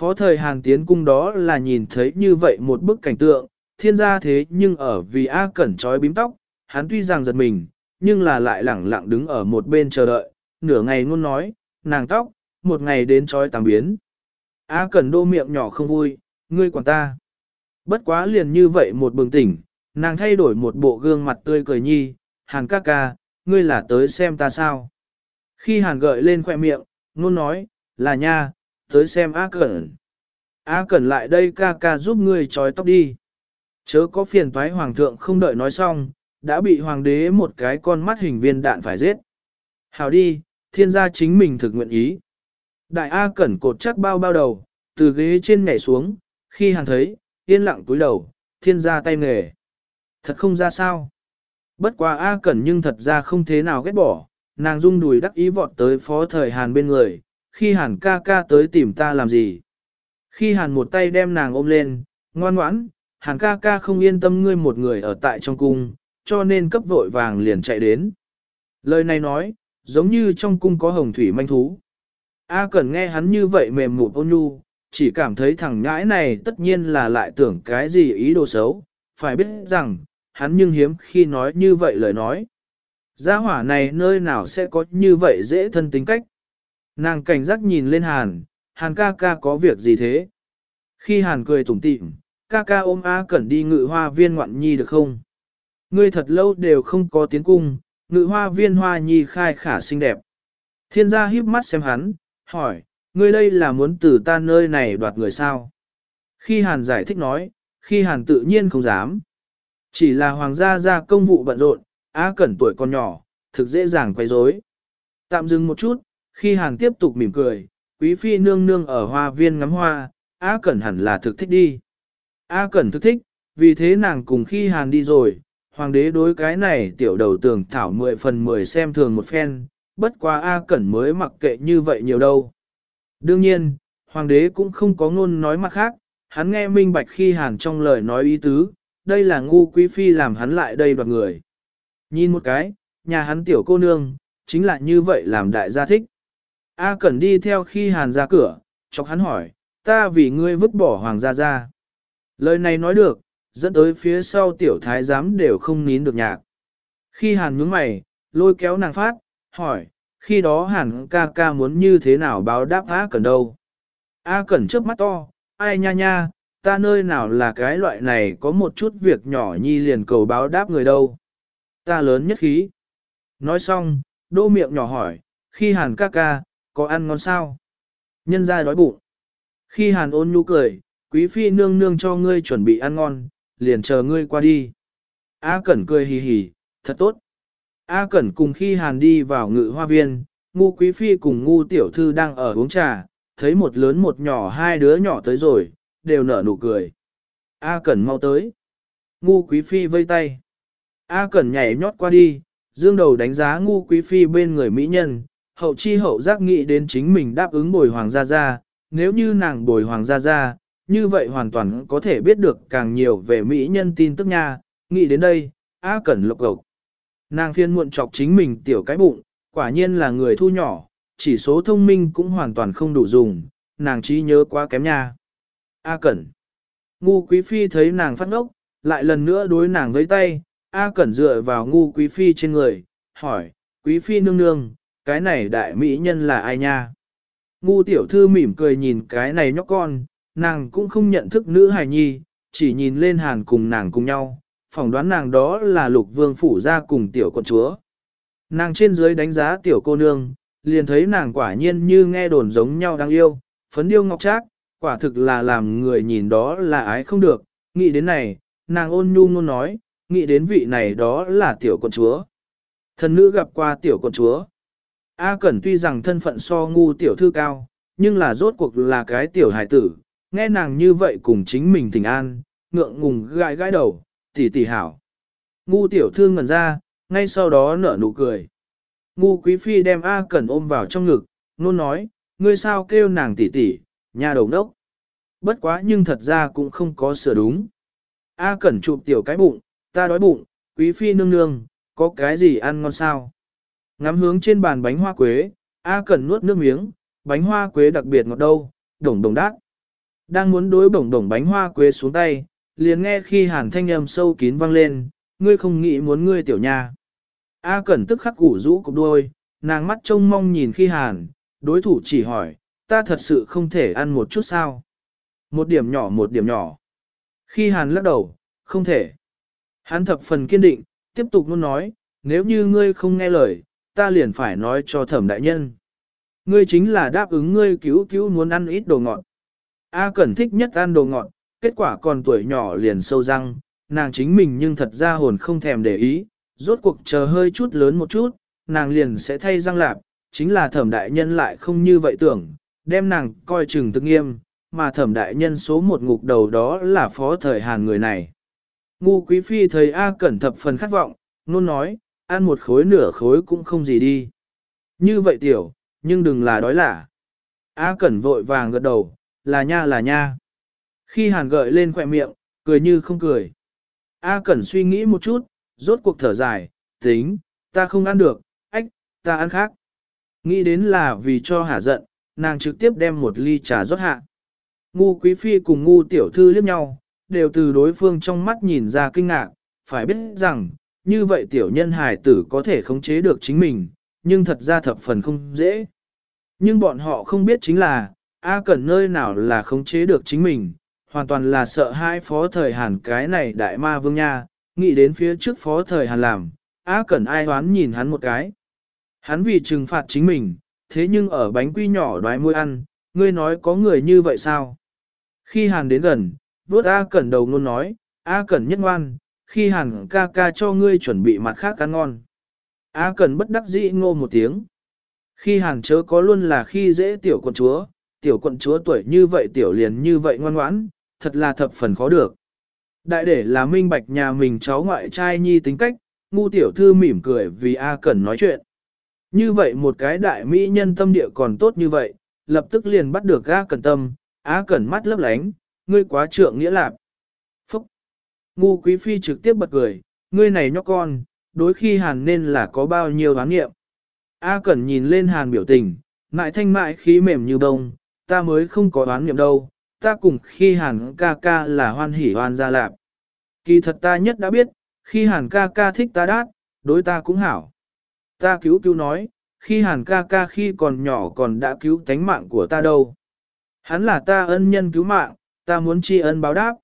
Phó thời Hàn tiến cung đó là nhìn thấy như vậy một bức cảnh tượng, thiên gia thế nhưng ở vì A Cẩn trói bím tóc, hắn tuy rằng giật mình, nhưng là lại lẳng lặng đứng ở một bên chờ đợi, nửa ngày luôn nói, nàng tóc, một ngày đến trói tàng biến. A Cẩn đô miệng nhỏ không vui, ngươi quản ta. Bất quá liền như vậy một bừng tỉnh, nàng thay đổi một bộ gương mặt tươi cười nhi, hàn ca ca, ngươi là tới xem ta sao. Khi hàn gợi lên khoe miệng, nôn nói, là nha, tới xem A Cẩn. A Cẩn lại đây ca ca giúp ngươi trói tóc đi. Chớ có phiền toái hoàng thượng không đợi nói xong, đã bị hoàng đế một cái con mắt hình viên đạn phải giết. Hào đi, thiên gia chính mình thực nguyện ý. Đại A Cẩn cột chắc bao bao đầu, từ ghế trên nhảy xuống, khi hàn thấy, yên lặng túi đầu, thiên gia tay nghề. Thật không ra sao. Bất quá A Cẩn nhưng thật ra không thế nào ghét bỏ, nàng rung đùi đắc ý vọt tới phó thời hàn bên người, khi hàn ca ca tới tìm ta làm gì. Khi hàn một tay đem nàng ôm lên, ngoan ngoãn, hàn ca ca không yên tâm ngươi một người ở tại trong cung, cho nên cấp vội vàng liền chạy đến. Lời này nói, giống như trong cung có hồng thủy manh thú. A Cẩn nghe hắn như vậy mềm mụt ôn nhu, chỉ cảm thấy thằng nhãi này tất nhiên là lại tưởng cái gì ý đồ xấu, phải biết rằng, hắn nhưng hiếm khi nói như vậy lời nói. Gia hỏa này nơi nào sẽ có như vậy dễ thân tính cách. Nàng cảnh giác nhìn lên Hàn, Hàn ca ca có việc gì thế? Khi Hàn cười tủm tỉm, ca ca ôm A Cẩn đi ngự hoa viên ngoạn nhi được không? Ngươi thật lâu đều không có tiến cung, ngự hoa viên hoa nhi khai khả xinh đẹp. Thiên gia híp mắt xem hắn, hỏi, ngươi đây là muốn từ ta nơi này đoạt người sao? Khi Hàn giải thích nói, khi Hàn tự nhiên không dám. Chỉ là hoàng gia ra công vụ bận rộn, Á Cẩn tuổi còn nhỏ, thực dễ dàng quay rối. Tạm dừng một chút, khi Hàn tiếp tục mỉm cười, quý phi nương nương ở hoa viên ngắm hoa, A Cẩn hẳn là thực thích đi. A Cẩn thực thích, vì thế nàng cùng khi Hàn đi rồi, hoàng đế đối cái này tiểu đầu tường thảo 10 phần 10 xem thường một phen, bất quá A Cẩn mới mặc kệ như vậy nhiều đâu. Đương nhiên, hoàng đế cũng không có ngôn nói mặt khác, hắn nghe minh bạch khi hàn trong lời nói ý tứ, đây là ngu quý phi làm hắn lại đây đoạt người. Nhìn một cái, nhà hắn tiểu cô nương, chính là như vậy làm đại gia thích. A Cẩn đi theo khi hàn ra cửa, chọc hắn hỏi, ta vì ngươi vứt bỏ hoàng gia ra. Lời này nói được, dẫn tới phía sau tiểu thái giám đều không nín được nhạc. Khi hàn nhướng mày, lôi kéo nàng phát, hỏi, khi đó hàn ca ca muốn như thế nào báo đáp A Cẩn đâu. A Cẩn trước mắt to, ai nha nha, ta nơi nào là cái loại này có một chút việc nhỏ nhi liền cầu báo đáp người đâu. Ta lớn nhất khí. Nói xong, đô miệng nhỏ hỏi, khi hàn ca ca, có ăn ngon sao? Nhân ra đói bụng. Khi hàn ôn nhu cười, quý phi nương nương cho ngươi chuẩn bị ăn ngon, liền chờ ngươi qua đi. A Cẩn cười hì hì, thật tốt. A Cẩn cùng khi Hàn đi vào ngự hoa viên, ngu quý phi cùng ngu tiểu thư đang ở uống trà, thấy một lớn một nhỏ hai đứa nhỏ tới rồi, đều nở nụ cười. A Cẩn mau tới. Ngu quý phi vây tay. A Cẩn nhảy nhót qua đi, dương đầu đánh giá ngu quý phi bên người mỹ nhân, hậu chi hậu giác nghĩ đến chính mình đáp ứng bồi hoàng gia gia, nếu như nàng bồi hoàng gia gia, như vậy hoàn toàn có thể biết được càng nhiều về mỹ nhân tin tức nha, nghĩ đến đây, A Cẩn lộc gộc. Nàng phiên muộn chọc chính mình tiểu cái bụng, quả nhiên là người thu nhỏ, chỉ số thông minh cũng hoàn toàn không đủ dùng, nàng trí nhớ quá kém nha. A Cẩn. Ngu Quý Phi thấy nàng phát ngốc, lại lần nữa đối nàng với tay, A Cẩn dựa vào ngu Quý Phi trên người, hỏi, Quý Phi nương nương, cái này đại mỹ nhân là ai nha? Ngu tiểu thư mỉm cười nhìn cái này nhóc con, nàng cũng không nhận thức nữ hài nhi, chỉ nhìn lên hàn cùng nàng cùng nhau, phỏng đoán nàng đó là lục vương phủ ra cùng tiểu con chúa. Nàng trên dưới đánh giá tiểu cô nương, liền thấy nàng quả nhiên như nghe đồn giống nhau đáng yêu, phấn điêu ngọc trác, quả thực là làm người nhìn đó là ái không được, nghĩ đến này, nàng ôn nhu ngôn nói, nghĩ đến vị này đó là tiểu con chúa. Thần nữ gặp qua tiểu con chúa. A Cẩn tuy rằng thân phận so ngu tiểu thư cao, nhưng là rốt cuộc là cái tiểu hải tử, nghe nàng như vậy cùng chính mình tình an, ngượng ngùng gãi gãi đầu, tỷ tỷ hảo. Ngu tiểu thư ngẩn ra, ngay sau đó nở nụ cười. Ngu quý phi đem A Cẩn ôm vào trong ngực, nôn nói, ngươi sao kêu nàng tỷ tỷ, nhà đầu đốc. Bất quá nhưng thật ra cũng không có sửa đúng. A Cẩn chụp tiểu cái bụng, ta đói bụng, quý phi nương nương, có cái gì ăn ngon sao? Ngắm hướng trên bàn bánh hoa quế, A Cẩn nuốt nước miếng, bánh hoa quế đặc biệt ngọt đâu, đồng đồng đát. Đang muốn đối bổng đồng bánh hoa quế xuống tay, liền nghe khi hàn thanh âm sâu kín vang lên, ngươi không nghĩ muốn ngươi tiểu nha. A Cẩn tức khắc củ rũ cục đôi, nàng mắt trông mong nhìn khi hàn, đối thủ chỉ hỏi, ta thật sự không thể ăn một chút sao. Một điểm nhỏ một điểm nhỏ. Khi hàn lắc đầu, không thể. Hắn thập phần kiên định, tiếp tục luôn nói, nếu như ngươi không nghe lời, ta liền phải nói cho thẩm đại nhân. Ngươi chính là đáp ứng ngươi cứu cứu muốn ăn ít đồ ngọt. A Cẩn thích nhất ăn đồ ngọt, kết quả còn tuổi nhỏ liền sâu răng, nàng chính mình nhưng thật ra hồn không thèm để ý, rốt cuộc chờ hơi chút lớn một chút, nàng liền sẽ thay răng lạp, chính là thẩm đại nhân lại không như vậy tưởng, đem nàng coi chừng thực nghiêm, mà thẩm đại nhân số một ngục đầu đó là phó thời Hàn người này. Ngu quý phi thấy A Cẩn thập phần khát vọng, nôn nói, ăn một khối nửa khối cũng không gì đi. Như vậy tiểu, nhưng đừng là đói lả. A Cẩn vội vàng gật đầu, là nha là nha. Khi Hàn gợi lên khỏe miệng, cười như không cười. A Cẩn suy nghĩ một chút, rốt cuộc thở dài, tính, ta không ăn được, ách, ta ăn khác. Nghĩ đến là vì cho hả giận, nàng trực tiếp đem một ly trà rót hạ. Ngu quý phi cùng ngu tiểu thư liếc nhau, đều từ đối phương trong mắt nhìn ra kinh ngạc, phải biết rằng, như vậy tiểu nhân hài tử có thể khống chế được chính mình, nhưng thật ra thập phần không dễ. Nhưng bọn họ không biết chính là, A Cẩn nơi nào là khống chế được chính mình, hoàn toàn là sợ hai phó thời Hàn cái này đại ma vương nha, nghĩ đến phía trước phó thời Hàn làm, A Cẩn ai hoán nhìn hắn một cái. Hắn vì trừng phạt chính mình, thế nhưng ở bánh quy nhỏ đoái môi ăn, ngươi nói có người như vậy sao? Khi Hàn đến gần, vuốt A Cẩn đầu luôn nói, A Cẩn nhất ngoan, khi hẳn ca ca cho ngươi chuẩn bị mặt khác ăn ngon. A Cần bất đắc dĩ ngô một tiếng. Khi Hàn chớ có luôn là khi dễ tiểu quận chúa, tiểu quận chúa tuổi như vậy tiểu liền như vậy ngoan ngoãn, thật là thập phần khó được. Đại để là minh bạch nhà mình cháu ngoại trai nhi tính cách, ngu tiểu thư mỉm cười vì A Cẩn nói chuyện. Như vậy một cái đại mỹ nhân tâm địa còn tốt như vậy, lập tức liền bắt được A Cẩn tâm, A Cẩn mắt lấp lánh, ngươi quá trượng nghĩa lạc. Ngu quý phi trực tiếp bật cười, ngươi này nhóc con, đối khi hàn nên là có bao nhiêu đoán nghiệm. A Cẩn nhìn lên hàn biểu tình, mại thanh mại khí mềm như bông, ta mới không có đoán nghiệm đâu, ta cùng khi hàn ca ca là hoan hỉ hoan gia lạp. Kỳ thật ta nhất đã biết, khi hàn ca ca thích ta đát, đối ta cũng hảo. Ta cứu cứu nói, khi hàn ca ca khi còn nhỏ còn đã cứu tánh mạng của ta đâu. Hắn là ta ân nhân cứu mạng, ta muốn tri ân báo đáp.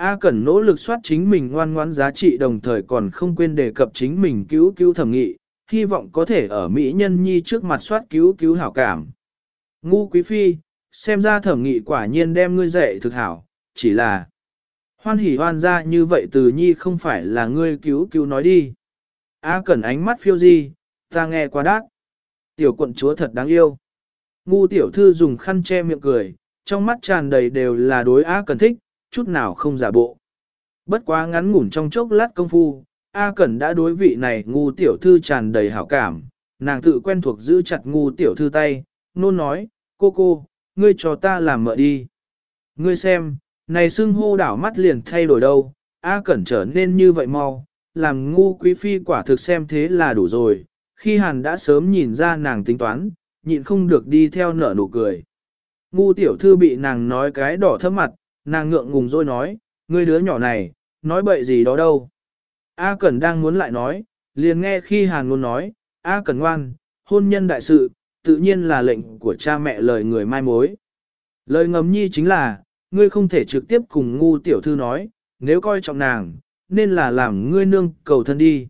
A Cẩn nỗ lực soát chính mình ngoan ngoãn giá trị đồng thời còn không quên đề cập chính mình cứu cứu thẩm nghị, hy vọng có thể ở Mỹ Nhân Nhi trước mặt soát cứu cứu hảo cảm. Ngu quý phi, xem ra thẩm nghị quả nhiên đem ngươi dạy thực hảo, chỉ là hoan hỉ hoan ra như vậy từ nhi không phải là ngươi cứu cứu nói đi. A Cẩn ánh mắt phiêu di, ta nghe quá đát. Tiểu quận chúa thật đáng yêu. Ngu tiểu thư dùng khăn che miệng cười, trong mắt tràn đầy đều là đối A Cẩn thích, chút nào không giả bộ. Bất quá ngắn ngủn trong chốc lát công phu, A Cẩn đã đối vị này ngu tiểu thư tràn đầy hảo cảm, nàng tự quen thuộc giữ chặt ngu tiểu thư tay, nôn nói, cô cô, ngươi cho ta làm mợ đi. Ngươi xem, này xưng hô đảo mắt liền thay đổi đâu, A Cẩn trở nên như vậy mau, làm ngu quý phi quả thực xem thế là đủ rồi, khi hàn đã sớm nhìn ra nàng tính toán, nhịn không được đi theo nở nụ cười. Ngu tiểu thư bị nàng nói cái đỏ thấp mặt, nàng ngượng ngùng rồi nói, ngươi đứa nhỏ này, nói bậy gì đó đâu. A Cẩn đang muốn lại nói, liền nghe khi hàn ngôn nói, A Cẩn ngoan, hôn nhân đại sự, tự nhiên là lệnh của cha mẹ lời người mai mối. Lời ngầm nhi chính là, ngươi không thể trực tiếp cùng ngu tiểu thư nói, nếu coi trọng nàng, nên là làm ngươi nương cầu thân đi.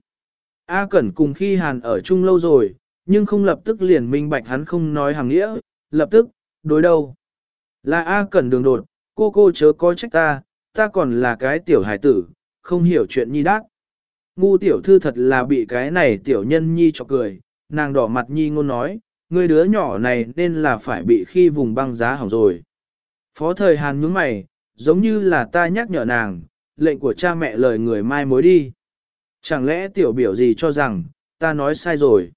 A Cẩn cùng khi Hàn ở chung lâu rồi, nhưng không lập tức liền minh bạch hắn không nói hàng nghĩa, lập tức, đối đâu. Là A Cẩn đường đột, cô cô chớ có trách ta, ta còn là cái tiểu hài tử, không hiểu chuyện nhi đắc. Ngu tiểu thư thật là bị cái này tiểu nhân nhi cho cười, nàng đỏ mặt nhi ngôn nói, người đứa nhỏ này nên là phải bị khi vùng băng giá hỏng rồi. Phó thời Hàn nhướng mày, giống như là ta nhắc nhở nàng, lệnh của cha mẹ lời người mai mối đi. Chẳng lẽ tiểu biểu gì cho rằng, ta nói sai rồi.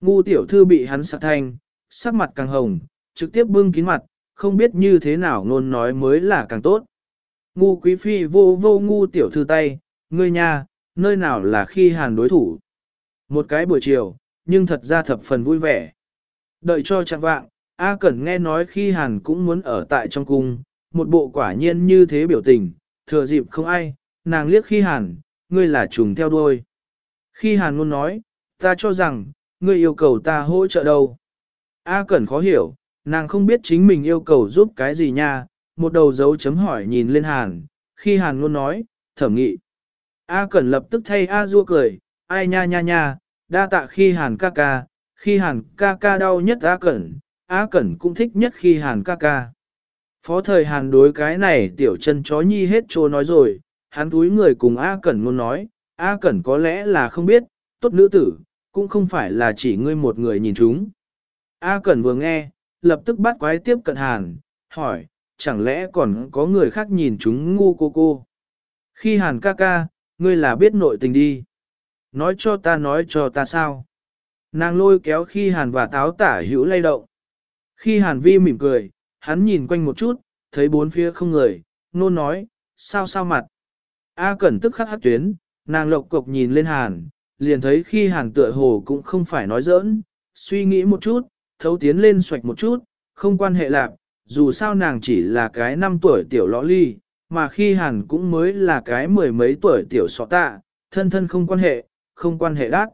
Ngu tiểu thư bị hắn sạc thanh, sắc mặt càng hồng, trực tiếp bưng kín mặt, không biết như thế nào ngôn nói mới là càng tốt. Ngu quý phi vô vô ngu tiểu thư tay, ngươi nha, nơi nào là khi hàn đối thủ. Một cái buổi chiều, nhưng thật ra thập phần vui vẻ. Đợi cho chẳng vạng, A Cẩn nghe nói khi hàn cũng muốn ở tại trong cung, một bộ quả nhiên như thế biểu tình, thừa dịp không ai, nàng liếc khi hàn, ngươi là trùng theo đuôi. Khi hàn luôn nói, ta cho rằng, ngươi yêu cầu ta hỗ trợ đâu. A Cẩn khó hiểu, nàng không biết chính mình yêu cầu giúp cái gì nha, một đầu dấu chấm hỏi nhìn lên hàn, khi hàn luôn nói, thẩm nghị. A Cẩn lập tức thay A Dua cười, ai nha nha nha, đa tạ khi hàn ca ca, khi hàn ca ca đau nhất A Cẩn, A Cẩn cũng thích nhất khi hàn ca ca. Phó thời hàn đối cái này tiểu chân chó nhi hết trô nói rồi, hắn túi người cùng A Cẩn luôn nói, A Cẩn có lẽ là không biết, tốt nữ tử, cũng không phải là chỉ ngươi một người nhìn chúng. A Cẩn vừa nghe, lập tức bắt quái tiếp cận hàn, hỏi, chẳng lẽ còn có người khác nhìn chúng ngu cô cô. Khi hàn ca ca, ngươi là biết nội tình đi. Nói cho ta nói cho ta sao. Nàng lôi kéo khi hàn và táo tả hữu lay động. Khi hàn vi mỉm cười, hắn nhìn quanh một chút, thấy bốn phía không người, nôn nói, sao sao mặt. A cẩn tức khắc hát tuyến, nàng lộc cộc nhìn lên hàn, liền thấy khi hàn tựa hồ cũng không phải nói giỡn, suy nghĩ một chút, thấu tiến lên xoạch một chút, không quan hệ lạc, dù sao nàng chỉ là cái năm tuổi tiểu lõ ly, mà khi hàn cũng mới là cái mười mấy tuổi tiểu sọ tạ, thân thân không quan hệ, không quan hệ đát.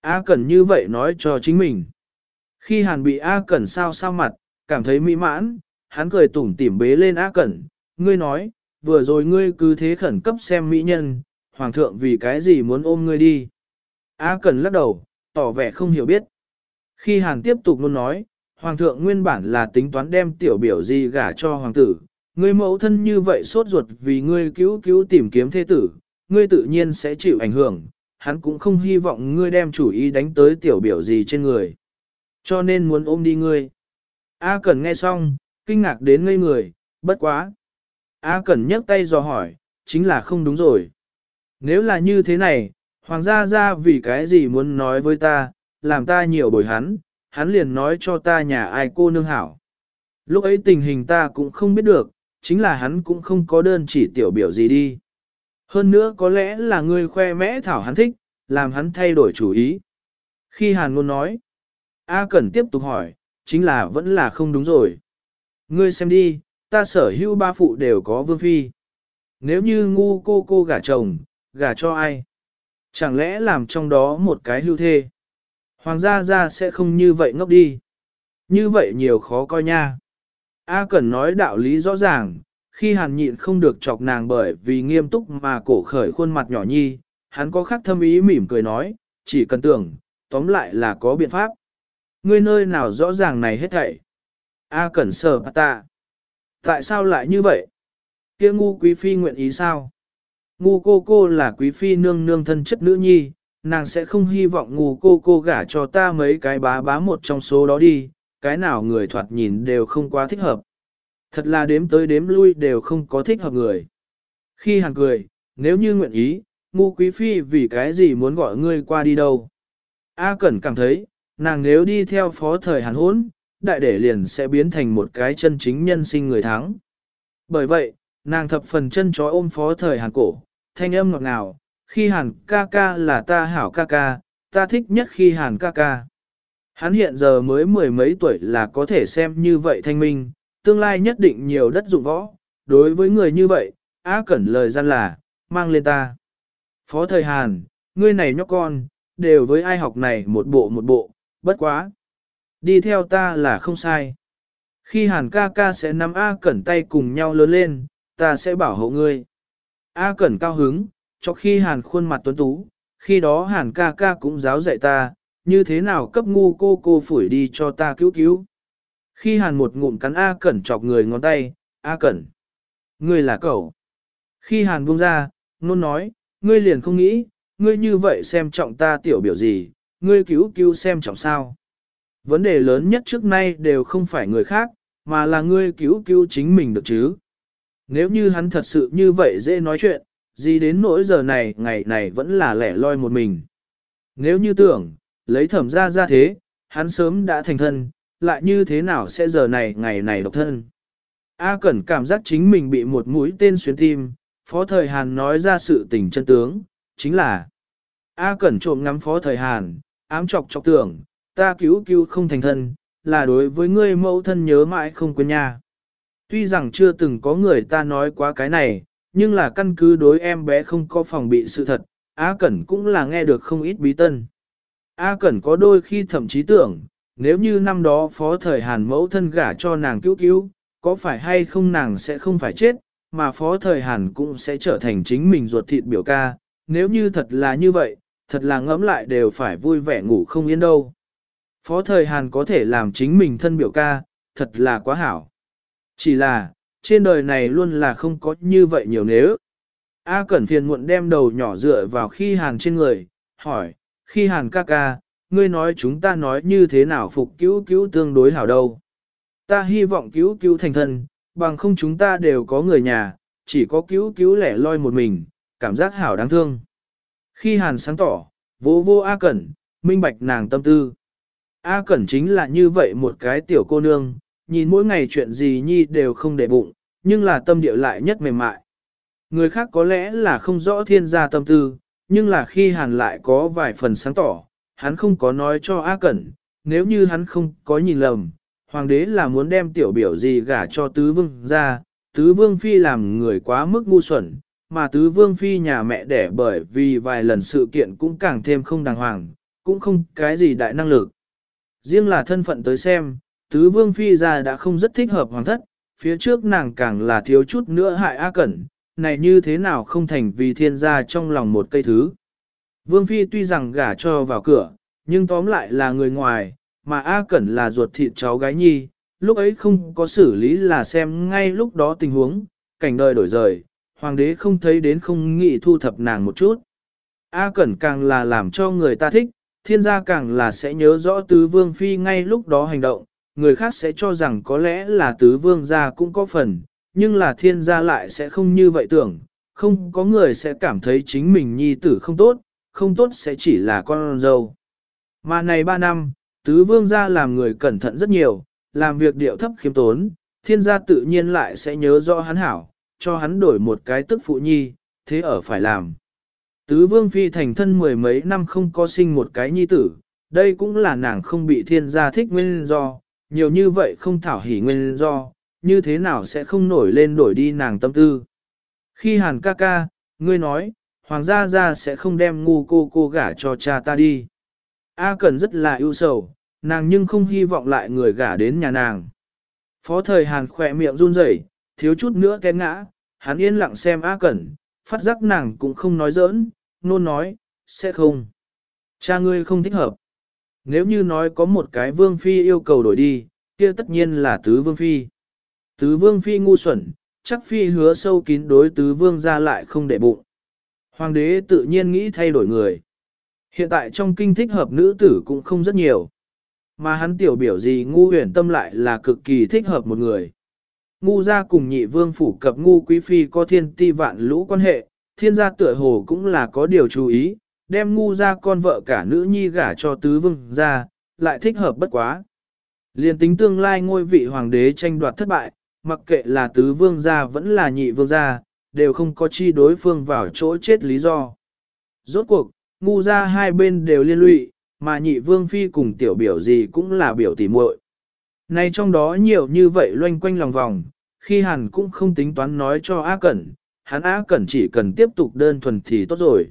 A Cẩn như vậy nói cho chính mình. Khi hàn bị A Cẩn sao sao mặt, cảm thấy mỹ mãn, hắn cười tủm tỉm bế lên A Cẩn, ngươi nói, vừa rồi ngươi cứ thế khẩn cấp xem mỹ nhân, hoàng thượng vì cái gì muốn ôm ngươi đi. A Cẩn lắc đầu, tỏ vẻ không hiểu biết. Khi hàn tiếp tục luôn nói, hoàng thượng nguyên bản là tính toán đem tiểu biểu gì gả cho hoàng tử, ngươi mẫu thân như vậy sốt ruột vì ngươi cứu cứu tìm kiếm thế tử, ngươi tự nhiên sẽ chịu ảnh hưởng, hắn cũng không hy vọng ngươi đem chủ ý đánh tới tiểu biểu gì trên người. Cho nên muốn ôm đi ngươi. A Cẩn nghe xong, kinh ngạc đến ngây người, bất quá. A Cẩn nhấc tay dò hỏi, chính là không đúng rồi. Nếu là như thế này, hoàng gia gia vì cái gì muốn nói với ta, làm ta nhiều bồi hắn, hắn liền nói cho ta nhà ai cô nương hảo. Lúc ấy tình hình ta cũng không biết được, chính là hắn cũng không có đơn chỉ tiểu biểu gì đi. Hơn nữa có lẽ là ngươi khoe mẽ thảo hắn thích, làm hắn thay đổi chủ ý. Khi Hàn Ngôn nói, A Cẩn tiếp tục hỏi, chính là vẫn là không đúng rồi. Ngươi xem đi, ta sở hữu ba phụ đều có vương phi. Nếu như ngu cô cô gả chồng, gả cho ai? Chẳng lẽ làm trong đó một cái hưu thê? Hoàng gia gia sẽ không như vậy ngốc đi. Như vậy nhiều khó coi nha. A Cẩn nói đạo lý rõ ràng, khi hàn nhịn không được chọc nàng bởi vì nghiêm túc mà cổ khởi khuôn mặt nhỏ nhi, hắn có khắc thâm ý mỉm cười nói, chỉ cần tưởng, tóm lại là có biện pháp. Ngươi nơi nào rõ ràng này hết thảy. A Cẩn sờ ta. Tại sao lại như vậy? Kia ngu quý phi nguyện ý sao? Ngu cô cô là quý phi nương nương thân chất nữ nhi, nàng sẽ không hy vọng ngu cô cô gả cho ta mấy cái bá bá một trong số đó đi, cái nào người thoạt nhìn đều không quá thích hợp. Thật là đếm tới đếm lui đều không có thích hợp người. Khi hàng cười, nếu như nguyện ý, ngu quý phi vì cái gì muốn gọi ngươi qua đi đâu. A Cẩn cảm thấy, nàng nếu đi theo phó thời hàn hốn, đại đệ liền sẽ biến thành một cái chân chính nhân sinh người thắng. Bởi vậy, nàng thập phần chân chó ôm phó thời hàn cổ, thanh âm ngọt ngào, khi hàn ca ca là ta hảo ca ca, ta thích nhất khi hàn ca ca. Hắn hiện giờ mới mười mấy tuổi là có thể xem như vậy thanh minh, tương lai nhất định nhiều đất dụng võ, đối với người như vậy, á cẩn lời gian là, mang lên ta. Phó thời Hàn, ngươi này nhóc con, đều với ai học này một bộ một bộ, bất quá. Đi theo ta là không sai. Khi Hàn ca ca sẽ nắm A Cẩn tay cùng nhau lớn lên, ta sẽ bảo hộ ngươi. A Cẩn cao hứng, cho khi Hàn khuôn mặt tuấn tú, khi đó Hàn ca ca cũng giáo dạy ta, như thế nào cấp ngu cô cô phủi đi cho ta cứu cứu. Khi Hàn một ngụm cắn A Cẩn chọc người ngón tay, A Cẩn, ngươi là cậu. Khi Hàn buông ra, nôn nói, ngươi liền không nghĩ, ngươi như vậy xem trọng ta tiểu biểu gì, ngươi cứu cứu xem trọng sao. Vấn đề lớn nhất trước nay đều không phải người khác, mà là ngươi cứu cứu chính mình được chứ. Nếu như hắn thật sự như vậy dễ nói chuyện, gì đến nỗi giờ này ngày này vẫn là lẻ loi một mình. Nếu như tưởng, lấy thẩm ra ra thế, hắn sớm đã thành thân, lại như thế nào sẽ giờ này ngày này độc thân. A Cẩn cảm giác chính mình bị một mũi tên xuyên tim, Phó Thời Hàn nói ra sự tình chân tướng, chính là A Cẩn trộm ngắm Phó Thời Hàn, ám chọc chọc tưởng, ta cứu cứu không thành thân, là đối với ngươi mẫu thân nhớ mãi không quên nha. Tuy rằng chưa từng có người ta nói quá cái này, nhưng là căn cứ đối em bé không có phòng bị sự thật, A Cẩn cũng là nghe được không ít bí tân. A Cẩn có đôi khi thậm chí tưởng, nếu như năm đó phó thời Hàn mẫu thân gả cho nàng cứu cứu, có phải hay không nàng sẽ không phải chết, mà phó thời Hàn cũng sẽ trở thành chính mình ruột thịt biểu ca, nếu như thật là như vậy, thật là ngẫm lại đều phải vui vẻ ngủ không yên đâu. Phó thời Hàn có thể làm chính mình thân biểu ca, thật là quá hảo. Chỉ là, trên đời này luôn là không có như vậy nhiều nếu. A Cẩn phiền muộn đem đầu nhỏ dựa vào khi Hàn trên người, hỏi, khi Hàn ca ca, ngươi nói chúng ta nói như thế nào phục cứu cứu tương đối hảo đâu. Ta hy vọng cứu cứu thành thân, bằng không chúng ta đều có người nhà, chỉ có cứu cứu lẻ loi một mình, cảm giác hảo đáng thương. Khi Hàn sáng tỏ, vô vô A Cẩn, minh bạch nàng tâm tư. A Cẩn chính là như vậy một cái tiểu cô nương, nhìn mỗi ngày chuyện gì nhi đều không để bụng, nhưng là tâm địa lại nhất mềm mại. Người khác có lẽ là không rõ thiên gia tâm tư, nhưng là khi Hàn lại có vài phần sáng tỏ, hắn không có nói cho A Cẩn, nếu như hắn không có nhìn lầm, hoàng đế là muốn đem tiểu biểu gì gả cho tứ vương ra, tứ vương phi làm người quá mức ngu xuẩn, mà tứ vương phi nhà mẹ đẻ bởi vì vài lần sự kiện cũng càng thêm không đàng hoàng, cũng không cái gì đại năng lực. Riêng là thân phận tới xem, tứ vương phi ra đã không rất thích hợp hoàng thất, phía trước nàng càng là thiếu chút nữa hại A Cẩn, này như thế nào không thành vì thiên gia trong lòng một cây thứ. Vương phi tuy rằng gả cho vào cửa, nhưng tóm lại là người ngoài, mà A Cẩn là ruột thịt cháu gái nhi, lúc ấy không có xử lý là xem ngay lúc đó tình huống, cảnh đời đổi rời, hoàng đế không thấy đến không nghĩ thu thập nàng một chút. A Cẩn càng là làm cho người ta thích, thiên gia càng là sẽ nhớ rõ tứ vương phi ngay lúc đó hành động, người khác sẽ cho rằng có lẽ là tứ vương gia cũng có phần, nhưng là thiên gia lại sẽ không như vậy tưởng, không có người sẽ cảm thấy chính mình nhi tử không tốt, không tốt sẽ chỉ là con dâu. Mà này ba năm, tứ vương gia làm người cẩn thận rất nhiều, làm việc điệu thấp khiêm tốn, thiên gia tự nhiên lại sẽ nhớ rõ hắn hảo, cho hắn đổi một cái tức phụ nhi, thế ở phải làm. Tứ vương phi thành thân mười mấy năm không có sinh một cái nhi tử, đây cũng là nàng không bị thiên gia thích nguyên do, nhiều như vậy không thảo hỉ nguyên do, như thế nào sẽ không nổi lên đổi đi nàng tâm tư. Khi hàn ca ca, ngươi nói, hoàng gia gia sẽ không đem ngu cô cô gả cho cha ta đi. A Cẩn rất là ưu sầu, nàng nhưng không hy vọng lại người gả đến nhà nàng. Phó thời hàn khỏe miệng run rẩy, thiếu chút nữa té ngã, hắn yên lặng xem A Cẩn, phát giác nàng cũng không nói giỡn, nôn nói, sẽ không. Cha ngươi không thích hợp. Nếu như nói có một cái vương phi yêu cầu đổi đi, kia tất nhiên là tứ vương phi. Tứ vương phi ngu xuẩn, chắc phi hứa sâu kín đối tứ vương ra lại không để bụng. Hoàng đế tự nhiên nghĩ thay đổi người. Hiện tại trong kinh thích hợp nữ tử cũng không rất nhiều. Mà hắn tiểu biểu gì ngu huyền tâm lại là cực kỳ thích hợp một người. Ngu gia cùng nhị vương phủ cập ngu quý phi có thiên ti vạn lũ quan hệ, thiên gia tựa hồ cũng là có điều chú ý, đem ngu gia con vợ cả nữ nhi gả cho tứ vương gia, lại thích hợp bất quá. Liên tính tương lai ngôi vị hoàng đế tranh đoạt thất bại, mặc kệ là tứ vương gia vẫn là nhị vương gia, đều không có chi đối phương vào chỗ chết lý do. Rốt cuộc, ngu ra hai bên đều liên lụy, mà nhị vương phi cùng tiểu biểu gì cũng là biểu tỉ muội. Này trong đó nhiều như vậy loanh quanh lòng vòng, khi hẳn cũng không tính toán nói cho A Cẩn, hắn A Cẩn chỉ cần tiếp tục đơn thuần thì tốt rồi.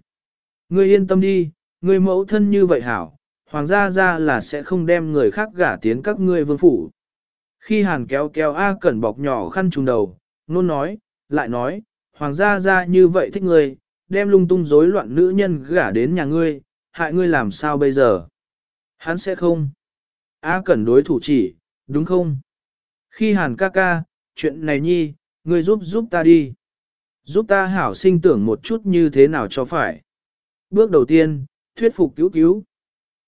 Ngươi yên tâm đi, ngươi mẫu thân như vậy hảo, hoàng gia ra là sẽ không đem người khác gả tiến các ngươi vương phủ. Khi hàn kéo kéo A Cẩn bọc nhỏ khăn trùng đầu, nôn nói, lại nói, hoàng gia ra như vậy thích ngươi, đem lung tung rối loạn nữ nhân gả đến nhà ngươi, hại ngươi làm sao bây giờ? Hắn sẽ không. A Cẩn đối thủ chỉ, đúng không? Khi hàn ca ca, chuyện này nhi, ngươi giúp giúp ta đi. Giúp ta hảo sinh tưởng một chút như thế nào cho phải. Bước đầu tiên, thuyết phục cứu cứu.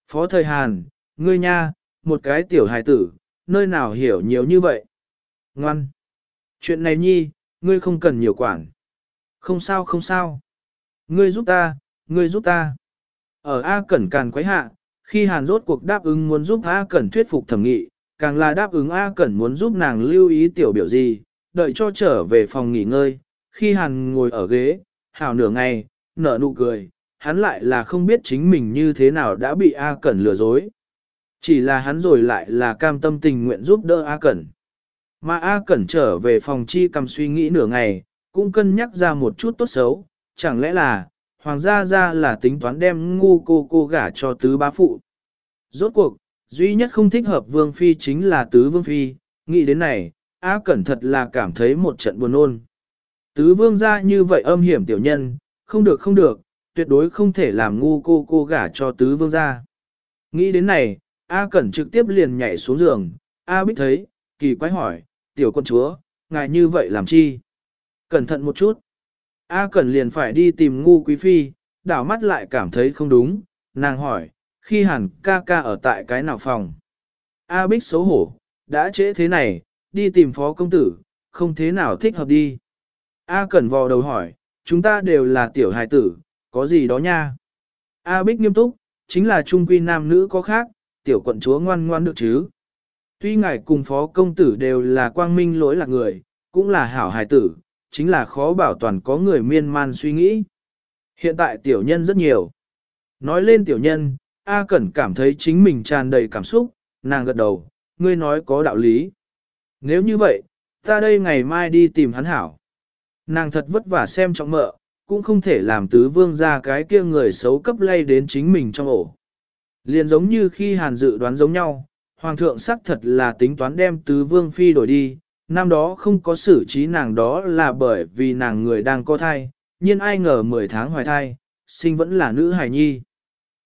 Phó thời hàn, ngươi nha, một cái tiểu hài tử, nơi nào hiểu nhiều như vậy. Ngoan. Chuyện này nhi, ngươi không cần nhiều quản. Không sao không sao. Ngươi giúp ta, ngươi giúp ta. Ở A Cẩn càn quấy hạ, khi Hàn rốt cuộc đáp ứng muốn giúp A Cẩn thuyết phục thẩm nghị, càng là đáp ứng A Cẩn muốn giúp nàng lưu ý tiểu biểu gì, đợi cho trở về phòng nghỉ ngơi, khi Hàn ngồi ở ghế, hào nửa ngày, nở nụ cười, hắn lại là không biết chính mình như thế nào đã bị A Cẩn lừa dối. Chỉ là hắn rồi lại là cam tâm tình nguyện giúp đỡ A Cẩn. Mà A Cẩn trở về phòng chi cầm suy nghĩ nửa ngày, cũng cân nhắc ra một chút tốt xấu, chẳng lẽ là, Hoàng gia gia là tính toán đem ngu cô cô gả cho tứ bá phụ. Rốt cuộc, duy nhất không thích hợp Vương Phi chính là tứ Vương Phi, nghĩ đến này, A Cẩn thật là cảm thấy một trận buồn ôn. Tứ Vương gia như vậy âm hiểm tiểu nhân, không được không được, tuyệt đối không thể làm ngu cô cô gả cho tứ Vương gia. Nghĩ đến này, A Cẩn trực tiếp liền nhảy xuống giường, A Bích thấy, kỳ quái hỏi, tiểu con chúa, ngài như vậy làm chi? Cẩn thận một chút. A Cẩn liền phải đi tìm ngu quý phi, đảo mắt lại cảm thấy không đúng, nàng hỏi, khi hẳn ca ca ở tại cái nào phòng? A Bích xấu hổ, đã trễ thế này, đi tìm phó công tử, không thế nào thích hợp đi. A Cẩn vò đầu hỏi, chúng ta đều là tiểu hài tử, có gì đó nha? A Bích nghiêm túc, chính là trung quy nam nữ có khác, tiểu quận chúa ngoan ngoan được chứ. Tuy ngài cùng phó công tử đều là quang minh lỗi lạc người, cũng là hảo hài tử, chính là khó bảo toàn có người miên man suy nghĩ. Hiện tại tiểu nhân rất nhiều. Nói lên tiểu nhân, A Cẩn cảm thấy chính mình tràn đầy cảm xúc, nàng gật đầu, ngươi nói có đạo lý. Nếu như vậy, ta đây ngày mai đi tìm hắn hảo. Nàng thật vất vả xem trọng mợ, cũng không thể làm tứ vương ra cái kia người xấu cấp lay đến chính mình trong ổ. Liền giống như khi hàn dự đoán giống nhau, hoàng thượng xác thật là tính toán đem tứ vương phi đổi đi, năm đó không có xử trí nàng đó là bởi vì nàng người đang có thai, nhưng ai ngờ 10 tháng hoài thai, sinh vẫn là nữ hài nhi.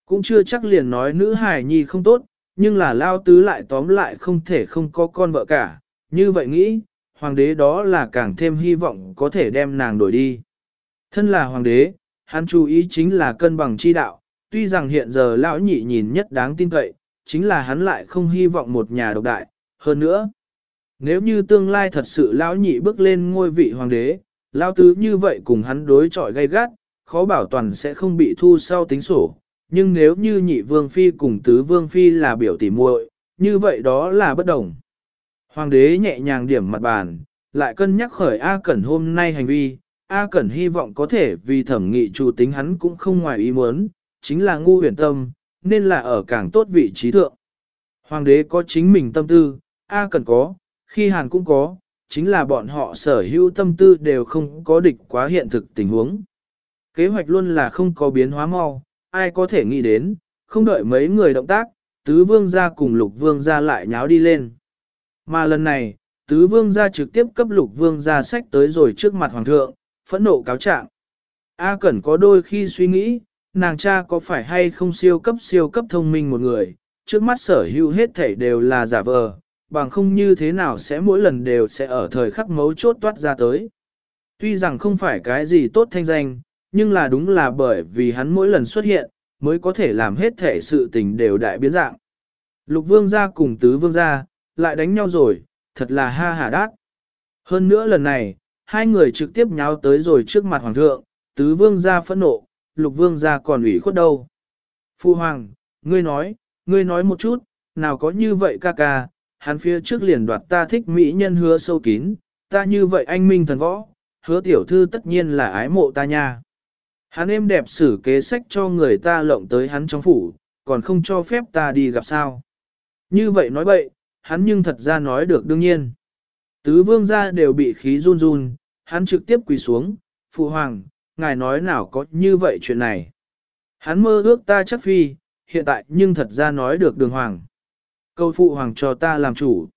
Cũng chưa chắc liền nói nữ hài nhi không tốt, nhưng là lao tứ lại tóm lại không thể không có con vợ cả, như vậy nghĩ, hoàng đế đó là càng thêm hy vọng có thể đem nàng đổi đi. Thân là hoàng đế, hắn chú ý chính là cân bằng chi đạo, tuy rằng hiện giờ lão nhị nhìn nhất đáng tin cậy, chính là hắn lại không hy vọng một nhà độc đại, hơn nữa. Nếu như tương lai thật sự lão nhị bước lên ngôi vị hoàng đế, lão tứ như vậy cùng hắn đối chọi gay gắt, khó bảo toàn sẽ không bị thu sau tính sổ. Nhưng nếu như nhị vương phi cùng tứ vương phi là biểu tỉ muội, như vậy đó là bất đồng. Hoàng đế nhẹ nhàng điểm mặt bàn, lại cân nhắc khởi A Cẩn hôm nay hành vi, A Cẩn hy vọng có thể vì thẩm nghị chủ tính hắn cũng không ngoài ý muốn, chính là ngu huyền tâm, nên là ở càng tốt vị trí thượng. Hoàng đế có chính mình tâm tư, A Cẩn có, khi Hàn cũng có, chính là bọn họ sở hữu tâm tư đều không có địch quá hiện thực tình huống. Kế hoạch luôn là không có biến hóa mau, ai có thể nghĩ đến, không đợi mấy người động tác, tứ vương gia cùng lục vương gia lại nháo đi lên. Mà lần này, tứ vương gia trực tiếp cấp lục vương gia sách tới rồi trước mặt hoàng thượng, phẫn nộ cáo trạng. A Cẩn có đôi khi suy nghĩ, nàng cha có phải hay không siêu cấp siêu cấp thông minh một người, trước mắt sở hữu hết thảy đều là giả vờ, bằng không như thế nào sẽ mỗi lần đều sẽ ở thời khắc mấu chốt toát ra tới. Tuy rằng không phải cái gì tốt thanh danh, nhưng là đúng là bởi vì hắn mỗi lần xuất hiện, mới có thể làm hết thể sự tình đều đại biến dạng. Lục vương gia cùng tứ vương gia, lại đánh nhau rồi, thật là ha hà đát. Hơn nữa lần này, hai người trực tiếp nháo tới rồi trước mặt hoàng thượng, tứ vương gia phẫn nộ, lục vương gia còn ủy khuất đâu. Phu hoàng, ngươi nói, ngươi nói một chút, nào có như vậy ca ca, hắn phía trước liền đoạt ta thích mỹ nhân hứa sâu kín, ta như vậy anh minh thần võ, hứa tiểu thư tất nhiên là ái mộ ta nha. Hắn êm đẹp xử kế sách cho người ta lộng tới hắn trong phủ, còn không cho phép ta đi gặp sao. Như vậy nói bậy, hắn nhưng thật ra nói được đương nhiên. Tứ vương gia đều bị khí run run, hắn trực tiếp quỳ xuống, phụ hoàng, ngài nói nào có như vậy chuyện này. Hắn mơ ước ta chắc phi, hiện tại nhưng thật ra nói được đường hoàng. Câu phụ hoàng cho ta làm chủ.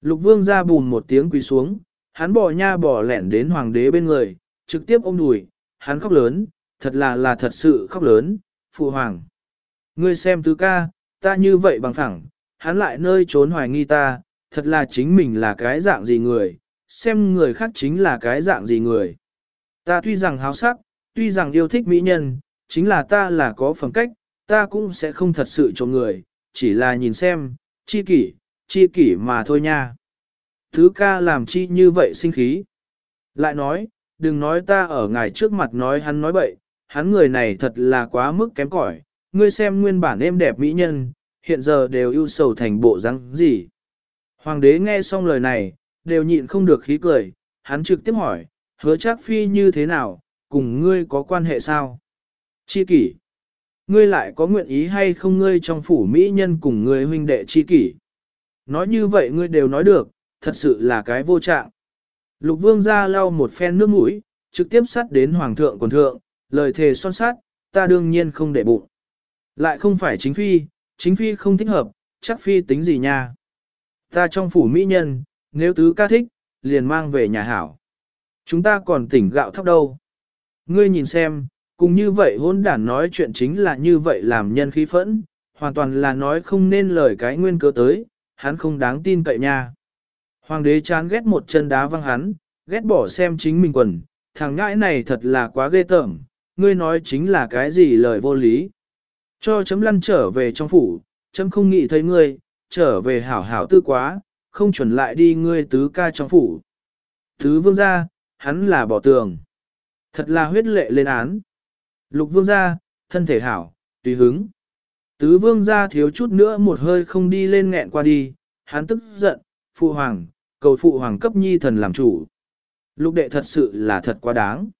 Lục vương ra bùn một tiếng quỳ xuống, hắn bỏ nha bỏ lẻn đến hoàng đế bên người, trực tiếp ôm đùi, hắn khóc lớn, thật là là thật sự khóc lớn, phụ hoàng. Ngươi xem tứ ca, ta như vậy bằng phẳng, hắn lại nơi trốn hoài nghi ta, thật là chính mình là cái dạng gì người, xem người khác chính là cái dạng gì người. Ta tuy rằng háo sắc, tuy rằng yêu thích mỹ nhân, chính là ta là có phẩm cách, ta cũng sẽ không thật sự cho người, chỉ là nhìn xem, chi kỷ, chi kỷ mà thôi nha. Thứ ca làm chi như vậy sinh khí. Lại nói, đừng nói ta ở ngài trước mặt nói hắn nói bậy, hắn người này thật là quá mức kém cỏi. ngươi xem nguyên bản êm đẹp mỹ nhân, hiện giờ đều ưu sầu thành bộ răng gì. Hoàng đế nghe xong lời này, đều nhịn không được khí cười, hắn trực tiếp hỏi, hứa chắc phi như thế nào, cùng ngươi có quan hệ sao? Chi kỷ ngươi lại có nguyện ý hay không ngươi trong phủ mỹ nhân cùng ngươi huynh đệ chi kỷ. Nói như vậy ngươi đều nói được, thật sự là cái vô trạng. Lục vương ra lau một phen nước mũi, trực tiếp sắt đến hoàng thượng quần thượng, lời thề son sát, ta đương nhiên không để bụng. Lại không phải chính phi, chính phi không thích hợp, chắc phi tính gì nha. Ta trong phủ mỹ nhân, nếu tứ ca thích, liền mang về nhà hảo. Chúng ta còn tỉnh gạo thóc đâu. Ngươi nhìn xem, cùng như vậy hôn đản nói chuyện chính là như vậy làm nhân khí phẫn, hoàn toàn là nói không nên lời cái nguyên cớ tới, hắn không đáng tin cậy nha. Hoàng đế chán ghét một chân đá văng hắn, ghét bỏ xem chính mình quần, thằng ngãi này thật là quá ghê tởm, ngươi nói chính là cái gì lời vô lý. Cho chấm lăn trở về trong phủ, chấm không nghĩ thấy ngươi, trở về hảo hảo tư quá, không chuẩn lại đi ngươi tứ ca trong phủ. Tứ vương gia, hắn là bỏ tường. Thật là huyết lệ lên án. Lục vương gia, thân thể hảo, tùy hứng. Tứ vương gia thiếu chút nữa một hơi không đi lên nghẹn qua đi, hắn tức giận, phụ hoàng, cầu phụ hoàng cấp nhi thần làm chủ. Lục đệ thật sự là thật quá đáng.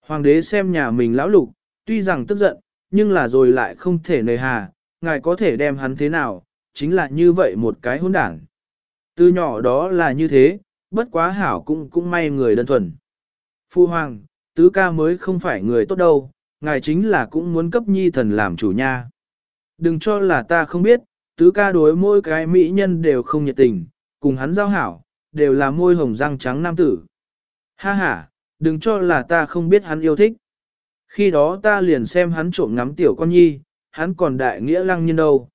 Hoàng đế xem nhà mình lão lục, tuy rằng tức giận, nhưng là rồi lại không thể nề hà, ngài có thể đem hắn thế nào, chính là như vậy một cái hỗn đảng. Từ nhỏ đó là như thế, bất quá hảo cũng cũng may người đơn thuần. Phu hoàng, tứ ca mới không phải người tốt đâu, ngài chính là cũng muốn cấp nhi thần làm chủ nha. Đừng cho là ta không biết, tứ ca đối mỗi cái mỹ nhân đều không nhiệt tình, cùng hắn giao hảo, đều là môi hồng răng trắng nam tử. Ha ha, đừng cho là ta không biết hắn yêu thích. Khi đó ta liền xem hắn trộm ngắm tiểu con nhi, hắn còn đại nghĩa lăng nhân đâu.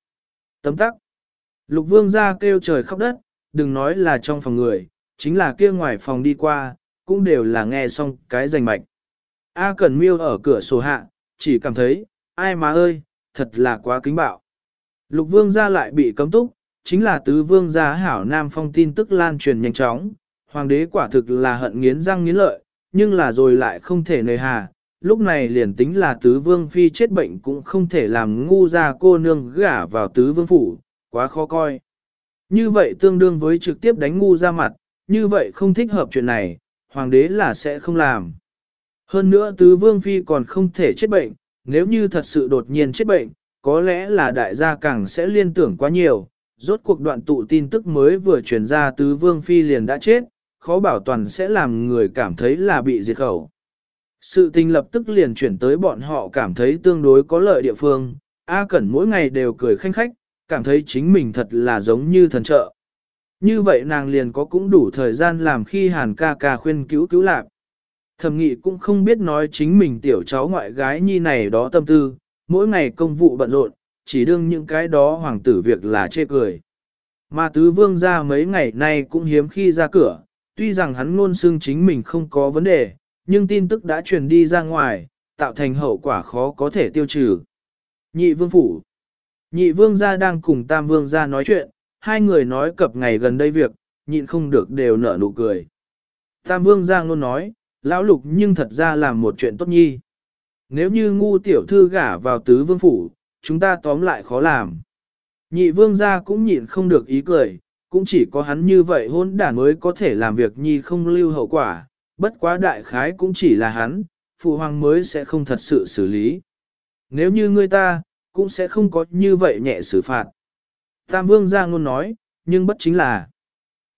Tấm tắc. Lục vương ra kêu trời khóc đất, đừng nói là trong phòng người, chính là kia ngoài phòng đi qua, cũng đều là nghe xong cái rành mạch. A Cẩn Miêu ở cửa sổ hạ, chỉ cảm thấy, ai má ơi, thật là quá kính bạo. Lục vương gia lại bị cấm túc, chính là tứ vương gia hảo nam phong tin tức lan truyền nhanh chóng, hoàng đế quả thực là hận nghiến răng nghiến lợi, nhưng là rồi lại không thể nề hà, lúc này liền tính là tứ vương phi chết bệnh cũng không thể làm ngu ra cô nương gả vào tứ vương phủ, quá khó coi. Như vậy tương đương với trực tiếp đánh ngu ra mặt, như vậy không thích hợp chuyện này, hoàng đế là sẽ không làm. Hơn nữa tứ vương phi còn không thể chết bệnh, nếu như thật sự đột nhiên chết bệnh, có lẽ là đại gia càng sẽ liên tưởng quá nhiều, rốt cuộc đoạn tụ tin tức mới vừa truyền ra tứ vương phi liền đã chết, khó bảo toàn sẽ làm người cảm thấy là bị diệt khẩu. Sự tình lập tức liền chuyển tới bọn họ cảm thấy tương đối có lợi địa phương, A Cẩn mỗi ngày đều cười khanh khách, cảm thấy chính mình thật là giống như thần trợ. Như vậy nàng liền có cũng đủ thời gian làm khi hàn ca ca khuyên cứu cứu lạc. Thẩm nghị cũng không biết nói chính mình tiểu cháu ngoại gái nhi này đó tâm tư, mỗi ngày công vụ bận rộn, chỉ đương những cái đó hoàng tử việc là chê cười. Mà tứ vương ra mấy ngày nay cũng hiếm khi ra cửa, tuy rằng hắn ngôn xương chính mình không có vấn đề, nhưng tin tức đã truyền đi ra ngoài, tạo thành hậu quả khó có thể tiêu trừ. Nhị vương phủ Nhị vương gia đang cùng tam vương gia nói chuyện, hai người nói cập ngày gần đây việc, nhịn không được đều nở nụ cười. Tam vương gia luôn nói, lão lục nhưng thật ra làm một chuyện tốt nhi. Nếu như ngu tiểu thư gả vào tứ vương phủ, chúng ta tóm lại khó làm. Nhị vương gia cũng nhịn không được ý cười, cũng chỉ có hắn như vậy hôn đản mới có thể làm việc nhi không lưu hậu quả, bất quá đại khái cũng chỉ là hắn, phụ hoàng mới sẽ không thật sự xử lý. Nếu như ngươi ta, cũng sẽ không có như vậy nhẹ xử phạt. Tam vương gia ngôn nói, nhưng bất chính là,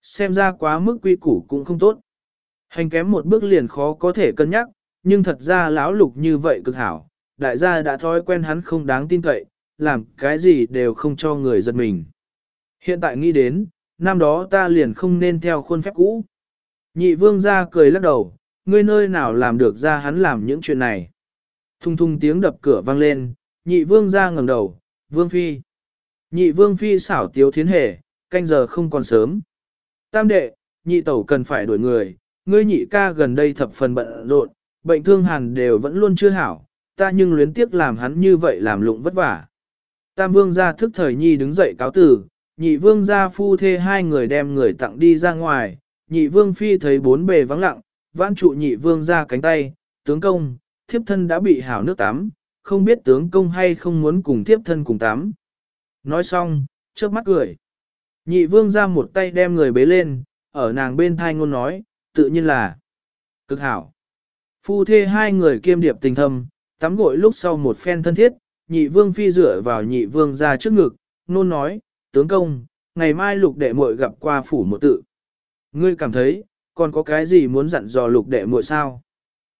xem ra quá mức quy củ cũng không tốt. Hành kém một bước liền khó có thể cân nhắc, nhưng thật ra lão lục như vậy cực hảo, đại gia đã thói quen hắn không đáng tin cậy, làm cái gì đều không cho người giật mình. Hiện tại nghĩ đến, năm đó ta liền không nên theo khuôn phép cũ. Nhị vương ra cười lắc đầu, ngươi nơi nào làm được ra hắn làm những chuyện này. Thung thung tiếng đập cửa vang lên, nhị vương ra ngẩng đầu, vương phi. Nhị vương phi xảo tiếu thiến hề, canh giờ không còn sớm. Tam đệ, nhị tẩu cần phải đuổi người, ngươi nhị ca gần đây thập phần bận rộn, bệnh thương hàn đều vẫn luôn chưa hảo, ta nhưng luyến tiếc làm hắn như vậy làm lụng vất vả. Tam vương gia thức thời nhi đứng dậy cáo tử, nhị vương gia phu thê hai người đem người tặng đi ra ngoài, nhị vương phi thấy bốn bề vắng lặng, vãn trụ nhị vương ra cánh tay, tướng công, thiếp thân đã bị hảo nước tắm, không biết tướng công hay không muốn cùng thiếp thân cùng tắm. Nói xong, trước mắt cười. Nhị vương ra một tay đem người bế lên, ở nàng bên thai ngôn nói, tự nhiên là cực hảo. Phu thê hai người kiêm điệp tình thâm, tắm gội lúc sau một phen thân thiết, nhị vương phi dựa vào nhị vương ra trước ngực, nôn nói, tướng công, ngày mai lục đệ muội gặp qua phủ một tự. Ngươi cảm thấy, còn có cái gì muốn dặn dò lục đệ muội sao?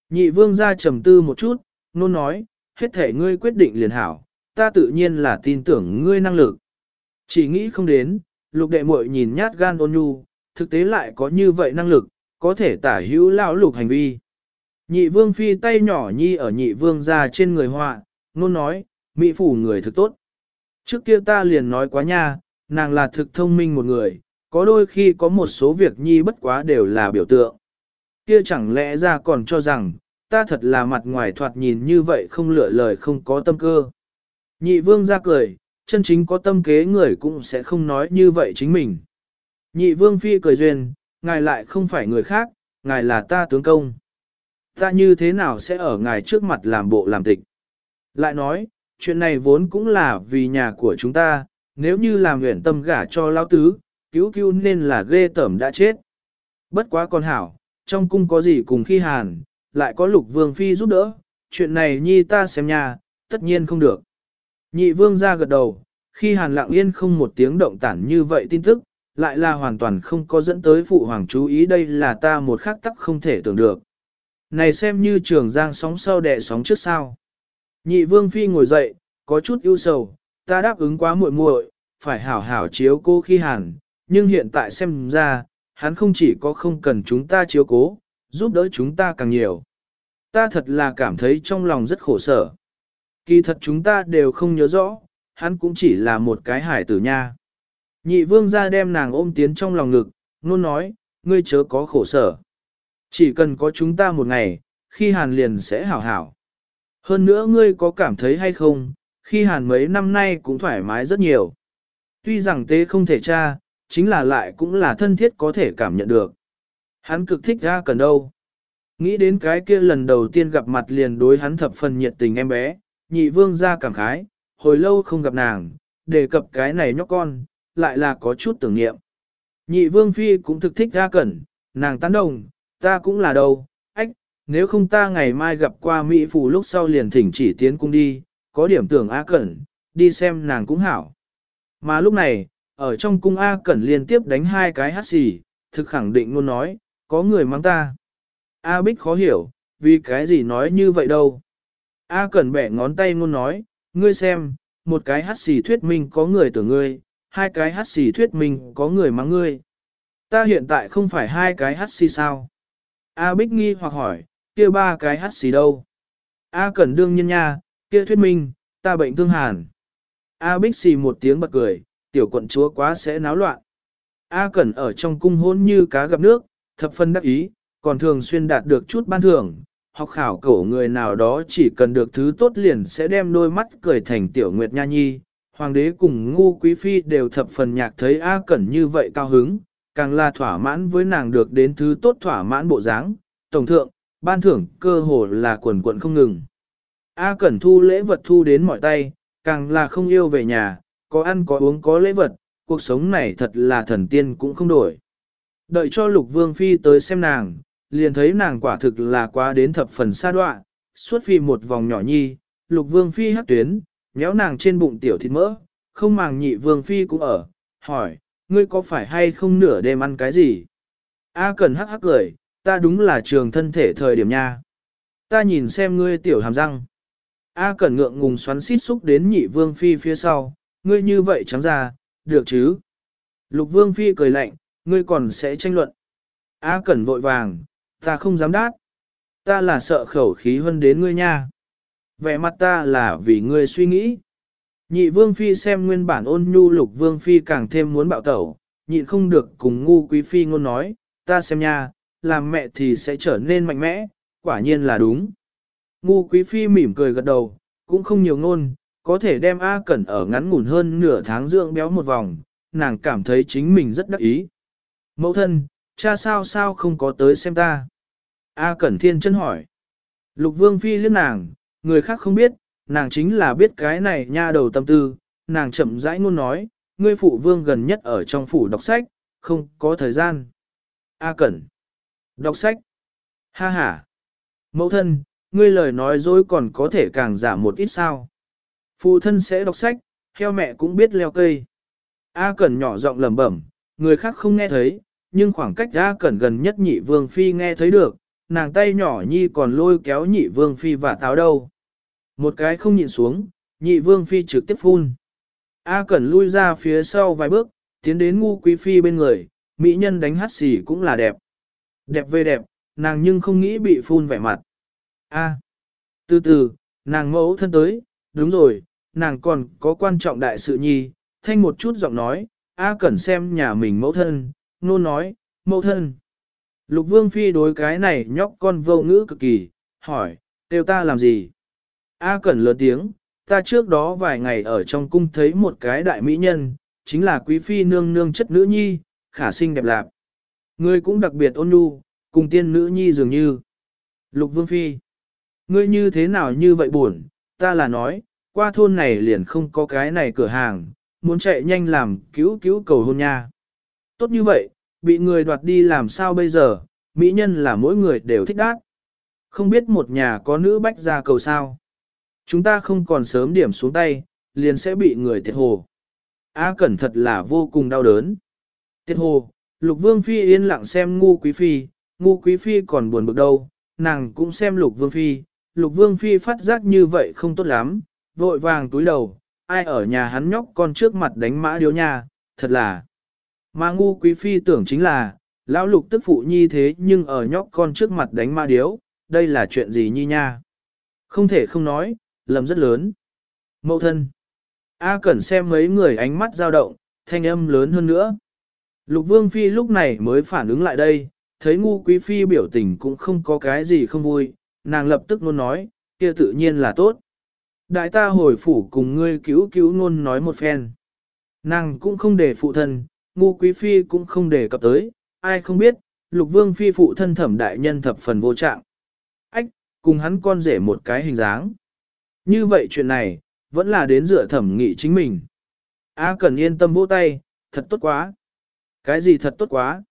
Nhị vương ra trầm tư một chút, nôn nói, hết thể ngươi quyết định liền hảo, ta tự nhiên là tin tưởng ngươi năng lực. Chỉ nghĩ không đến, lục đệ muội nhìn nhát gan ôn nhu, thực tế lại có như vậy năng lực, có thể tả hữu lão lục hành vi. Nhị vương phi tay nhỏ nhi ở nhị vương ra trên người họa, nôn nói, mỹ phủ người thực tốt. Trước kia ta liền nói quá nha, nàng là thực thông minh một người, có đôi khi có một số việc nhi bất quá đều là biểu tượng. Kia chẳng lẽ ra còn cho rằng, ta thật là mặt ngoài thoạt nhìn như vậy không lựa lời không có tâm cơ. Nhị vương ra cười, chân chính có tâm kế người cũng sẽ không nói như vậy chính mình. Nhị vương phi cười duyên, ngài lại không phải người khác, ngài là ta tướng công. Ta như thế nào sẽ ở ngài trước mặt làm bộ làm tịch? Lại nói, chuyện này vốn cũng là vì nhà của chúng ta, nếu như làm nguyện tâm gả cho lão tứ, cứu cứu nên là ghê tẩm đã chết. Bất quá con hảo, trong cung có gì cùng khi hàn, lại có lục vương phi giúp đỡ, chuyện này nhi ta xem nhà, tất nhiên không được. Nhị vương ra gật đầu, khi hàn lặng yên không một tiếng động tản như vậy tin tức, lại là hoàn toàn không có dẫn tới phụ hoàng chú ý đây là ta một khắc tắc không thể tưởng được. Này xem như trường giang sóng sau đẻ sóng trước sao. Nhị vương phi ngồi dậy, có chút ưu sầu, ta đáp ứng quá muội muội, phải hảo hảo chiếu cô khi hàn, nhưng hiện tại xem ra, hắn không chỉ có không cần chúng ta chiếu cố, giúp đỡ chúng ta càng nhiều. Ta thật là cảm thấy trong lòng rất khổ sở. Kỳ thật chúng ta đều không nhớ rõ, hắn cũng chỉ là một cái hải tử nha. Nhị vương ra đem nàng ôm tiến trong lòng ngực, luôn nói, ngươi chớ có khổ sở. Chỉ cần có chúng ta một ngày, khi hàn liền sẽ hảo hảo. Hơn nữa ngươi có cảm thấy hay không, khi hàn mấy năm nay cũng thoải mái rất nhiều. Tuy rằng tế không thể tra, chính là lại cũng là thân thiết có thể cảm nhận được. Hắn cực thích ra cần đâu. Nghĩ đến cái kia lần đầu tiên gặp mặt liền đối hắn thập phần nhiệt tình em bé, nhị vương ra cảm khái, hồi lâu không gặp nàng, đề cập cái này nhóc con, lại là có chút tưởng niệm. Nhị vương phi cũng thực thích ra cẩn, nàng tán đồng, ta cũng là đâu, ách, nếu không ta ngày mai gặp qua Mỹ Phù lúc sau liền thỉnh chỉ tiến cung đi, có điểm tưởng A Cẩn, đi xem nàng cũng hảo. Mà lúc này, ở trong cung A Cẩn liên tiếp đánh hai cái hát xì, thực khẳng định luôn nói, có người mang ta. A Bích khó hiểu, vì cái gì nói như vậy đâu. A Cẩn bẻ ngón tay ngôn nói, ngươi xem, một cái hát xì thuyết minh có người tưởng ngươi, hai cái hát xì thuyết minh có người mang ngươi. Ta hiện tại không phải hai cái hát xì sao? A Bích nghi hoặc hỏi, kia ba cái hát xì đâu? A Cẩn đương nhiên nha, kia thuyết minh, ta bệnh thương hàn. A Bích xì một tiếng bật cười, tiểu quận chúa quá sẽ náo loạn. A Cẩn ở trong cung hôn như cá gặp nước, thập phân đắc ý, còn thường xuyên đạt được chút ban thưởng. Học khảo cổ người nào đó chỉ cần được thứ tốt liền sẽ đem đôi mắt cười thành tiểu nguyệt nha nhi. Hoàng đế cùng ngu quý phi đều thập phần nhạc thấy A Cẩn như vậy cao hứng, càng là thỏa mãn với nàng được đến thứ tốt thỏa mãn bộ dáng. Tổng thượng, ban thưởng cơ hồ là quần quận không ngừng. A Cẩn thu lễ vật thu đến mọi tay, càng là không yêu về nhà, có ăn có uống có lễ vật, cuộc sống này thật là thần tiên cũng không đổi. Đợi cho lục vương phi tới xem nàng, liền thấy nàng quả thực là quá đến thập phần xa đoạn, suốt phi một vòng nhỏ nhi, lục vương phi hát tuyến, nhéo nàng trên bụng tiểu thịt mỡ, không màng nhị vương phi cũng ở, hỏi, ngươi có phải hay không nửa đêm ăn cái gì? A cần hắc hắc cười, ta đúng là trường thân thể thời điểm nha. Ta nhìn xem ngươi tiểu hàm răng. A Cẩn ngượng ngùng xoắn xít xúc đến nhị vương phi phía sau, ngươi như vậy trắng ra, được chứ? Lục vương phi cười lạnh, ngươi còn sẽ tranh luận. A Cẩn vội vàng, ta không dám đát. Ta là sợ khẩu khí hơn đến ngươi nha. Vẻ mặt ta là vì ngươi suy nghĩ. Nhị vương phi xem nguyên bản ôn nhu lục vương phi càng thêm muốn bạo tẩu, nhịn không được cùng ngu quý phi ngôn nói, ta xem nha, làm mẹ thì sẽ trở nên mạnh mẽ, quả nhiên là đúng. Ngu quý phi mỉm cười gật đầu, cũng không nhiều ngôn, có thể đem A Cẩn ở ngắn ngủn hơn nửa tháng dưỡng béo một vòng, nàng cảm thấy chính mình rất đắc ý. Mẫu thân, cha sao sao không có tới xem ta? A Cẩn thiên chân hỏi. Lục vương phi liếc nàng, người khác không biết, nàng chính là biết cái này nha đầu tâm tư, nàng chậm rãi ngôn nói, ngươi phụ vương gần nhất ở trong phủ đọc sách, không có thời gian. A Cẩn. Đọc sách. Ha ha. Mẫu thân, ngươi lời nói dối còn có thể càng giả một ít sao. Phụ thân sẽ đọc sách, theo mẹ cũng biết leo cây. A Cẩn nhỏ giọng lẩm bẩm, người khác không nghe thấy, nhưng khoảng cách A Cẩn gần nhất nhị vương phi nghe thấy được, nàng tay nhỏ nhi còn lôi kéo nhị vương phi và táo đâu. Một cái không nhìn xuống, nhị vương phi trực tiếp phun. A Cẩn lui ra phía sau vài bước, tiến đến ngu quý phi bên người, mỹ nhân đánh hát xì cũng là đẹp. Đẹp về đẹp, nàng nhưng không nghĩ bị phun vẻ mặt. A. từ từ, nàng mẫu thân tới, đúng rồi, nàng còn có quan trọng đại sự nhi, thanh một chút giọng nói, A Cẩn xem nhà mình mẫu thân, nôn nói, mẫu thân. Lục vương phi đối cái này nhóc con vô ngữ cực kỳ, hỏi, đều ta làm gì? A Cẩn lớn tiếng, ta trước đó vài ngày ở trong cung thấy một cái đại mỹ nhân, chính là quý phi nương nương chất nữ nhi, khả sinh đẹp lạp. Ngươi cũng đặc biệt ôn nhu, cùng tiên nữ nhi dường như. Lục vương phi, ngươi như thế nào như vậy buồn, ta là nói, qua thôn này liền không có cái này cửa hàng, muốn chạy nhanh làm cứu cứu cầu hôn nha. Tốt như vậy, bị người đoạt đi làm sao bây giờ, mỹ nhân là mỗi người đều thích đát. Không biết một nhà có nữ bách ra cầu sao. Chúng ta không còn sớm điểm xuống tay, liền sẽ bị người tiệt hồ. A cẩn thật là vô cùng đau đớn. Tiệt hồ, lục vương phi yên lặng xem ngu quý phi, ngu quý phi còn buồn bực đâu, nàng cũng xem lục vương phi, lục vương phi phát giác như vậy không tốt lắm, vội vàng túi đầu, ai ở nhà hắn nhóc con trước mặt đánh mã điếu nha, thật là. Mà ngu quý phi tưởng chính là, lão lục tức phụ nhi thế nhưng ở nhóc con trước mặt đánh ma điếu, đây là chuyện gì nhi nha. Không thể không nói, lầm rất lớn. Mậu thân. A Cẩn xem mấy người ánh mắt dao động, thanh âm lớn hơn nữa. Lục Vương Phi lúc này mới phản ứng lại đây, thấy ngu quý phi biểu tình cũng không có cái gì không vui, nàng lập tức luôn nói, kia tự nhiên là tốt. Đại ta hồi phủ cùng ngươi cứu cứu luôn nói một phen. Nàng cũng không để phụ thân, ngu quý phi cũng không đề cập tới, ai không biết, lục vương phi phụ thân thẩm đại nhân thập phần vô trạng. Ách, cùng hắn con rể một cái hình dáng. Như vậy chuyện này, vẫn là đến dựa thẩm nghị chính mình. A cần yên tâm vỗ tay, thật tốt quá. Cái gì thật tốt quá?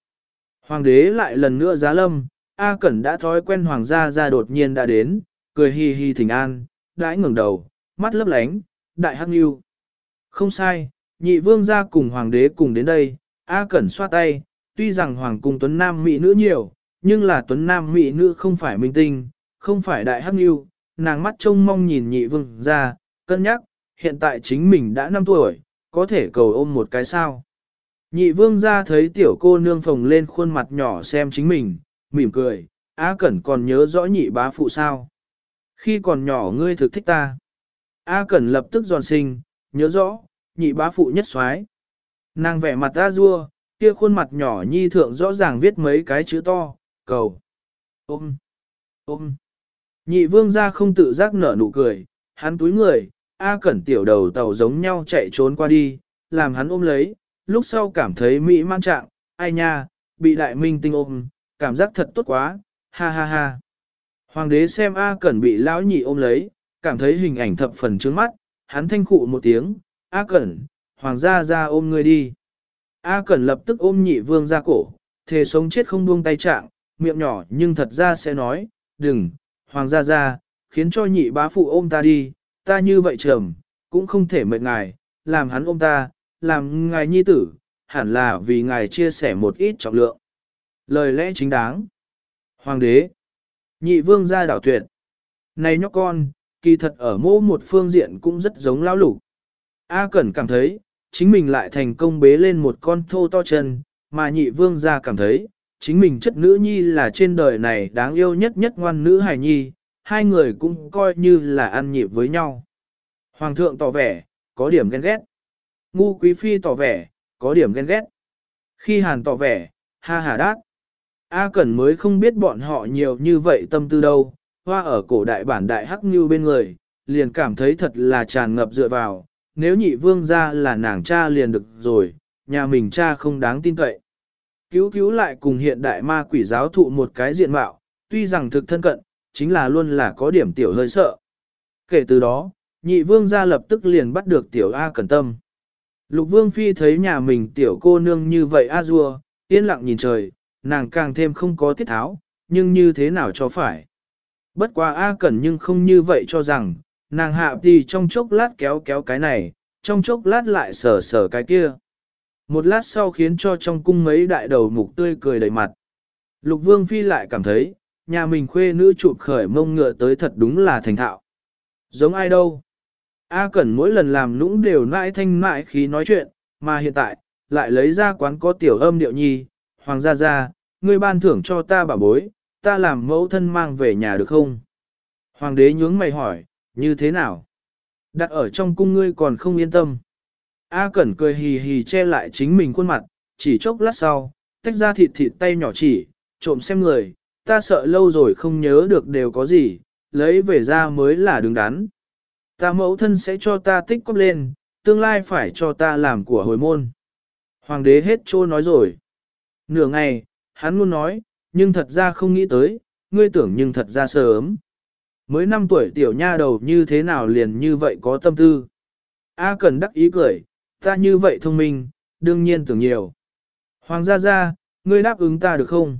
Hoàng đế lại lần nữa giá lâm, A Cẩn đã thói quen hoàng gia ra đột nhiên đã đến, cười hi hi thỉnh an, đãi ngẩng đầu, mắt lấp lánh, đại hắc nhu. Không sai, nhị vương gia cùng hoàng đế cùng đến đây, A Cẩn xoa tay, tuy rằng hoàng cung tuấn nam mỹ nữ nhiều, nhưng là tuấn nam mỹ nữ không phải minh tinh, không phải đại hắc yêu. nàng mắt trông mong nhìn nhị vương gia, cân nhắc, hiện tại chính mình đã 5 tuổi, có thể cầu ôm một cái sao. Nhị vương gia thấy tiểu cô nương phồng lên khuôn mặt nhỏ xem chính mình, mỉm cười, A Cẩn còn nhớ rõ nhị bá phụ sao. Khi còn nhỏ ngươi thực thích ta. A Cẩn lập tức giòn sinh, nhớ rõ, nhị bá phụ nhất soái. Nàng vẻ mặt ta rua, kia khuôn mặt nhỏ nhi thượng rõ ràng viết mấy cái chữ to, cầu. Ôm, ôm. Nhị vương ra không tự giác nở nụ cười, hắn túi người, A Cẩn tiểu đầu tàu giống nhau chạy trốn qua đi, làm hắn ôm lấy, lúc sau cảm thấy mỹ mang trạng, ai nha, bị đại minh tinh ôm, cảm giác thật tốt quá, ha ha ha. Hoàng đế xem A Cẩn bị lão nhị ôm lấy, cảm thấy hình ảnh thập phần trước mắt, hắn thanh khụ một tiếng, A Cẩn, hoàng gia ra ôm người đi. A Cẩn lập tức ôm nhị vương ra cổ, thề sống chết không buông tay trạng, miệng nhỏ nhưng thật ra sẽ nói, đừng, hoàng gia ra, khiến cho nhị bá phụ ôm ta đi, ta như vậy trầm, cũng không thể mệt ngài, làm hắn ôm ta, làm ngài nhi tử, hẳn là vì ngài chia sẻ một ít trọng lượng. Lời lẽ chính đáng. Hoàng đế. Nhị vương gia đảo tuyệt. Này nhóc con, kỳ thật ở mô một phương diện cũng rất giống lão lục. A Cẩn cảm thấy, chính mình lại thành công bế lên một con thô to chân, mà nhị vương gia cảm thấy, chính mình chất nữ nhi là trên đời này đáng yêu nhất nhất ngoan nữ hài nhi, hai người cũng coi như là ăn nhịp với nhau. Hoàng thượng tỏ vẻ, có điểm ghen ghét. Ngu quý phi tỏ vẻ, có điểm ghen ghét. Khi hàn tỏ vẻ, ha hà đát. A Cẩn mới không biết bọn họ nhiều như vậy tâm tư đâu, hoa ở cổ đại bản đại hắc như bên người, liền cảm thấy thật là tràn ngập dựa vào, nếu nhị vương ra là nàng cha liền được rồi, nhà mình cha không đáng tin cậy. Cứu cứu lại cùng hiện đại ma quỷ giáo thụ một cái diện mạo, tuy rằng thực thân cận, chính là luôn là có điểm tiểu hơi sợ. Kể từ đó, nhị vương ra lập tức liền bắt được tiểu A Cẩn tâm. Lục vương phi thấy nhà mình tiểu cô nương như vậy a rua, yên lặng nhìn trời, nàng càng thêm không có tiết tháo, nhưng như thế nào cho phải. Bất quá A Cẩn nhưng không như vậy cho rằng, nàng hạ thì trong chốc lát kéo kéo cái này, trong chốc lát lại sờ sờ cái kia. Một lát sau khiến cho trong cung mấy đại đầu mục tươi cười đầy mặt. Lục vương phi lại cảm thấy, nhà mình khuê nữ chụp khởi mông ngựa tới thật đúng là thành thạo. Giống ai đâu? A Cẩn mỗi lần làm nũng đều nãi thanh nãi khí nói chuyện, mà hiện tại, lại lấy ra quán có tiểu âm điệu nhi, hoàng gia gia, ngươi ban thưởng cho ta bà bối, ta làm mẫu thân mang về nhà được không? Hoàng đế nhướng mày hỏi, như thế nào? Đặt ở trong cung ngươi còn không yên tâm. A Cẩn cười hì hì che lại chính mình khuôn mặt, chỉ chốc lát sau, tách ra thịt thịt tay nhỏ chỉ, trộm xem người, ta sợ lâu rồi không nhớ được đều có gì, lấy về ra mới là đứng đắn. Ta mẫu thân sẽ cho ta tích cóp lên, tương lai phải cho ta làm của hồi môn. Hoàng đế hết trô nói rồi. Nửa ngày, hắn luôn nói, nhưng thật ra không nghĩ tới, ngươi tưởng nhưng thật ra sớm. Mới 5 tuổi tiểu nha đầu như thế nào liền như vậy có tâm tư. A cần đắc ý cười, ta như vậy thông minh, đương nhiên tưởng nhiều. Hoàng gia gia, ngươi đáp ứng ta được không?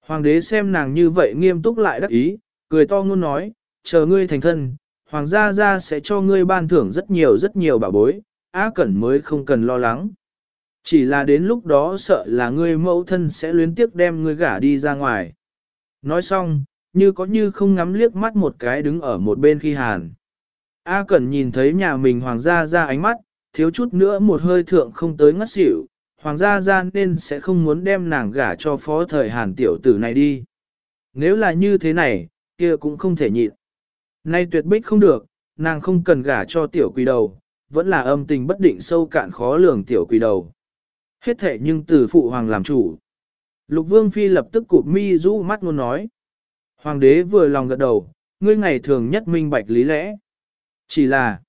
Hoàng đế xem nàng như vậy nghiêm túc lại đắc ý, cười to ngôn nói, chờ ngươi thành thân, hoàng gia gia sẽ cho ngươi ban thưởng rất nhiều rất nhiều bảo bối, á cẩn mới không cần lo lắng. Chỉ là đến lúc đó sợ là ngươi mẫu thân sẽ luyến tiếc đem ngươi gả đi ra ngoài. Nói xong, như có như không ngắm liếc mắt một cái đứng ở một bên khi hàn. A Cẩn nhìn thấy nhà mình hoàng gia ra ánh mắt, thiếu chút nữa một hơi thượng không tới ngất xỉu, hoàng gia ra nên sẽ không muốn đem nàng gả cho phó thời hàn tiểu tử này đi. Nếu là như thế này, kia cũng không thể nhịn. Nay tuyệt bích không được, nàng không cần gả cho tiểu quỷ đầu, vẫn là âm tình bất định sâu cạn khó lường tiểu quỷ đầu. Hết thể nhưng từ phụ hoàng làm chủ. Lục vương phi lập tức cụp mi rũ mắt luôn nói. Hoàng đế vừa lòng gật đầu, ngươi ngày thường nhất minh bạch lý lẽ. Chỉ là,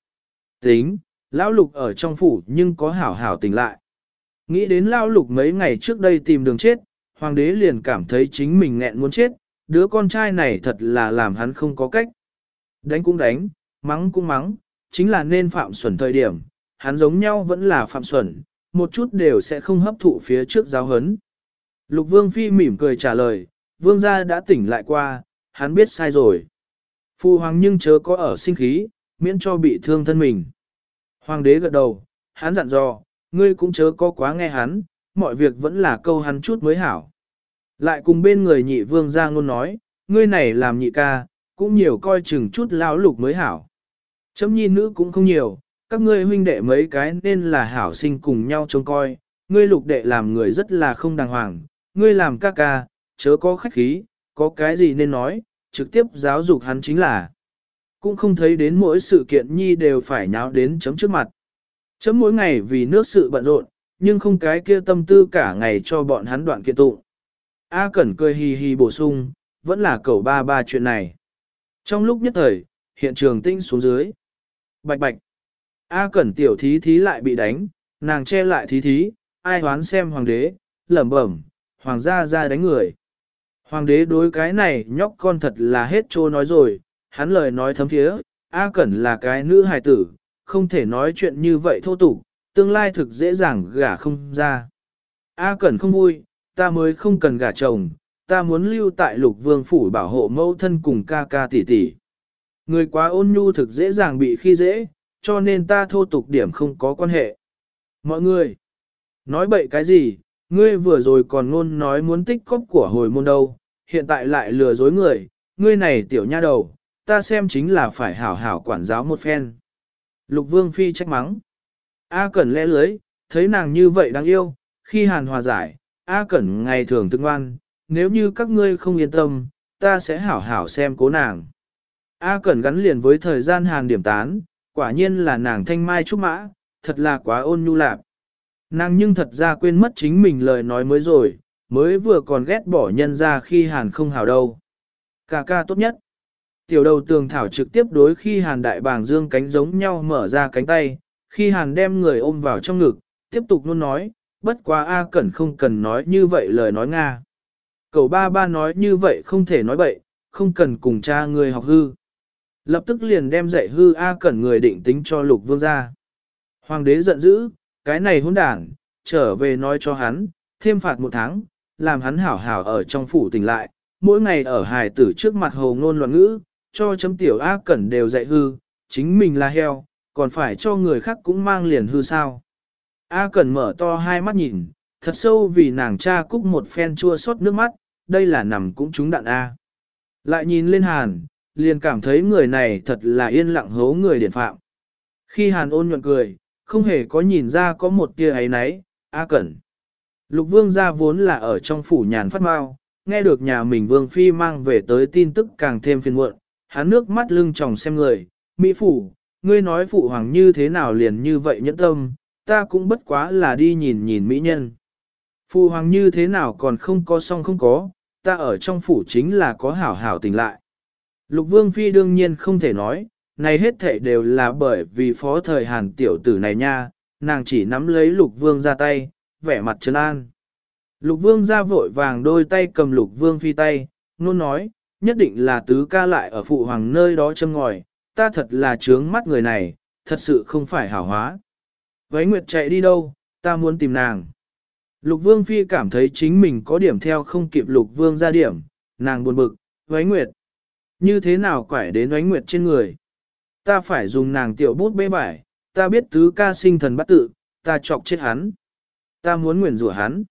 tính, lão lục ở trong phủ nhưng có hảo hảo tỉnh lại. Nghĩ đến lão lục mấy ngày trước đây tìm đường chết, hoàng đế liền cảm thấy chính mình nghẹn muốn chết, đứa con trai này thật là làm hắn không có cách. Đánh cũng đánh, mắng cũng mắng, chính là nên phạm xuẩn thời điểm, hắn giống nhau vẫn là phạm xuẩn, một chút đều sẽ không hấp thụ phía trước giáo hấn. Lục vương phi mỉm cười trả lời, vương gia đã tỉnh lại qua, hắn biết sai rồi. Phu hoàng nhưng chớ có ở sinh khí, miễn cho bị thương thân mình. Hoàng đế gật đầu, hắn dặn dò, ngươi cũng chớ có quá nghe hắn, mọi việc vẫn là câu hắn chút mới hảo. Lại cùng bên người nhị vương gia ngôn nói, ngươi này làm nhị ca, cũng nhiều coi chừng chút lao lục mới hảo. Chấm nhi nữ cũng không nhiều, các ngươi huynh đệ mấy cái nên là hảo sinh cùng nhau trông coi, ngươi lục đệ làm người rất là không đàng hoàng, ngươi làm ca ca, chớ có khách khí, có cái gì nên nói, trực tiếp giáo dục hắn chính là. Cũng không thấy đến mỗi sự kiện nhi đều phải nháo đến chấm trước mặt. Chấm mỗi ngày vì nước sự bận rộn, nhưng không cái kia tâm tư cả ngày cho bọn hắn đoạn kiện tụ A Cẩn cười hì hì bổ sung, vẫn là cầu ba ba chuyện này. Trong lúc nhất thời, hiện trường tinh xuống dưới. Bạch bạch. A Cẩn tiểu thí thí lại bị đánh, nàng che lại thí thí, ai hoán xem hoàng đế, lẩm bẩm, hoàng gia ra đánh người. Hoàng đế đối cái này nhóc con thật là hết trô nói rồi, hắn lời nói thấm thiế, A Cẩn là cái nữ hài tử, không thể nói chuyện như vậy thô tục, tương lai thực dễ dàng gả không ra. A Cẩn không vui, ta mới không cần gả chồng, ta muốn lưu tại lục vương phủ bảo hộ mẫu thân cùng ca ca tỷ tỷ. Người quá ôn nhu thực dễ dàng bị khi dễ, cho nên ta thô tục điểm không có quan hệ. Mọi người, nói bậy cái gì, ngươi vừa rồi còn ngôn nói muốn tích cóp của hồi môn đâu, hiện tại lại lừa dối người, ngươi này tiểu nha đầu, ta xem chính là phải hảo hảo quản giáo một phen. Lục vương phi trách mắng. A Cẩn lẽ lưới, thấy nàng như vậy đáng yêu, khi hàn hòa giải, A Cẩn ngày thường tương ngoan, nếu như các ngươi không yên tâm, ta sẽ hảo hảo xem cố nàng. A Cẩn gắn liền với thời gian hàn điểm tán, quả nhiên là nàng thanh mai trúc mã, thật là quá ôn nhu lạc. Nàng nhưng thật ra quên mất chính mình lời nói mới rồi, mới vừa còn ghét bỏ nhân ra khi hàn không hảo đâu. Cà ca tốt nhất. Tiểu đầu tường thảo trực tiếp đối khi hàn đại bàng dương cánh giống nhau mở ra cánh tay, khi hàn đem người ôm vào trong ngực, tiếp tục luôn nói, bất quá A Cẩn không cần nói như vậy lời nói Nga. Cậu ba ba nói như vậy không thể nói bậy, không cần cùng cha người học hư. Lập tức liền đem dạy hư A Cẩn người định tính cho lục vương ra. Hoàng đế giận dữ, cái này hỗn đản, trở về nói cho hắn, thêm phạt một tháng, làm hắn hảo hảo ở trong phủ tỉnh lại, mỗi ngày ở hài tử trước mặt hồ ngôn loạn ngữ, cho chấm tiểu A Cẩn đều dạy hư, chính mình là heo, còn phải cho người khác cũng mang liền hư sao. A Cẩn mở to hai mắt nhìn, thật sâu vì nàng cha cúc một phen chua xót nước mắt, đây là nằm cũng trúng đạn A. Lại nhìn lên Hàn, liền cảm thấy người này thật là yên lặng hố người điển phạm. Khi Hàn ôn nhuận cười, không hề có nhìn ra có một tia ấy nấy, A Cẩn. Lục vương gia vốn là ở trong phủ nhàn phát mau, nghe được nhà mình vương phi mang về tới tin tức càng thêm phiền muộn, hắn nước mắt lưng tròng xem người, Mỹ phủ, ngươi nói phụ hoàng như thế nào liền như vậy nhẫn tâm, ta cũng bất quá là đi nhìn nhìn mỹ nhân. Phụ hoàng như thế nào còn không có song không có, ta ở trong phủ chính là có hảo hảo tình lại. Lục vương phi đương nhiên không thể nói, này hết thảy đều là bởi vì phó thời hàn tiểu tử này nha, nàng chỉ nắm lấy lục vương ra tay, vẻ mặt trấn an. Lục vương ra vội vàng đôi tay cầm lục vương phi tay, nôn nói, nhất định là tứ ca lại ở phụ hoàng nơi đó châm ngòi, ta thật là trướng mắt người này, thật sự không phải hảo hóa. Vấy Nguyệt chạy đi đâu, ta muốn tìm nàng. Lục vương phi cảm thấy chính mình có điểm theo không kịp lục vương ra điểm, nàng buồn bực, Vấy Nguyệt. Như thế nào quải đến Vấy Nguyệt trên người? Ta phải dùng nàng tiểu bút bê vải, ta biết tứ ca sinh thần bắt tự, ta chọc chết hắn. Ta muốn nguyền rủa hắn.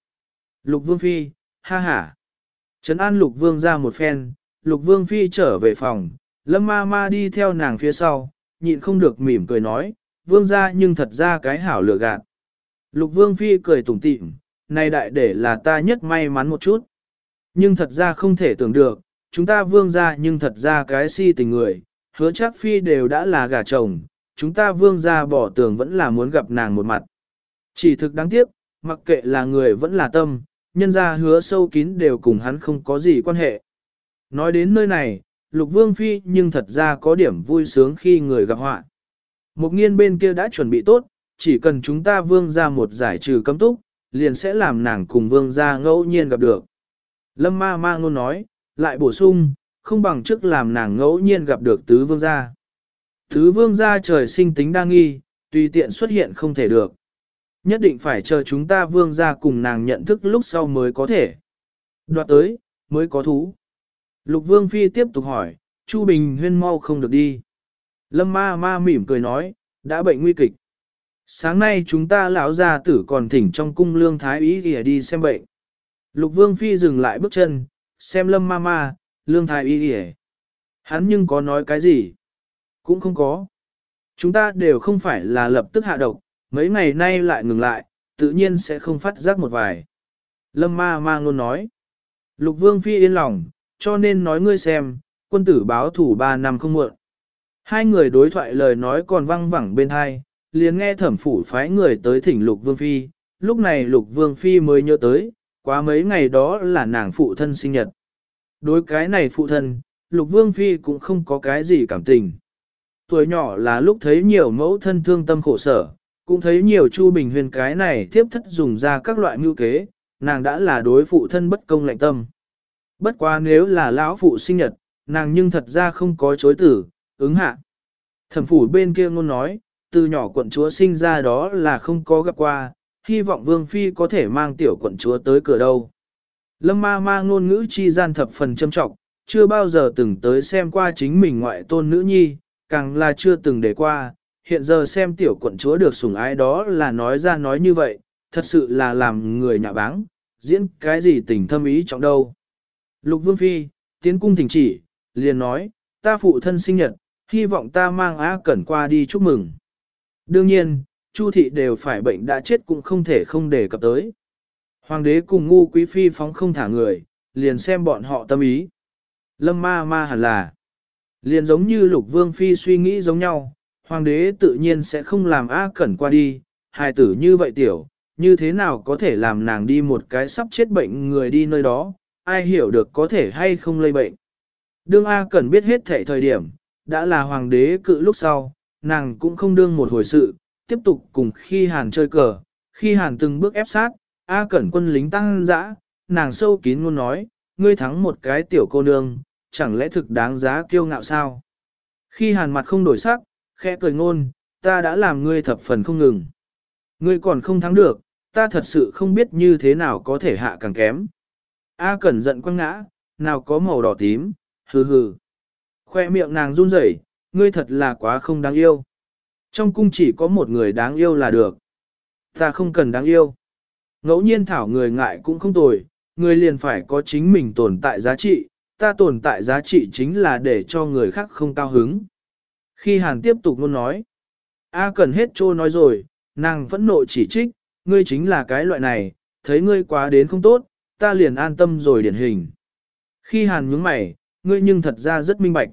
Lục vương phi, ha ha. Trấn an lục vương ra một phen, lục vương phi trở về phòng, lâm ma ma đi theo nàng phía sau, nhịn không được mỉm cười nói, vương ra nhưng thật ra cái hảo lừa gạt. Lục vương phi cười tủm tỉm, này đại để là ta nhất may mắn một chút. Nhưng thật ra không thể tưởng được, chúng ta vương ra nhưng thật ra cái si tình người, hứa chắc phi đều đã là gà chồng, chúng ta vương ra bỏ tường vẫn là muốn gặp nàng một mặt. Chỉ thực đáng tiếc, mặc kệ là người vẫn là tâm, nhân ra hứa sâu kín đều cùng hắn không có gì quan hệ. Nói đến nơi này, lục vương phi nhưng thật ra có điểm vui sướng khi người gặp họa. Một nghiên bên kia đã chuẩn bị tốt, chỉ cần chúng ta vương ra một giải trừ cấm túc, liền sẽ làm nàng cùng vương ra ngẫu nhiên gặp được. Lâm ma ma ngôn nói, lại bổ sung, không bằng trước làm nàng ngẫu nhiên gặp được tứ vương gia. Tứ vương gia trời sinh tính đa nghi, tùy tiện xuất hiện không thể được. Nhất định phải chờ chúng ta vương gia cùng nàng nhận thức lúc sau mới có thể. Đoạt tới, mới có thú. Lục vương phi tiếp tục hỏi, Chu Bình huyên mau không được đi. Lâm ma ma mỉm cười nói, đã bệnh nguy kịch. Sáng nay chúng ta lão gia tử còn thỉnh trong cung lương thái ý kìa đi xem bệnh. Lục vương phi dừng lại bước chân, xem lâm ma ma, lương thái y kìa. Hắn nhưng có nói cái gì? Cũng không có. Chúng ta đều không phải là lập tức hạ độc, mấy ngày nay lại ngừng lại, tự nhiên sẽ không phát giác một vài. Lâm ma ma luôn nói. Lục vương phi yên lòng, cho nên nói ngươi xem, quân tử báo thủ ba năm không muộn. Hai người đối thoại lời nói còn văng vẳng bên hai, liền nghe thẩm phủ phái người tới thỉnh lục vương phi, lúc này lục vương phi mới nhớ tới, quá mấy ngày đó là nàng phụ thân sinh nhật. Đối cái này phụ thân, lục vương phi cũng không có cái gì cảm tình. Tuổi nhỏ là lúc thấy nhiều mẫu thân thương tâm khổ sở, cũng thấy nhiều Chu Bình Huyền cái này tiếp thất dùng ra các loại mưu kế, nàng đã là đối phụ thân bất công lạnh tâm. Bất quá nếu là lão phụ sinh nhật, nàng nhưng thật ra không có chối tử, ứng hạ. Thẩm phủ bên kia ngôn nói, từ nhỏ quận chúa sinh ra đó là không có gặp qua, hy vọng vương phi có thể mang tiểu quận chúa tới cửa đâu. Lâm ma ma ngôn ngữ chi gian thập phần châm trọng, chưa bao giờ từng tới xem qua chính mình ngoại tôn nữ nhi, càng là chưa từng để qua, hiện giờ xem tiểu quận chúa được sủng ái đó là nói ra nói như vậy, thật sự là làm người nhạ báng, diễn cái gì tình thâm ý trọng đâu. Lục Vương Phi, tiến cung thỉnh chỉ, liền nói, ta phụ thân sinh nhật, hy vọng ta mang Á Cẩn qua đi chúc mừng. Đương nhiên, Chu thị đều phải bệnh đã chết cũng không thể không để cập tới. Hoàng đế cùng ngu quý phi phóng không thả người, liền xem bọn họ tâm ý. Lâm ma ma hẳn là, liền giống như lục vương phi suy nghĩ giống nhau, hoàng đế tự nhiên sẽ không làm A Cẩn qua đi, hài tử như vậy tiểu, như thế nào có thể làm nàng đi một cái sắp chết bệnh người đi nơi đó, ai hiểu được có thể hay không lây bệnh. Đương A Cẩn biết hết thể thời điểm, đã là hoàng đế cự lúc sau, nàng cũng không đương một hồi sự, tiếp tục cùng khi hàn chơi cờ, khi hàn từng bước ép sát, A Cẩn quân lính tăng dã, nàng sâu kín luôn nói, ngươi thắng một cái tiểu cô nương, chẳng lẽ thực đáng giá kiêu ngạo sao? Khi hàn mặt không đổi sắc, khẽ cười ngôn, ta đã làm ngươi thập phần không ngừng. Ngươi còn không thắng được, ta thật sự không biết như thế nào có thể hạ càng kém. A Cẩn giận quăng ngã, nào có màu đỏ tím, hừ hừ. Khoe miệng nàng run rẩy, ngươi thật là quá không đáng yêu. Trong cung chỉ có một người đáng yêu là được. Ta không cần đáng yêu. Ngẫu nhiên thảo người ngại cũng không tồi, người liền phải có chính mình tồn tại giá trị, ta tồn tại giá trị chính là để cho người khác không cao hứng. Khi Hàn tiếp tục luôn nói, A cần hết trô nói rồi, nàng vẫn nộ chỉ trích, ngươi chính là cái loại này, thấy ngươi quá đến không tốt, ta liền an tâm rồi điển hình. Khi Hàn nhướng mày, ngươi nhưng thật ra rất minh bạch.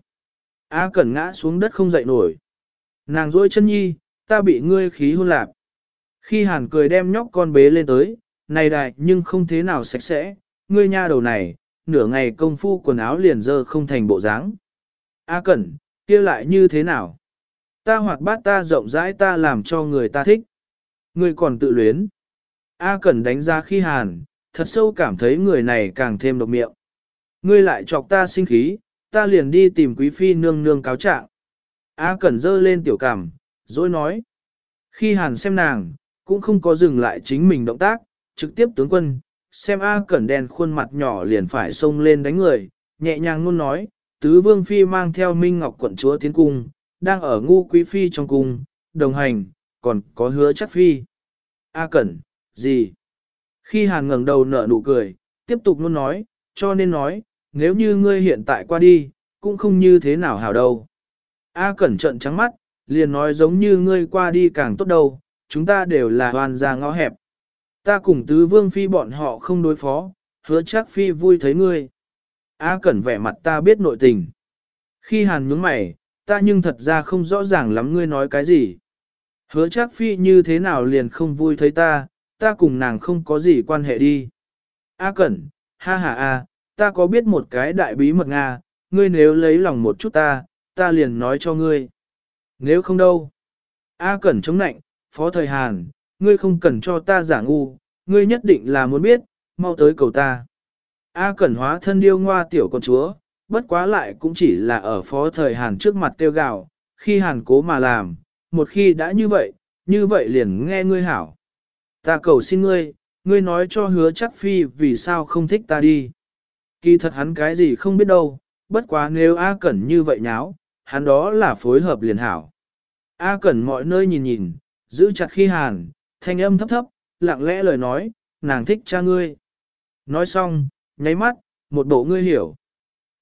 A cần ngã xuống đất không dậy nổi. Nàng dỗi chân nhi, ta bị ngươi khí hôn lạp. Khi Hàn cười đem nhóc con bế lên tới, này đại nhưng không thế nào sạch sẽ, ngươi nha đầu này, nửa ngày công phu quần áo liền dơ không thành bộ dáng. A Cẩn, kia lại như thế nào? Ta hoạt bát ta rộng rãi ta làm cho người ta thích. Ngươi còn tự luyến. A Cẩn đánh ra khi Hàn, thật sâu cảm thấy người này càng thêm độc miệng. Ngươi lại chọc ta sinh khí, ta liền đi tìm quý phi nương nương cáo trạng. A Cẩn dơ lên tiểu cảm, rồi nói. Khi Hàn xem nàng, cũng không có dừng lại chính mình động tác, trực tiếp tướng quân, xem A Cẩn đen khuôn mặt nhỏ liền phải xông lên đánh người, nhẹ nhàng luôn nói, tứ vương phi mang theo Minh Ngọc quận chúa tiến cung, đang ở ngu quý phi trong cung, đồng hành, còn có hứa chắc phi. A Cẩn, gì? Khi Hàn ngẩng đầu nở nụ cười, tiếp tục luôn nói, cho nên nói, nếu như ngươi hiện tại qua đi, cũng không như thế nào hảo đâu. A Cẩn trận trắng mắt, liền nói giống như ngươi qua đi càng tốt đâu, chúng ta đều là hoàn gia ngõ hẹp. Ta cùng tứ vương phi bọn họ không đối phó, hứa chắc phi vui thấy ngươi. A Cẩn vẻ mặt ta biết nội tình. Khi Hàn nhướng mày, ta nhưng thật ra không rõ ràng lắm ngươi nói cái gì. Hứa chắc phi như thế nào liền không vui thấy ta, ta cùng nàng không có gì quan hệ đi. A Cẩn, ha ha a, ta có biết một cái đại bí mật Nga, ngươi nếu lấy lòng một chút ta, ta liền nói cho ngươi. Nếu không đâu. A Cẩn chống nạnh, Phó Thời Hàn, ngươi không cần cho ta giả ngu, ngươi nhất định là muốn biết, mau tới cầu ta. A Cẩn hóa thân điêu ngoa tiểu con chúa, bất quá lại cũng chỉ là ở Phó Thời Hàn trước mặt tiêu gạo, khi Hàn cố mà làm, một khi đã như vậy, như vậy liền nghe ngươi hảo. Ta cầu xin ngươi, ngươi nói cho hứa chắc phi vì sao không thích ta đi. Kỳ thật hắn cái gì không biết đâu, bất quá nếu A Cẩn như vậy nháo, hắn đó là phối hợp liền hảo. A Cẩn mọi nơi nhìn nhìn, giữ chặt khi hàn, thanh âm thấp thấp, lặng lẽ lời nói, nàng thích cha ngươi. Nói xong, nháy mắt, một bộ ngươi hiểu.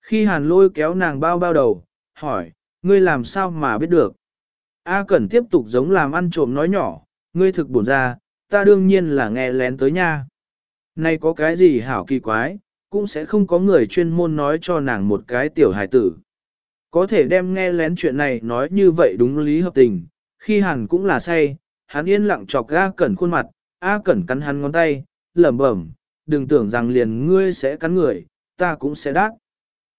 Khi hàn lôi kéo nàng bao bao đầu, hỏi, ngươi làm sao mà biết được. A Cẩn tiếp tục giống làm ăn trộm nói nhỏ, ngươi thực buồn ra, ta đương nhiên là nghe lén tới nha. Này có cái gì hảo kỳ quái, cũng sẽ không có người chuyên môn nói cho nàng một cái tiểu hài tử. Có thể đem nghe lén chuyện này nói như vậy đúng lý hợp tình, khi hàn cũng là say, hắn yên lặng chọc A Cẩn khuôn mặt, A Cẩn cắn hắn ngón tay, lẩm bẩm, đừng tưởng rằng liền ngươi sẽ cắn người, ta cũng sẽ đát.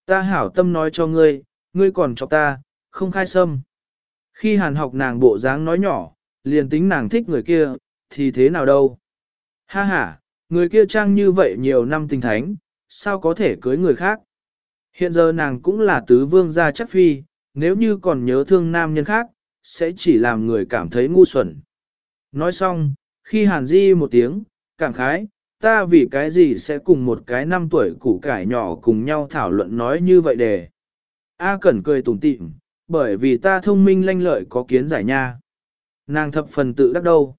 Ta hảo tâm nói cho ngươi, ngươi còn chọc ta, không khai sâm. Khi hàn học nàng bộ dáng nói nhỏ, liền tính nàng thích người kia, thì thế nào đâu. Ha ha, người kia trang như vậy nhiều năm tình thánh, sao có thể cưới người khác. Hiện giờ nàng cũng là tứ vương gia chắc phi, nếu như còn nhớ thương nam nhân khác, sẽ chỉ làm người cảm thấy ngu xuẩn. Nói xong, khi hàn di một tiếng, cảm khái, ta vì cái gì sẽ cùng một cái năm tuổi củ cải nhỏ cùng nhau thảo luận nói như vậy để. A Cẩn cười tủm tỉm, bởi vì ta thông minh lanh lợi có kiến giải nha. Nàng thập phần tự đắc đâu.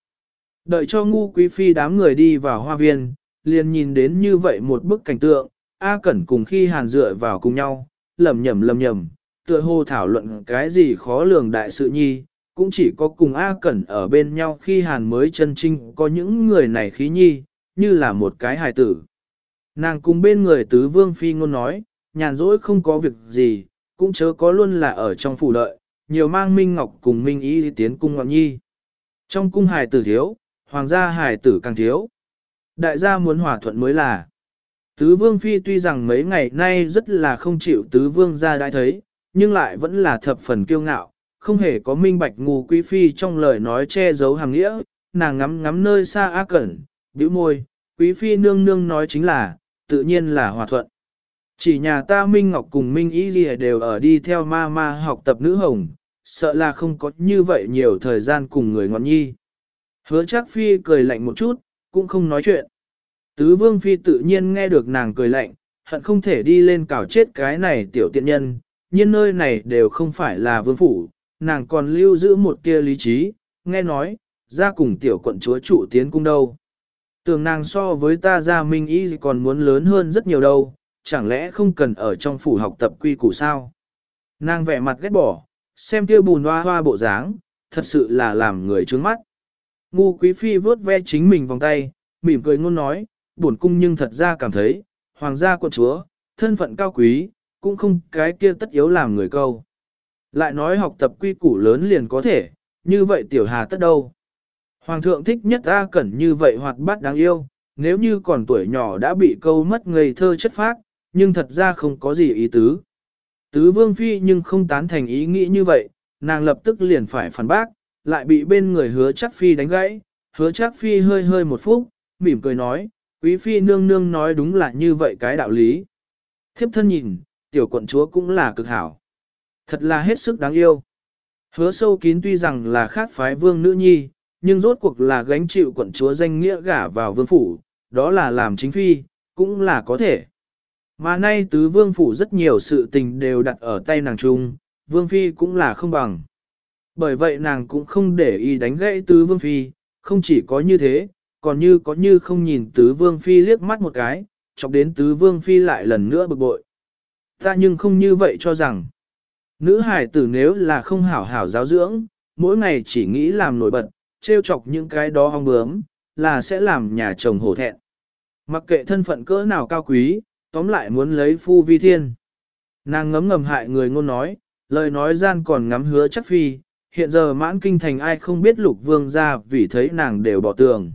Đợi cho ngu quý phi đám người đi vào hoa viên, liền nhìn đến như vậy một bức cảnh tượng, A Cẩn cùng khi hàn dựa vào cùng nhau, lầm nhầm lầm nhầm, tựa hồ thảo luận cái gì khó lường đại sự nhi, cũng chỉ có cùng A Cẩn ở bên nhau khi hàn mới chân trinh có những người này khí nhi, như là một cái hài tử. Nàng cùng bên người tứ vương phi ngôn nói, nhàn rỗi không có việc gì, cũng chớ có luôn là ở trong phủ lợi nhiều mang Minh Ngọc cùng Minh Ý đi tiến cung ngọc nhi. Trong cung hài tử thiếu, hoàng gia hài tử càng thiếu. Đại gia muốn hòa thuận mới là. Tứ vương phi tuy rằng mấy ngày nay rất là không chịu tứ vương ra đã thấy, nhưng lại vẫn là thập phần kiêu ngạo, không hề có minh bạch ngu quý phi trong lời nói che giấu hàng nghĩa, nàng ngắm ngắm nơi xa á cẩn, bĩu môi, quý phi nương nương nói chính là, tự nhiên là hòa thuận. Chỉ nhà ta Minh Ngọc cùng Minh Ý gì đều ở đi theo ma ma học tập nữ hồng, sợ là không có như vậy nhiều thời gian cùng người ngọn nhi. Hứa chắc phi cười lạnh một chút, cũng không nói chuyện. Tứ vương phi tự nhiên nghe được nàng cười lạnh, hận không thể đi lên cào chết cái này tiểu tiện nhân, nhưng nơi này đều không phải là vương phủ, nàng còn lưu giữ một kia lý trí, nghe nói, ra cùng tiểu quận chúa trụ tiến cung đâu. Tưởng nàng so với ta ra minh y còn muốn lớn hơn rất nhiều đâu, chẳng lẽ không cần ở trong phủ học tập quy củ sao? Nàng vẻ mặt ghét bỏ, xem kia bùn hoa hoa bộ dáng, thật sự là làm người trướng mắt. Ngu quý phi vớt ve chính mình vòng tay, mỉm cười ngôn nói, buồn cung nhưng thật ra cảm thấy, hoàng gia quận chúa, thân phận cao quý, cũng không cái kia tất yếu làm người câu. Lại nói học tập quy củ lớn liền có thể, như vậy tiểu hà tất đâu. Hoàng thượng thích nhất A Cẩn như vậy hoạt bát đáng yêu, nếu như còn tuổi nhỏ đã bị câu mất ngây thơ chất phác, nhưng thật ra không có gì ý tứ. Tứ Vương Phi nhưng không tán thành ý nghĩ như vậy, nàng lập tức liền phải phản bác, lại bị bên người hứa chắc Phi đánh gãy, hứa chắc Phi hơi hơi một phút, mỉm cười nói, quý Phi nương nương nói đúng là như vậy cái đạo lý. Thiếp thân nhìn, tiểu quận chúa cũng là cực hảo. Thật là hết sức đáng yêu. Hứa sâu kín tuy rằng là khác phái vương nữ nhi, nhưng rốt cuộc là gánh chịu quận chúa danh nghĩa gả vào vương phủ, đó là làm chính phi, cũng là có thể. Mà nay tứ vương phủ rất nhiều sự tình đều đặt ở tay nàng trung, vương phi cũng là không bằng. Bởi vậy nàng cũng không để ý đánh gãy tứ vương phi, không chỉ có như thế, còn như có như không nhìn tứ vương phi liếc mắt một cái, chọc đến tứ vương phi lại lần nữa bực bội. Ta nhưng không như vậy cho rằng, nữ hải tử nếu là không hảo hảo giáo dưỡng, mỗi ngày chỉ nghĩ làm nổi bật, trêu chọc những cái đó ong bướm, là sẽ làm nhà chồng hổ thẹn. Mặc kệ thân phận cỡ nào cao quý, tóm lại muốn lấy phu vi thiên. Nàng ngấm ngầm hại người ngôn nói, lời nói gian còn ngắm hứa chắc phi, hiện giờ mãn kinh thành ai không biết lục vương ra vì thấy nàng đều bỏ tường.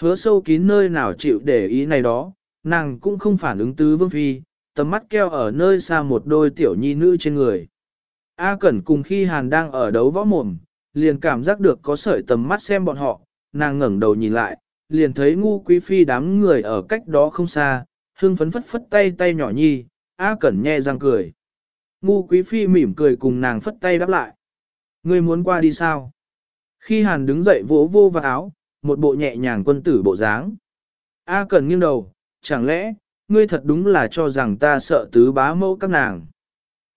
Hứa sâu kín nơi nào chịu để ý này đó, nàng cũng không phản ứng tứ vương phi, tầm mắt keo ở nơi xa một đôi tiểu nhi nữ trên người. A Cẩn cùng khi Hàn đang ở đấu võ mồm, liền cảm giác được có sợi tầm mắt xem bọn họ, nàng ngẩng đầu nhìn lại, liền thấy ngu quý phi đám người ở cách đó không xa, hương phấn phất phất tay tay nhỏ nhi, A Cẩn nhe răng cười. Ngu quý phi mỉm cười cùng nàng phất tay đáp lại. Ngươi muốn qua đi sao? Khi Hàn đứng dậy vỗ vô vào áo, một bộ nhẹ nhàng quân tử bộ dáng. A Cẩn nghiêng đầu, chẳng lẽ, ngươi thật đúng là cho rằng ta sợ tứ bá mẫu các nàng.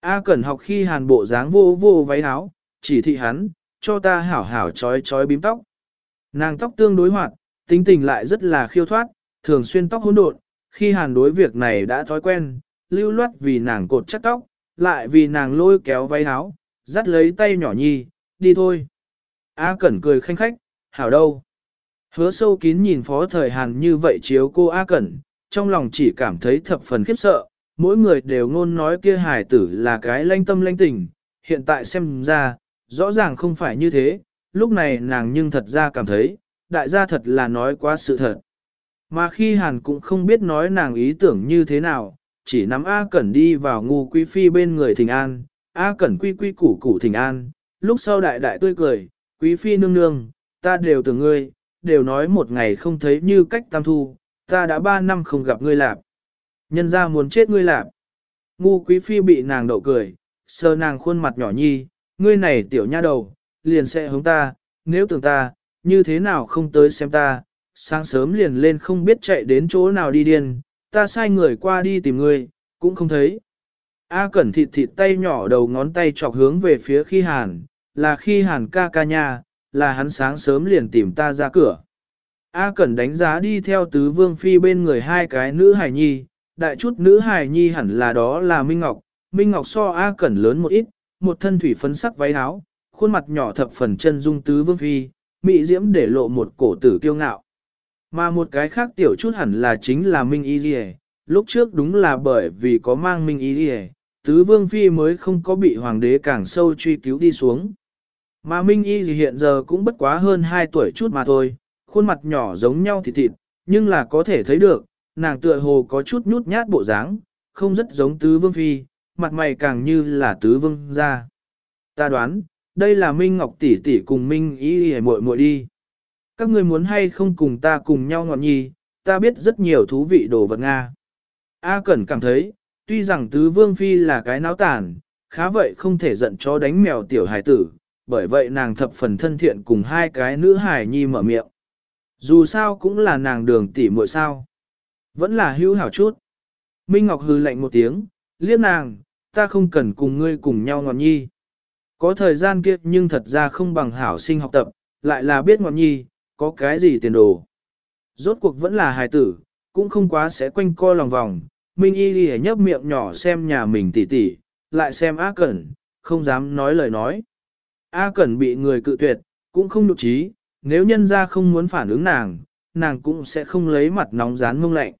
A Cẩn học khi Hàn bộ dáng vô vô váy áo, chỉ thị hắn, cho ta hảo hảo chói chói bím tóc. Nàng tóc tương đối hoạt, tính tình lại rất là khiêu thoát, thường xuyên tóc hỗn độn, khi hàn đối việc này đã thói quen, lưu loát vì nàng cột chắc tóc, lại vì nàng lôi kéo váy áo, dắt lấy tay nhỏ nhi, đi thôi. A Cẩn cười khanh khách, hảo đâu. Hứa sâu kín nhìn phó thời hàn như vậy chiếu cô A Cẩn, trong lòng chỉ cảm thấy thập phần khiếp sợ, mỗi người đều ngôn nói kia hải tử là cái lanh tâm lanh tình, hiện tại xem ra, rõ ràng không phải như thế, lúc này nàng nhưng thật ra cảm thấy, đại gia thật là nói quá sự thật. Mà khi Hàn cũng không biết nói nàng ý tưởng như thế nào, chỉ nắm A Cẩn đi vào ngu quý phi bên người thình an, A Cẩn quy quy củ củ thình an, lúc sau đại đại tươi cười, quý phi nương nương, ta đều tưởng ngươi, đều nói một ngày không thấy như cách tam thu, ta đã ba năm không gặp ngươi lạp. Nhân ra muốn chết ngươi lạp. Ngu quý phi bị nàng đậu cười, sờ nàng khuôn mặt nhỏ nhi, ngươi này tiểu nha đầu, liền sẽ hướng ta, nếu tưởng ta, như thế nào không tới xem ta, sáng sớm liền lên không biết chạy đến chỗ nào đi điên, ta sai người qua đi tìm ngươi, cũng không thấy. A cẩn thịt thịt tay nhỏ đầu ngón tay chọc hướng về phía khi hàn, là khi hàn ca ca nha, là hắn sáng sớm liền tìm ta ra cửa. A cẩn đánh giá đi theo tứ vương phi bên người hai cái nữ hài nhi, đại chút nữ hài nhi hẳn là đó là Minh Ngọc, Minh Ngọc so A cẩn lớn một ít, một thân thủy phấn sắc váy áo, khuôn mặt nhỏ thập phần chân dung tứ vương phi, mỹ diễm để lộ một cổ tử kiêu ngạo. Mà một cái khác tiểu chút hẳn là chính là Minh Y Diệ, lúc trước đúng là bởi vì có mang Minh Y Diệ, tứ vương phi mới không có bị hoàng đế càng sâu truy cứu đi xuống. Mà Minh Y gì hiện giờ cũng bất quá hơn 2 tuổi chút mà thôi, khuôn mặt nhỏ giống nhau thịt thịt, nhưng là có thể thấy được, nàng tựa hồ có chút nhút nhát bộ dáng, không rất giống tứ vương phi, mặt mày càng như là tứ vương gia. Ta đoán, đây là Minh Ngọc tỷ tỷ cùng Minh Y Y muội muội đi. Các ngươi muốn hay không cùng ta cùng nhau ngọn nhi, ta biết rất nhiều thú vị đồ vật Nga. A Cẩn cảm thấy, tuy rằng tứ vương phi là cái náo tàn, khá vậy không thể giận cho đánh mèo tiểu hài tử, bởi vậy nàng thập phần thân thiện cùng hai cái nữ hài nhi mở miệng. Dù sao cũng là nàng đường tỷ muội sao. Vẫn là hữu hảo chút. Minh Ngọc hư lạnh một tiếng, liếc nàng, ta không cần cùng ngươi cùng nhau ngọn nhi. Có thời gian kia nhưng thật ra không bằng hảo sinh học tập, lại là biết ngọn nhi, có cái gì tiền đồ. Rốt cuộc vẫn là hài tử, cũng không quá sẽ quanh co lòng vòng, Minh Y đi nhấp miệng nhỏ xem nhà mình tỉ tỉ, lại xem A Cẩn, không dám nói lời nói. A Cẩn bị người cự tuyệt, cũng không nhục trí, nếu nhân ra không muốn phản ứng nàng, nàng cũng sẽ không lấy mặt nóng rán mông lạnh.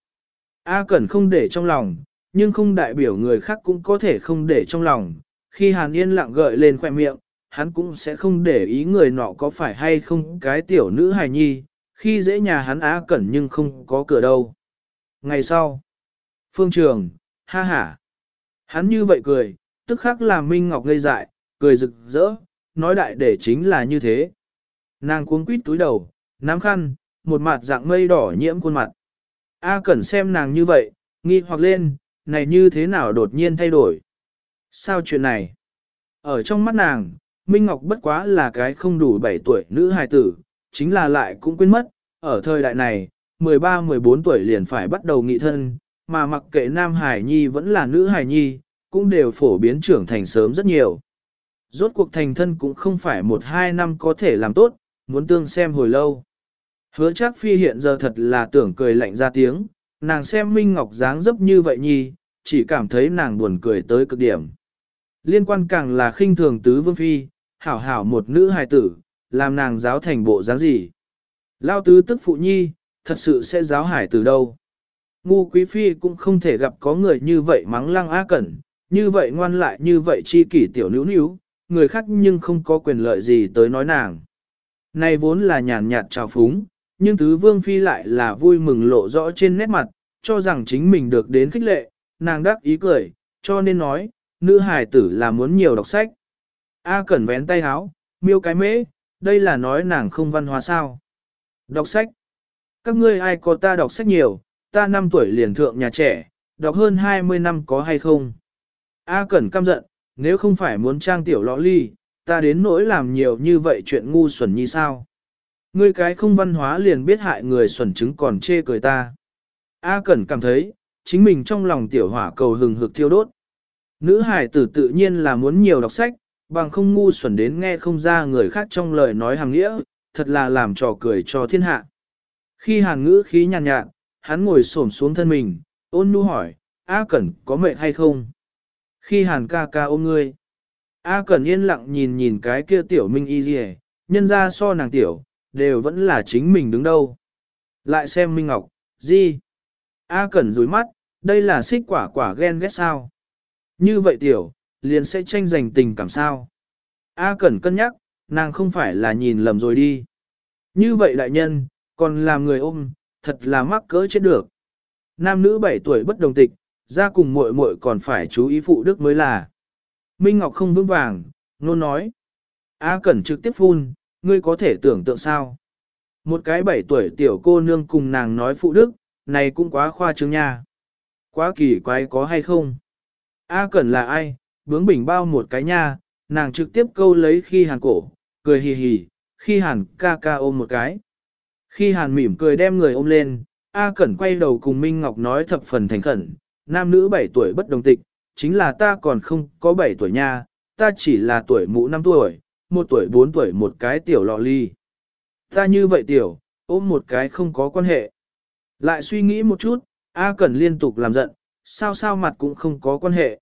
A Cẩn không để trong lòng, nhưng không đại biểu người khác cũng có thể không để trong lòng. Khi Hàn Yên lặng gợi lên khoẻ miệng, hắn cũng sẽ không để ý người nọ có phải hay không cái tiểu nữ hài nhi, khi dễ nhà hắn A Cẩn nhưng không có cửa đâu. Ngày sau, phương trường, ha ha. Hắn như vậy cười, tức khắc làm Minh Ngọc ngây dại, cười rực rỡ, nói đại để chính là như thế. Nàng cuống quýt túi đầu, nắm khăn, một mặt dạng mây đỏ nhiễm khuôn mặt. A Cẩn xem nàng như vậy, nghi hoặc lên, này như thế nào đột nhiên thay đổi. Sao chuyện này? Ở trong mắt nàng, Minh Ngọc bất quá là cái không đủ 7 tuổi nữ hài tử, chính là lại cũng quên mất, ở thời đại này, 13-14 tuổi liền phải bắt đầu nghị thân, mà mặc kệ nam hài nhi vẫn là nữ hài nhi, cũng đều phổ biến trưởng thành sớm rất nhiều. Rốt cuộc thành thân cũng không phải một hai năm có thể làm tốt, muốn tương xem hồi lâu. Hứa chắc phi hiện giờ thật là tưởng cười lạnh ra tiếng, nàng xem Minh Ngọc dáng dấp như vậy nhi, chỉ cảm thấy nàng buồn cười tới cực điểm. Liên quan càng là khinh thường tứ vương phi, hảo hảo một nữ hài tử, làm nàng giáo thành bộ dáng gì. Lao tứ tức phụ nhi, thật sự sẽ giáo hải từ đâu. Ngu quý phi cũng không thể gặp có người như vậy mắng lăng á cẩn, như vậy ngoan lại như vậy chi kỷ tiểu nữ níu, người khác nhưng không có quyền lợi gì tới nói nàng. Này vốn là nhàn nhạt trào phúng, nhưng tứ vương phi lại là vui mừng lộ rõ trên nét mặt, cho rằng chính mình được đến khích lệ, nàng đắc ý cười, cho nên nói, nữ hài tử là muốn nhiều đọc sách. A cẩn vén tay háo, miêu cái mễ, đây là nói nàng không văn hóa sao. Đọc sách. Các ngươi ai có ta đọc sách nhiều, ta 5 tuổi liền thượng nhà trẻ, đọc hơn 20 năm có hay không? A cẩn căm giận, nếu không phải muốn trang tiểu lõ ly, ta đến nỗi làm nhiều như vậy chuyện ngu xuẩn như sao? Ngươi cái không văn hóa liền biết hại người xuẩn chứng còn chê cười ta. A Cẩn cảm thấy, chính mình trong lòng tiểu hỏa cầu hừng hực thiêu đốt. Nữ hải tử tự nhiên là muốn nhiều đọc sách, bằng không ngu xuẩn đến nghe không ra người khác trong lời nói hàng nghĩa, thật là làm trò cười cho thiên hạ. Khi hàn ngữ khí nhàn nhạt, hắn ngồi xổm xuống thân mình, ôn nhu hỏi, A Cẩn có mệt hay không? Khi hàn ca ca ôm ngươi, A Cẩn yên lặng nhìn nhìn cái kia tiểu minh y gì nhân ra so nàng tiểu, đều vẫn là chính mình đứng đâu. Lại xem Minh Ngọc, gì? A Cẩn rối mắt, đây là xích quả quả ghen ghét sao? Như vậy tiểu, liền sẽ tranh giành tình cảm sao? A Cẩn cân nhắc, nàng không phải là nhìn lầm rồi đi. Như vậy đại nhân, còn làm người ôm, thật là mắc cỡ chết được. Nam nữ 7 tuổi bất đồng tịch, ra cùng muội muội còn phải chú ý phụ đức mới là. Minh Ngọc không vững vàng, nôn nói. A Cẩn trực tiếp phun, ngươi có thể tưởng tượng sao? Một cái bảy tuổi tiểu cô nương cùng nàng nói phụ đức, này cũng quá khoa trương nha. Quá kỳ quái có hay không? A Cẩn là ai? Bướng bỉnh bao một cái nha, nàng trực tiếp câu lấy khi hàn cổ, cười hì hì, khi hàn ca ca ôm một cái. Khi hàn mỉm cười đem người ôm lên, A Cẩn quay đầu cùng Minh Ngọc nói thập phần thành khẩn, nam nữ 7 tuổi bất đồng tịch, chính là ta còn không có 7 tuổi nha, ta chỉ là tuổi mũ 5 tuổi, một tuổi bốn tuổi một cái tiểu lọ ly. Ta như vậy tiểu, ôm một cái không có quan hệ. Lại suy nghĩ một chút, A Cẩn liên tục làm giận, sao sao mặt cũng không có quan hệ.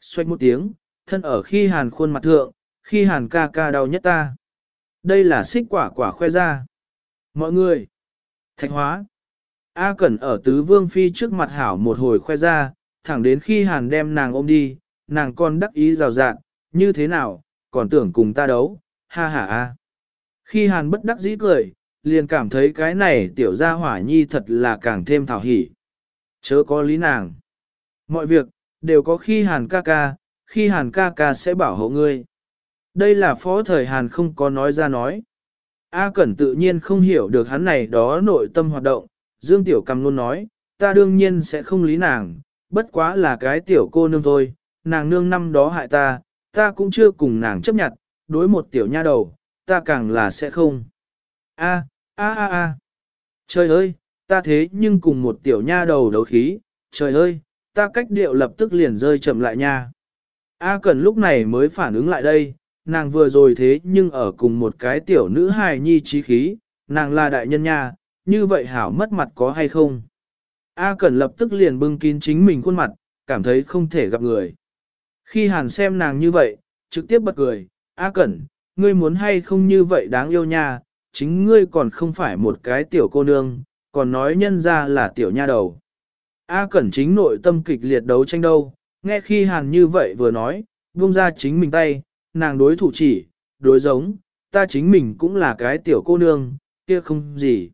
Xoay một tiếng, thân ở khi hàn khuôn mặt thượng, khi hàn ca ca đau nhất ta. Đây là xích quả quả khoe ra. Mọi người, thạch hóa. A Cẩn ở tứ vương phi trước mặt hảo một hồi khoe ra, thẳng đến khi hàn đem nàng ôm đi, nàng còn đắc ý rào rạng, như thế nào, còn tưởng cùng ta đấu, ha ha ha. Khi hàn bất đắc dĩ cười, liền cảm thấy cái này tiểu gia hỏa nhi thật là càng thêm thảo hỉ. Chớ có lý nàng. Mọi việc, đều có khi hàn ca ca, khi hàn ca ca sẽ bảo hộ ngươi. Đây là phó thời hàn không có nói ra nói. A Cẩn tự nhiên không hiểu được hắn này đó nội tâm hoạt động, Dương Tiểu Cầm luôn nói, ta đương nhiên sẽ không lý nàng, bất quá là cái tiểu cô nương thôi, nàng nương năm đó hại ta, ta cũng chưa cùng nàng chấp nhận, đối một tiểu nha đầu, ta càng là sẽ không. A, a a a. Trời ơi, ta thế nhưng cùng một tiểu nha đầu đấu khí, trời ơi, ta cách điệu lập tức liền rơi chậm lại nha. A cần lúc này mới phản ứng lại đây, nàng vừa rồi thế nhưng ở cùng một cái tiểu nữ hài nhi trí khí, nàng là đại nhân nha, như vậy hảo mất mặt có hay không? A cần lập tức liền bưng kín chính mình khuôn mặt, cảm thấy không thể gặp người. Khi Hàn xem nàng như vậy, trực tiếp bật cười, A Cẩn, ngươi muốn hay không như vậy đáng yêu nha, chính ngươi còn không phải một cái tiểu cô nương, còn nói nhân ra là tiểu nha đầu. A Cẩn chính nội tâm kịch liệt đấu tranh đâu, nghe khi Hàn như vậy vừa nói, buông ra chính mình tay, nàng đối thủ chỉ, đối giống, ta chính mình cũng là cái tiểu cô nương, kia không gì.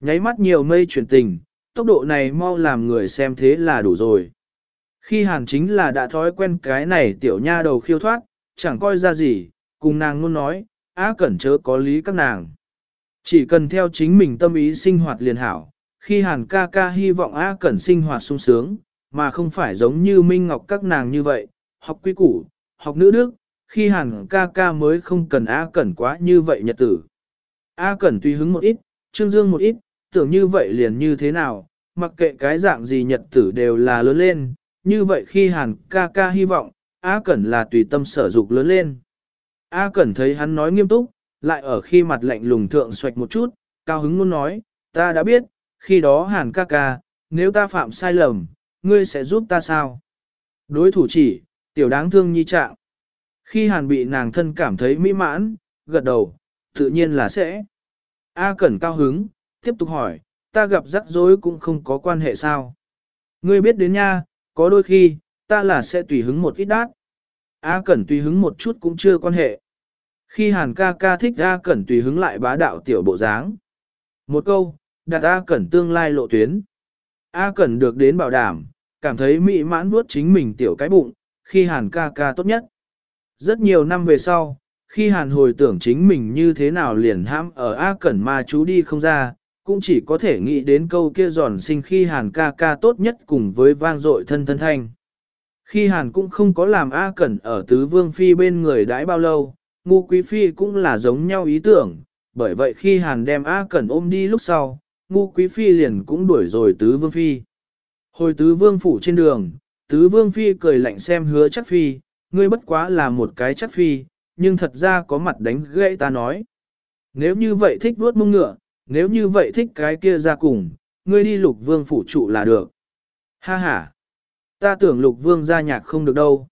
Nháy mắt nhiều mây chuyển tình, tốc độ này mau làm người xem thế là đủ rồi. Khi hàn chính là đã thói quen cái này tiểu nha đầu khiêu thoát, chẳng coi ra gì, cùng nàng luôn nói, á cẩn chớ có lý các nàng. Chỉ cần theo chính mình tâm ý sinh hoạt liền hảo, khi hàn ca ca hy vọng á cẩn sinh hoạt sung sướng, mà không phải giống như Minh Ngọc các nàng như vậy, học quy củ, học nữ đức, khi hàn ca ca mới không cần á cẩn quá như vậy nhật tử. Á cẩn tùy hứng một ít, trương dương một ít, tưởng như vậy liền như thế nào, mặc kệ cái dạng gì nhật tử đều là lớn lên, như vậy khi hàn ca ca hy vọng, A Cẩn là tùy tâm sở dục lớn lên. A Cẩn thấy hắn nói nghiêm túc, lại ở khi mặt lạnh lùng thượng xoạch một chút, cao hứng luôn nói, ta đã biết, khi đó hàn ca ca, nếu ta phạm sai lầm, ngươi sẽ giúp ta sao? Đối thủ chỉ, tiểu đáng thương nhi trạng. Khi hàn bị nàng thân cảm thấy mỹ mãn, gật đầu, tự nhiên là sẽ. A Cẩn cao hứng, tiếp tục hỏi, ta gặp rắc rối cũng không có quan hệ sao. Ngươi biết đến nha, có đôi khi, ta là sẽ tùy hứng một ít đát. A Cẩn tùy hứng một chút cũng chưa quan hệ. Khi Hàn ca ca thích A Cẩn tùy hứng lại bá đạo tiểu bộ dáng. Một câu, đặt A Cẩn tương lai lộ tuyến. A Cẩn được đến bảo đảm, cảm thấy mỹ mãn vuốt chính mình tiểu cái bụng, khi Hàn ca ca tốt nhất. Rất nhiều năm về sau, khi Hàn hồi tưởng chính mình như thế nào liền hãm ở A Cẩn ma chú đi không ra, cũng chỉ có thể nghĩ đến câu kia giòn sinh khi Hàn ca ca tốt nhất cùng với vang dội thân thân thanh. Khi Hàn cũng không có làm A Cẩn ở tứ vương phi bên người đãi bao lâu, ngu quý phi cũng là giống nhau ý tưởng, bởi vậy khi Hàn đem A Cẩn ôm đi lúc sau, ngu quý phi liền cũng đuổi rồi tứ vương phi. Hồi tứ vương phủ trên đường, tứ vương phi cười lạnh xem hứa chắc phi, ngươi bất quá là một cái chắc phi, nhưng thật ra có mặt đánh gãy ta nói. Nếu như vậy thích vuốt mông ngựa, nếu như vậy thích cái kia ra cùng, ngươi đi lục vương phủ trụ là được. Ha ha, ta tưởng lục vương gia nhạc không được đâu.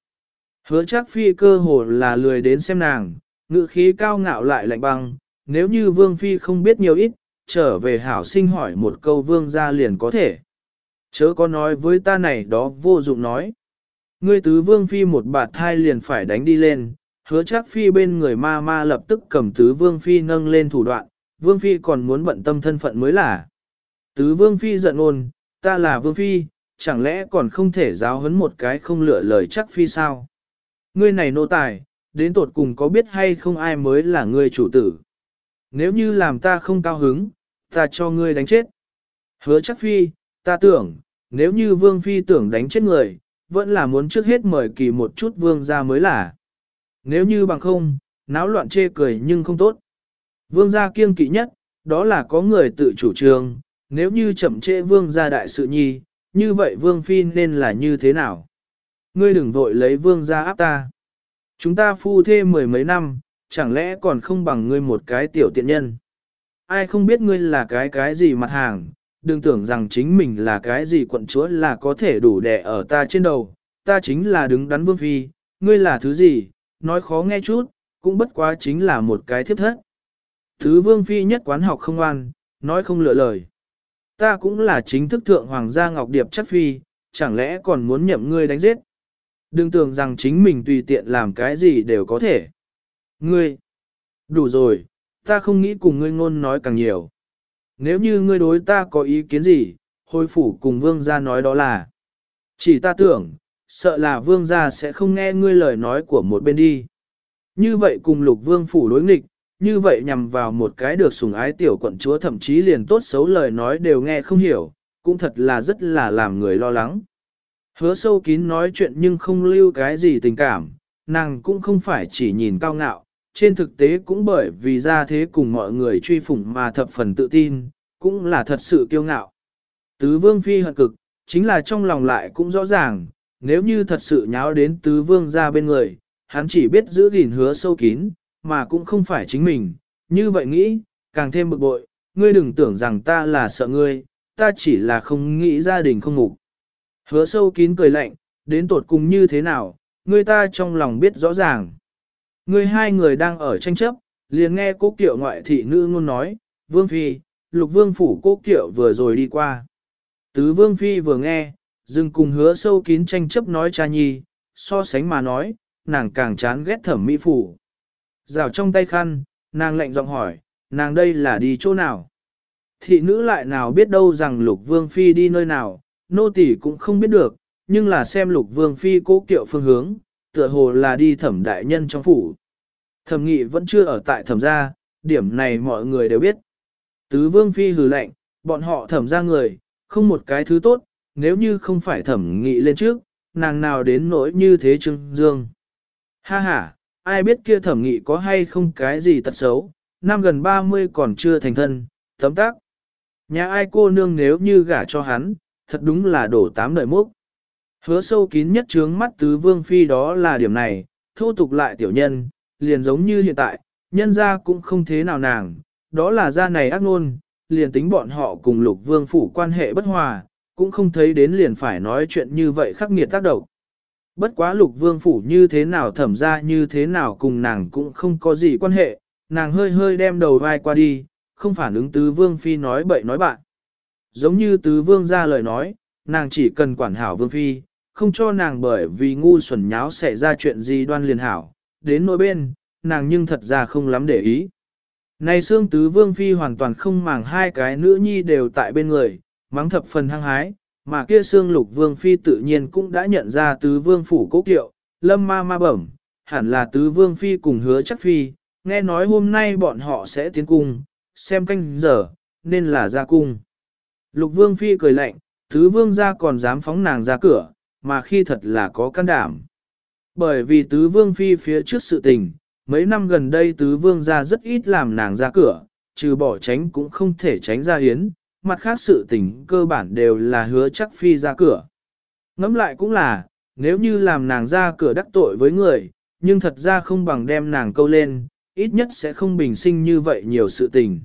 Hứa chắc phi cơ hồ là lười đến xem nàng, ngự khí cao ngạo lại lạnh băng, nếu như vương phi không biết nhiều ít, trở về hảo sinh hỏi một câu vương gia liền có thể. Chớ có nói với ta này đó vô dụng nói. Ngươi tứ vương phi một bạt thai liền phải đánh đi lên, hứa chắc phi bên người ma ma lập tức cầm tứ vương phi nâng lên thủ đoạn, vương phi còn muốn bận tâm thân phận mới là. Tứ vương phi giận ôn, ta là vương phi, chẳng lẽ còn không thể giáo huấn một cái không lựa lời chắc phi sao? Ngươi này nô tài, đến tột cùng có biết hay không ai mới là ngươi chủ tử? Nếu như làm ta không cao hứng, ta cho ngươi đánh chết. Hứa chắc phi, ta tưởng, nếu như vương phi tưởng đánh chết người, vẫn là muốn trước hết mời kỳ một chút vương ra mới là. Nếu như bằng không, náo loạn chê cười nhưng không tốt. Vương gia kiêng kỵ nhất, đó là có người tự chủ trương, nếu như chậm trễ vương gia đại sự nhi, như vậy vương phi nên là như thế nào? Ngươi đừng vội lấy vương gia áp ta. Chúng ta phu thê mười mấy năm, chẳng lẽ còn không bằng ngươi một cái tiểu tiện nhân? Ai không biết ngươi là cái cái gì mặt hàng, đừng tưởng rằng chính mình là cái gì quận chúa là có thể đủ đẻ ở ta trên đầu, ta chính là đứng đắn vương phi, ngươi là thứ gì, nói khó nghe chút, cũng bất quá chính là một cái thiếp thất. Thứ vương phi nhất quán học không ngoan, nói không lựa lời. Ta cũng là chính thức thượng hoàng gia ngọc điệp chắc phi, chẳng lẽ còn muốn nhậm ngươi đánh giết. Đừng tưởng rằng chính mình tùy tiện làm cái gì đều có thể. Ngươi, đủ rồi, ta không nghĩ cùng ngươi ngôn nói càng nhiều. Nếu như ngươi đối ta có ý kiến gì, hồi phủ cùng vương gia nói đó là. Chỉ ta tưởng, sợ là vương gia sẽ không nghe ngươi lời nói của một bên đi. Như vậy cùng lục vương phủ đối nghịch, như vậy nhằm vào một cái được sủng ái tiểu quận chúa thậm chí liền tốt xấu lời nói đều nghe không hiểu, cũng thật là rất là làm người lo lắng. Hứa sâu kín nói chuyện nhưng không lưu cái gì tình cảm, nàng cũng không phải chỉ nhìn cao ngạo, trên thực tế cũng bởi vì ra thế cùng mọi người truy phủng mà thập phần tự tin, cũng là thật sự kiêu ngạo. Tứ vương phi hận cực, chính là trong lòng lại cũng rõ ràng, nếu như thật sự nháo đến tứ vương ra bên người, hắn chỉ biết giữ gìn hứa sâu kín, mà cũng không phải chính mình, như vậy nghĩ, càng thêm bực bội, ngươi đừng tưởng rằng ta là sợ ngươi, ta chỉ là không nghĩ gia đình không ngủ. Hứa sâu kín cười lạnh, đến tột cùng như thế nào, ngươi ta trong lòng biết rõ ràng. Ngươi hai người đang ở tranh chấp, liền nghe cố kiệu ngoại thị nữ ngôn nói, vương phi, lục vương phủ cố kiệu vừa rồi đi qua. Tứ vương phi vừa nghe, dừng cùng hứa sâu kín tranh chấp nói cha nhi, so sánh mà nói, nàng càng chán ghét thẩm mỹ phủ. Rào trong tay khăn, nàng lạnh giọng hỏi, nàng đây là đi chỗ nào? Thị nữ lại nào biết đâu rằng lục vương phi đi nơi nào, nô tỳ cũng không biết được, nhưng là xem lục vương phi cố kiệu phương hướng, tựa hồ là đi thẩm đại nhân trong phủ. Thẩm nghị vẫn chưa ở tại thẩm gia, điểm này mọi người đều biết. Tứ vương phi hừ lạnh, bọn họ thẩm ra người, không một cái thứ tốt, nếu như không phải thẩm nghị lên trước, nàng nào đến nỗi như thế trưng dương. Ha ha, ai biết kia thẩm nghị có hay không cái gì tật xấu, năm gần 30 còn chưa thành thân, tấm tác. Nhà ai cô nương nếu như gả cho hắn, thật đúng là đổ tám đời mốc. Hứa sâu kín nhất trướng mắt tứ vương phi đó là điểm này, thô tục lại tiểu nhân, liền giống như hiện tại, nhân ra cũng không thế nào nàng, đó là gia này ác ngôn, liền tính bọn họ cùng lục vương phủ quan hệ bất hòa, cũng không thấy đến liền phải nói chuyện như vậy khắc nghiệt tác động. Bất quá lục vương phủ như thế nào thẩm ra như thế nào cùng nàng cũng không có gì quan hệ, nàng hơi hơi đem đầu vai qua đi, không phản ứng tứ vương phi nói bậy nói bạn. Giống như tứ vương ra lời nói, nàng chỉ cần quản hảo vương phi, không cho nàng bởi vì ngu xuẩn nháo xảy ra chuyện gì đoan liền hảo, đến nỗi bên, nàng nhưng thật ra không lắm để ý. Này xương tứ vương phi hoàn toàn không màng hai cái nữ nhi đều tại bên người, mắng thập phần hăng hái, mà kia xương lục vương phi tự nhiên cũng đã nhận ra tứ vương phủ cố kiệu, lâm ma ma bẩm, hẳn là tứ vương phi cùng hứa chắc phi, nghe nói hôm nay bọn họ sẽ tiến cung, xem canh giờ, nên là ra cung. Lục vương phi cười lạnh, tứ vương ra còn dám phóng nàng ra cửa, mà khi thật là có can đảm. Bởi vì tứ vương phi phía trước sự tình, mấy năm gần đây tứ vương ra rất ít làm nàng ra cửa, trừ bỏ tránh cũng không thể tránh ra hiến, mặt khác sự tình cơ bản đều là hứa chắc phi ra cửa. Ngẫm lại cũng là, nếu như làm nàng ra cửa đắc tội với người, nhưng thật ra không bằng đem nàng câu lên, ít nhất sẽ không bình sinh như vậy nhiều sự tình.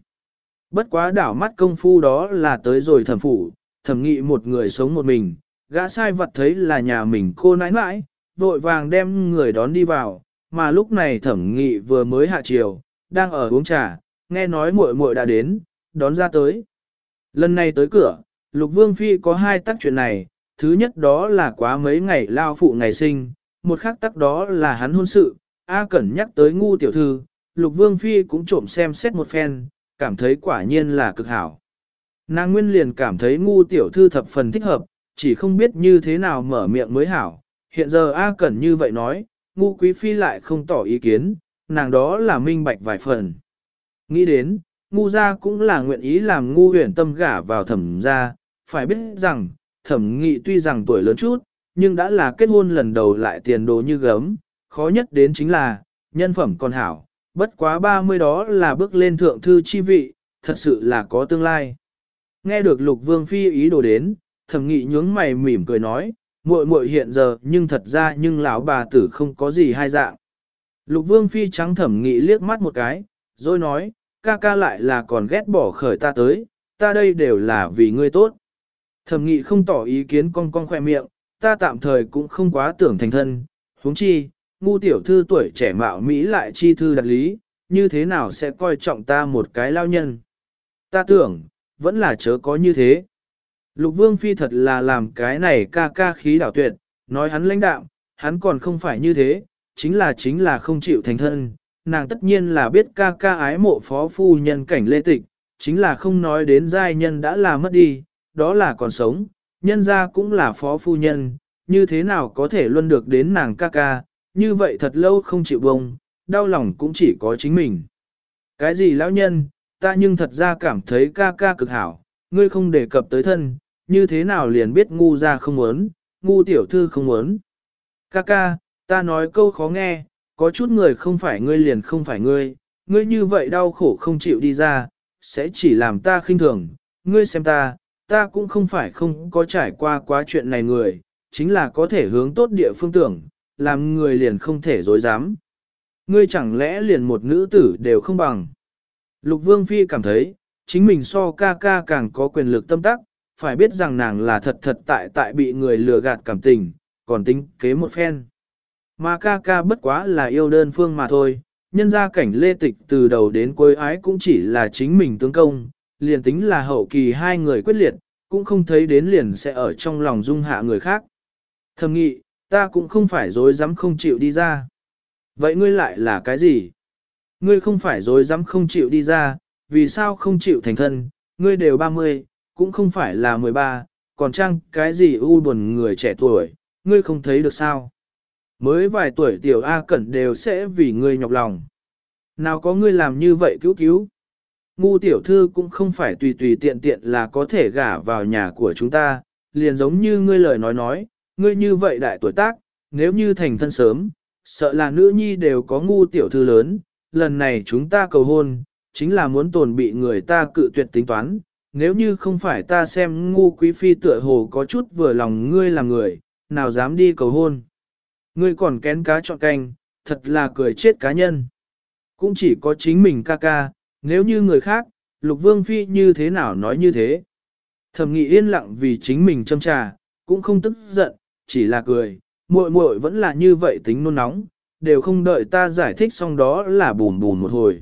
Bất quá đảo mắt công phu đó là tới rồi thẩm phủ, thẩm nghị một người sống một mình, gã sai vật thấy là nhà mình cô nãi nãi, vội vàng đem người đón đi vào, mà lúc này thẩm nghị vừa mới hạ chiều, đang ở uống trà, nghe nói muội muội đã đến, đón ra tới. Lần này tới cửa, Lục Vương Phi có hai tác chuyện này, thứ nhất đó là quá mấy ngày lao phụ ngày sinh, một khác tác đó là hắn hôn sự, A Cẩn nhắc tới ngu tiểu thư, Lục Vương Phi cũng trộm xem xét một phen, cảm thấy quả nhiên là cực hảo. Nàng nguyên liền cảm thấy ngu tiểu thư thập phần thích hợp, chỉ không biết như thế nào mở miệng mới hảo. Hiện giờ A Cẩn như vậy nói, ngu quý phi lại không tỏ ý kiến, nàng đó là minh bạch vài phần. Nghĩ đến, ngu gia cũng là nguyện ý làm ngu huyền tâm gả vào thẩm gia, phải biết rằng, thẩm nghị tuy rằng tuổi lớn chút, nhưng đã là kết hôn lần đầu lại tiền đồ như gấm, khó nhất đến chính là, nhân phẩm còn hảo, bất quá 30 đó là bước lên thượng thư chi vị, thật sự là có tương lai. Nghe được lục vương phi ý đồ đến, thẩm nghị nhướng mày mỉm cười nói, muội muội hiện giờ nhưng thật ra nhưng lão bà tử không có gì hai dạng. Lục vương phi trắng thẩm nghị liếc mắt một cái, rồi nói, ca ca lại là còn ghét bỏ khởi ta tới, ta đây đều là vì ngươi tốt. Thẩm nghị không tỏ ý kiến con con khoe miệng, ta tạm thời cũng không quá tưởng thành thân, huống chi, ngu tiểu thư tuổi trẻ mạo Mỹ lại chi thư đặt lý, như thế nào sẽ coi trọng ta một cái lao nhân. Ta tưởng, vẫn là chớ có như thế. Lục vương phi thật là làm cái này ca ca khí đảo tuyệt, nói hắn lãnh đạo, hắn còn không phải như thế, chính là chính là không chịu thành thân. Nàng tất nhiên là biết ca ca ái mộ phó phu nhân cảnh lê tịch, chính là không nói đến giai nhân đã là mất đi, đó là còn sống, nhân ra cũng là phó phu nhân, như thế nào có thể luân được đến nàng ca ca, như vậy thật lâu không chịu bông, đau lòng cũng chỉ có chính mình. Cái gì lão nhân, ta nhưng thật ra cảm thấy ca ca cực hảo, ngươi không đề cập tới thân, như thế nào liền biết ngu ra không muốn, ngu tiểu thư không muốn. Ca ca, ta nói câu khó nghe, có chút người không phải ngươi liền không phải ngươi, ngươi như vậy đau khổ không chịu đi ra, sẽ chỉ làm ta khinh thường, ngươi xem ta, ta cũng không phải không có trải qua quá chuyện này người, chính là có thể hướng tốt địa phương tưởng, làm người liền không thể dối dám. Ngươi chẳng lẽ liền một nữ tử đều không bằng. Lục Vương Phi cảm thấy, chính mình so ca ca càng có quyền lực tâm tắc, phải biết rằng nàng là thật thật tại tại bị người lừa gạt cảm tình, còn tính kế một phen. Mà ca ca bất quá là yêu đơn phương mà thôi, nhân ra cảnh lê tịch từ đầu đến cuối ái cũng chỉ là chính mình tướng công, liền tính là hậu kỳ hai người quyết liệt, cũng không thấy đến liền sẽ ở trong lòng dung hạ người khác. Thầm nghị, ta cũng không phải dối dám không chịu đi ra. Vậy ngươi lại là cái gì? Ngươi không phải dối dám không chịu đi ra, vì sao không chịu thành thân, ngươi đều 30, cũng không phải là 13, còn chăng cái gì u buồn người trẻ tuổi, ngươi không thấy được sao? Mới vài tuổi tiểu A Cẩn đều sẽ vì ngươi nhọc lòng. Nào có ngươi làm như vậy cứu cứu? Ngu tiểu thư cũng không phải tùy tùy tiện tiện là có thể gả vào nhà của chúng ta, liền giống như ngươi lời nói nói, ngươi như vậy đại tuổi tác, nếu như thành thân sớm, sợ là nữ nhi đều có ngu tiểu thư lớn, lần này chúng ta cầu hôn, chính là muốn tồn bị người ta cự tuyệt tính toán, nếu như không phải ta xem ngu quý phi tựa hồ có chút vừa lòng ngươi là người, nào dám đi cầu hôn. Ngươi còn kén cá chọn canh, thật là cười chết cá nhân. Cũng chỉ có chính mình ca ca, nếu như người khác, lục vương phi như thế nào nói như thế. Thẩm nghị yên lặng vì chính mình châm trà, cũng không tức giận, chỉ là cười, muội muội vẫn là như vậy tính nôn nóng, đều không đợi ta giải thích xong đó là bùn bùn một hồi.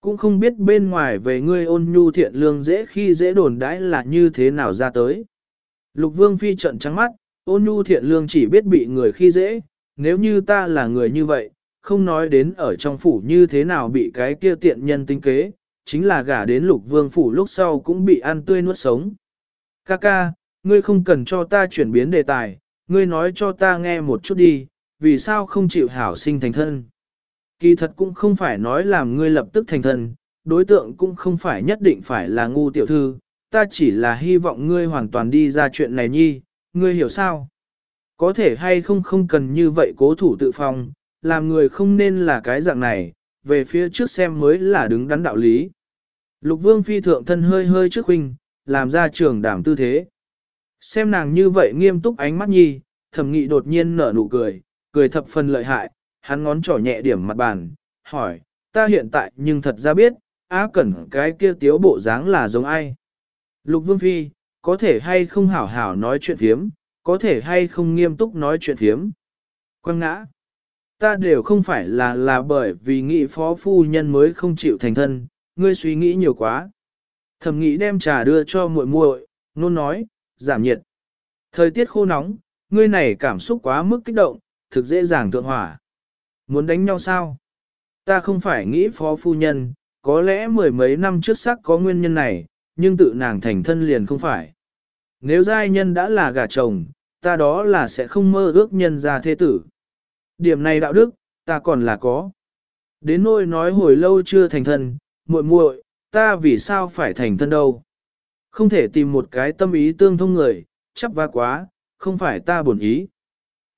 Cũng không biết bên ngoài về ngươi ôn nhu thiện lương dễ khi dễ đồn đãi là như thế nào ra tới. Lục vương phi trận trắng mắt, ôn nhu thiện lương chỉ biết bị người khi dễ, nếu như ta là người như vậy, không nói đến ở trong phủ như thế nào bị cái kia tiện nhân tinh kế, chính là gả đến lục vương phủ lúc sau cũng bị ăn tươi nuốt sống. Kaka, ngươi không cần cho ta chuyển biến đề tài, ngươi nói cho ta nghe một chút đi, vì sao không chịu hảo sinh thành thân. Kỳ thật cũng không phải nói làm ngươi lập tức thành thân, đối tượng cũng không phải nhất định phải là ngu tiểu thư, ta chỉ là hy vọng ngươi hoàn toàn đi ra chuyện này nhi, ngươi hiểu sao? Có thể hay không không cần như vậy cố thủ tự phòng, làm người không nên là cái dạng này, về phía trước xem mới là đứng đắn đạo lý. Lục vương phi thượng thân hơi hơi trước huynh, làm ra trường đảm tư thế. Xem nàng như vậy nghiêm túc ánh mắt nhi, thẩm nghị đột nhiên nở nụ cười, cười thập phần lợi hại, hắn ngón trỏ nhẹ điểm mặt bàn, hỏi, ta hiện tại nhưng thật ra biết, á cẩn cái kia tiếu bộ dáng là giống ai. Lục vương phi, có thể hay không hảo hảo nói chuyện phiếm, có thể hay không nghiêm túc nói chuyện thiếm. Quang ngã, ta đều không phải là là bởi vì nghị phó phu nhân mới không chịu thành thân, ngươi suy nghĩ nhiều quá. Thẩm nghĩ đem trà đưa cho muội muội, nôn nói, giảm nhiệt. Thời tiết khô nóng, ngươi này cảm xúc quá mức kích động, thực dễ dàng thượng hỏa. Muốn đánh nhau sao? Ta không phải nghĩ phó phu nhân, có lẽ mười mấy năm trước sắc có nguyên nhân này, nhưng tự nàng thành thân liền không phải. Nếu giai nhân đã là gà chồng, ta đó là sẽ không mơ ước nhân ra thế tử. Điểm này đạo đức, ta còn là có. Đến nỗi nói hồi lâu chưa thành thân, muội muội, ta vì sao phải thành thân đâu? Không thể tìm một cái tâm ý tương thông người, chấp va quá, không phải ta buồn ý.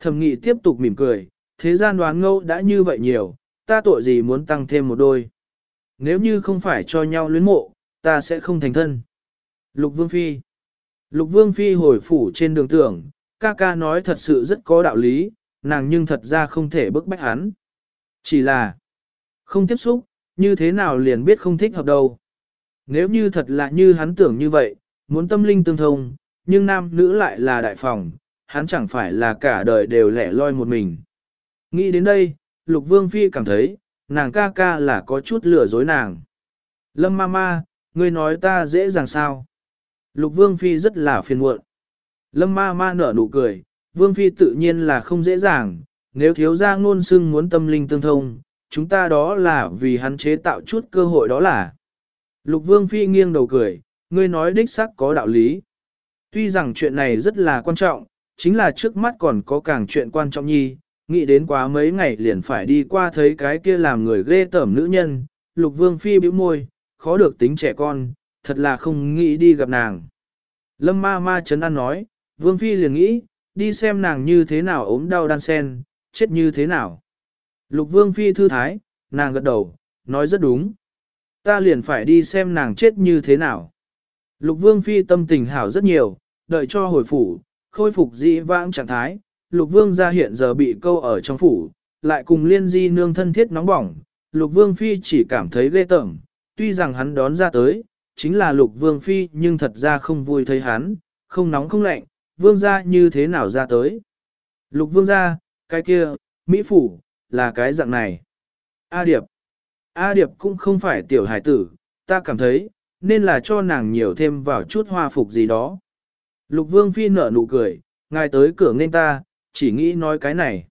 Thẩm nghị tiếp tục mỉm cười, thế gian đoán ngâu đã như vậy nhiều, ta tội gì muốn tăng thêm một đôi. Nếu như không phải cho nhau luyến mộ, ta sẽ không thành thân. Lục Vương Phi Lục Vương Phi hồi phủ trên đường tưởng, ca ca nói thật sự rất có đạo lý, nàng nhưng thật ra không thể bức bách hắn. Chỉ là không tiếp xúc, như thế nào liền biết không thích hợp đâu. Nếu như thật là như hắn tưởng như vậy, muốn tâm linh tương thông, nhưng nam nữ lại là đại phòng, hắn chẳng phải là cả đời đều lẻ loi một mình. Nghĩ đến đây, Lục Vương Phi cảm thấy, nàng ca ca là có chút lừa dối nàng. Lâm ma ma, ngươi nói ta dễ dàng sao? Lục Vương Phi rất là phiền muộn. Lâm ma ma nở nụ cười, Vương Phi tự nhiên là không dễ dàng, nếu thiếu gia ngôn xưng muốn tâm linh tương thông, chúng ta đó là vì hắn chế tạo chút cơ hội đó là. Lục Vương Phi nghiêng đầu cười, ngươi nói đích xác có đạo lý. Tuy rằng chuyện này rất là quan trọng, chính là trước mắt còn có càng chuyện quan trọng nhi, nghĩ đến quá mấy ngày liền phải đi qua thấy cái kia làm người ghê tởm nữ nhân, Lục Vương Phi bĩu môi, khó được tính trẻ con, thật là không nghĩ đi gặp nàng. Lâm ma ma chấn an nói, Vương Phi liền nghĩ, đi xem nàng như thế nào ốm đau đan sen, chết như thế nào. Lục Vương Phi thư thái, nàng gật đầu, nói rất đúng. Ta liền phải đi xem nàng chết như thế nào. Lục Vương Phi tâm tình hảo rất nhiều, đợi cho hồi phủ, khôi phục dị vãng trạng thái, lục vương gia hiện giờ bị câu ở trong phủ, lại cùng liên di nương thân thiết nóng bỏng, lục vương phi chỉ cảm thấy ghê tởm, tuy rằng hắn đón ra tới, chính là lục vương phi nhưng thật ra không vui thấy hắn, không nóng không lạnh, vương gia như thế nào ra tới. Lục vương gia, cái kia, Mỹ phủ, là cái dạng này. A Điệp. A Điệp cũng không phải tiểu hải tử, ta cảm thấy, nên là cho nàng nhiều thêm vào chút hoa phục gì đó. Lục vương phi nở nụ cười, ngài tới cửa nên ta, chỉ nghĩ nói cái này.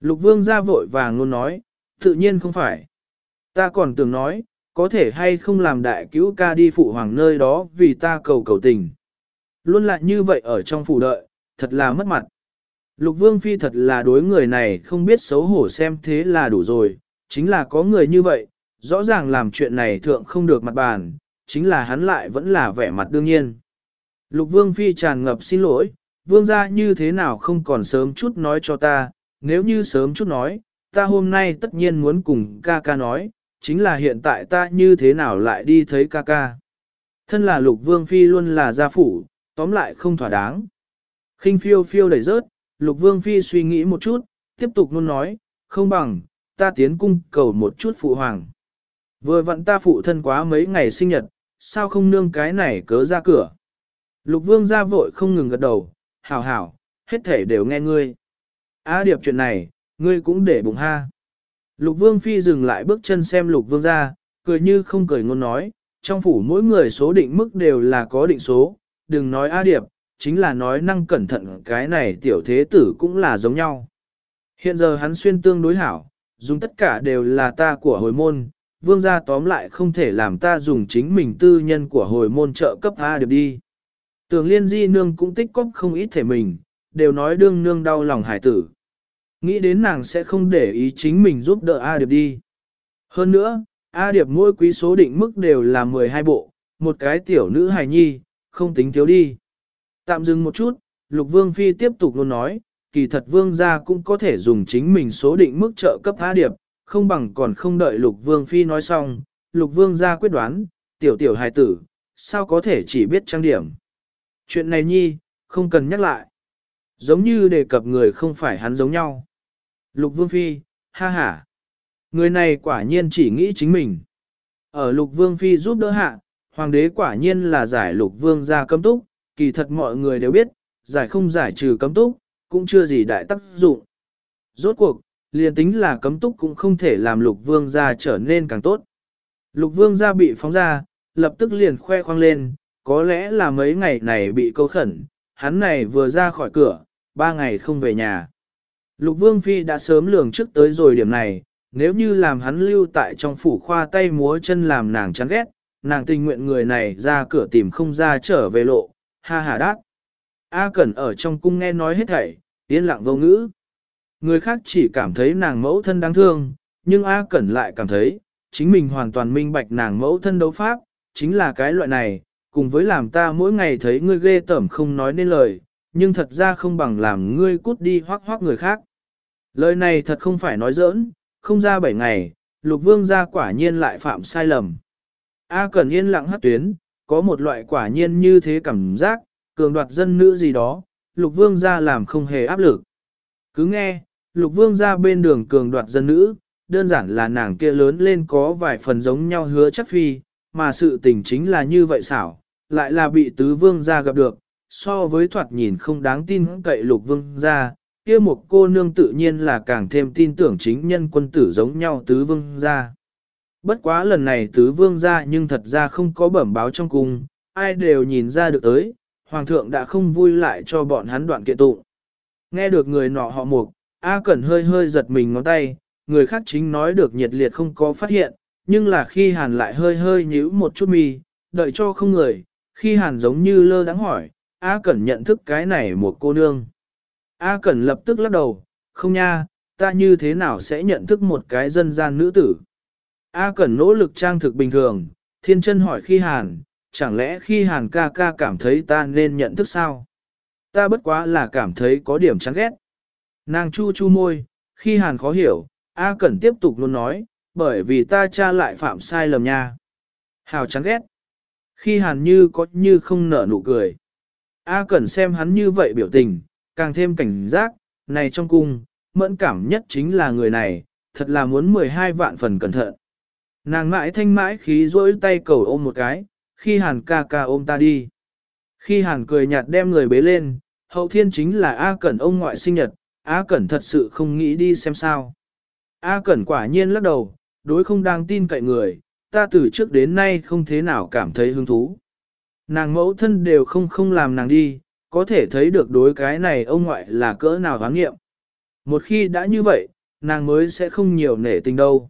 Lục vương ra vội vàng luôn nói, tự nhiên không phải. Ta còn tưởng nói, có thể hay không làm đại cứu ca đi phụ hoàng nơi đó vì ta cầu cầu tình. Luôn lại như vậy ở trong phủ đợi, thật là mất mặt. Lục vương phi thật là đối người này không biết xấu hổ xem thế là đủ rồi, chính là có người như vậy, rõ ràng làm chuyện này thượng không được mặt bàn, chính là hắn lại vẫn là vẻ mặt đương nhiên. Lục vương phi tràn ngập xin lỗi, vương gia như thế nào không còn sớm chút nói cho ta, nếu như sớm chút nói, ta hôm nay tất nhiên muốn cùng ca ca nói, chính là hiện tại ta như thế nào lại đi thấy ca ca. Thân là lục vương phi luôn là gia phủ, tóm lại không thỏa đáng. khinh phiêu phiêu đẩy rớt, lục vương phi suy nghĩ một chút, tiếp tục luôn nói, không bằng, ta tiến cung cầu một chút phụ hoàng. Vừa vặn ta phụ thân quá mấy ngày sinh nhật, sao không nương cái này cớ ra cửa. Lục vương ra vội không ngừng gật đầu, hảo hảo, hết thể đều nghe ngươi. Á à, điệp chuyện này, ngươi cũng để bụng ha. Lục vương phi dừng lại bước chân xem lục vương ra, cười như không cười ngôn nói, trong phủ mỗi người số định mức đều là có định số, đừng nói a điệp, chính là nói năng cẩn thận cái này tiểu thế tử cũng là giống nhau. Hiện giờ hắn xuyên tương đối hảo, dùng tất cả đều là ta của hồi môn, vương gia tóm lại không thể làm ta dùng chính mình tư nhân của hồi môn trợ cấp A điệp đi. Tường liên di nương cũng tích cóp không ít thể mình, đều nói đương nương đau lòng hải tử. Nghĩ đến nàng sẽ không để ý chính mình giúp đỡ A điệp đi. Hơn nữa, A điệp mỗi quý số định mức đều là 12 bộ, một cái tiểu nữ hài nhi, không tính thiếu đi. Tạm dừng một chút, lục vương phi tiếp tục luôn nói, kỳ thật vương gia cũng có thể dùng chính mình số định mức trợ cấp há điệp, không bằng còn không đợi lục vương phi nói xong, lục vương gia quyết đoán, tiểu tiểu hài tử, sao có thể chỉ biết trang điểm. Chuyện này nhi, không cần nhắc lại. Giống như đề cập người không phải hắn giống nhau. Lục vương phi, ha ha. Người này quả nhiên chỉ nghĩ chính mình. Ở lục vương phi giúp đỡ hạ, hoàng đế quả nhiên là giải lục vương ra cấm túc, kỳ thật mọi người đều biết, giải không giải trừ cấm túc, cũng chưa gì đại tác dụng. Rốt cuộc, liền tính là cấm túc cũng không thể làm lục vương gia trở nên càng tốt. Lục vương gia bị phóng ra, lập tức liền khoe khoang lên, có lẽ là mấy ngày này bị câu khẩn, hắn này vừa ra khỏi cửa, ba ngày không về nhà. Lục vương phi đã sớm lường trước tới rồi điểm này, nếu như làm hắn lưu tại trong phủ khoa tay múa chân làm nàng chán ghét, nàng tình nguyện người này ra cửa tìm không ra trở về lộ, ha ha đát. A Cẩn ở trong cung nghe nói hết thảy, yên lặng vô ngữ. Người khác chỉ cảm thấy nàng mẫu thân đáng thương, nhưng A Cẩn lại cảm thấy, chính mình hoàn toàn minh bạch nàng mẫu thân đấu pháp, chính là cái loại này, cùng với làm ta mỗi ngày thấy ngươi ghê tởm không nói nên lời, nhưng thật ra không bằng làm ngươi cút đi hoác hoác người khác. Lời này thật không phải nói giỡn, không ra bảy ngày, lục vương gia quả nhiên lại phạm sai lầm. A Cẩn yên lặng hát tuyến, có một loại quả nhiên như thế cảm giác, cường đoạt dân nữ gì đó, lục vương gia làm không hề áp lực. Cứ nghe, lục vương ra bên đường cường đoạt dân nữ, đơn giản là nàng kia lớn lên có vài phần giống nhau hứa chắc phi, mà sự tình chính là như vậy xảo, lại là bị tứ vương ra gặp được, so với thoạt nhìn không đáng tin cậy lục vương ra, kia một cô nương tự nhiên là càng thêm tin tưởng chính nhân quân tử giống nhau tứ vương ra. Bất quá lần này tứ vương ra nhưng thật ra không có bẩm báo trong cung, ai đều nhìn ra được tới, hoàng thượng đã không vui lại cho bọn hắn đoạn kiện tụng. Nghe được người nọ họ mục, A Cẩn hơi hơi giật mình ngón tay, người khác chính nói được nhiệt liệt không có phát hiện, nhưng là khi hàn lại hơi hơi nhíu một chút mi, đợi cho không người, khi hàn giống như lơ đáng hỏi, A Cẩn nhận thức cái này một cô nương. A Cẩn lập tức lắc đầu, không nha, ta như thế nào sẽ nhận thức một cái dân gian nữ tử. A Cẩn nỗ lực trang thực bình thường, thiên chân hỏi khi hàn, chẳng lẽ khi hàn ca ca cảm thấy ta nên nhận thức sao? Ta bất quá là cảm thấy có điểm chán ghét. Nàng chu chu môi, khi hàn khó hiểu, A Cẩn tiếp tục luôn nói, bởi vì ta cha lại phạm sai lầm nha. Hào chán ghét. Khi hàn như có như không nở nụ cười. A Cẩn xem hắn như vậy biểu tình, càng thêm cảnh giác, này trong cung, mẫn cảm nhất chính là người này, thật là muốn 12 vạn phần cẩn thận. Nàng mãi thanh mãi khí rỗi tay cầu ôm một cái, khi hàn ca ca ôm ta đi. Khi hàn cười nhạt đem người bế lên, hậu thiên chính là A Cẩn ông ngoại sinh nhật, A Cẩn thật sự không nghĩ đi xem sao. A Cẩn quả nhiên lắc đầu, đối không đang tin cậy người, ta từ trước đến nay không thế nào cảm thấy hứng thú. Nàng mẫu thân đều không không làm nàng đi, có thể thấy được đối cái này ông ngoại là cỡ nào thoáng nghiệm. Một khi đã như vậy, nàng mới sẽ không nhiều nể tình đâu.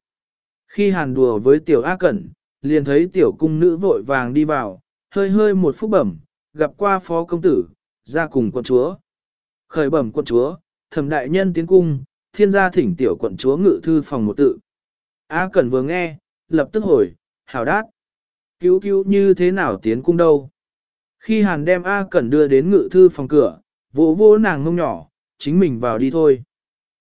Khi hàn đùa với tiểu A Cẩn, liền thấy tiểu cung nữ vội vàng đi vào, hơi hơi một phút bẩm, gặp qua phó công tử, ra cùng quận chúa. Khởi bẩm quận chúa, thẩm đại nhân tiến cung, thiên gia thỉnh tiểu quận chúa ngự thư phòng một tự. A Cẩn vừa nghe, lập tức hồi, hào đát. Cứu cứu như thế nào tiến cung đâu? Khi Hàn đem A Cẩn đưa đến ngự thư phòng cửa, vỗ vỗ nàng ngông nhỏ, chính mình vào đi thôi.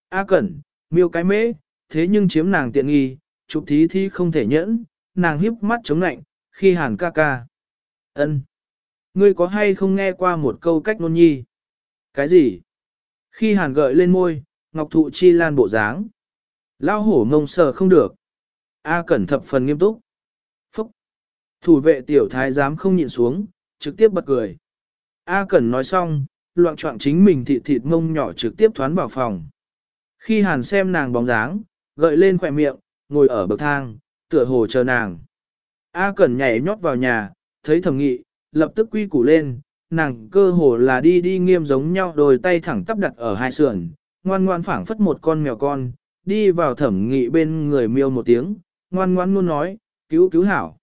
A Cẩn, miêu cái mễ, thế nhưng chiếm nàng tiện nghi, chụp thí thi không thể nhẫn, nàng hiếp mắt chống lạnh, khi Hàn ca ca. ân, Ngươi có hay không nghe qua một câu cách nôn nhi? Cái gì? Khi Hàn gợi lên môi, Ngọc Thụ Chi lan bộ dáng. Lao hổ ngông sờ không được. A Cẩn thập phần nghiêm túc. Phúc! Thủ vệ tiểu thái giám không nhịn xuống, trực tiếp bật cười. A Cẩn nói xong, loạn trọng chính mình thịt thịt mông nhỏ trực tiếp thoán vào phòng. Khi hàn xem nàng bóng dáng, gợi lên khỏe miệng, ngồi ở bậc thang, tựa hồ chờ nàng. A Cẩn nhảy nhót vào nhà, thấy thẩm nghị, lập tức quy củ lên, nàng cơ hồ là đi đi nghiêm giống nhau đôi tay thẳng tắp đặt ở hai sườn, ngoan ngoan phảng phất một con mèo con, đi vào thẩm nghị bên người miêu một tiếng, ngoan ngoan luôn nói, cứu cứu hảo.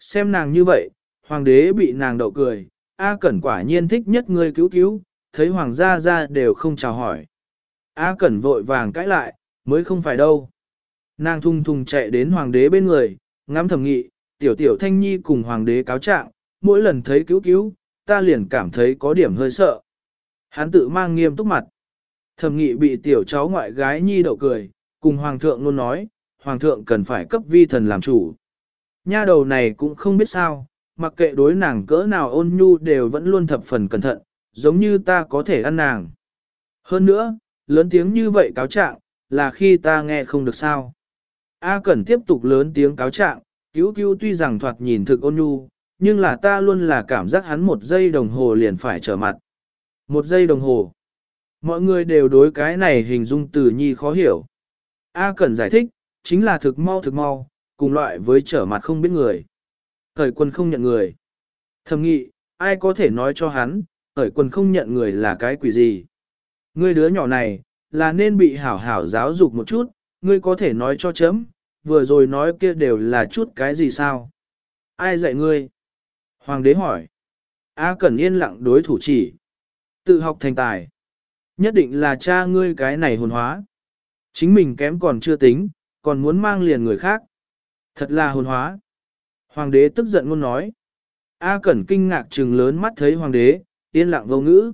Xem nàng như vậy, hoàng đế bị nàng đậu cười, A Cẩn quả nhiên thích nhất người cứu cứu, thấy hoàng gia ra đều không chào hỏi. A Cẩn vội vàng cãi lại, mới không phải đâu. Nàng thung thùng chạy đến hoàng đế bên người, ngắm thẩm nghị, tiểu tiểu thanh nhi cùng hoàng đế cáo trạng, mỗi lần thấy cứu cứu, ta liền cảm thấy có điểm hơi sợ. Hắn tự mang nghiêm túc mặt. Thẩm nghị bị tiểu cháu ngoại gái nhi đậu cười, cùng hoàng thượng luôn nói, hoàng thượng cần phải cấp vi thần làm chủ. Nha đầu này cũng không biết sao, mặc kệ đối nàng cỡ nào ôn nhu đều vẫn luôn thập phần cẩn thận, giống như ta có thể ăn nàng. Hơn nữa, lớn tiếng như vậy cáo trạng, là khi ta nghe không được sao. A Cẩn tiếp tục lớn tiếng cáo trạng, cứu cứu tuy rằng thoạt nhìn thực ôn nhu, nhưng là ta luôn là cảm giác hắn một giây đồng hồ liền phải trở mặt. Một giây đồng hồ. Mọi người đều đối cái này hình dung từ nhi khó hiểu. A Cẩn giải thích, chính là thực mau thực mau, cùng loại với trở mặt không biết người. Thời quân không nhận người. Thầm nghị, ai có thể nói cho hắn, thời quân không nhận người là cái quỷ gì. Ngươi đứa nhỏ này, là nên bị hảo hảo giáo dục một chút, ngươi có thể nói cho chấm, vừa rồi nói kia đều là chút cái gì sao? Ai dạy ngươi? Hoàng đế hỏi. A Cẩn yên lặng đối thủ chỉ. Tự học thành tài. Nhất định là cha ngươi cái này hồn hóa. Chính mình kém còn chưa tính, còn muốn mang liền người khác. Thật là hồn hóa. Hoàng đế tức giận ngôn nói. A Cẩn kinh ngạc trừng lớn mắt thấy hoàng đế, yên lặng vô ngữ.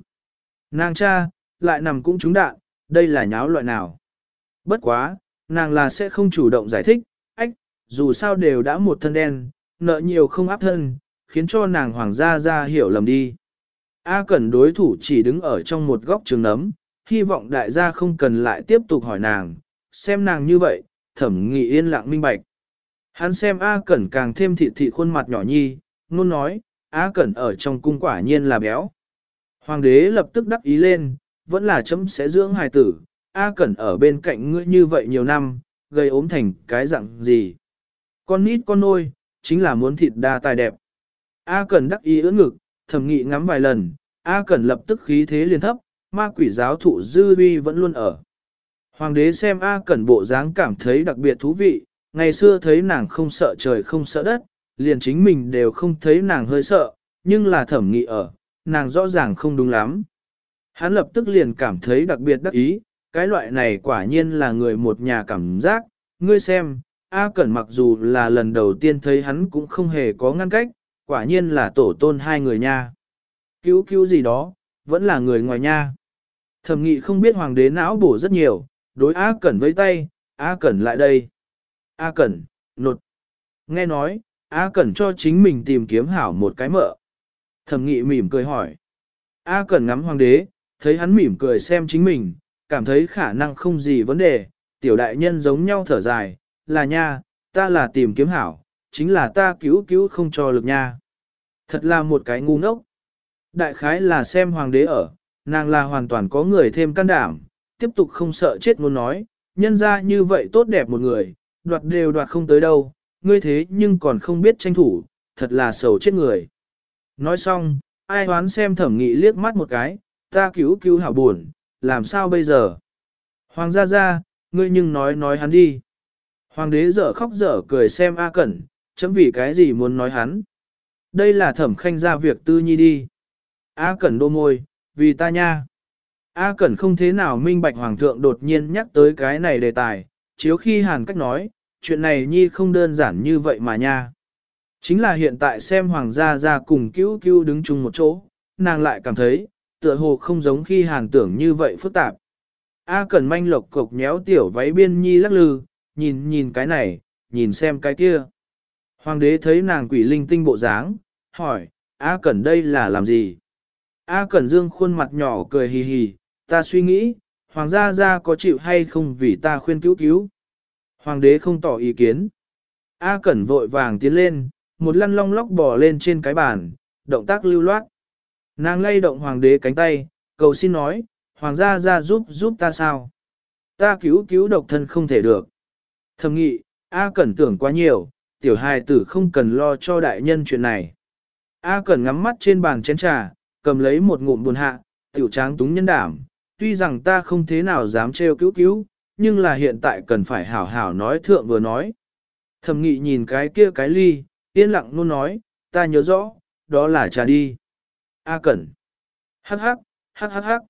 Nàng cha, lại nằm cũng trúng đạn, đây là nháo loại nào. Bất quá, nàng là sẽ không chủ động giải thích, ách, dù sao đều đã một thân đen, nợ nhiều không áp thân, khiến cho nàng hoàng gia ra hiểu lầm đi. A Cẩn đối thủ chỉ đứng ở trong một góc trường nấm, hy vọng đại gia không cần lại tiếp tục hỏi nàng, xem nàng như vậy, thẩm nghị yên lặng minh bạch. Hắn xem A Cẩn càng thêm thị thị khuôn mặt nhỏ nhi, luôn nói, A Cẩn ở trong cung quả nhiên là béo. Hoàng đế lập tức đắc ý lên, vẫn là chấm sẽ dưỡng hài tử, A Cẩn ở bên cạnh ngươi như vậy nhiều năm, gây ốm thành cái dạng gì. Con nít con nôi, chính là muốn thịt đa tài đẹp. A Cẩn đắc ý ưỡn ngực, thẩm nghị ngắm vài lần, A Cẩn lập tức khí thế liền thấp, ma quỷ giáo thụ dư uy vẫn luôn ở. Hoàng đế xem A Cẩn bộ dáng cảm thấy đặc biệt thú vị, ngày xưa thấy nàng không sợ trời không sợ đất, liền chính mình đều không thấy nàng hơi sợ, nhưng là thẩm nghị ở, nàng rõ ràng không đúng lắm. Hắn lập tức liền cảm thấy đặc biệt đắc ý, cái loại này quả nhiên là người một nhà cảm giác, ngươi xem, A Cẩn mặc dù là lần đầu tiên thấy hắn cũng không hề có ngăn cách, quả nhiên là tổ tôn hai người nha. Cứu cứu gì đó, vẫn là người ngoài nha. Thẩm nghị không biết hoàng đế não bổ rất nhiều, đối A Cẩn với tay, A Cẩn lại đây. A Cẩn, nột. Nghe nói, A Cẩn cho chính mình tìm kiếm hảo một cái mợ. Thẩm nghị mỉm cười hỏi. A Cẩn ngắm hoàng đế, thấy hắn mỉm cười xem chính mình, cảm thấy khả năng không gì vấn đề, tiểu đại nhân giống nhau thở dài, là nha, ta là tìm kiếm hảo, chính là ta cứu cứu không cho lực nha. Thật là một cái ngu ngốc. Đại khái là xem hoàng đế ở, nàng là hoàn toàn có người thêm can đảm, tiếp tục không sợ chết muốn nói, nhân ra như vậy tốt đẹp một người, đoạt đều đoạt không tới đâu, ngươi thế nhưng còn không biết tranh thủ, thật là sầu chết người. Nói xong, ai hoán xem thẩm nghị liếc mắt một cái, ta cứu cứu hảo buồn, làm sao bây giờ? Hoàng gia gia, ngươi nhưng nói nói hắn đi. Hoàng đế dở khóc dở cười xem A Cẩn, chấm vì cái gì muốn nói hắn. Đây là thẩm khanh ra việc tư nhi đi. A Cẩn đô môi, vì ta nha. A Cẩn không thế nào minh bạch Hoàng thượng đột nhiên nhắc tới cái này đề tài, chiếu khi hàn cách nói, chuyện này nhi không đơn giản như vậy mà nha. Chính là hiện tại xem Hoàng gia ra cùng cứu cứu đứng chung một chỗ, nàng lại cảm thấy, tựa hồ không giống khi hàn tưởng như vậy phức tạp. A Cẩn manh lộc cục nhéo tiểu váy biên nhi lắc lư, nhìn nhìn cái này, nhìn xem cái kia. Hoàng đế thấy nàng quỷ linh tinh bộ dáng, hỏi, A Cẩn đây là làm gì? A Cẩn Dương khuôn mặt nhỏ cười hì hì, ta suy nghĩ, Hoàng gia gia có chịu hay không vì ta khuyên cứu cứu. Hoàng đế không tỏ ý kiến. A Cẩn vội vàng tiến lên, một lăn long lóc bò lên trên cái bàn, động tác lưu loát. Nàng lay động hoàng đế cánh tay, cầu xin nói, hoàng gia ra giúp giúp ta sao? Ta cứu cứu độc thân không thể được. Thầm nghị, A Cẩn tưởng quá nhiều, tiểu hài tử không cần lo cho đại nhân chuyện này. A Cẩn ngắm mắt trên bàn chén trà, cầm lấy một ngụm buồn hạ, tiểu tráng túng nhân đảm, tuy rằng ta không thế nào dám trêu cứu cứu, nhưng là hiện tại cần phải hảo hảo nói thượng vừa nói. Thẩm nghị nhìn cái kia cái ly, yên lặng luôn nói, ta nhớ rõ, đó là trà đi. A Cẩn. Hắc hắc, hắc hắc hắc.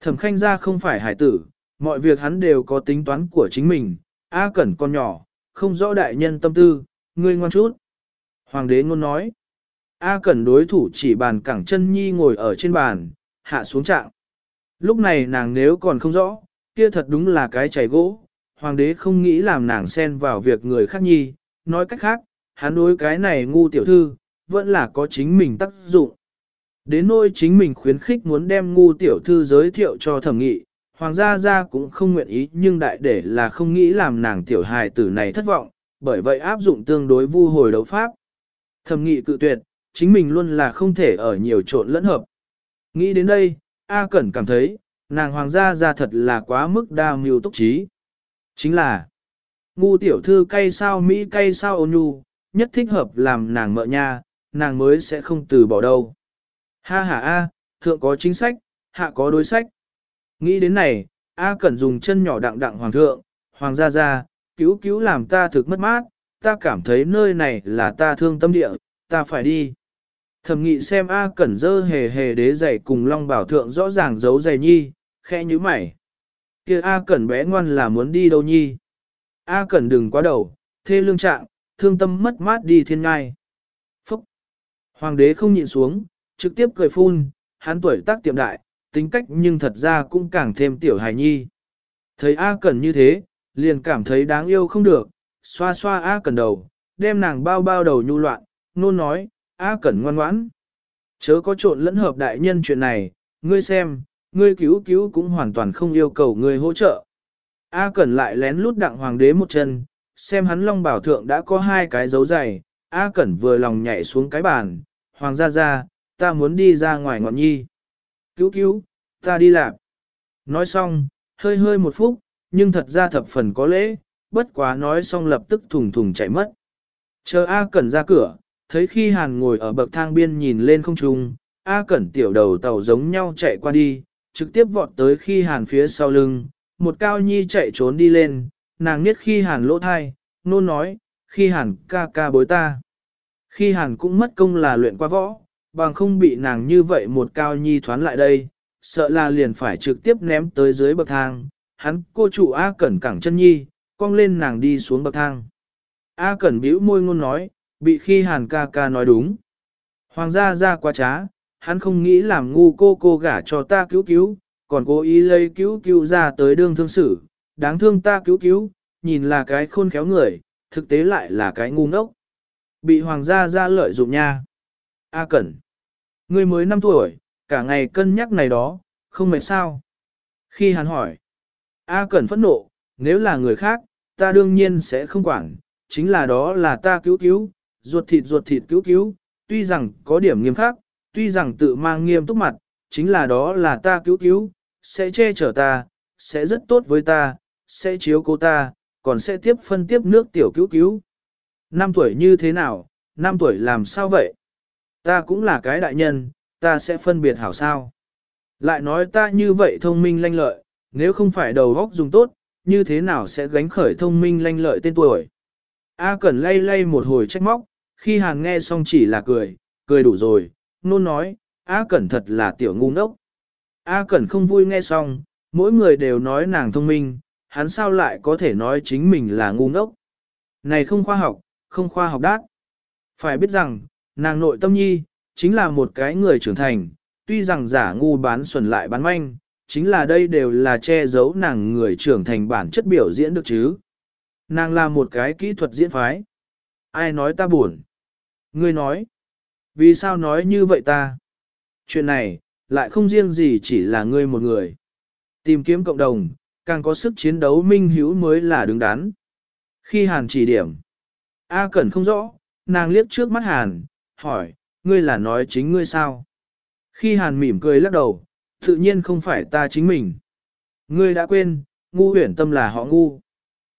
Thẩm khanh ra không phải hải tử, mọi việc hắn đều có tính toán của chính mình. A Cẩn con nhỏ, không rõ đại nhân tâm tư, ngươi ngoan chút. Hoàng đế ngôn nói. A Cẩn đối thủ chỉ bàn cẳng chân nhi ngồi ở trên bàn, hạ xuống trạng. Lúc này nàng nếu còn không rõ, kia thật đúng là cái chảy gỗ. Hoàng đế không nghĩ làm nàng xen vào việc người khác nhi, nói cách khác, hắn đối cái này ngu tiểu thư, vẫn là có chính mình tác dụng. Đến nỗi chính mình khuyến khích muốn đem ngu tiểu thư giới thiệu cho thẩm nghị, hoàng gia gia cũng không nguyện ý nhưng đại để là không nghĩ làm nàng tiểu hài tử này thất vọng, bởi vậy áp dụng tương đối vu hồi đấu pháp. Thẩm nghị cự tuyệt, chính mình luôn là không thể ở nhiều trộn lẫn hợp. Nghĩ đến đây, A Cẩn cảm thấy, nàng hoàng gia gia thật là quá mức đa mưu túc trí. Chính là, ngu tiểu thư cay sao Mỹ cay sao ôn nhu, nhất thích hợp làm nàng mợ nha, nàng mới sẽ không từ bỏ đâu. Ha ha a, thượng có chính sách, hạ có đối sách. Nghĩ đến này, A Cẩn dùng chân nhỏ đặng đặng hoàng thượng, hoàng gia gia, cứu cứu làm ta thực mất mát, ta cảm thấy nơi này là ta thương tâm địa, ta phải đi. Thẩm nghị xem A Cẩn dơ hề hề đế giày cùng Long Bảo Thượng rõ ràng giấu giày nhi, khẽ như mày. kia A Cẩn bé ngoan là muốn đi đâu nhi. A Cẩn đừng quá đầu, thê lương trạng, thương tâm mất mát đi thiên ngai. Phúc! Hoàng đế không nhịn xuống, trực tiếp cười phun, hắn tuổi tác tiệm đại, tính cách nhưng thật ra cũng càng thêm tiểu hài nhi. Thấy A Cẩn như thế, liền cảm thấy đáng yêu không được, xoa xoa A Cẩn đầu, đem nàng bao bao đầu nhu loạn, nôn nói, A Cẩn ngoan ngoãn. Chớ có trộn lẫn hợp đại nhân chuyện này, ngươi xem, ngươi cứu cứu cũng hoàn toàn không yêu cầu ngươi hỗ trợ. A Cẩn lại lén lút đặng hoàng đế một chân, xem hắn long bảo thượng đã có hai cái dấu dày, A Cẩn vừa lòng nhảy xuống cái bàn, hoàng gia gia, ta muốn đi ra ngoài ngọn nhi. Cứu cứu, ta đi làm. Nói xong, hơi hơi một phút, nhưng thật ra thập phần có lễ, bất quá nói xong lập tức thùng thùng chạy mất. Chờ A Cẩn ra cửa, thấy khi Hàn ngồi ở bậc thang biên nhìn lên không trung, A Cẩn tiểu đầu tàu giống nhau chạy qua đi, trực tiếp vọt tới khi Hàn phía sau lưng, một cao nhi chạy trốn đi lên, nàng biết khi Hàn lỗ thai, nôn nói, khi Hàn ca ca bối ta. Khi Hàn cũng mất công là luyện qua võ, bằng không bị nàng như vậy một cao nhi thoán lại đây, sợ là liền phải trực tiếp ném tới dưới bậc thang, hắn cô chủ A Cẩn cẳng chân nhi, cong lên nàng đi xuống bậc thang. A Cẩn bĩu môi ngôn nói, bị khi hàn ca ca nói đúng. Hoàng gia ra quá trá, hắn không nghĩ làm ngu cô cô gả cho ta cứu cứu, còn cố ý lấy cứu cứu ra tới đương thương xử, đáng thương ta cứu cứu, nhìn là cái khôn khéo người, thực tế lại là cái ngu ngốc. Bị hoàng gia ra lợi dụng nha. A Cẩn. Ngươi mới 5 tuổi, cả ngày cân nhắc này đó, không mệt sao. Khi hắn hỏi, A Cẩn phẫn nộ, nếu là người khác, ta đương nhiên sẽ không quản, chính là đó là ta cứu cứu, ruột thịt ruột thịt cứu cứu, tuy rằng có điểm nghiêm khắc, tuy rằng tự mang nghiêm túc mặt, chính là đó là ta cứu cứu, sẽ che chở ta, sẽ rất tốt với ta, sẽ chiếu cố ta, còn sẽ tiếp phân tiếp nước tiểu cứu cứu. Năm tuổi như thế nào, năm tuổi làm sao vậy? Ta cũng là cái đại nhân, ta sẽ phân biệt hảo sao. Lại nói ta như vậy thông minh lanh lợi, nếu không phải đầu góc dùng tốt, như thế nào sẽ gánh khởi thông minh lanh lợi tên tuổi. A Cẩn lay lay một hồi trách móc, khi Hàn nghe xong chỉ là cười, cười đủ rồi, nôn nói, A Cẩn thật là tiểu ngu ngốc. A Cẩn không vui nghe xong, mỗi người đều nói nàng thông minh, hắn sao lại có thể nói chính mình là ngu ngốc. Này không khoa học, không khoa học đát. Phải biết rằng, nàng nội tâm nhi, chính là một cái người trưởng thành, tuy rằng giả ngu bán xuẩn lại bán manh, chính là đây đều là che giấu nàng người trưởng thành bản chất biểu diễn được chứ. Nàng là một cái kỹ thuật diễn phái. Ai nói ta buồn? Ngươi nói. Vì sao nói như vậy ta? Chuyện này, lại không riêng gì chỉ là ngươi một người. Tìm kiếm cộng đồng, càng có sức chiến đấu minh hữu mới là đứng đắn. Khi Hàn chỉ điểm, A Cẩn không rõ, nàng liếc trước mắt Hàn, hỏi, ngươi là nói chính ngươi sao? Khi Hàn mỉm cười lắc đầu, tự nhiên không phải ta chính mình. Ngươi đã quên, ngu huyển tâm là họ ngu.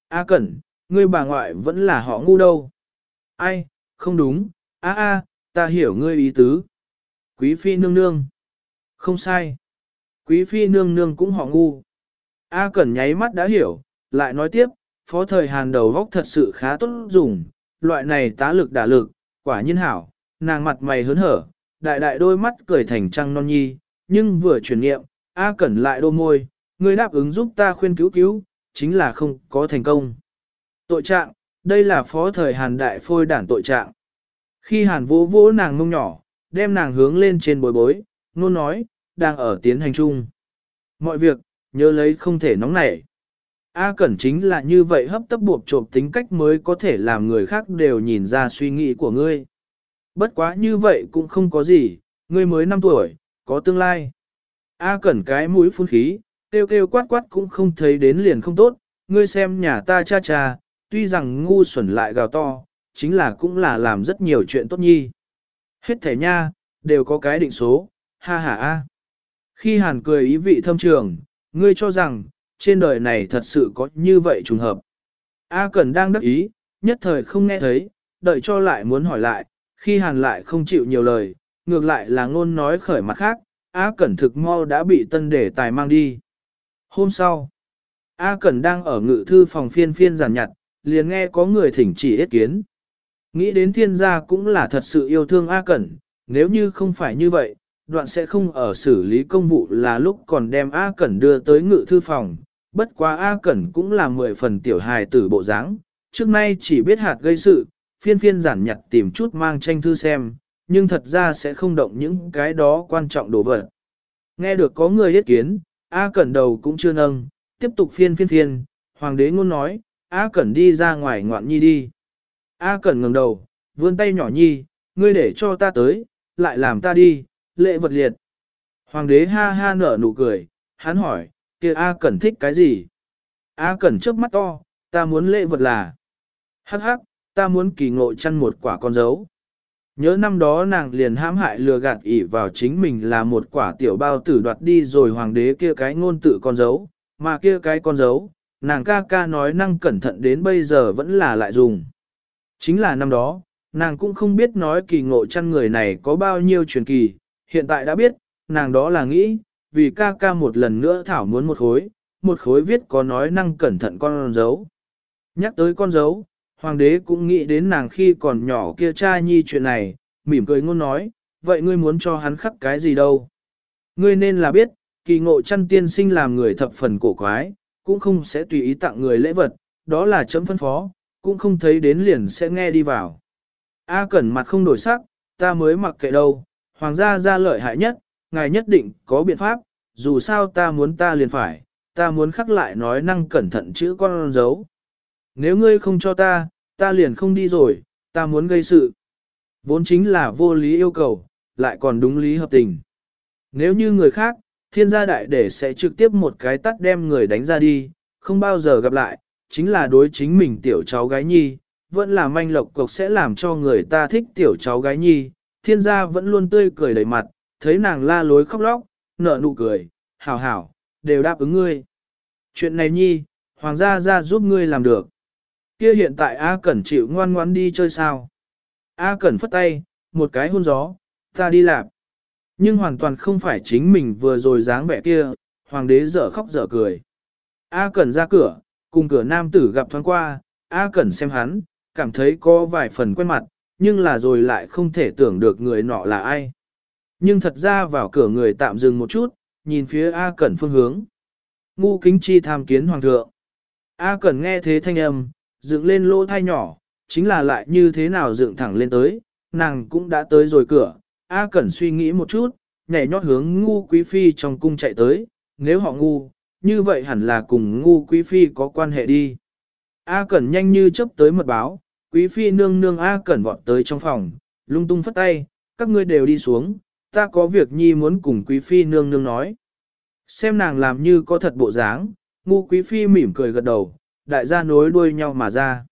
A Cẩn, ngươi bà ngoại vẫn là họ ngu đâu. Ai, không đúng, a a, ta hiểu ngươi ý tứ. Quý phi nương nương. Không sai. Quý phi nương nương cũng họ ngu. A Cẩn nháy mắt đã hiểu, lại nói tiếp, phó thời hàn đầu góc thật sự khá tốt dùng, loại này tá lực đả lực, quả nhiên hảo, nàng mặt mày hớn hở, đại đại đôi mắt cười thành trăng non nhi, nhưng vừa chuyển nghiệm, A Cẩn lại đô môi, ngươi đáp ứng giúp ta khuyên cứu cứu, chính là không có thành công. Tội trạng, đây là phó thời hàn đại phôi đản tội trạng. Khi hàn vỗ vỗ nàng mông nhỏ, đem nàng hướng lên trên bối bối, nôn nói, đang ở tiến hành chung. Mọi việc, nhớ lấy không thể nóng nảy. A Cẩn chính là như vậy hấp tấp buộc trộm tính cách mới có thể làm người khác đều nhìn ra suy nghĩ của ngươi. Bất quá như vậy cũng không có gì, ngươi mới 5 tuổi, có tương lai. A Cẩn cái mũi phun khí, kêu kêu quát quát cũng không thấy đến liền không tốt, ngươi xem nhà ta cha cha, tuy rằng ngu xuẩn lại gào to, chính là cũng là làm rất nhiều chuyện tốt nhi. Hết thể nha, đều có cái định số, ha ha a. Khi Hàn cười ý vị thâm trường, ngươi cho rằng, trên đời này thật sự có như vậy trùng hợp. A Cẩn đang đắc ý, nhất thời không nghe thấy, đợi cho lại muốn hỏi lại, khi Hàn lại không chịu nhiều lời, ngược lại là ngôn nói khởi mặt khác, A Cẩn thực mau đã bị tân đề tài mang đi. Hôm sau, A Cẩn đang ở ngự thư phòng phiên phiên giản nhặt, liền nghe có người thỉnh chỉ ý kiến. Nghĩ đến thiên gia cũng là thật sự yêu thương A Cẩn, nếu như không phải như vậy, đoạn sẽ không ở xử lý công vụ là lúc còn đem A Cẩn đưa tới ngự thư phòng. Bất quá A Cẩn cũng là mười phần tiểu hài tử bộ dáng, trước nay chỉ biết hạt gây sự, phiên phiên giản nhặt tìm chút mang tranh thư xem, nhưng thật ra sẽ không động những cái đó quan trọng đồ vật. Nghe được có người ý kiến, A Cẩn đầu cũng chưa nâng, tiếp tục phiên phiên phiên, hoàng đế ngôn nói, A Cẩn đi ra ngoài ngoạn nhi đi. A Cẩn ngẩng đầu, vươn tay nhỏ nhi, ngươi để cho ta tới, lại làm ta đi, lệ vật liệt. Hoàng đế ha ha nở nụ cười, hắn hỏi, kia A Cẩn thích cái gì? A Cẩn trước mắt to, ta muốn lệ vật là. Hắc hắc, ta muốn kỳ ngộ chăn một quả con dấu. Nhớ năm đó nàng liền hãm hại lừa gạt ỉ vào chính mình là một quả tiểu bao tử đoạt đi rồi hoàng đế kia cái ngôn tự con dấu, mà kia cái con dấu, nàng ca ca nói năng cẩn thận đến bây giờ vẫn là lại dùng. Chính là năm đó, nàng cũng không biết nói kỳ ngộ chăn người này có bao nhiêu truyền kỳ, hiện tại đã biết, nàng đó là nghĩ, vì ca ca một lần nữa thảo muốn một khối, một khối viết có nói năng cẩn thận con dấu. Nhắc tới con dấu, hoàng đế cũng nghĩ đến nàng khi còn nhỏ kia cha nhi chuyện này, mỉm cười ngôn nói, vậy ngươi muốn cho hắn khắc cái gì đâu? Ngươi nên là biết, kỳ ngộ chăn tiên sinh làm người thập phần cổ quái, cũng không sẽ tùy ý tặng người lễ vật, đó là chấm phân phó, cũng không thấy đến liền sẽ nghe đi vào. A cẩn mặt không đổi sắc, ta mới mặc kệ đâu, hoàng gia ra lợi hại nhất, ngài nhất định có biện pháp, dù sao ta muốn ta liền phải, ta muốn khắc lại nói năng cẩn thận chữ con dấu. Nếu ngươi không cho ta, ta liền không đi rồi, ta muốn gây sự. Vốn chính là vô lý yêu cầu, lại còn đúng lý hợp tình. Nếu như người khác, thiên gia đại để sẽ trực tiếp một cái tắt đem người đánh ra đi, không bao giờ gặp lại, chính là đối chính mình tiểu cháu gái nhi, vẫn là manh lộc cộc sẽ làm cho người ta thích tiểu cháu gái nhi, thiên gia vẫn luôn tươi cười đầy mặt, thấy nàng la lối khóc lóc, nở nụ cười, hảo hảo, đều đáp ứng ngươi. Chuyện này nhi, hoàng gia ra giúp ngươi làm được. Kia hiện tại A Cẩn chịu ngoan ngoan đi chơi sao? A Cẩn phất tay, một cái hôn gió, ta đi làm. Nhưng hoàn toàn không phải chính mình vừa rồi dáng vẻ kia, hoàng đế dở khóc dở cười. A Cẩn ra cửa, cùng cửa nam tử gặp thoáng qua, A Cẩn xem hắn, cảm thấy có vài phần quen mặt, nhưng là rồi lại không thể tưởng được người nọ là ai. Nhưng thật ra vào cửa người tạm dừng một chút, nhìn phía A Cẩn phương hướng. Ngu kính chi tham kiến hoàng thượng. A Cẩn nghe thế thanh âm, dựng lên lỗ thai nhỏ, chính là lại như thế nào dựng thẳng lên tới, nàng cũng đã tới rồi cửa. A Cẩn suy nghĩ một chút, nhảy nhót hướng ngu quý phi trong cung chạy tới, nếu họ ngu, như vậy hẳn là cùng ngu quý phi có quan hệ đi. A Cẩn nhanh như chấp tới mật báo, quý phi nương nương A Cẩn vọt tới trong phòng, lung tung phất tay, các ngươi đều đi xuống, ta có việc nhi muốn cùng quý phi nương nương nói. Xem nàng làm như có thật bộ dáng, ngu quý phi mỉm cười gật đầu, đại gia nối đuôi nhau mà ra.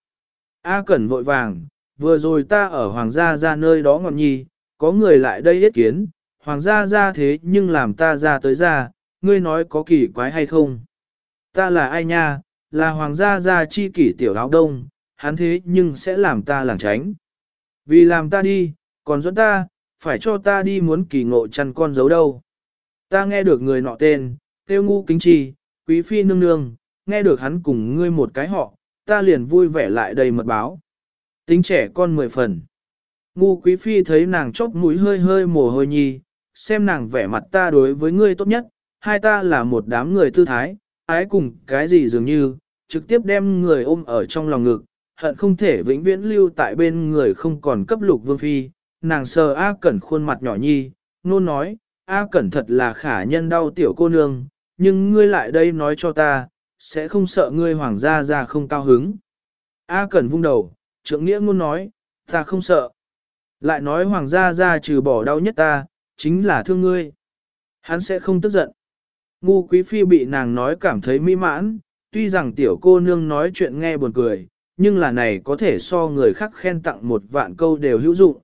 A Cẩn vội vàng, vừa rồi ta ở hoàng gia ra nơi đó ngọn nhi, có người lại đây yết kiến, hoàng gia ra thế nhưng làm ta ra tới ra, ngươi nói có kỳ quái hay không? Ta là ai nha, là hoàng gia ra chi kỷ tiểu áo đông, hắn thế nhưng sẽ làm ta làng tránh. Vì làm ta đi, còn dẫn ta, phải cho ta đi muốn kỳ ngộ chăn con giấu đâu. Ta nghe được người nọ tên, tiêu ngu kính trì, quý phi nương nương, nghe được hắn cùng ngươi một cái họ, ta liền vui vẻ lại đầy mật báo. Tính trẻ con mười phần. Ngu quý phi thấy nàng chốc mũi hơi hơi mồ hôi nhi, xem nàng vẻ mặt ta đối với ngươi tốt nhất, hai ta là một đám người tư thái, ái cùng cái gì dường như, trực tiếp đem người ôm ở trong lòng ngực, hận không thể vĩnh viễn lưu tại bên người không còn cấp lục vương phi, nàng sờ A Cẩn khuôn mặt nhỏ nhi, nôn nói, A Cẩn thật là khả nhân đau tiểu cô nương, nhưng ngươi lại đây nói cho ta, sẽ không sợ ngươi hoàng gia ra không cao hứng. A Cẩn vung đầu, trưởng nghĩa ngôn nói, ta không sợ. Lại nói hoàng gia ra trừ bỏ đau nhất ta, chính là thương ngươi. Hắn sẽ không tức giận. Ngu quý phi bị nàng nói cảm thấy mỹ mãn, tuy rằng tiểu cô nương nói chuyện nghe buồn cười, nhưng là này có thể so người khác khen tặng một vạn câu đều hữu dụng.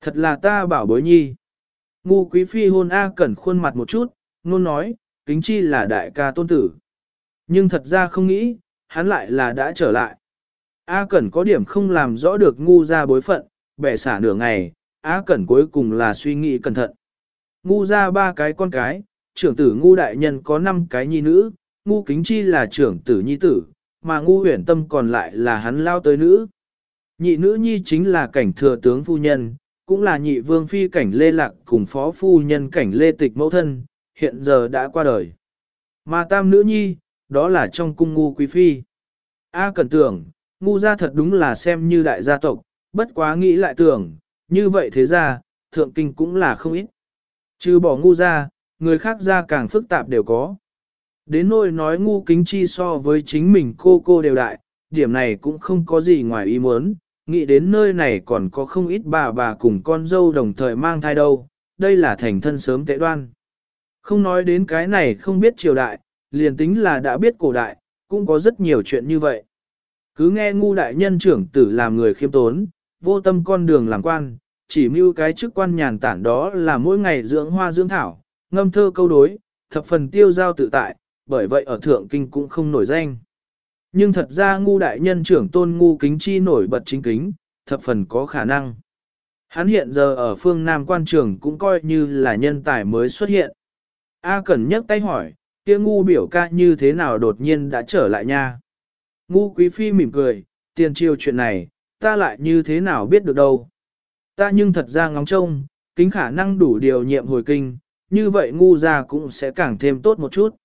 Thật là ta bảo bối nhi. Ngu quý phi hôn A cẩn khuôn mặt một chút, nôn nói, kính chi là đại ca tôn tử. Nhưng thật ra không nghĩ, hắn lại là đã trở lại. A cẩn có điểm không làm rõ được ngu ra bối phận, bẻ xả nửa ngày, A cẩn cuối cùng là suy nghĩ cẩn thận. Ngu ra ba cái con cái, trưởng tử ngu đại nhân có năm cái nhi nữ, ngu kính chi là trưởng tử nhi tử, mà ngu huyền tâm còn lại là hắn lao tới nữ. Nhị nữ nhi chính là cảnh thừa tướng phu nhân, cũng là nhị vương phi cảnh lê lạc cùng phó phu nhân cảnh lê tịch mẫu thân, hiện giờ đã qua đời. Mà tam nữ nhi, đó là trong cung ngu quý phi. A cần tưởng, ngu gia thật đúng là xem như đại gia tộc, bất quá nghĩ lại tưởng, như vậy thế ra, thượng kinh cũng là không ít. Trừ bỏ ngu gia, người khác ra càng phức tạp đều có. Đến nỗi nói ngu kính chi so với chính mình cô cô đều đại, điểm này cũng không có gì ngoài ý muốn, nghĩ đến nơi này còn có không ít bà bà cùng con dâu đồng thời mang thai đâu, đây là thành thân sớm tệ đoan. Không nói đến cái này không biết triều đại, liền tính là đã biết cổ đại, cũng có rất nhiều chuyện như vậy. Cứ nghe ngu đại nhân trưởng tử làm người khiêm tốn, vô tâm con đường làm quan, chỉ mưu cái chức quan nhàn tản đó là mỗi ngày dưỡng hoa dưỡng thảo, ngâm thơ câu đối, thập phần tiêu giao tự tại, bởi vậy ở thượng kinh cũng không nổi danh. Nhưng thật ra ngu đại nhân trưởng tôn ngu kính chi nổi bật chính kính, thập phần có khả năng. Hắn hiện giờ ở phương Nam quan trường cũng coi như là nhân tài mới xuất hiện. A Cẩn nhấc tay hỏi, kia ngu biểu ca như thế nào đột nhiên đã trở lại nha. Ngu quý phi mỉm cười, tiền triều chuyện này, ta lại như thế nào biết được đâu. Ta nhưng thật ra ngóng trông, kính khả năng đủ điều nhiệm hồi kinh, như vậy ngu ra cũng sẽ càng thêm tốt một chút.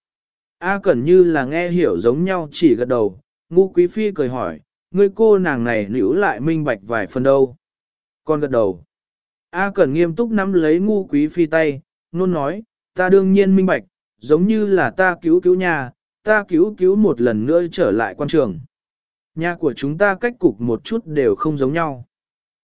A Cẩn như là nghe hiểu giống nhau chỉ gật đầu, ngu quý phi cười hỏi, ngươi cô nàng này nữ lại minh bạch vài phần đâu. Con gật đầu. A Cẩn nghiêm túc nắm lấy ngu quý phi tay, nôn nói, ta đương nhiên minh bạch, giống như là ta cứu cứu nhà, ta cứu cứu một lần nữa trở lại quan trường. Nhà của chúng ta cách cục một chút đều không giống nhau.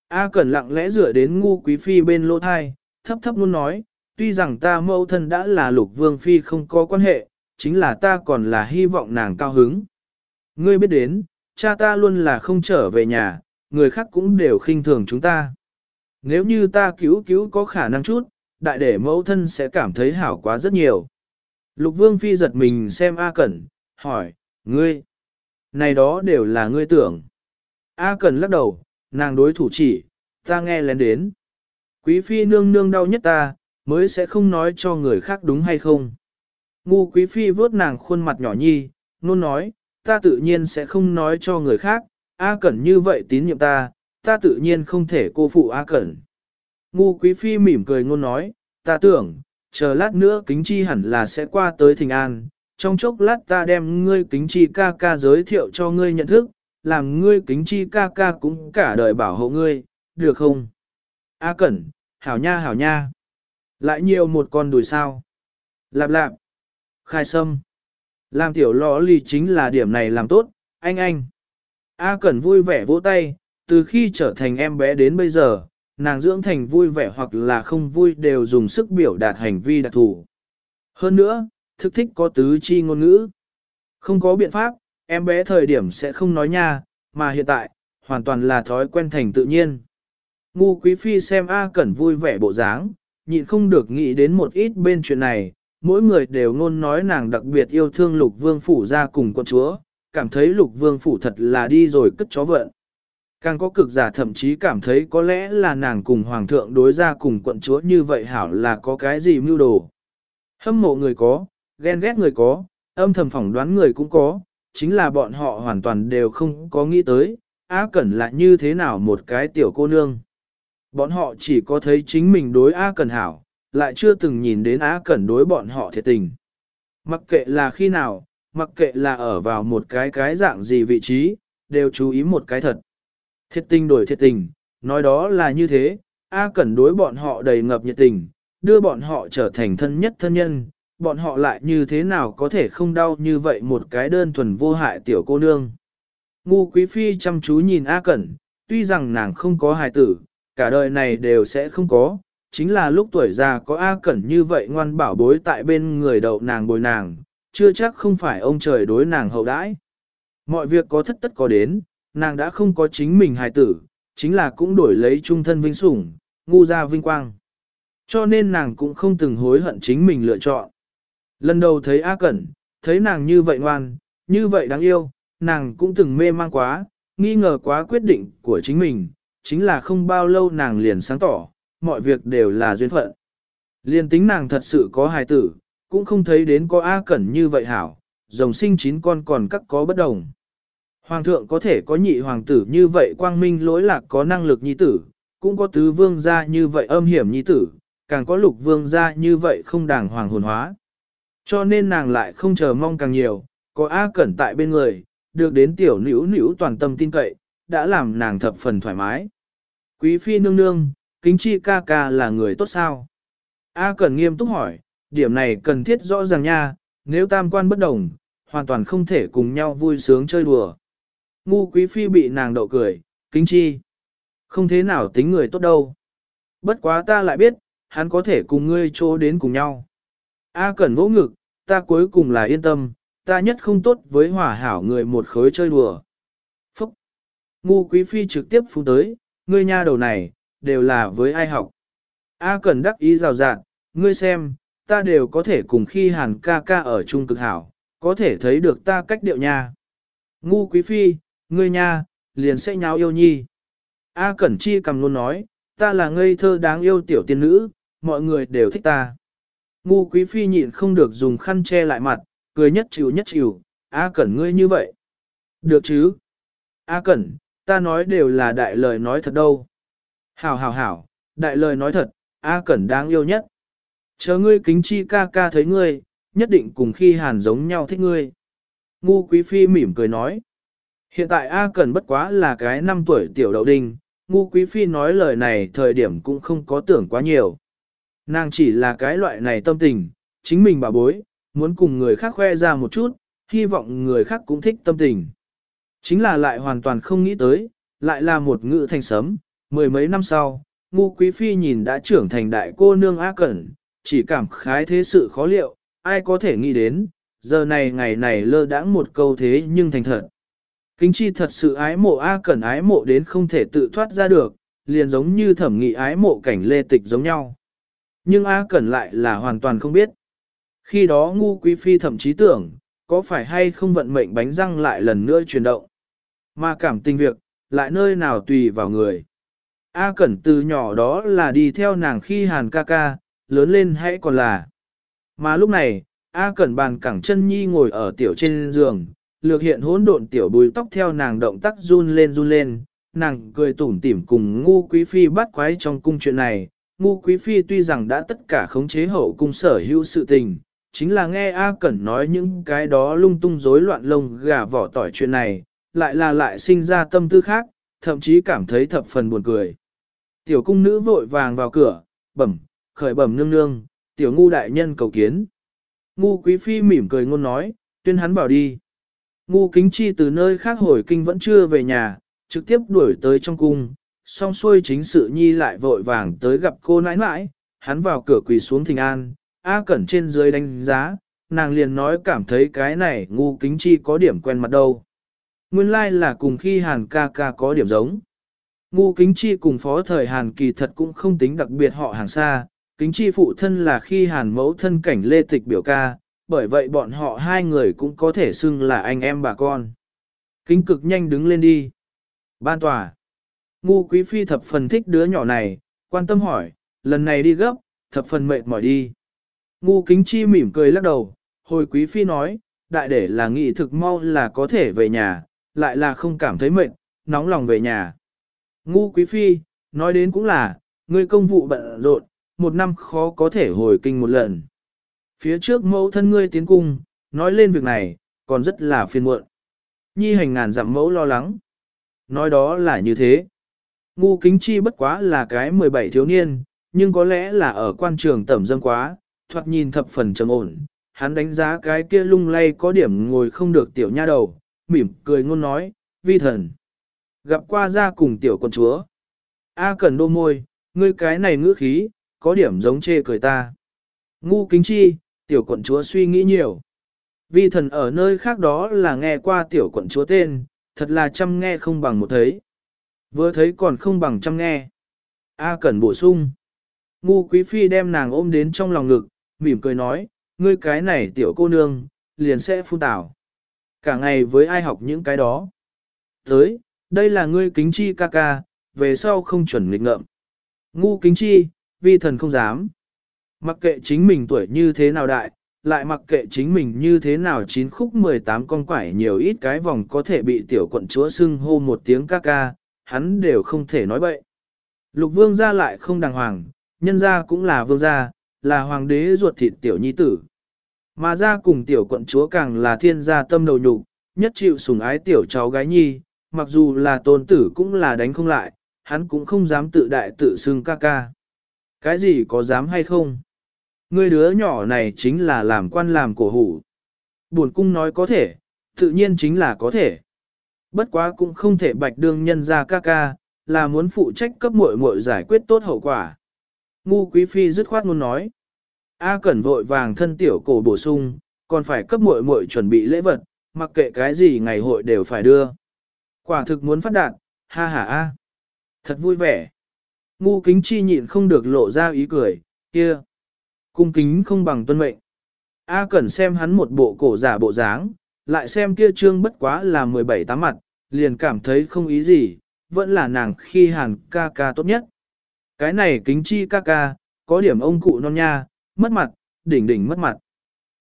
A Cẩn lặng lẽ dựa đến ngu quý phi bên lỗ thai, thấp thấp luôn nói, tuy rằng ta mẫu thân đã là lục vương phi không có quan hệ, chính là ta còn là hy vọng nàng cao hứng. Ngươi biết đến, cha ta luôn là không trở về nhà, người khác cũng đều khinh thường chúng ta. Nếu như ta cứu cứu có khả năng chút, đại để mẫu thân sẽ cảm thấy hảo quá rất nhiều. Lục vương phi giật mình xem A Cẩn, hỏi, ngươi, này đó đều là ngươi tưởng. A Cẩn lắc đầu, nàng đối thủ chỉ, ta nghe lén đến. Quý phi nương nương đau nhất ta, mới sẽ không nói cho người khác đúng hay không. Ngu quý phi vớt nàng khuôn mặt nhỏ nhi, nôn nói, ta tự nhiên sẽ không nói cho người khác, A Cẩn như vậy tín nhiệm ta, ta tự nhiên không thể cô phụ A Cẩn. Ngu quý phi mỉm cười ngôn nói, ta tưởng, chờ lát nữa kính chi hẳn là sẽ qua tới thình an, trong chốc lát ta đem ngươi kính chi ca ca giới thiệu cho ngươi nhận thức, làm ngươi kính chi ca ca cũng cả đời bảo hộ ngươi, được không? A Cẩn, hảo nha hảo nha. Lại nhiều một con đùi sao. Lạp lạp. Khai sâm. Làm tiểu lò lì chính là điểm này làm tốt, anh anh. A Cẩn vui vẻ vỗ tay, từ khi trở thành em bé đến bây giờ, nàng dưỡng thành vui vẻ hoặc là không vui đều dùng sức biểu đạt hành vi đặc thù. Hơn nữa, thực thích có tứ chi ngôn ngữ. Không có biện pháp, em bé thời điểm sẽ không nói nha, mà hiện tại, hoàn toàn là thói quen thành tự nhiên. Ngu quý phi xem A Cẩn vui vẻ bộ dáng, nhịn không được nghĩ đến một ít bên chuyện này, mỗi người đều ngôn nói nàng đặc biệt yêu thương lục vương phủ ra cùng con chúa, cảm thấy lục vương phủ thật là đi rồi cất chó vận. Càng có cực giả thậm chí cảm thấy có lẽ là nàng cùng hoàng thượng đối ra cùng quận chúa như vậy hảo là có cái gì mưu đồ. Hâm mộ người có, ghen ghét người có, âm thầm phỏng đoán người cũng có, chính là bọn họ hoàn toàn đều không có nghĩ tới, A Cẩn là như thế nào một cái tiểu cô nương. Bọn họ chỉ có thấy chính mình đối A Cẩn hảo, lại chưa từng nhìn đến A Cẩn đối bọn họ thiệt tình. Mặc kệ là khi nào, mặc kệ là ở vào một cái cái dạng gì vị trí, đều chú ý một cái thật. Thiệt tình đổi thiệt tình, nói đó là như thế, A Cẩn đối bọn họ đầy ngập nhiệt tình, đưa bọn họ trở thành thân nhất thân nhân, bọn họ lại như thế nào có thể không đau như vậy một cái đơn thuần vô hại tiểu cô nương. Ngu Quý Phi chăm chú nhìn A Cẩn, tuy rằng nàng không có hài tử, cả đời này đều sẽ không có, chính là lúc tuổi già có A Cẩn như vậy ngoan bảo bối tại bên người đậu nàng bồi nàng, chưa chắc không phải ông trời đối nàng hậu đãi. Mọi việc có thất tất có đến, nàng đã không có chính mình hài tử, chính là cũng đổi lấy trung thân vinh sủng, ngu ra vinh quang. Cho nên nàng cũng không từng hối hận chính mình lựa chọn. Lần đầu thấy A Cẩn, thấy nàng như vậy ngoan, như vậy đáng yêu, nàng cũng từng mê mang quá, nghi ngờ quá quyết định của chính mình, chính là không bao lâu nàng liền sáng tỏ, mọi việc đều là duyên phận. Liên tính nàng thật sự có hài tử, cũng không thấy đến có A Cẩn như vậy hảo, rồng sinh chín con còn các có bất đồng. Hoàng thượng có thể có nhị hoàng tử như vậy quang minh lỗi lạc có năng lực nhi tử, cũng có tứ vương gia như vậy âm hiểm nhi tử, càng có lục vương gia như vậy không đàng hoàng hồn hóa. Cho nên nàng lại không chờ mong càng nhiều, có A Cẩn tại bên người, được đến tiểu nữ nữ toàn tâm tin cậy, đã làm nàng thập phần thoải mái. Quý phi nương nương, kính chi ca ca là người tốt sao? A Cẩn nghiêm túc hỏi, điểm này cần thiết rõ ràng nha, nếu tam quan bất đồng, hoàn toàn không thể cùng nhau vui sướng chơi đùa. Ngu quý phi bị nàng đậu cười, kính chi. Không thế nào tính người tốt đâu. Bất quá ta lại biết, hắn có thể cùng ngươi trô đến cùng nhau. A Cẩn vỗ ngực, ta cuối cùng là yên tâm, ta nhất không tốt với hỏa hảo người một khối chơi đùa. Phúc! Ngu quý phi trực tiếp phú tới, ngươi nha đầu này, đều là với ai học. A Cẩn đắc ý rào rạng, ngươi xem, ta đều có thể cùng khi hàn ca ca ở chung cực hảo, có thể thấy được ta cách điệu nha. Ngu quý phi, ngươi nha, liền sẽ nháo yêu nhi. A Cẩn Chi cầm luôn nói, ta là ngây thơ đáng yêu tiểu tiên nữ, mọi người đều thích ta. Ngu quý phi nhịn không được dùng khăn che lại mặt, cười nhất chịu nhất chịu, A Cẩn ngươi như vậy. Được chứ? A Cẩn, ta nói đều là đại lời nói thật đâu. Hảo hảo hảo, đại lời nói thật, A Cẩn đáng yêu nhất. Chờ ngươi kính chi ca ca thấy ngươi, nhất định cùng khi hàn giống nhau thích ngươi. Ngu quý phi mỉm cười nói. Hiện tại A Cẩn bất quá là cái năm tuổi tiểu đậu đinh, ngu quý phi nói lời này thời điểm cũng không có tưởng quá nhiều. Nàng chỉ là cái loại này tâm tình, chính mình bà bối, muốn cùng người khác khoe ra một chút, hy vọng người khác cũng thích tâm tình. Chính là lại hoàn toàn không nghĩ tới, lại là một ngự thành sấm, mười mấy năm sau, ngu quý phi nhìn đã trưởng thành đại cô nương A Cẩn, chỉ cảm khái thế sự khó liệu, ai có thể nghĩ đến, giờ này ngày này lơ đãng một câu thế nhưng thành thật. Kính chi thật sự ái mộ A Cẩn ái mộ đến không thể tự thoát ra được, liền giống như thẩm nghị ái mộ cảnh lê tịch giống nhau. Nhưng A Cẩn lại là hoàn toàn không biết. Khi đó ngu quý phi thậm chí tưởng, có phải hay không vận mệnh bánh răng lại lần nữa chuyển động. Mà cảm tình việc, lại nơi nào tùy vào người. A Cẩn từ nhỏ đó là đi theo nàng khi hàn ca ca, lớn lên hãy còn là. Mà lúc này, A Cẩn bàn cẳng chân nhi ngồi ở tiểu trên giường, lược hiện hỗn độn tiểu bùi tóc theo nàng động tác run lên run lên, nàng cười tủm tỉm cùng ngu quý phi bắt quái trong cung chuyện này. Ngu quý phi tuy rằng đã tất cả khống chế hậu cung sở hữu sự tình, chính là nghe A Cẩn nói những cái đó lung tung rối loạn lông gà vỏ tỏi chuyện này, lại là lại sinh ra tâm tư khác, thậm chí cảm thấy thập phần buồn cười. Tiểu cung nữ vội vàng vào cửa, bẩm, khởi bẩm nương nương, tiểu ngu đại nhân cầu kiến. Ngu quý phi mỉm cười ngôn nói, tuyên hắn bảo đi. Ngu kính chi từ nơi khác hồi kinh vẫn chưa về nhà, trực tiếp đuổi tới trong cung, song xuôi chính sự nhi lại vội vàng tới gặp cô nãi nãi, hắn vào cửa quỳ xuống thình an, A Cẩn trên dưới đánh giá, nàng liền nói cảm thấy cái này ngu kính chi có điểm quen mặt đâu. Nguyên lai like là cùng khi Hàn ca ca có điểm giống. Ngu kính chi cùng phó thời Hàn kỳ thật cũng không tính đặc biệt họ hàng xa, kính chi phụ thân là khi Hàn mẫu thân cảnh lê tịch biểu ca, bởi vậy bọn họ hai người cũng có thể xưng là anh em bà con. Kính cực nhanh đứng lên đi. Ban tòa. Ngu quý phi thập phần thích đứa nhỏ này, quan tâm hỏi, lần này đi gấp, thập phần mệt mỏi đi. Ngu kính chi mỉm cười lắc đầu, hồi quý phi nói, đại để là nghị thực mau là có thể về nhà, lại là không cảm thấy mệt, nóng lòng về nhà. Ngu quý phi, nói đến cũng là, ngươi công vụ bận rộn, một năm khó có thể hồi kinh một lần. Phía trước mẫu thân ngươi tiến cung, nói lên việc này, còn rất là phiền muộn. Nhi hành ngàn dặm mẫu lo lắng. Nói đó là như thế. Ngu kính chi bất quá là cái 17 thiếu niên, nhưng có lẽ là ở quan trường tẩm dâm quá, thoạt nhìn thập phần trầm ổn. Hắn đánh giá cái kia lung lay có điểm ngồi không được tiểu nha đầu, mỉm cười ngôn nói, vi thần. Gặp qua ra cùng tiểu con chúa. A cần đô môi, ngươi cái này ngữ khí, có điểm giống chê cười ta. Ngu kính chi, tiểu quận chúa suy nghĩ nhiều. Vi thần ở nơi khác đó là nghe qua tiểu quận chúa tên, thật là chăm nghe không bằng một thấy. Vừa thấy còn không bằng chăm nghe. A cần bổ sung. Ngu quý phi đem nàng ôm đến trong lòng ngực, mỉm cười nói, ngươi cái này tiểu cô nương, liền sẽ phun tảo. Cả ngày với ai học những cái đó. Tới, đây là ngươi kính chi ca ca, về sau không chuẩn nghịch ngợm. Ngu kính chi, vi thần không dám. Mặc kệ chính mình tuổi như thế nào đại, lại mặc kệ chính mình như thế nào chín khúc 18 con quải nhiều ít cái vòng có thể bị tiểu quận chúa xưng hô một tiếng ca ca, hắn đều không thể nói bậy. Lục vương gia lại không đàng hoàng, nhân gia cũng là vương gia, là hoàng đế ruột thịt tiểu nhi tử. Mà ra cùng tiểu quận chúa càng là thiên gia tâm đầu nhục, nhất chịu sủng ái tiểu cháu gái nhi, mặc dù là tôn tử cũng là đánh không lại, hắn cũng không dám tự đại tự xưng ca ca. Cái gì có dám hay không? Ngươi đứa nhỏ này chính là làm quan làm cổ hủ. Buồn cung nói có thể, tự nhiên chính là có thể. Bất quá cũng không thể bạch đương nhân ra ca ca, là muốn phụ trách cấp muội muội giải quyết tốt hậu quả. Ngu quý phi dứt khoát muốn nói. A cẩn vội vàng thân tiểu cổ bổ sung, còn phải cấp muội muội chuẩn bị lễ vật, mặc kệ cái gì ngày hội đều phải đưa. Quả thực muốn phát đạt, ha ha a. Thật vui vẻ. Ngu kính chi nhịn không được lộ ra ý cười, kia. Cung kính không bằng tuân mệnh. A cẩn xem hắn một bộ cổ giả bộ dáng, lại xem kia trương bất quá là 17 tám mặt, liền cảm thấy không ý gì, vẫn là nàng khi hàn ca ca tốt nhất. Cái này kính chi ca ca, có điểm ông cụ non nha, mất mặt, đỉnh đỉnh mất mặt.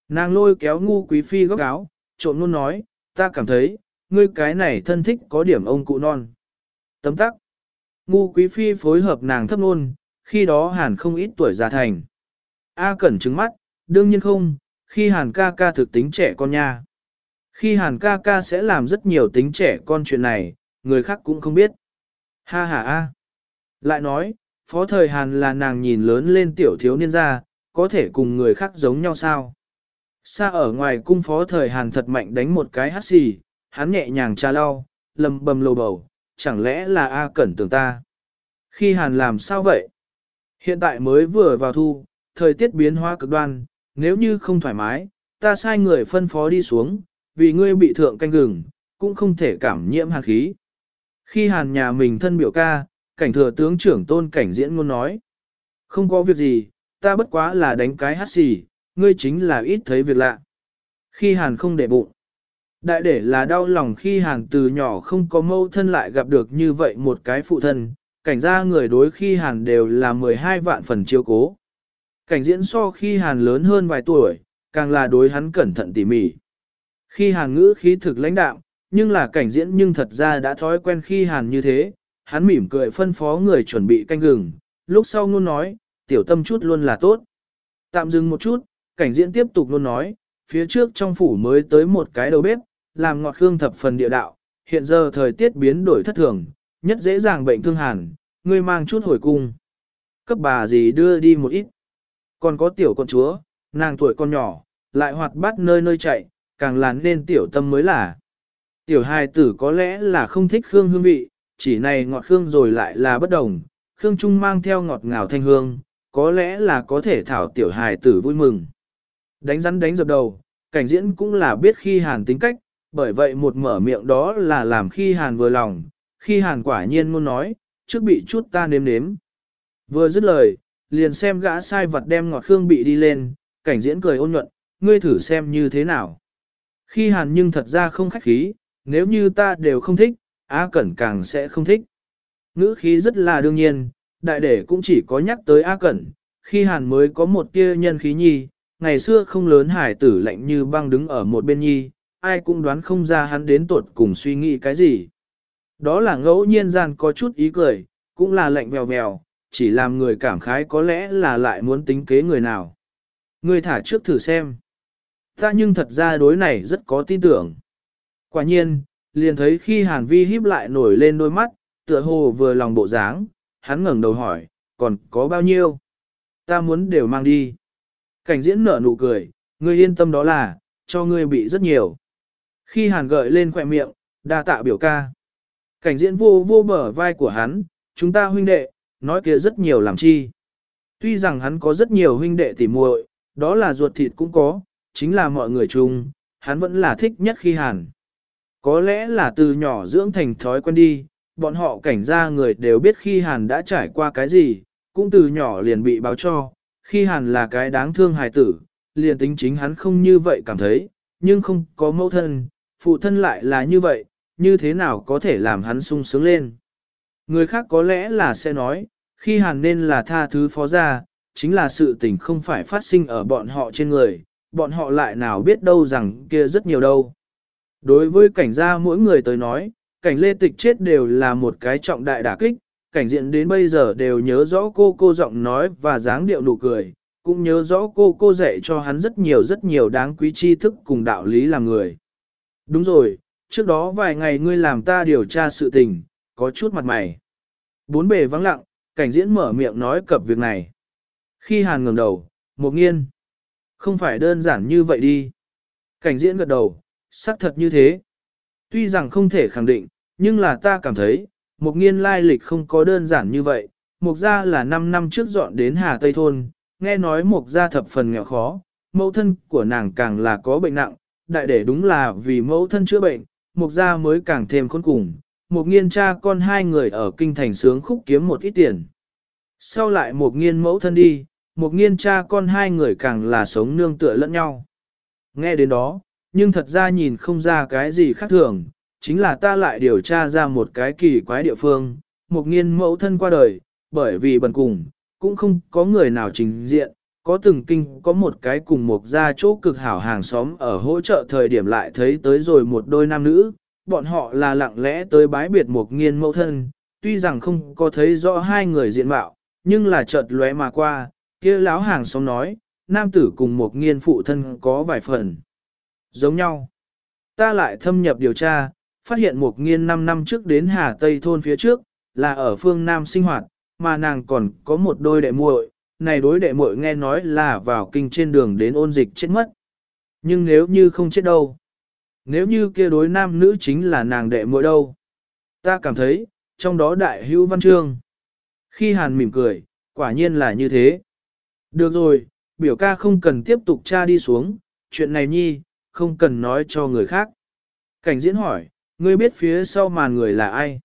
Nàng lôi kéo ngu quý phi góc áo, trộn luôn nói, ta cảm thấy, ngươi cái này thân thích có điểm ông cụ non. Tấm tắc. Ngu quý phi phối hợp nàng thấp luôn, khi đó hàn không ít tuổi già thành. A cẩn trứng mắt, đương nhiên không, khi hàn ca ca thực tính trẻ con nha. Khi hàn ca ca sẽ làm rất nhiều tính trẻ con chuyện này, người khác cũng không biết. Ha ha a. Lại nói, phó thời hàn là nàng nhìn lớn lên tiểu thiếu niên ra, có thể cùng người khác giống nhau sao? Xa ở ngoài cung phó thời hàn thật mạnh đánh một cái hát xì, hắn nhẹ nhàng tra lau, lầm bầm lầu bầu, chẳng lẽ là A cẩn tưởng ta? Khi hàn làm sao vậy? Hiện tại mới vừa vào thu, thời tiết biến hóa cực đoan, nếu như không thoải mái, ta sai người phân phó đi xuống, vì ngươi bị thượng canh gừng, cũng không thể cảm nhiễm hàn khí. Khi hàn nhà mình thân biểu ca, cảnh thừa tướng trưởng tôn cảnh diễn ngôn nói. Không có việc gì, ta bất quá là đánh cái hát xì, ngươi chính là ít thấy việc lạ. Khi hàn không để bụng. Đại để là đau lòng khi hàn từ nhỏ không có mâu thân lại gặp được như vậy một cái phụ thân, cảnh ra người đối khi hàn đều là 12 vạn phần chiêu cố. Cảnh diễn so khi hàn lớn hơn vài tuổi, càng là đối hắn cẩn thận tỉ mỉ. Khi hàn ngữ khí thực lãnh đạo, nhưng là cảnh diễn nhưng thật ra đã thói quen khi hàn như thế, hắn mỉm cười phân phó người chuẩn bị canh gừng, lúc sau luôn nói, tiểu tâm chút luôn là tốt. Tạm dừng một chút, cảnh diễn tiếp tục luôn nói, phía trước trong phủ mới tới một cái đầu bếp, làm ngọt hương thập phần địa đạo, hiện giờ thời tiết biến đổi thất thường, nhất dễ dàng bệnh thương hàn, ngươi mang chút hồi cung. Cấp bà gì đưa đi một ít. Còn có tiểu con chúa, nàng tuổi con nhỏ, lại hoạt bát nơi nơi chạy, càng lán nên tiểu tâm mới là. Tiểu hài tử có lẽ là không thích hương hương vị, chỉ này ngọt hương rồi lại là bất đồng, hương trung mang theo ngọt ngào thanh hương, có lẽ là có thể thảo tiểu hài tử vui mừng. Đánh rắn đánh dập đầu, cảnh diễn cũng là biết khi hàn tính cách, bởi vậy một mở miệng đó là làm khi hàn vừa lòng, khi hàn quả nhiên muốn nói, trước bị chút ta nếm nếm. Vừa dứt lời, liền xem gã sai vật đem ngọt hương bị đi lên, cảnh diễn cười ôn nhuận, ngươi thử xem như thế nào. Khi hàn nhưng thật ra không khách khí, nếu như ta đều không thích, Á Cẩn càng sẽ không thích. Ngữ khí rất là đương nhiên, đại đệ cũng chỉ có nhắc tới A Cẩn, khi hàn mới có một tia nhân khí nhi, ngày xưa không lớn hải tử lạnh như băng đứng ở một bên nhi, ai cũng đoán không ra hắn đến tuột cùng suy nghĩ cái gì. Đó là ngẫu nhiên gian có chút ý cười, cũng là lạnh vèo vèo, chỉ làm người cảm khái có lẽ là lại muốn tính kế người nào. Người thả trước thử xem. Ta nhưng thật ra đối này rất có tin tưởng. Quả nhiên, liền thấy khi Hàn Vi híp lại nổi lên đôi mắt, tựa hồ vừa lòng bộ dáng, hắn ngẩng đầu hỏi, còn có bao nhiêu? Ta muốn đều mang đi. Cảnh diễn nở nụ cười, ngươi yên tâm đó là, cho ngươi bị rất nhiều. Khi Hàn gợi lên khỏe miệng, đa tạ biểu ca. Cảnh diễn vô vô bờ vai của hắn, chúng ta huynh đệ, nói kia rất nhiều làm chi. Tuy rằng hắn có rất nhiều huynh đệ tỉ muội, đó là ruột thịt cũng có, chính là mọi người chung, hắn vẫn là thích nhất khi Hàn. Có lẽ là từ nhỏ dưỡng thành thói quen đi, bọn họ cảnh ra người đều biết khi Hàn đã trải qua cái gì, cũng từ nhỏ liền bị báo cho, khi Hàn là cái đáng thương hài tử, liền tính chính hắn không như vậy cảm thấy, nhưng không có mẫu thân, phụ thân lại là như vậy, như thế nào có thể làm hắn sung sướng lên. Người khác có lẽ là sẽ nói, khi Hàn nên là tha thứ phó ra, chính là sự tình không phải phát sinh ở bọn họ trên người, bọn họ lại nào biết đâu rằng kia rất nhiều đâu. Đối với cảnh gia mỗi người tới nói, cảnh lê tịch chết đều là một cái trọng đại đả kích, cảnh diện đến bây giờ đều nhớ rõ cô cô giọng nói và dáng điệu nụ cười, cũng nhớ rõ cô cô dạy cho hắn rất nhiều rất nhiều đáng quý tri thức cùng đạo lý làm người. Đúng rồi, trước đó vài ngày ngươi làm ta điều tra sự tình, có chút mặt mày. Bốn bề vắng lặng, cảnh diễn mở miệng nói cập việc này. Khi hàn ngẩng đầu, một nghiên. Không phải đơn giản như vậy đi. Cảnh diễn gật đầu, xác thật như thế. Tuy rằng không thể khẳng định, nhưng là ta cảm thấy, một nghiên lai lịch không có đơn giản như vậy. Mục gia là 5 năm trước dọn đến Hà Tây Thôn, nghe nói mục gia thập phần nghèo khó, mẫu thân của nàng càng là có bệnh nặng, đại để đúng là vì mẫu thân chữa bệnh, mục gia mới càng thêm khốn cùng. Một nghiên cha con hai người ở kinh thành sướng khúc kiếm một ít tiền. Sau lại một nghiên mẫu thân đi, một nghiên cha con hai người càng là sống nương tựa lẫn nhau. Nghe đến đó, nhưng thật ra nhìn không ra cái gì khác thường, chính là ta lại điều tra ra một cái kỳ quái địa phương, một nghiên mẫu thân qua đời, bởi vì bần cùng, cũng không có người nào trình diện, có từng kinh có một cái cùng một gia chỗ cực hảo hàng xóm ở hỗ trợ thời điểm lại thấy tới rồi một đôi nam nữ, bọn họ là lặng lẽ tới bái biệt một nghiên mẫu thân, tuy rằng không có thấy rõ hai người diện mạo, nhưng là chợt lóe mà qua, kia láo hàng xóm nói, nam tử cùng một nghiên phụ thân có vài phần giống nhau. Ta lại thâm nhập điều tra, phát hiện một nghiên 5 năm trước đến Hà Tây thôn phía trước, là ở phương Nam sinh hoạt, mà nàng còn có một đôi đệ muội, này đối đệ muội nghe nói là vào kinh trên đường đến ôn dịch chết mất. Nhưng nếu như không chết đâu, nếu như kia đối nam nữ chính là nàng đệ muội đâu, ta cảm thấy, trong đó đại hữu văn chương. Khi Hàn mỉm cười, quả nhiên là như thế. Được rồi, biểu ca không cần tiếp tục tra đi xuống, chuyện này nhi, không cần nói cho người khác. Cảnh diễn hỏi, ngươi biết phía sau màn người là ai?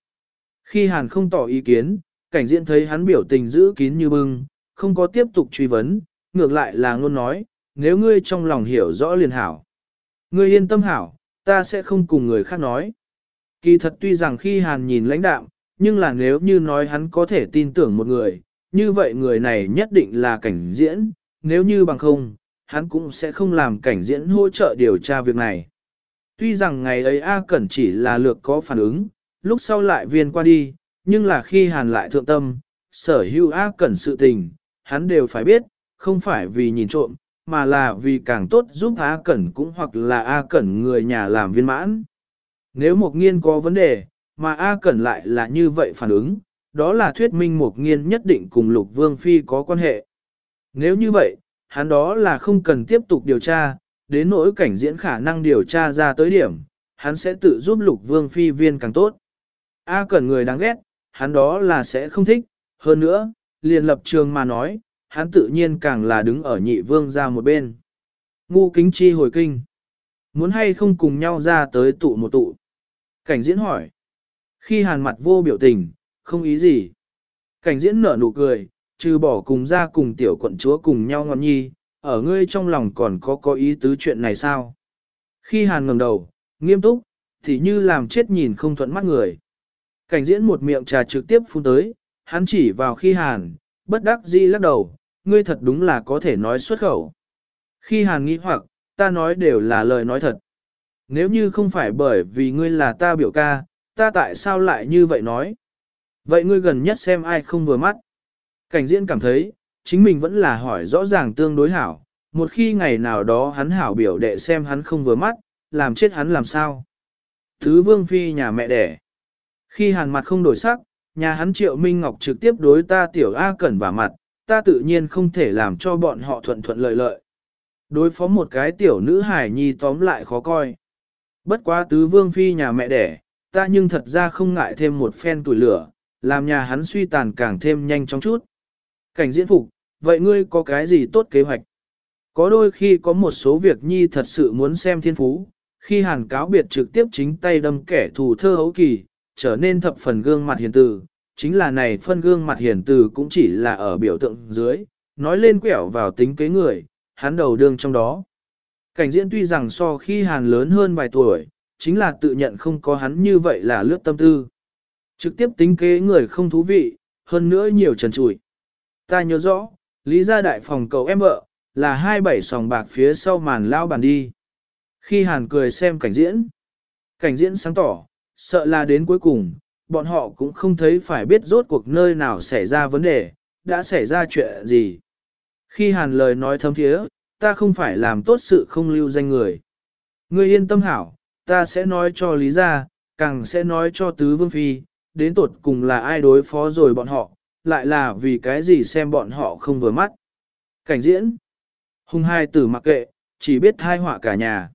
Khi Hàn không tỏ ý kiến, cảnh diễn thấy hắn biểu tình giữ kín như bưng, không có tiếp tục truy vấn, ngược lại là ngôn nói, nếu ngươi trong lòng hiểu rõ liền hảo. Ngươi yên tâm hảo, ta sẽ không cùng người khác nói. Kỳ thật tuy rằng khi Hàn nhìn lãnh đạm, nhưng là nếu như nói hắn có thể tin tưởng một người, như vậy người này nhất định là cảnh diễn, nếu như bằng không, hắn cũng sẽ không làm cảnh diễn hỗ trợ điều tra việc này. Tuy rằng ngày ấy A Cẩn chỉ là lược có phản ứng, lúc sau lại viên qua đi, nhưng là khi Hàn lại thượng tâm, sở hữu A Cẩn sự tình, hắn đều phải biết, không phải vì nhìn trộm, mà là vì càng tốt giúp A Cẩn cũng hoặc là A Cẩn người nhà làm viên mãn. Nếu một nghiên có vấn đề, mà A Cẩn lại là như vậy phản ứng, đó là thuyết minh một nghiên nhất định cùng Lục Vương Phi có quan hệ. Nếu như vậy, hắn đó là không cần tiếp tục điều tra, đến nỗi cảnh diễn khả năng điều tra ra tới điểm, hắn sẽ tự giúp Lục Vương Phi viên càng tốt. A Cẩn người đáng ghét, hắn đó là sẽ không thích, hơn nữa, liền lập trường mà nói, hắn tự nhiên càng là đứng ở nhị vương ra một bên. Ngu kính chi hồi kinh. Muốn hay không cùng nhau ra tới tụ một tụ? Cảnh diễn hỏi. Khi hàn mặt vô biểu tình, không ý gì. Cảnh diễn nở nụ cười, trừ bỏ cùng ra cùng tiểu quận chúa cùng nhau ngọn nhi, ở ngươi trong lòng còn có có ý tứ chuyện này sao? Khi hàn ngẩng đầu, nghiêm túc, thì như làm chết nhìn không thuận mắt người. Cảnh diễn một miệng trà trực tiếp phun tới, hắn chỉ vào khi hàn, bất đắc dĩ lắc đầu, ngươi thật đúng là có thể nói xuất khẩu. Khi hàn nghĩ hoặc, ta nói đều là lời nói thật. Nếu như không phải bởi vì ngươi là ta biểu ca, ta tại sao lại như vậy nói? Vậy ngươi gần nhất xem ai không vừa mắt. Cảnh diễn cảm thấy, chính mình vẫn là hỏi rõ ràng tương đối hảo, một khi ngày nào đó hắn hảo biểu đệ xem hắn không vừa mắt, làm chết hắn làm sao. Thứ vương phi nhà mẹ đẻ. Khi hàn mặt không đổi sắc, nhà hắn triệu Minh Ngọc trực tiếp đối ta tiểu A cẩn vào mặt, ta tự nhiên không thể làm cho bọn họ thuận thuận lợi lợi. Đối phó một cái tiểu nữ hải nhi tóm lại khó coi. Bất quá tứ vương phi nhà mẹ đẻ, ta nhưng thật ra không ngại thêm một phen tuổi lửa, làm nhà hắn suy tàn càng thêm nhanh chóng chút. Cảnh diễn phục, vậy ngươi có cái gì tốt kế hoạch? Có đôi khi có một số việc nhi thật sự muốn xem thiên phú, khi hàn cáo biệt trực tiếp chính tay đâm kẻ thù thơ hấu kỳ, trở nên thập phần gương mặt hiền từ, chính là này phân gương mặt hiền từ cũng chỉ là ở biểu tượng dưới, nói lên quẻo vào tính kế người, hắn đầu đương trong đó. Cảnh diễn tuy rằng so khi hàn lớn hơn vài tuổi, chính là tự nhận không có hắn như vậy là lướt tâm tư. Trực tiếp tính kế người không thú vị, hơn nữa nhiều trần trụi. Ta nhớ rõ, lý gia đại phòng cậu em vợ, là hai bảy sòng bạc phía sau màn lao bàn đi. Khi hàn cười xem cảnh diễn, cảnh diễn sáng tỏ, sợ là đến cuối cùng, bọn họ cũng không thấy phải biết rốt cuộc nơi nào xảy ra vấn đề, đã xảy ra chuyện gì. Khi hàn lời nói thâm thiế, ta không phải làm tốt sự không lưu danh người. Ngươi yên tâm hảo, ta sẽ nói cho Lý gia, càng sẽ nói cho Tứ Vương Phi, đến tột cùng là ai đối phó rồi bọn họ, lại là vì cái gì xem bọn họ không vừa mắt. Cảnh diễn, hung hai tử mặc kệ, chỉ biết thai họa cả nhà.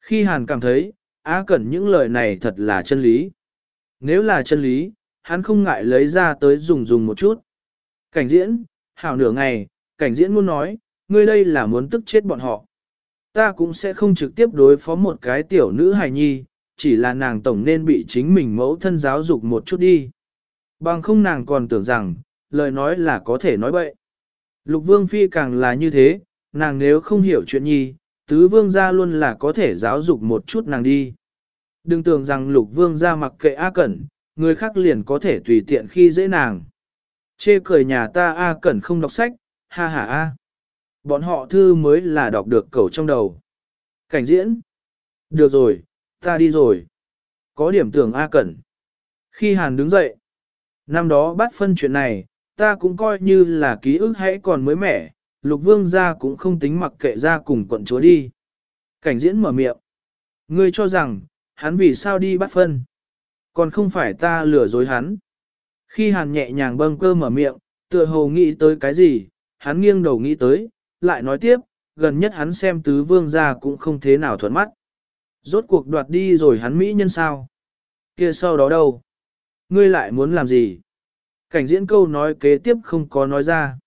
Khi Hàn cảm thấy, Á Cẩn những lời này thật là chân lý. Nếu là chân lý, hắn không ngại lấy ra tới dùng dùng một chút. Cảnh diễn, hảo nửa ngày, cảnh diễn muốn nói, ngươi đây là muốn tức chết bọn họ. Ta cũng sẽ không trực tiếp đối phó một cái tiểu nữ hài nhi, chỉ là nàng tổng nên bị chính mình mẫu thân giáo dục một chút đi. Bằng không nàng còn tưởng rằng, lời nói là có thể nói bậy. Lục vương phi càng là như thế, nàng nếu không hiểu chuyện nhi, tứ vương gia luôn là có thể giáo dục một chút nàng đi. Đừng tưởng rằng lục vương gia mặc kệ A Cẩn, người khác liền có thể tùy tiện khi dễ nàng. Chê cười nhà ta A Cẩn không đọc sách, ha ha A. Bọn họ thư mới là đọc được cầu trong đầu. Cảnh diễn. Được rồi, ta đi rồi. Có điểm tưởng A Cẩn. Khi Hàn đứng dậy, năm đó bắt phân chuyện này, ta cũng coi như là ký ức hãy còn mới mẻ, lục vương gia cũng không tính mặc kệ ra cùng quận chúa đi. Cảnh diễn mở miệng. Ngươi cho rằng, hắn vì sao đi bắt phân? Còn không phải ta lừa dối hắn. Khi hàn nhẹ nhàng bâng cơ mở miệng, tựa hồ nghĩ tới cái gì, hắn nghiêng đầu nghĩ tới, lại nói tiếp, gần nhất hắn xem tứ vương gia cũng không thế nào thuận mắt. Rốt cuộc đoạt đi rồi hắn Mỹ nhân sao? kia sau đó đâu? Ngươi lại muốn làm gì? Cảnh diễn câu nói kế tiếp không có nói ra.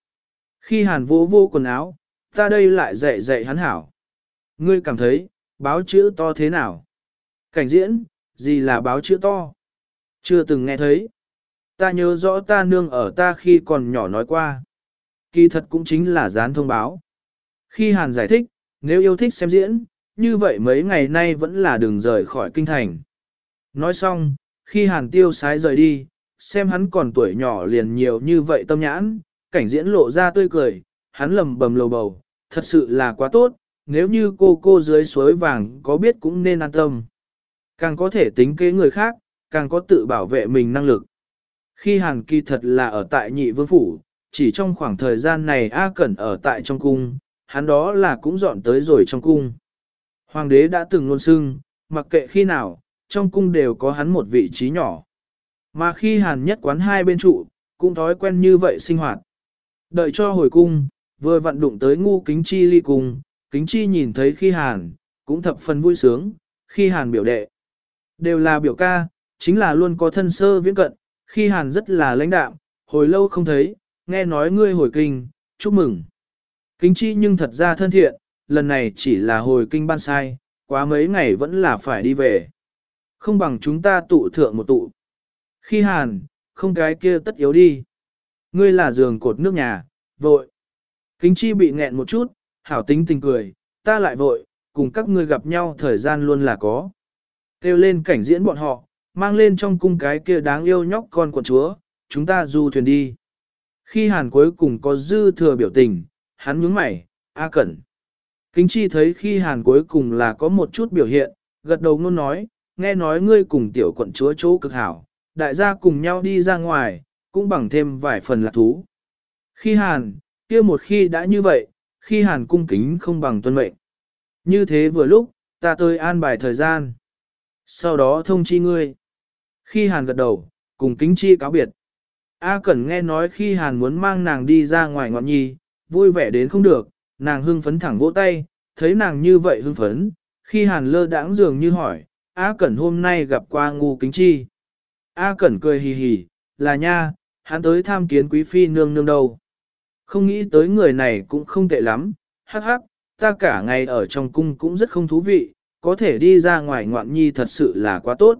Khi hàn vô vô quần áo, ta đây lại dạy dạy hắn hảo. Ngươi cảm thấy, báo chữ to thế nào? Cảnh diễn, gì là báo chữ to? Chưa từng nghe thấy. Ta nhớ rõ ta nương ở ta khi còn nhỏ nói qua. Kỳ thật cũng chính là dán thông báo. Khi Hàn giải thích, nếu yêu thích xem diễn, như vậy mấy ngày nay vẫn là đường rời khỏi kinh thành. Nói xong, khi Hàn tiêu sái rời đi, xem hắn còn tuổi nhỏ liền nhiều như vậy tâm nhãn, cảnh diễn lộ ra tươi cười, hắn lầm bầm lầu bầu, thật sự là quá tốt, nếu như cô cô dưới suối vàng có biết cũng nên an tâm. Càng có thể tính kế người khác, càng có tự bảo vệ mình năng lực. Khi Hàn Kỳ thật là ở tại nhị vương phủ, chỉ trong khoảng thời gian này A Cẩn ở tại trong cung, hắn đó là cũng dọn tới rồi trong cung. Hoàng đế đã từng luôn xưng, mặc kệ khi nào, trong cung đều có hắn một vị trí nhỏ. Mà khi Hàn nhất quán hai bên trụ, cũng thói quen như vậy sinh hoạt. Đợi cho hồi cung, vừa vận đụng tới ngu kính chi ly cung, kính chi nhìn thấy khi Hàn, cũng thập phần vui sướng, khi Hàn biểu đệ. Đều là biểu ca, chính là luôn có thân sơ viễn cận, khi Hàn rất là lãnh đạm, hồi lâu không thấy, nghe nói ngươi hồi kinh, chúc mừng. Kính chi nhưng thật ra thân thiện, lần này chỉ là hồi kinh ban sai, quá mấy ngày vẫn là phải đi về. Không bằng chúng ta tụ thượng một tụ. Khi Hàn, không cái kia tất yếu đi. Ngươi là giường cột nước nhà, vội. Kính chi bị nghẹn một chút, hảo tính tình cười, ta lại vội, cùng các ngươi gặp nhau thời gian luôn là có. Kêu lên cảnh diễn bọn họ, mang lên trong cung cái kia đáng yêu nhóc con quần chúa, chúng ta du thuyền đi. Khi hàn cuối cùng có dư thừa biểu tình, hắn nhướng mày, A Cẩn. Kính chi thấy khi hàn cuối cùng là có một chút biểu hiện, gật đầu ngôn nói, nghe nói ngươi cùng tiểu quận chúa chỗ cực hảo, đại gia cùng nhau đi ra ngoài, cũng bằng thêm vài phần lạc thú. Khi hàn, kia một khi đã như vậy, khi hàn cung kính không bằng tuân mệnh. Như thế vừa lúc, ta tôi an bài thời gian. Sau đó thông chi ngươi. Khi hàn gật đầu, cùng kính chi cáo biệt. A Cẩn nghe nói khi hàn muốn mang nàng đi ra ngoài ngọn nhi, vui vẻ đến không được, nàng hưng phấn thẳng vỗ tay, thấy nàng như vậy hưng phấn, khi hàn lơ đãng dường như hỏi, A Cẩn hôm nay gặp qua ngu kính chi. A Cẩn cười hì hì, là nha, hắn tới tham kiến quý phi nương nương đâu. Không nghĩ tới người này cũng không tệ lắm, hắc hắc, ta cả ngày ở trong cung cũng rất không thú vị, có thể đi ra ngoài ngoạn nhi thật sự là quá tốt.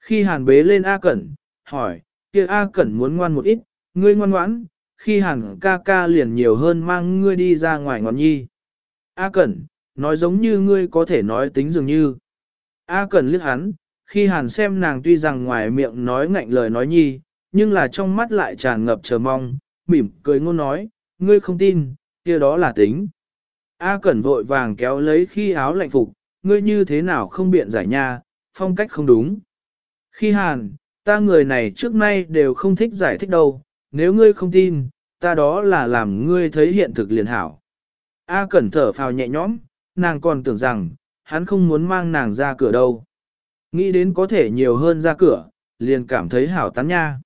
Khi hàn bế lên A Cẩn, hỏi, kia A Cẩn muốn ngoan một ít, ngươi ngoan ngoãn, khi hàn ca ca liền nhiều hơn mang ngươi đi ra ngoài ngoạn nhi. A Cẩn, nói giống như ngươi có thể nói tính dường như. A Cẩn liếc hắn, khi hàn xem nàng tuy rằng ngoài miệng nói ngạnh lời nói nhi, nhưng là trong mắt lại tràn ngập chờ mong, mỉm cười ngôn nói, ngươi không tin, kia đó là tính. A Cẩn vội vàng kéo lấy khi áo lạnh phục, ngươi như thế nào không biện giải nha, phong cách không đúng. Khi hàn, ta người này trước nay đều không thích giải thích đâu, nếu ngươi không tin, ta đó là làm ngươi thấy hiện thực liền hảo. A Cẩn thở phào nhẹ nhõm, nàng còn tưởng rằng, hắn không muốn mang nàng ra cửa đâu. Nghĩ đến có thể nhiều hơn ra cửa, liền cảm thấy hảo tán nha.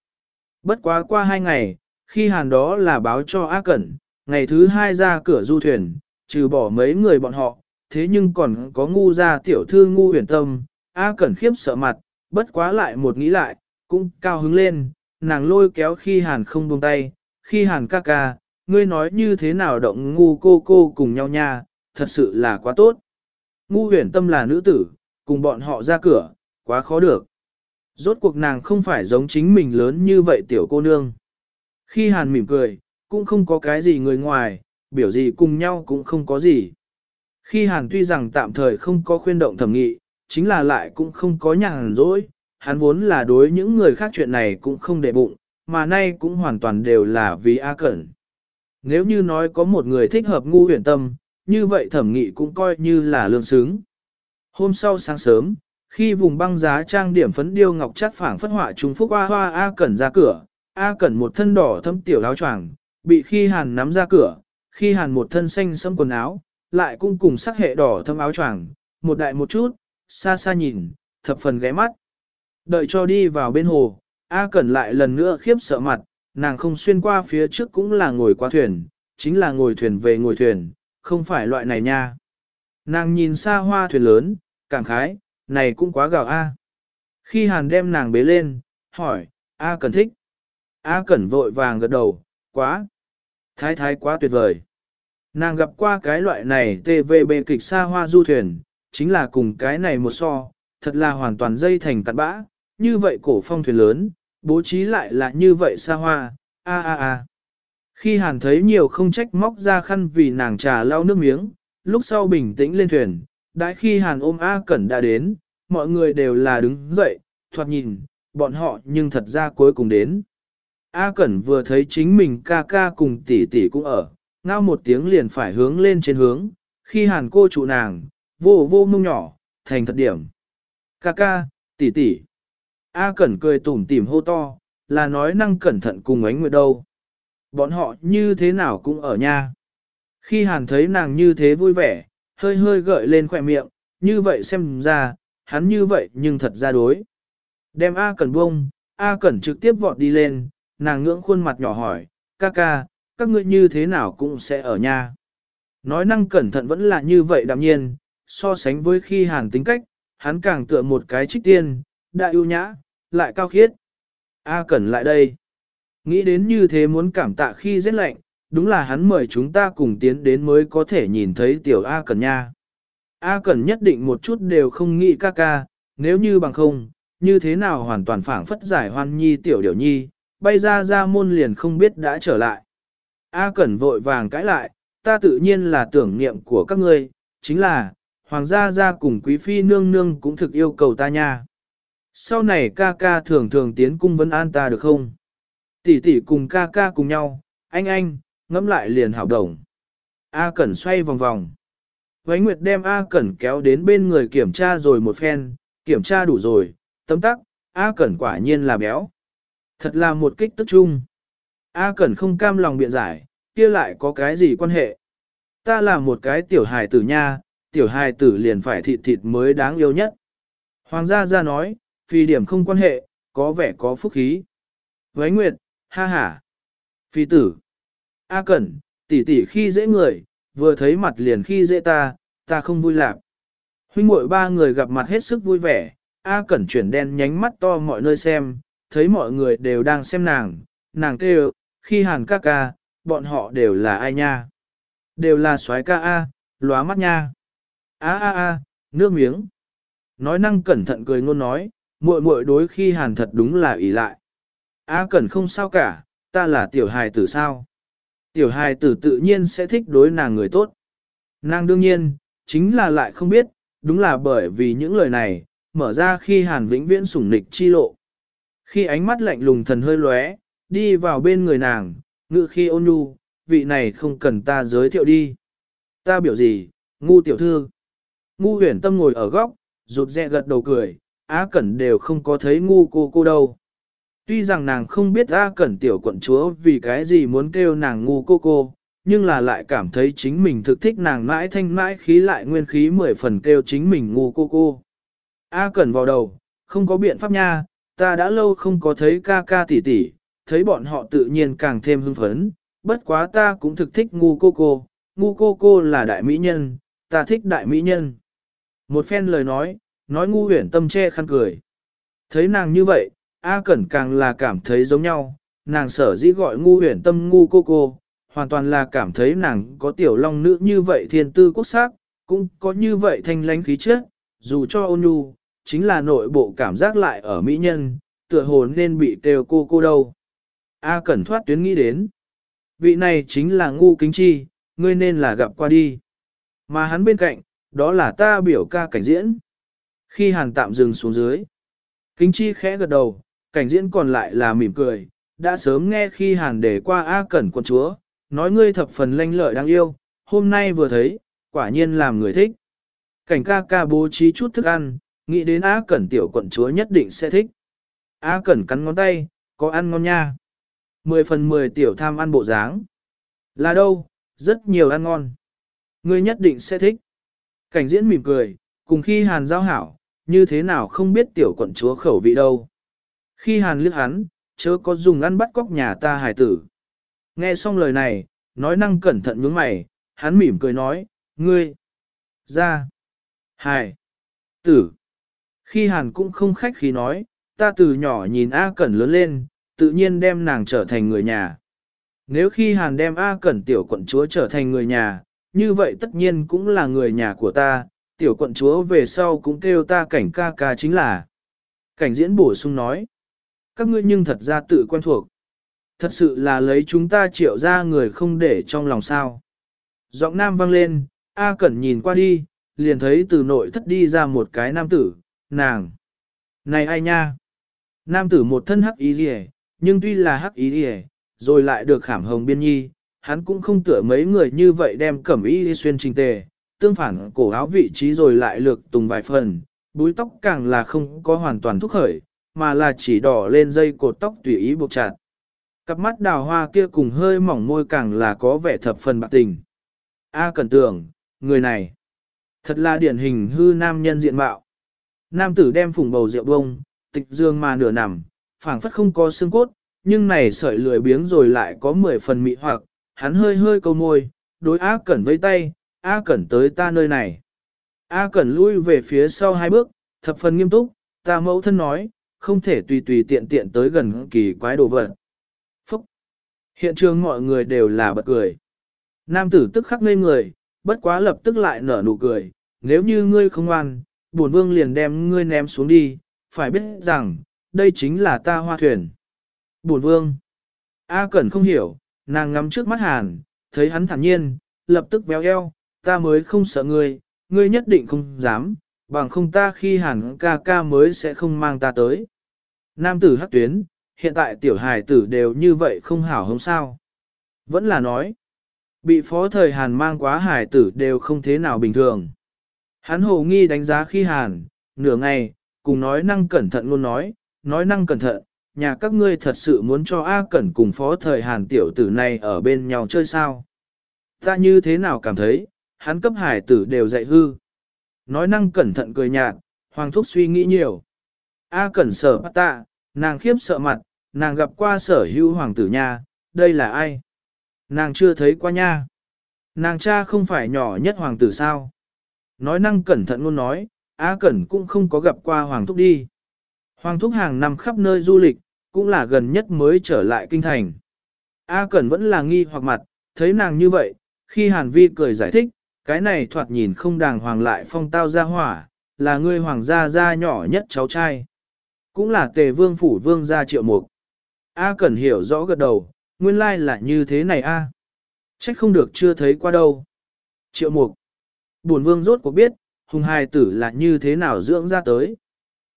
Bất quá qua hai ngày, khi hàn đó là báo cho A Cẩn, ngày thứ hai ra cửa du thuyền, trừ bỏ mấy người bọn họ, thế nhưng còn có ngu gia tiểu thư ngu huyền tâm, A Cẩn khiếp sợ mặt, bất quá lại một nghĩ lại, cũng cao hứng lên, nàng lôi kéo khi hàn không buông tay, khi hàn ca ca, ngươi nói như thế nào động ngu cô cô cùng nhau nha, thật sự là quá tốt. Ngu huyền tâm là nữ tử, cùng bọn họ ra cửa, quá khó được. Rốt cuộc nàng không phải giống chính mình lớn như vậy tiểu cô nương. Khi hàn mỉm cười, cũng không có cái gì người ngoài, biểu gì cùng nhau cũng không có gì. Khi hàn tuy rằng tạm thời không có khuyên động thẩm nghị, chính là lại cũng không có nhàn rỗi, hắn vốn là đối những người khác chuyện này cũng không để bụng, mà nay cũng hoàn toàn đều là vì A Cẩn. Nếu như nói có một người thích hợp ngu huyền tâm, như vậy thẩm nghị cũng coi như là lương xứng. Hôm sau sáng sớm, khi vùng băng giá trang điểm phấn điêu ngọc chất phảng phất họa trùng phúc hoa hoa A Cẩn ra cửa, A Cẩn một thân đỏ thâm tiểu áo choàng, bị khi hàn nắm ra cửa, khi hàn một thân xanh sẫm quần áo, lại cũng cùng sắc hệ đỏ thâm áo choàng, một đại một chút, xa xa nhìn, thập phần ghé mắt. Đợi cho đi vào bên hồ, A Cẩn lại lần nữa khiếp sợ mặt, nàng không xuyên qua phía trước cũng là ngồi qua thuyền, chính là ngồi thuyền về ngồi thuyền, không phải loại này nha. Nàng nhìn xa hoa thuyền lớn, cảm khái, này cũng quá gào A. Khi Hàn đem nàng bế lên, hỏi, A Cẩn thích. A Cẩn vội vàng gật đầu, quá. Thái thái quá tuyệt vời. Nàng gặp qua cái loại này TVB kịch xa hoa du thuyền, chính là cùng cái này một so, thật là hoàn toàn dây thành cặn bã, như vậy cổ phong thuyền lớn, bố trí lại là như vậy xa hoa, a a a. Khi hàn thấy nhiều không trách móc ra khăn vì nàng trà lau nước miếng, lúc sau bình tĩnh lên thuyền, đãi khi hàn ôm A Cẩn đã đến, mọi người đều là đứng dậy, thoạt nhìn, bọn họ nhưng thật ra cuối cùng đến. A Cẩn vừa thấy chính mình ca ca cùng tỷ tỷ cũng ở, ngao một tiếng liền phải hướng lên trên hướng, khi hàn cô trụ nàng, vô vô mông nhỏ, thành thật điểm. Ca ca, tỷ tỷ. A Cẩn cười tủm tỉm hô to, là nói năng cẩn thận cùng ánh nguyệt đâu. Bọn họ như thế nào cũng ở nha. Khi hàn thấy nàng như thế vui vẻ, hơi hơi gợi lên khỏe miệng, như vậy xem ra, hắn như vậy nhưng thật ra đối. Đem A Cẩn buông, A Cẩn trực tiếp vọt đi lên, nàng ngưỡng khuôn mặt nhỏ hỏi, ca ca, các ngươi như thế nào cũng sẽ ở nhà. Nói năng cẩn thận vẫn là như vậy đạm nhiên, so sánh với khi hàn tính cách, hắn càng tựa một cái trích tiên, đại ưu nhã, lại cao khiết. A Cẩn lại đây. Nghĩ đến như thế muốn cảm tạ khi rét lạnh, đúng là hắn mời chúng ta cùng tiến đến mới có thể nhìn thấy tiểu A Cẩn nha. A Cẩn nhất định một chút đều không nghĩ ca ca, nếu như bằng không, như thế nào hoàn toàn phảng phất giải hoan nhi tiểu điểu nhi, bay ra ra môn liền không biết đã trở lại. A Cẩn vội vàng cãi lại, ta tự nhiên là tưởng niệm của các ngươi, chính là, hoàng gia gia cùng quý phi nương nương cũng thực yêu cầu ta nha. Sau này ca ca thường thường tiến cung vấn an ta được không? Tỷ tỷ cùng ca ca cùng nhau, anh anh, ngẫm lại liền hảo đồng. A Cẩn xoay vòng vòng. Vánh Nguyệt đem A Cẩn kéo đến bên người kiểm tra rồi một phen, kiểm tra đủ rồi, tấm tắc, A Cẩn quả nhiên là béo. Thật là một kích tức chung. A Cẩn không cam lòng biện giải, kia lại có cái gì quan hệ. Ta là một cái tiểu hài tử nha, tiểu hài tử liền phải thịt thịt mới đáng yêu nhất. Hoàng gia ra nói, phi điểm không quan hệ, có vẻ có phúc khí. với Nguyệt, ha ha. Phi tử. A Cẩn, tỷ tỷ khi dễ người, vừa thấy mặt liền khi dễ ta, ta không vui lạc. Huynh muội ba người gặp mặt hết sức vui vẻ, A Cẩn chuyển đen nhánh mắt to mọi nơi xem, thấy mọi người đều đang xem nàng, nàng kêu, khi hàn ca ca, bọn họ đều là ai nha? Đều là soái ca A, lóa mắt nha. A a a, nước miếng. Nói năng cẩn thận cười ngôn nói, muội muội đối khi hàn thật đúng là ỷ lại. A cẩn không sao cả, ta là tiểu hài tử sao? Tiểu hài tử tự nhiên sẽ thích đối nàng người tốt. Nàng đương nhiên, chính là lại không biết, đúng là bởi vì những lời này, mở ra khi hàn vĩnh viễn sủng nịch chi lộ. Khi ánh mắt lạnh lùng thần hơi lóe, đi vào bên người nàng, ngự khi ôn nhu, vị này không cần ta giới thiệu đi. Ta biểu gì, ngu tiểu thư. Ngu huyền tâm ngồi ở góc, rụt rẹ gật đầu cười, á cẩn đều không có thấy ngu cô cô đâu. Tuy rằng nàng không biết A Cẩn tiểu quận chúa vì cái gì muốn kêu nàng ngu cô cô, nhưng là lại cảm thấy chính mình thực thích nàng mãi thanh mãi khí lại nguyên khí mười phần kêu chính mình ngu cô cô. A Cẩn vào đầu, không có biện pháp nha, ta đã lâu không có thấy ca ca tỷ tỷ, thấy bọn họ tự nhiên càng thêm hưng phấn, bất quá ta cũng thực thích ngu cô cô, ngu cô cô là đại mỹ nhân, ta thích đại mỹ nhân. Một phen lời nói, nói ngu huyển tâm che khăn cười. Thấy nàng như vậy, A Cẩn càng là cảm thấy giống nhau, nàng sở dĩ gọi ngu huyển tâm ngu cô cô, hoàn toàn là cảm thấy nàng có tiểu long nữ như vậy thiên tư quốc sắc, cũng có như vậy thanh lánh khí chất, dù cho ôn nhu, chính là nội bộ cảm giác lại ở mỹ nhân, tựa hồ nên bị kêu cô cô đâu. A Cẩn thoát tuyến nghĩ đến. Vị này chính là ngu kính chi, ngươi nên là gặp qua đi. Mà hắn bên cạnh, đó là ta biểu ca cảnh diễn. Khi hàn tạm dừng xuống dưới, kính chi khẽ gật đầu, cảnh diễn còn lại là mỉm cười, đã sớm nghe khi hàn để qua A Cẩn quân chúa, nói ngươi thập phần lanh lợi đáng yêu, hôm nay vừa thấy, quả nhiên làm người thích. Cảnh ca ca bố trí chút thức ăn, nghĩ đến A Cẩn tiểu quận chúa nhất định sẽ thích. A Cẩn cắn ngón tay, có ăn ngon nha. Mười phần mười tiểu tham ăn bộ dáng. Là đâu, rất nhiều ăn ngon. Ngươi nhất định sẽ thích. Cảnh diễn mỉm cười, cùng khi hàn giao hảo, như thế nào không biết tiểu quận chúa khẩu vị đâu. Khi hàn liếc hắn, chớ có dùng ăn bắt cóc nhà ta hài tử. Nghe xong lời này, nói năng cẩn thận nhướng mày, hắn mỉm cười nói, ngươi, ra, hài, tử. Khi hàn cũng không khách khí nói, ta từ nhỏ nhìn A Cẩn lớn lên, tự nhiên đem nàng trở thành người nhà. Nếu khi hàn đem A Cẩn tiểu quận chúa trở thành người nhà, như vậy tất nhiên cũng là người nhà của ta, tiểu quận chúa về sau cũng kêu ta cảnh ca ca chính là. Cảnh diễn bổ sung nói, các ngươi nhưng thật ra tự quen thuộc. Thật sự là lấy chúng ta triệu ra người không để trong lòng sao. Giọng nam vang lên, A Cẩn nhìn qua đi, liền thấy từ nội thất đi ra một cái nam tử, nàng. Này ai nha? Nam tử một thân hắc ý gì nhưng tuy là hắc ý đi rồi lại được khảm hồng biên nhi, hắn cũng không tựa mấy người như vậy đem cẩm y xuyên trình tề, tương phản cổ áo vị trí rồi lại lược tùng vài phần, búi tóc càng là không có hoàn toàn thúc khởi, mà là chỉ đỏ lên dây cột tóc tùy ý buộc chặt. Cặp mắt đào hoa kia cùng hơi mỏng môi càng là có vẻ thập phần bạc tình. A à, cần tưởng, người này, thật là điển hình hư nam nhân diện mạo. Nam tử đem phùng bầu rượu bông, tịch dương mà nửa nằm, phảng phất không có xương cốt, nhưng này sợi lười biếng rồi lại có mười phần mị hoặc, hắn hơi hơi câu môi, đối A Cẩn với tay, A Cẩn tới ta nơi này. A Cẩn lui về phía sau hai bước, thập phần nghiêm túc, ta mẫu thân nói, không thể tùy tùy tiện tiện tới gần kỳ quái đồ vật. Phúc! Hiện trường mọi người đều là bật cười. Nam tử tức khắc ngây người, bất quá lập tức lại nở nụ cười, nếu như ngươi không ngoan, bổn vương liền đem ngươi ném xuống đi, phải biết rằng, đây chính là ta hoa thuyền. Bổn vương! A Cẩn không hiểu, nàng ngắm trước mắt hàn, thấy hắn thản nhiên, lập tức véo eo, ta mới không sợ ngươi, ngươi nhất định không dám, bằng không ta khi hàn ca ca mới sẽ không mang ta tới. Nam tử hắc tuyến, hiện tại tiểu hài tử đều như vậy không hảo hống sao. Vẫn là nói, bị phó thời hàn mang quá hài tử đều không thế nào bình thường. Hắn hồ nghi đánh giá khi hàn, nửa ngày, cùng nói năng cẩn thận luôn nói, nói năng cẩn thận, nhà các ngươi thật sự muốn cho A Cẩn cùng phó thời hàn tiểu tử này ở bên nhau chơi sao? Ta như thế nào cảm thấy, hắn cấp hải tử đều dạy hư. Nói năng cẩn thận cười nhạt, hoàng thúc suy nghĩ nhiều. A Cẩn sở bắt tạ, nàng khiếp sợ mặt, nàng gặp qua sở hữu hoàng tử nha, đây là ai? Nàng chưa thấy qua nha. Nàng cha không phải nhỏ nhất hoàng tử sao? Nói năng cẩn thận luôn nói, A Cẩn cũng không có gặp qua hoàng thúc đi. Hoàng thúc hàng năm khắp nơi du lịch, cũng là gần nhất mới trở lại kinh thành. A Cẩn vẫn là nghi hoặc mặt, thấy nàng như vậy, khi Hàn Vi cười giải thích, cái này thoạt nhìn không đàng hoàng lại phong tao ra hỏa, là ngươi hoàng gia gia nhỏ nhất cháu trai. Cũng là tề vương phủ vương gia triệu mục. A Cẩn hiểu rõ gật đầu, nguyên lai là như thế này a. À. Trách không được chưa thấy qua đâu. Triệu mục. Bổn vương rốt cuộc biết, hùng hài tử là như thế nào dưỡng ra tới.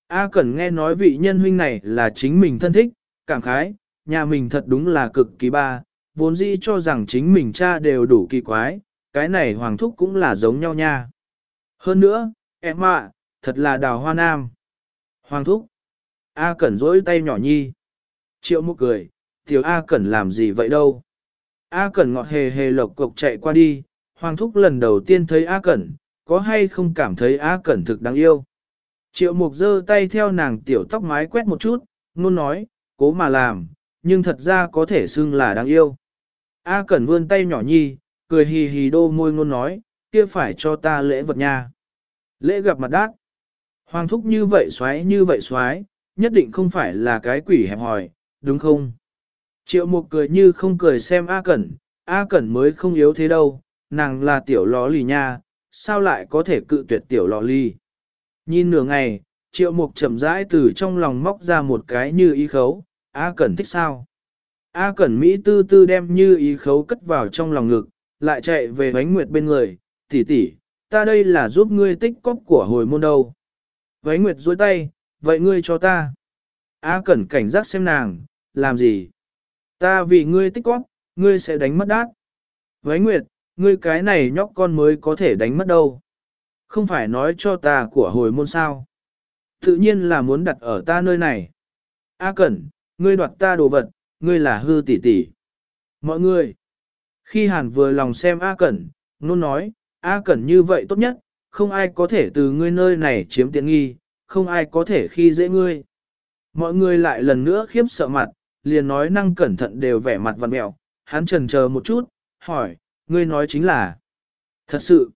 A Cẩn nghe nói vị nhân huynh này là chính mình thân thích, cảm khái, nhà mình thật đúng là cực kỳ ba, vốn dĩ cho rằng chính mình cha đều đủ kỳ quái, cái này hoàng thúc cũng là giống nhau nha. Hơn nữa, em ạ, thật là đào hoa nam. Hoàng thúc. A Cẩn rỗi tay nhỏ nhi. Triệu một cười, tiểu A Cẩn làm gì vậy đâu. A Cẩn ngọt hề hề lộc cộc chạy qua đi, Hoàng thúc lần đầu tiên thấy A Cẩn, có hay không cảm thấy A Cẩn thực đáng yêu. Triệu mục giơ tay theo nàng tiểu tóc mái quét một chút, nôn nói, cố mà làm, nhưng thật ra có thể xưng là đáng yêu. A Cẩn vươn tay nhỏ nhi, cười hì hì đô môi ngôn nói, kia phải cho ta lễ vật nha. Lễ gặp mặt đát. Hoàng thúc như vậy xoáy như vậy xoáy, nhất định không phải là cái quỷ hẹp hòi, đúng không? Triệu mục cười như không cười xem A Cẩn, A Cẩn mới không yếu thế đâu, nàng là tiểu ló lì nha, sao lại có thể cự tuyệt tiểu lò lì? Nhìn nửa ngày, triệu mục chậm rãi từ trong lòng móc ra một cái như ý khấu, A Cẩn thích sao? A Cẩn Mỹ tư tư đem như ý khấu cất vào trong lòng ngực, lại chạy về Vánh Nguyệt bên người, tỷ tỷ, ta đây là giúp ngươi tích cóp của hồi môn đâu. Vánh Nguyệt dối tay, vậy ngươi cho ta. A Cẩn cảnh giác xem nàng, làm gì? Ta vì ngươi tích cóp, ngươi sẽ đánh mất đát. Vánh Nguyệt, ngươi cái này nhóc con mới có thể đánh mất đâu. Không phải nói cho ta của hồi môn sao. Tự nhiên là muốn đặt ở ta nơi này. A Cẩn, ngươi đoạt ta đồ vật, ngươi là hư tỷ tỷ. Mọi người, khi Hàn vừa lòng xem A Cẩn, nôn nói, A Cẩn như vậy tốt nhất, không ai có thể từ ngươi nơi này chiếm tiện nghi, không ai có thể khi dễ ngươi. Mọi người lại lần nữa khiếp sợ mặt, liền nói năng cẩn thận đều vẻ mặt vằn mẹo, hắn trần chờ một chút, hỏi, ngươi nói chính là thật sự.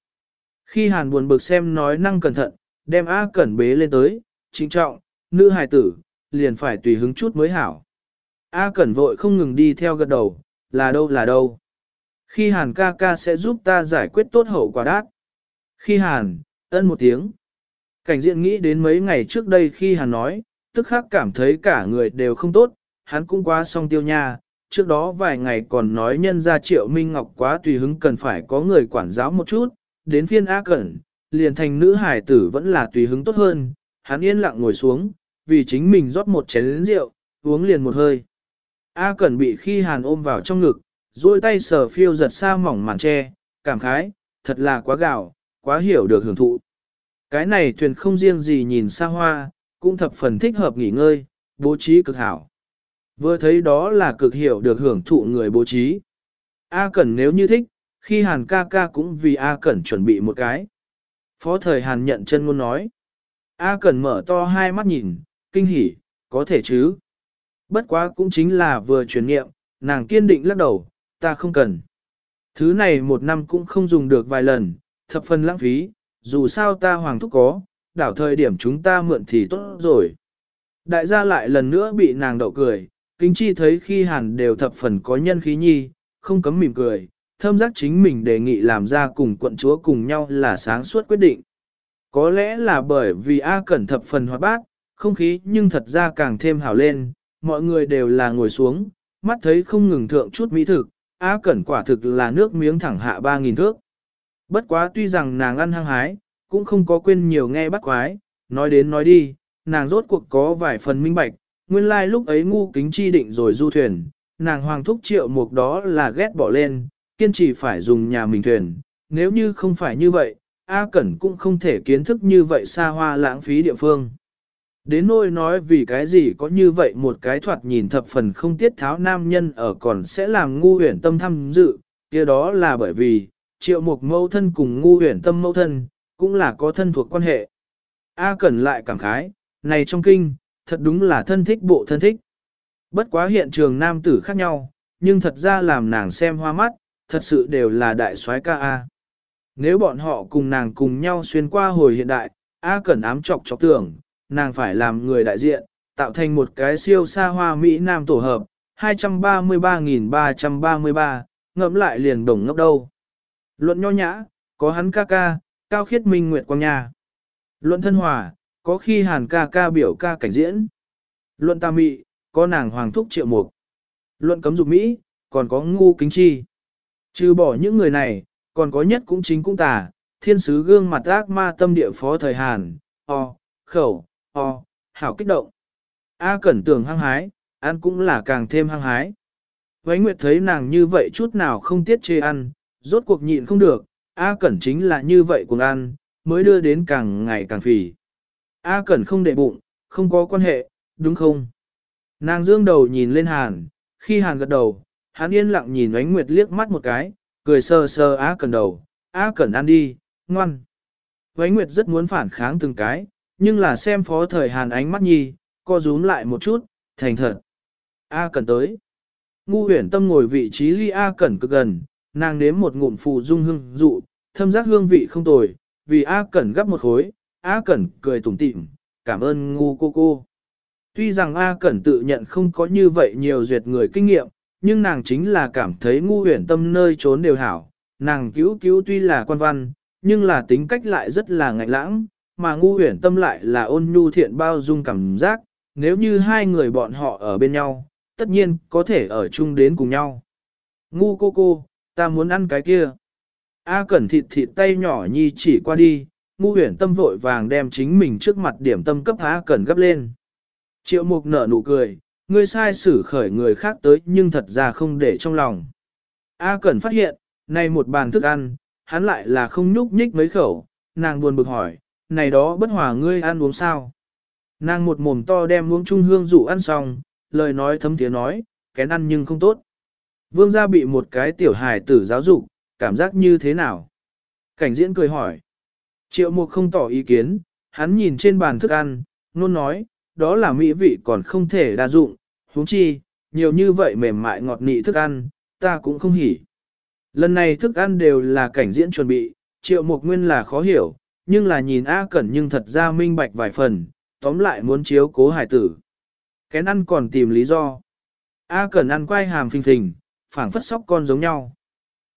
Khi Hàn buồn bực xem nói năng cẩn thận, đem A Cẩn bế lên tới, chính trọng, nữ hài tử, liền phải tùy hứng chút mới hảo. A Cẩn vội không ngừng đi theo gật đầu, là đâu là đâu. Khi hàn ca ca sẽ giúp ta giải quyết tốt hậu quả đát. Khi hàn, ân một tiếng. Cảnh diện nghĩ đến mấy ngày trước đây khi hàn nói, tức khắc cảm thấy cả người đều không tốt, hắn cũng quá song tiêu nha. Trước đó vài ngày còn nói nhân ra triệu Minh Ngọc quá tùy hứng cần phải có người quản giáo một chút, đến phiên A Cẩn, liền thành nữ hải tử vẫn là tùy hứng tốt hơn, hắn yên lặng ngồi xuống, vì chính mình rót một chén rượu, uống liền một hơi. A Cẩn bị khi hàn ôm vào trong ngực, duỗi tay sờ phiêu giật xa mỏng màn tre, cảm khái, thật là quá gạo, quá hiểu được hưởng thụ. Cái này thuyền không riêng gì nhìn xa hoa, cũng thập phần thích hợp nghỉ ngơi, bố trí cực hảo. Vừa thấy đó là cực hiểu được hưởng thụ người bố trí. A Cẩn nếu như thích, khi Hàn ca ca cũng vì A Cẩn chuẩn bị một cái. Phó thời Hàn nhận chân ngôn nói. A Cẩn mở to hai mắt nhìn, kinh hỉ, có thể chứ. Bất quá cũng chính là vừa truyền nghiệm, nàng kiên định lắc đầu, ta không cần. Thứ này một năm cũng không dùng được vài lần, thập phần lãng phí, dù sao ta hoàng thúc có, đảo thời điểm chúng ta mượn thì tốt rồi. Đại gia lại lần nữa bị nàng đậu cười, kính chi thấy khi hàn đều thập phần có nhân khí nhi, không cấm mỉm cười, thâm giác chính mình đề nghị làm ra cùng quận chúa cùng nhau là sáng suốt quyết định. Có lẽ là bởi vì A Cẩn thập phần hoạt bát, không khí nhưng thật ra càng thêm hào lên, mọi người đều là ngồi xuống, mắt thấy không ngừng thượng chút mỹ thực, A Cẩn quả thực là nước miếng thẳng hạ 3.000 thước. Bất quá tuy rằng nàng ăn hăng hái, cũng không có quên nhiều nghe bắt quái, nói đến nói đi, nàng rốt cuộc có vài phần minh bạch, nguyên lai like lúc ấy ngu kính chi định rồi du thuyền, nàng hoàng thúc triệu mục đó là ghét bỏ lên, kiên trì phải dùng nhà mình thuyền, nếu như không phải như vậy, A Cẩn cũng không thể kiến thức như vậy xa hoa lãng phí địa phương. Đến nôi nói vì cái gì có như vậy một cái thoạt nhìn thập phần không tiết tháo nam nhân ở còn sẽ làm ngu huyền tâm tham dự, kia đó là bởi vì, triệu mục mâu thân cùng ngu huyền tâm mâu thân, cũng là có thân thuộc quan hệ. A Cẩn lại cảm khái, này trong kinh, thật đúng là thân thích bộ thân thích. Bất quá hiện trường nam tử khác nhau, nhưng thật ra làm nàng xem hoa mắt, thật sự đều là đại soái ca A. Nếu bọn họ cùng nàng cùng nhau xuyên qua hồi hiện đại, A Cẩn ám chọc chọc tưởng, nàng phải làm người đại diện, tạo thành một cái siêu xa hoa Mỹ Nam tổ hợp, 233.333, ngẫm lại liền đồng ngốc đâu. Luận nho nhã, có hắn ca ca, cao khiết minh nguyệt quang nha. Luận thân hòa, có khi hàn ca ca biểu ca cảnh diễn. Luận tam mị, có nàng hoàng thúc triệu mục. Luận cấm dục Mỹ, còn có ngu kính chi. Trừ bỏ những người này, còn có nhất cũng chính cũng tà, thiên sứ gương mặt ác ma tâm địa phó thời Hàn, o, khẩu, o, hảo kích động. A cẩn tưởng hăng hái, ăn cũng là càng thêm hăng hái. Vánh Nguyệt thấy nàng như vậy chút nào không tiết chê ăn, rốt cuộc nhịn không được, A cẩn chính là như vậy cùng ăn, mới đưa đến càng ngày càng phì. A cẩn không để bụng, không có quan hệ, đúng không? Nàng dương đầu nhìn lên Hàn, khi Hàn gật đầu, hắn yên lặng nhìn ánh Nguyệt liếc mắt một cái, cười sơ sơ á cẩn đầu, á cẩn ăn đi, ngoan. Ánh Nguyệt rất muốn phản kháng từng cái, nhưng là xem phó thời hàn ánh mắt nhi, co rúm lại một chút, thành thật. A Cẩn tới. Ngu huyển tâm ngồi vị trí ly A Cẩn cực gần, nàng nếm một ngụm phù dung hương dụ, thâm giác hương vị không tồi, vì A Cẩn gấp một khối, A Cẩn cười tủm tỉm, cảm ơn ngu cô cô. Tuy rằng A Cẩn tự nhận không có như vậy nhiều duyệt người kinh nghiệm, nhưng nàng chính là cảm thấy ngu huyển tâm nơi trốn đều hảo, nàng cứu cứu tuy là quan văn, nhưng là tính cách lại rất là ngạnh lãng, mà ngu huyển tâm lại là ôn nhu thiện bao dung cảm giác, nếu như hai người bọn họ ở bên nhau, tất nhiên có thể ở chung đến cùng nhau. Ngu cô cô, ta muốn ăn cái kia. A cẩn thịt thịt tay nhỏ nhi chỉ qua đi, ngu huyển tâm vội vàng đem chính mình trước mặt điểm tâm cấp A cẩn gấp lên. Triệu mục nở nụ cười, ngươi sai xử khởi người khác tới nhưng thật ra không để trong lòng. A cẩn phát hiện, này một bàn thức ăn, hắn lại là không nhúc nhích mấy khẩu, nàng buồn bực hỏi, này đó bất hòa ngươi ăn uống sao. Nàng một mồm to đem uống trung hương dụ ăn xong, lời nói thấm tiếng nói, kén ăn nhưng không tốt. Vương gia bị một cái tiểu hài tử giáo dục, cảm giác như thế nào? Cảnh diễn cười hỏi. Triệu mục không tỏ ý kiến, hắn nhìn trên bàn thức ăn, nôn nói, đó là mỹ vị còn không thể đa dụng, huống chi, nhiều như vậy mềm mại ngọt nị thức ăn, ta cũng không hỉ. Lần này thức ăn đều là cảnh diễn chuẩn bị, triệu mục nguyên là khó hiểu, nhưng là nhìn A Cẩn nhưng thật ra minh bạch vài phần, tóm lại muốn chiếu cố hải tử. Kén ăn còn tìm lý do. A Cẩn ăn quay hàm phình phình, phảng phất sóc con giống nhau.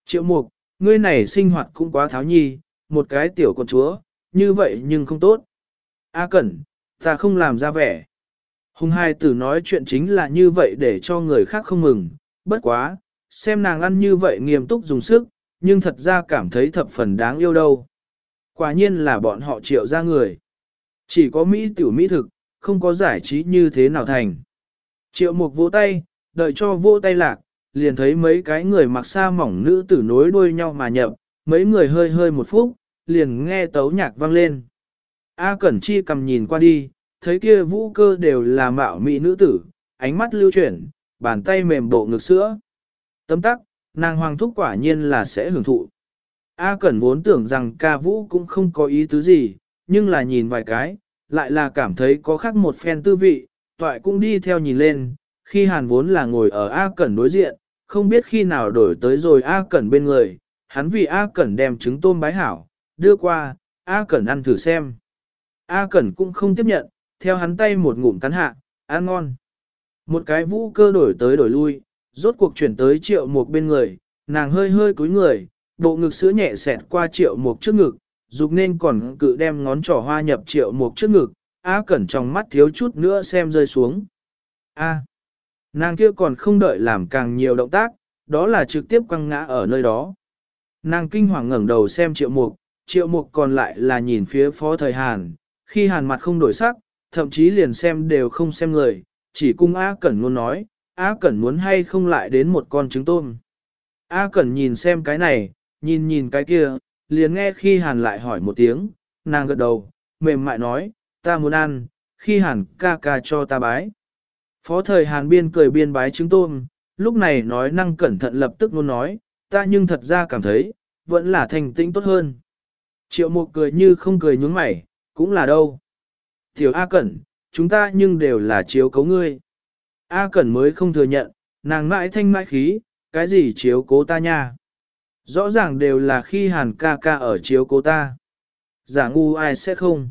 Triệu mục, ngươi này sinh hoạt cũng quá tháo nhi, một cái tiểu con chúa, như vậy nhưng không tốt. A Cẩn, ta không làm ra vẻ. Hùng hai tử nói chuyện chính là như vậy để cho người khác không mừng, bất quá, xem nàng ăn như vậy nghiêm túc dùng sức, nhưng thật ra cảm thấy thập phần đáng yêu đâu. Quả nhiên là bọn họ triệu ra người. Chỉ có Mỹ tiểu Mỹ thực, không có giải trí như thế nào thành. Triệu mục vỗ tay, đợi cho vỗ tay lạc, liền thấy mấy cái người mặc sa mỏng nữ tử nối đuôi nhau mà nhập, mấy người hơi hơi một phút, liền nghe tấu nhạc vang lên. A Cẩn Chi cầm nhìn qua đi, thấy kia vũ cơ đều là mạo mỹ nữ tử, ánh mắt lưu chuyển, bàn tay mềm bộ ngực sữa. Tấm tắc, nàng hoàng thúc quả nhiên là sẽ hưởng thụ. A Cẩn vốn tưởng rằng ca vũ cũng không có ý tứ gì, nhưng là nhìn vài cái, lại là cảm thấy có khác một phen tư vị, toại cũng đi theo nhìn lên, khi hàn vốn là ngồi ở A Cẩn đối diện, không biết khi nào đổi tới rồi A Cẩn bên người, hắn vì A Cẩn đem trứng tôm bái hảo, đưa qua, A Cẩn ăn thử xem. A Cẩn cũng không tiếp nhận, theo hắn tay một ngụm cắn hạ, ăn ngon. Một cái vũ cơ đổi tới đổi lui, rốt cuộc chuyển tới triệu mục bên người, nàng hơi hơi cúi người, bộ ngực sữa nhẹ xẹt qua triệu mục trước ngực, dục nên còn cự đem ngón trỏ hoa nhập triệu mục trước ngực, A Cẩn trong mắt thiếu chút nữa xem rơi xuống. A. Nàng kia còn không đợi làm càng nhiều động tác, đó là trực tiếp quăng ngã ở nơi đó. Nàng kinh hoàng ngẩng đầu xem triệu mục, triệu mục còn lại là nhìn phía phó thời Hàn, khi Hàn mặt không đổi sắc, thậm chí liền xem đều không xem người, chỉ cung A Cẩn luôn nói, A Cẩn muốn hay không lại đến một con trứng tôm. A Cẩn nhìn xem cái này, nhìn nhìn cái kia, liền nghe khi Hàn lại hỏi một tiếng, nàng gật đầu, mềm mại nói, ta muốn ăn, khi Hàn ca ca cho ta bái. Phó thời Hàn biên cười biên bái trứng tôm, lúc này nói năng cẩn thận lập tức luôn nói, ta nhưng thật ra cảm thấy, vẫn là thành tĩnh tốt hơn. Triệu mục cười như không cười nhún mày, cũng là đâu. Tiểu A Cẩn, chúng ta nhưng đều là chiếu cấu ngươi. A Cẩn mới không thừa nhận, nàng mãi thanh mãi khí, cái gì chiếu cố ta nha. Rõ ràng đều là khi hàn ca ca ở chiếu cố ta. Giả ngu ai sẽ không.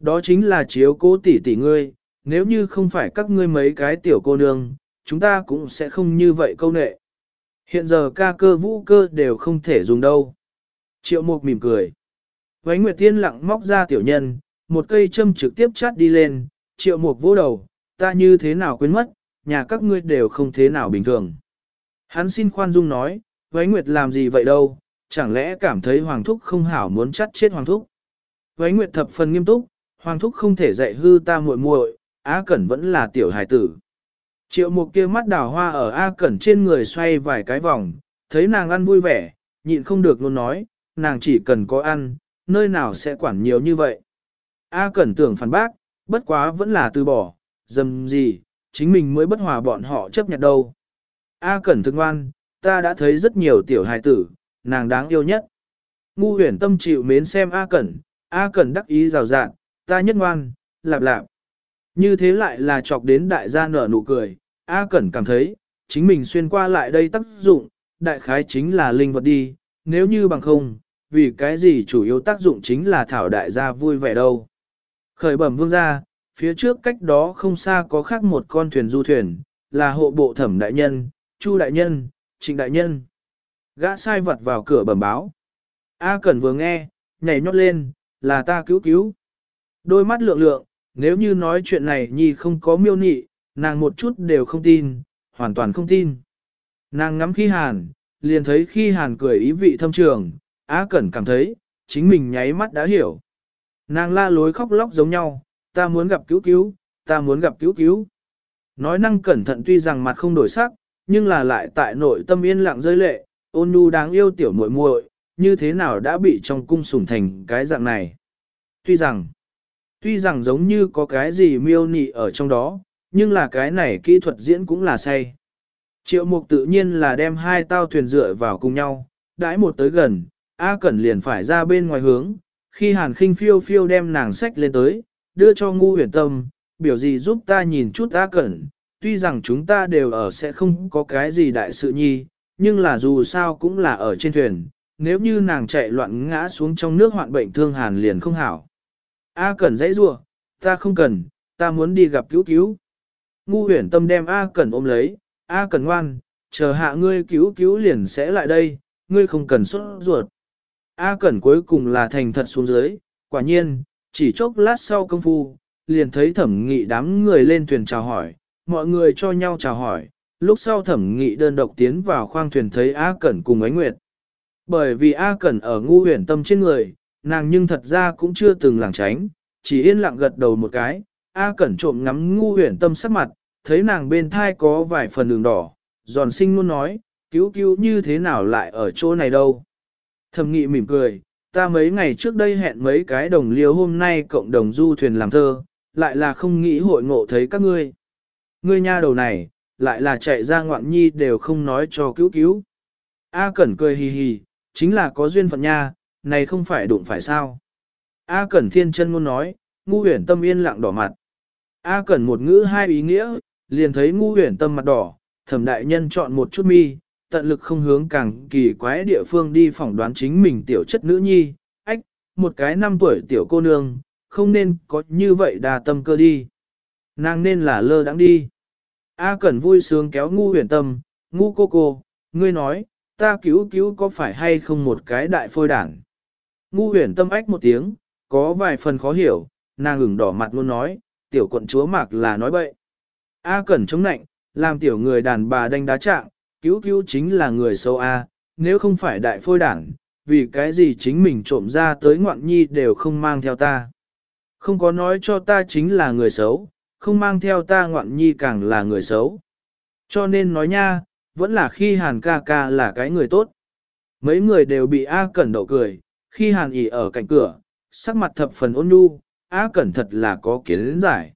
Đó chính là chiếu cố tỷ tỷ ngươi, nếu như không phải các ngươi mấy cái tiểu cô nương, chúng ta cũng sẽ không như vậy câu nệ. Hiện giờ ca cơ vũ cơ đều không thể dùng đâu. Triệu mục mỉm cười. Vánh Nguyệt Tiên lặng móc ra tiểu nhân, một cây châm trực tiếp chát đi lên, triệu mục vô đầu, ta như thế nào quên mất, nhà các ngươi đều không thế nào bình thường. Hắn xin khoan dung nói, Vánh Nguyệt làm gì vậy đâu, chẳng lẽ cảm thấy Hoàng Thúc không hảo muốn chắt chết Hoàng Thúc. Vánh Nguyệt thập phần nghiêm túc, Hoàng Thúc không thể dạy hư ta muội muội, Á Cẩn vẫn là tiểu hài tử. Triệu mục kia mắt đào hoa ở A Cẩn trên người xoay vài cái vòng, thấy nàng ăn vui vẻ, nhịn không được luôn nói, nàng chỉ cần có ăn, nơi nào sẽ quản nhiều như vậy. A Cẩn tưởng phản bác, bất quá vẫn là từ bỏ, dầm gì, chính mình mới bất hòa bọn họ chấp nhận đâu. A Cẩn thương ngoan, ta đã thấy rất nhiều tiểu hài tử, nàng đáng yêu nhất. Ngu huyền tâm chịu mến xem A Cẩn, A Cẩn đắc ý rào rạng, ta nhất ngoan, lạp lạp. Như thế lại là chọc đến đại gia nở nụ cười, A Cẩn cảm thấy, chính mình xuyên qua lại đây tác dụng, đại khái chính là linh vật đi, nếu như bằng không, vì cái gì chủ yếu tác dụng chính là thảo đại gia vui vẻ đâu. Khởi bẩm vương gia, phía trước cách đó không xa có khác một con thuyền du thuyền, là hộ bộ thẩm đại nhân, chu đại nhân, trịnh đại nhân. Gã sai vật vào cửa bẩm báo. A Cẩn vừa nghe, nhảy nhót lên, là ta cứu cứu. Đôi mắt lượng lượng, nếu như nói chuyện này nhi không có miêu nị, nàng một chút đều không tin, hoàn toàn không tin. Nàng ngắm khi hàn, liền thấy khi hàn cười ý vị thâm trường, Á Cẩn cảm thấy, chính mình nháy mắt đã hiểu. Nàng la lối khóc lóc giống nhau, ta muốn gặp cứu cứu, ta muốn gặp cứu cứu. Nói năng cẩn thận tuy rằng mặt không đổi sắc, nhưng là lại tại nội tâm yên lặng rơi lệ, ôn nhu đáng yêu tiểu muội muội, như thế nào đã bị trong cung sủng thành cái dạng này. Tuy rằng, tuy rằng giống như có cái gì miêu nị ở trong đó, nhưng là cái này kỹ thuật diễn cũng là say. Triệu mục tự nhiên là đem hai tao thuyền dựa vào cùng nhau, đãi một tới gần, A Cẩn liền phải ra bên ngoài hướng, khi hàn khinh phiêu phiêu đem nàng sách lên tới, đưa cho ngu huyền tâm, biểu gì giúp ta nhìn chút A Cẩn, tuy rằng chúng ta đều ở sẽ không có cái gì đại sự nhi, nhưng là dù sao cũng là ở trên thuyền, nếu như nàng chạy loạn ngã xuống trong nước hoạn bệnh thương hàn liền không hảo. A Cẩn dãy rua, ta không cần, ta muốn đi gặp cứu cứu. Ngu huyền tâm đem A Cẩn ôm lấy, A Cẩn ngoan, chờ hạ ngươi cứu cứu liền sẽ lại đây, ngươi không cần sốt ruột. A Cẩn cuối cùng là thành thật xuống dưới, quả nhiên, chỉ chốc lát sau công phu, liền thấy thẩm nghị đám người lên thuyền chào hỏi, mọi người cho nhau chào hỏi, lúc sau thẩm nghị đơn độc tiến vào khoang thuyền thấy A Cẩn cùng ánh nguyệt. Bởi vì A Cẩn ở ngu huyền tâm trên người, nàng nhưng thật ra cũng chưa từng lảng tránh, chỉ yên lặng gật đầu một cái, A Cẩn trộm ngắm ngu huyền tâm sắc mặt, thấy nàng bên thai có vài phần đường đỏ, giòn sinh luôn nói, cứu cứu như thế nào lại ở chỗ này đâu. Thẩm nghị mỉm cười, ta mấy ngày trước đây hẹn mấy cái đồng liêu hôm nay cộng đồng du thuyền làm thơ, lại là không nghĩ hội ngộ thấy các ngươi. Ngươi nha đầu này, lại là chạy ra ngoạn nhi đều không nói cho cứu cứu. A Cẩn cười hì hì, chính là có duyên phận nha, này không phải đụng phải sao. A Cẩn thiên chân ngôn nói, ngu huyển tâm yên lặng đỏ mặt. A Cẩn một ngữ hai ý nghĩa, liền thấy ngu huyển tâm mặt đỏ, thẩm đại nhân chọn một chút mi, tận lực không hướng càng kỳ quái địa phương đi phỏng đoán chính mình tiểu chất nữ nhi, ách, một cái năm tuổi tiểu cô nương, không nên có như vậy đà tâm cơ đi. Nàng nên là lơ đãng đi. A Cẩn vui sướng kéo ngu huyền tâm, ngu cô cô, ngươi nói, ta cứu cứu có phải hay không một cái đại phôi đảng. Ngu huyền tâm ách một tiếng, có vài phần khó hiểu, nàng ửng đỏ mặt luôn nói, tiểu quận chúa mạc là nói bậy. A Cẩn chống nạnh, làm tiểu người đàn bà đánh đá trạng, cứu cứu chính là người xấu A, nếu không phải đại phôi đảng, vì cái gì chính mình trộm ra tới ngoạn nhi đều không mang theo ta. Không có nói cho ta chính là người xấu, không mang theo ta ngoạn nhi càng là người xấu. Cho nên nói nha, vẫn là khi hàn ca ca là cái người tốt. Mấy người đều bị A Cẩn đậu cười, khi hàn ỉ ở cạnh cửa, sắc mặt thập phần ôn nhu, A Cẩn thật là có kiến giải.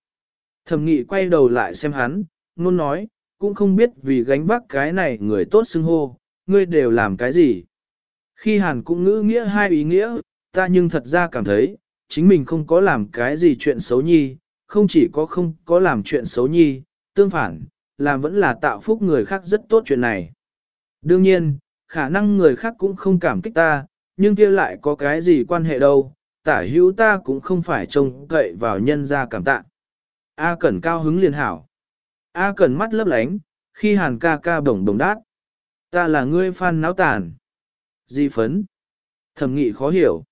Thẩm nghị quay đầu lại xem hắn, luôn nói, cũng không biết vì gánh vác cái này người tốt xưng hô, ngươi đều làm cái gì. Khi hàn cũng ngữ nghĩa hai ý nghĩa, ta nhưng thật ra cảm thấy, chính mình không có làm cái gì chuyện xấu nhi, không chỉ có không có làm chuyện xấu nhi, tương phản, làm vẫn là tạo phúc người khác rất tốt chuyện này. Đương nhiên, khả năng người khác cũng không cảm kích ta, nhưng kia lại có cái gì quan hệ đâu, tả hữu ta cũng không phải trông cậy vào nhân ra cảm tạ. A Cẩn cao hứng liền hảo. A cần mắt lấp lánh, khi hàn ca ca bổng bổng đát. Ta là ngươi phan náo tàn. Di phấn. Thẩm nghị khó hiểu.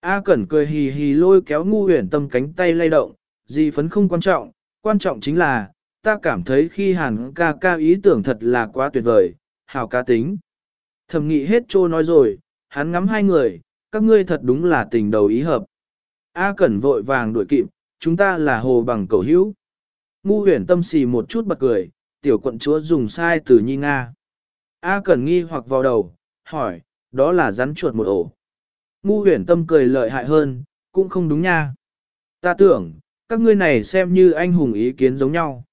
A Cẩn cười hì hì lôi kéo ngu huyển tâm cánh tay lay động, di phấn không quan trọng, quan trọng chính là, ta cảm thấy khi hàn ca ca ý tưởng thật là quá tuyệt vời, hào ca tính. Thẩm nghị hết trô nói rồi, hắn ngắm hai người, các ngươi thật đúng là tình đầu ý hợp. A Cẩn vội vàng đuổi kịp, chúng ta là hồ bằng cầu hữu. Ngu huyền tâm xì một chút bật cười, tiểu quận chúa dùng sai từ nhi Nga. A Cẩn nghi hoặc vào đầu, hỏi, đó là rắn chuột một ổ. Ngu huyền tâm cười lợi hại hơn, cũng không đúng nha. Ta tưởng, các ngươi này xem như anh hùng ý kiến giống nhau.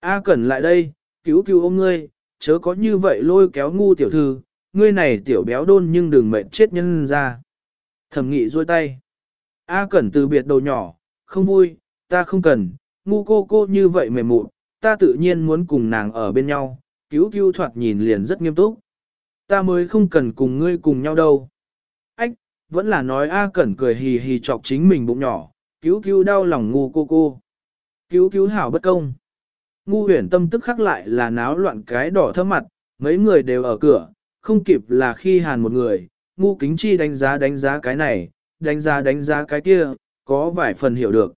A Cẩn lại đây, cứu cứu ông ngươi, chớ có như vậy lôi kéo ngu tiểu thư, ngươi này tiểu béo đôn nhưng đừng mệt chết nhân ra. Thẩm nghị duỗi tay. A Cẩn từ biệt đầu nhỏ, không vui, ta không cần, ngu cô cô như vậy mềm mụn, ta tự nhiên muốn cùng nàng ở bên nhau, cứu cứu thoạt nhìn liền rất nghiêm túc. Ta mới không cần cùng ngươi cùng nhau đâu. Ách, vẫn là nói A Cẩn cười hì hì chọc chính mình bụng nhỏ, cứu cứu đau lòng ngu cô cô. Cứu cứu hảo bất công. Ngu huyền tâm tức khắc lại là náo loạn cái đỏ thơm mặt, mấy người đều ở cửa, không kịp là khi hàn một người, ngu kính chi đánh giá đánh giá cái này, đánh giá đánh giá cái kia, có vài phần hiểu được.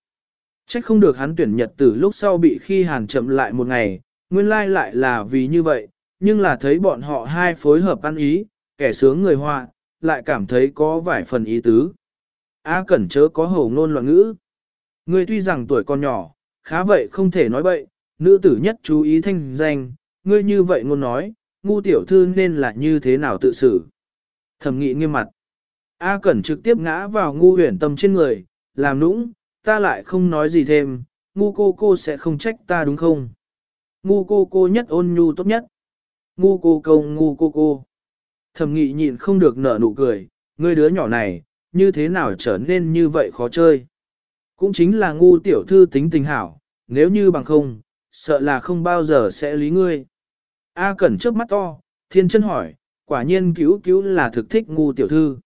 Trách không được hắn tuyển nhật tử lúc sau bị khi hàn chậm lại một ngày, nguyên lai lại là vì như vậy, nhưng là thấy bọn họ hai phối hợp ăn ý, kẻ sướng người họa, lại cảm thấy có vài phần ý tứ. A cẩn chớ có hầu ngôn loạn ngữ. Ngươi tuy rằng tuổi còn nhỏ, khá vậy không thể nói bậy, nữ tử nhất chú ý thanh danh, ngươi như vậy ngôn nói, ngu tiểu thư nên là như thế nào tự xử. Thẩm nghị nghiêm mặt. A cẩn trực tiếp ngã vào ngu huyền tâm trên người, làm nũng, ta lại không nói gì thêm, ngu cô cô sẽ không trách ta đúng không? Ngu cô cô nhất ôn nhu tốt nhất. Ngu cô công ngu cô cô. Thẩm nghị nhịn không được nở nụ cười, ngươi đứa nhỏ này, như thế nào trở nên như vậy khó chơi. Cũng chính là ngu tiểu thư tính tình hảo, nếu như bằng không, sợ là không bao giờ sẽ lý ngươi. A Cẩn trước mắt to, thiên chân hỏi, quả nhiên cứu cứu là thực thích ngu tiểu thư.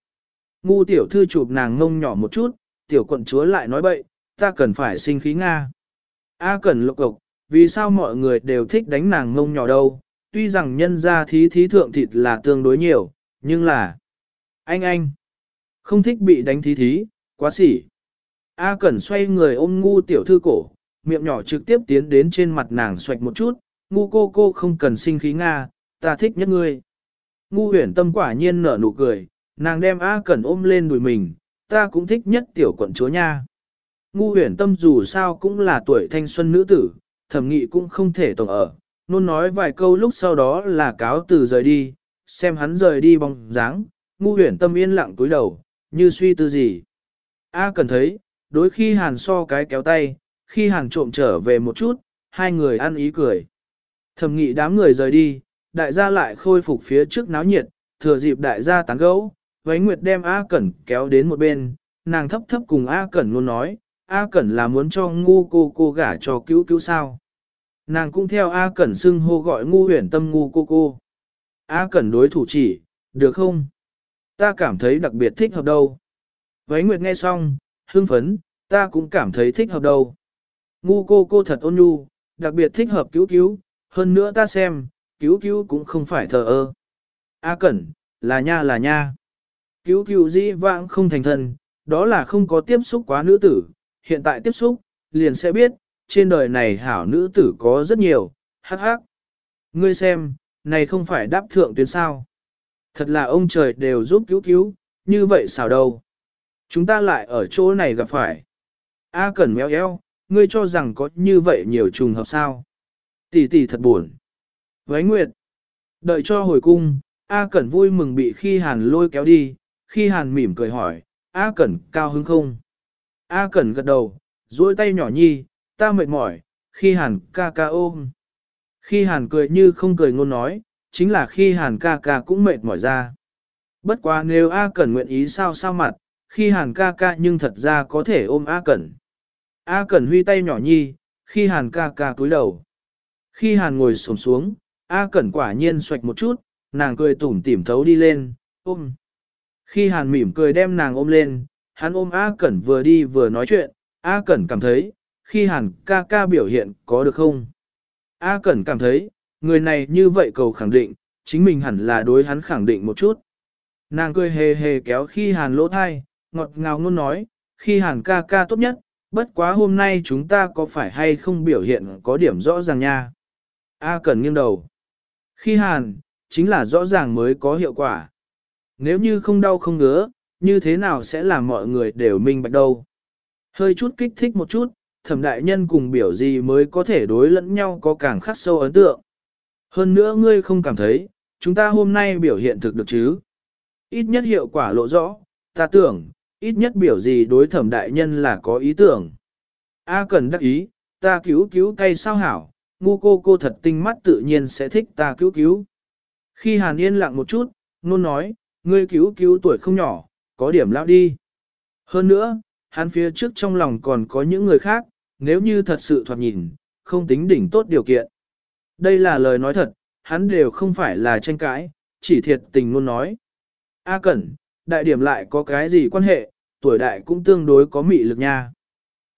Ngu tiểu thư chụp nàng ngông nhỏ một chút, tiểu quận chúa lại nói bậy, ta cần phải sinh khí Nga. A cần lục cục, vì sao mọi người đều thích đánh nàng ngông nhỏ đâu, tuy rằng nhân ra thí thí thượng thịt là tương đối nhiều, Nhưng là, anh anh, không thích bị đánh thí thí, quá xỉ. A Cẩn xoay người ôm ngu tiểu thư cổ, miệng nhỏ trực tiếp tiến đến trên mặt nàng xoạch một chút, ngu cô cô không cần sinh khí Nga, ta thích nhất ngươi. Ngu huyển tâm quả nhiên nở nụ cười, nàng đem A Cẩn ôm lên đùi mình, ta cũng thích nhất tiểu quận chúa nha. Ngu huyển tâm dù sao cũng là tuổi thanh xuân nữ tử, thẩm nghị cũng không thể tổng ở, nôn nói vài câu lúc sau đó là cáo từ rời đi, xem hắn rời đi bóng dáng, ngu huyển tâm yên lặng túi đầu, như suy tư gì. A à, cần thấy, đối khi hàn so cái kéo tay, khi hàn trộm trở về một chút, hai người ăn ý cười. Thẩm nghị đám người rời đi, đại gia lại khôi phục phía trước náo nhiệt, thừa dịp đại gia tán gẫu, Vánh Nguyệt đem A Cẩn kéo đến một bên, nàng thấp thấp cùng A Cẩn luôn nói, A Cẩn là muốn cho ngu cô cô gả cho cứu cứu sao. Nàng cũng theo A Cẩn xưng hô gọi ngu huyền tâm ngu cô cô. A Cẩn đối thủ chỉ, được không? Ta cảm thấy đặc biệt thích hợp đâu. Vánh Nguyệt nghe xong, hưng phấn, ta cũng cảm thấy thích hợp đâu. Ngu cô cô thật ôn nhu, đặc biệt thích hợp cứu cứu, hơn nữa ta xem, cứu cứu cũng không phải thờ ơ. A Cẩn, là nha là nha. Cứu cứu dĩ vãng không thành thân, đó là không có tiếp xúc quá nữ tử, hiện tại tiếp xúc, liền sẽ biết, trên đời này hảo nữ tử có rất nhiều, hắc hắc. Ngươi xem, này không phải đáp thượng tuyến sao. Thật là ông trời đều giúp cứu cứu, như vậy sao đâu. Chúng ta lại ở chỗ này gặp phải. A Cẩn méo eo, ngươi cho rằng có như vậy nhiều trùng hợp sao. Tỷ tỷ thật buồn. Với Nguyệt. Đợi cho hồi cung, A Cẩn vui mừng bị khi Hàn lôi kéo đi, khi Hàn mỉm cười hỏi, A Cẩn cao hứng không? A Cẩn gật đầu, duỗi tay nhỏ nhi, ta mệt mỏi, khi Hàn ca ca ôm. Khi Hàn cười như không cười ngôn nói, chính là khi Hàn ca ca cũng mệt mỏi ra. Bất quá nếu A Cẩn nguyện ý sao sao mặt, khi Hàn ca ca nhưng thật ra có thể ôm A Cẩn. A Cẩn huy tay nhỏ nhi, khi Hàn ca ca cúi đầu. Khi Hàn ngồi xổm xuống, A Cẩn quả nhiên xoạch một chút, nàng cười tủm tỉm thấu đi lên, ôm. Khi Hàn mỉm cười đem nàng ôm lên, hắn ôm A Cẩn vừa đi vừa nói chuyện, A Cẩn cảm thấy, khi Hàn ca ca biểu hiện có được không? A Cẩn cảm thấy, người này như vậy cầu khẳng định, chính mình hẳn là đối hắn khẳng định một chút. Nàng cười hề hề kéo khi Hàn lỗ thai, ngọt ngào ngôn nói, khi Hàn ca ca tốt nhất, bất quá hôm nay chúng ta có phải hay không biểu hiện có điểm rõ ràng nha. A Cẩn nghiêng đầu. Khi Hàn, chính là rõ ràng mới có hiệu quả. Nếu như không đau không ngứa, như thế nào sẽ làm mọi người đều minh bạch đâu. Hơi chút kích thích một chút, thẩm đại nhân cùng biểu gì mới có thể đối lẫn nhau có càng khắc sâu ấn tượng. Hơn nữa ngươi không cảm thấy, chúng ta hôm nay biểu hiện thực được chứ. Ít nhất hiệu quả lộ rõ, ta tưởng, ít nhất biểu gì đối thẩm đại nhân là có ý tưởng. A cần đắc ý, ta cứu cứu cây sao hảo, ngu cô cô thật tinh mắt tự nhiên sẽ thích ta cứu cứu. Khi Hàn yên lặng một chút, nôn nói, ngươi cứu cứu tuổi không nhỏ, có điểm lão đi. Hơn nữa, hắn phía trước trong lòng còn có những người khác, nếu như thật sự thoạt nhìn, không tính đỉnh tốt điều kiện. Đây là lời nói thật, hắn đều không phải là tranh cãi, chỉ thiệt tình luôn nói. A Cẩn, đại điểm lại có cái gì quan hệ, tuổi đại cũng tương đối có mị lực nha.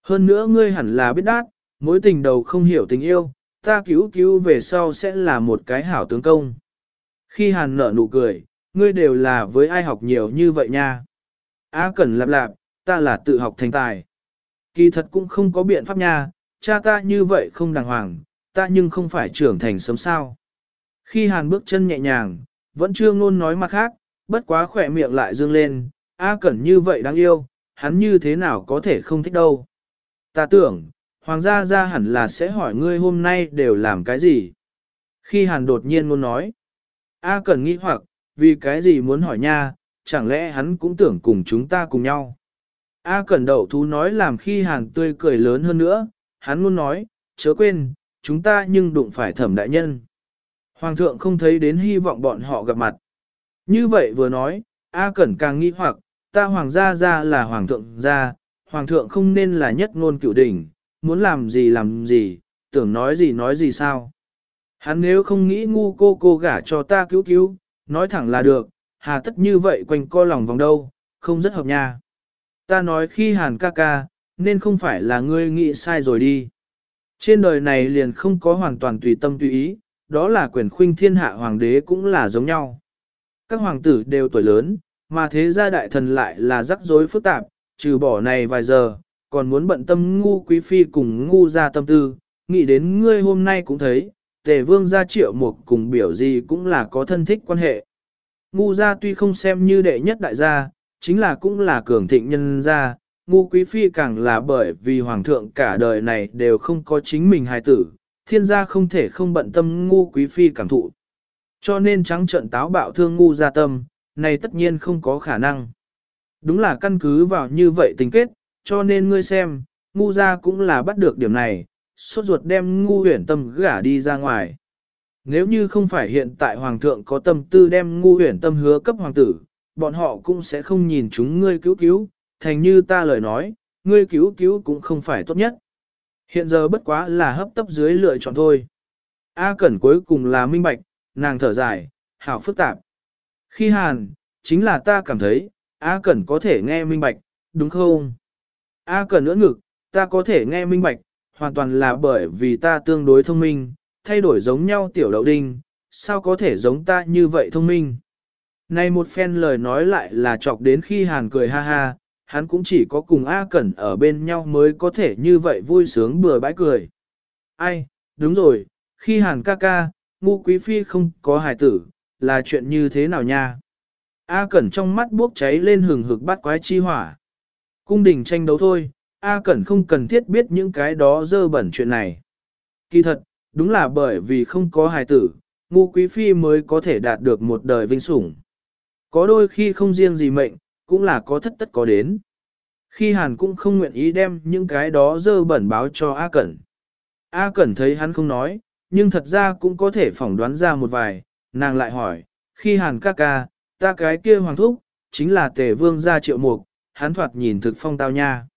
Hơn nữa ngươi hẳn là biết đát, mối tình đầu không hiểu tình yêu, ta cứu cứu về sau sẽ là một cái hảo tướng công. Khi hàn nở nụ cười, ngươi đều là với ai học nhiều như vậy nha. A Cẩn lạp lạp, ta là tự học thành tài. Kỳ thật cũng không có biện pháp nha, cha ta như vậy không đàng hoàng, ta nhưng không phải trưởng thành sớm sao. Khi hàn bước chân nhẹ nhàng, vẫn chưa ngôn nói mặt khác, bất quá khỏe miệng lại dương lên, A Cẩn như vậy đáng yêu, hắn như thế nào có thể không thích đâu. Ta tưởng, hoàng gia gia hẳn là sẽ hỏi ngươi hôm nay đều làm cái gì. Khi hàn đột nhiên ngôn nói, A Cẩn nghĩ hoặc, vì cái gì muốn hỏi nha, chẳng lẽ hắn cũng tưởng cùng chúng ta cùng nhau. A Cẩn đậu thú nói làm khi hàn tươi cười lớn hơn nữa, hắn luôn nói, chớ quên, chúng ta nhưng đụng phải thẩm đại nhân. Hoàng thượng không thấy đến hy vọng bọn họ gặp mặt. Như vậy vừa nói, A Cẩn càng nghĩ hoặc, ta hoàng gia ra là hoàng thượng gia, hoàng thượng không nên là nhất ngôn cửu đỉnh, muốn làm gì làm gì, tưởng nói gì nói gì sao. Hắn nếu không nghĩ ngu cô cô gả cho ta cứu cứu, nói thẳng là được, hà tất như vậy quanh co lòng vòng đâu, không rất hợp nha. Ta nói khi hàn ca ca, nên không phải là ngươi nghĩ sai rồi đi. Trên đời này liền không có hoàn toàn tùy tâm tùy ý, đó là quyền khuynh thiên hạ hoàng đế cũng là giống nhau. Các hoàng tử đều tuổi lớn, mà thế gia đại thần lại là rắc rối phức tạp, trừ bỏ này vài giờ, còn muốn bận tâm ngu quý phi cùng ngu ra tâm tư, nghĩ đến ngươi hôm nay cũng thấy, tề vương gia triệu mục cùng biểu gì cũng là có thân thích quan hệ. Ngu gia tuy không xem như đệ nhất đại gia, chính là cũng là cường thịnh nhân gia, ngu quý phi càng là bởi vì hoàng thượng cả đời này đều không có chính mình hài tử, thiên gia không thể không bận tâm ngu quý phi cảm thụ. Cho nên trắng trận táo bạo thương ngu gia tâm, này tất nhiên không có khả năng. Đúng là căn cứ vào như vậy tình kết, cho nên ngươi xem, ngu gia cũng là bắt được điểm này, sốt ruột đem ngu huyển tâm gả đi ra ngoài. Nếu như không phải hiện tại hoàng thượng có tâm tư đem ngu huyển tâm hứa cấp hoàng tử, bọn họ cũng sẽ không nhìn chúng ngươi cứu cứu, thành như ta lời nói, ngươi cứu cứu cũng không phải tốt nhất. Hiện giờ bất quá là hấp tấp dưới lựa chọn thôi. A Cẩn cuối cùng là minh bạch, nàng thở dài, hảo phức tạp. Khi hàn, chính là ta cảm thấy, A Cẩn có thể nghe minh bạch, đúng không? A Cẩn ưỡn ngực, ta có thể nghe minh bạch, hoàn toàn là bởi vì ta tương đối thông minh, thay đổi giống nhau tiểu đậu đinh, sao có thể giống ta như vậy thông minh? Này một phen lời nói lại là chọc đến khi hàn cười ha ha, hắn cũng chỉ có cùng A Cẩn ở bên nhau mới có thể như vậy vui sướng bừa bãi cười. Ai, đúng rồi, khi hàn ca ca, ngu quý phi không có hài tử, là chuyện như thế nào nha? A Cẩn trong mắt bốc cháy lên hừng hực bắt quái chi hỏa. Cung đình tranh đấu thôi, A Cẩn không cần thiết biết những cái đó dơ bẩn chuyện này. Kỳ thật, đúng là bởi vì không có hài tử, ngu quý phi mới có thể đạt được một đời vinh sủng. Có đôi khi không riêng gì mệnh, cũng là có thất tất có đến. Khi Hàn cũng không nguyện ý đem những cái đó dơ bẩn báo cho A Cẩn. A Cẩn thấy hắn không nói, nhưng thật ra cũng có thể phỏng đoán ra một vài, nàng lại hỏi, khi Hàn ca ca, ta cái kia hoàng thúc, chính là tề vương gia triệu mục, hắn thoạt nhìn thực phong tao nha.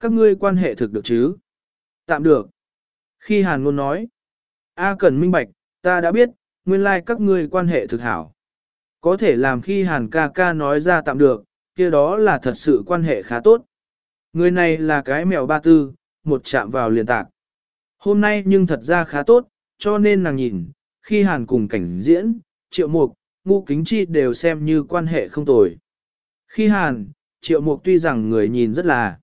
Các ngươi quan hệ thực được chứ? Tạm được. Khi Hàn luôn nói, A Cẩn minh bạch, ta đã biết, nguyên lai like các ngươi quan hệ thực hảo. Có thể làm khi Hàn ca ca nói ra tạm được, kia đó là thật sự quan hệ khá tốt. Người này là cái mèo ba tư, một chạm vào liền tạc. Hôm nay nhưng thật ra khá tốt, cho nên nàng nhìn, khi Hàn cùng cảnh diễn, triệu mục, ngu kính chi đều xem như quan hệ không tồi. Khi Hàn, triệu mục tuy rằng người nhìn rất là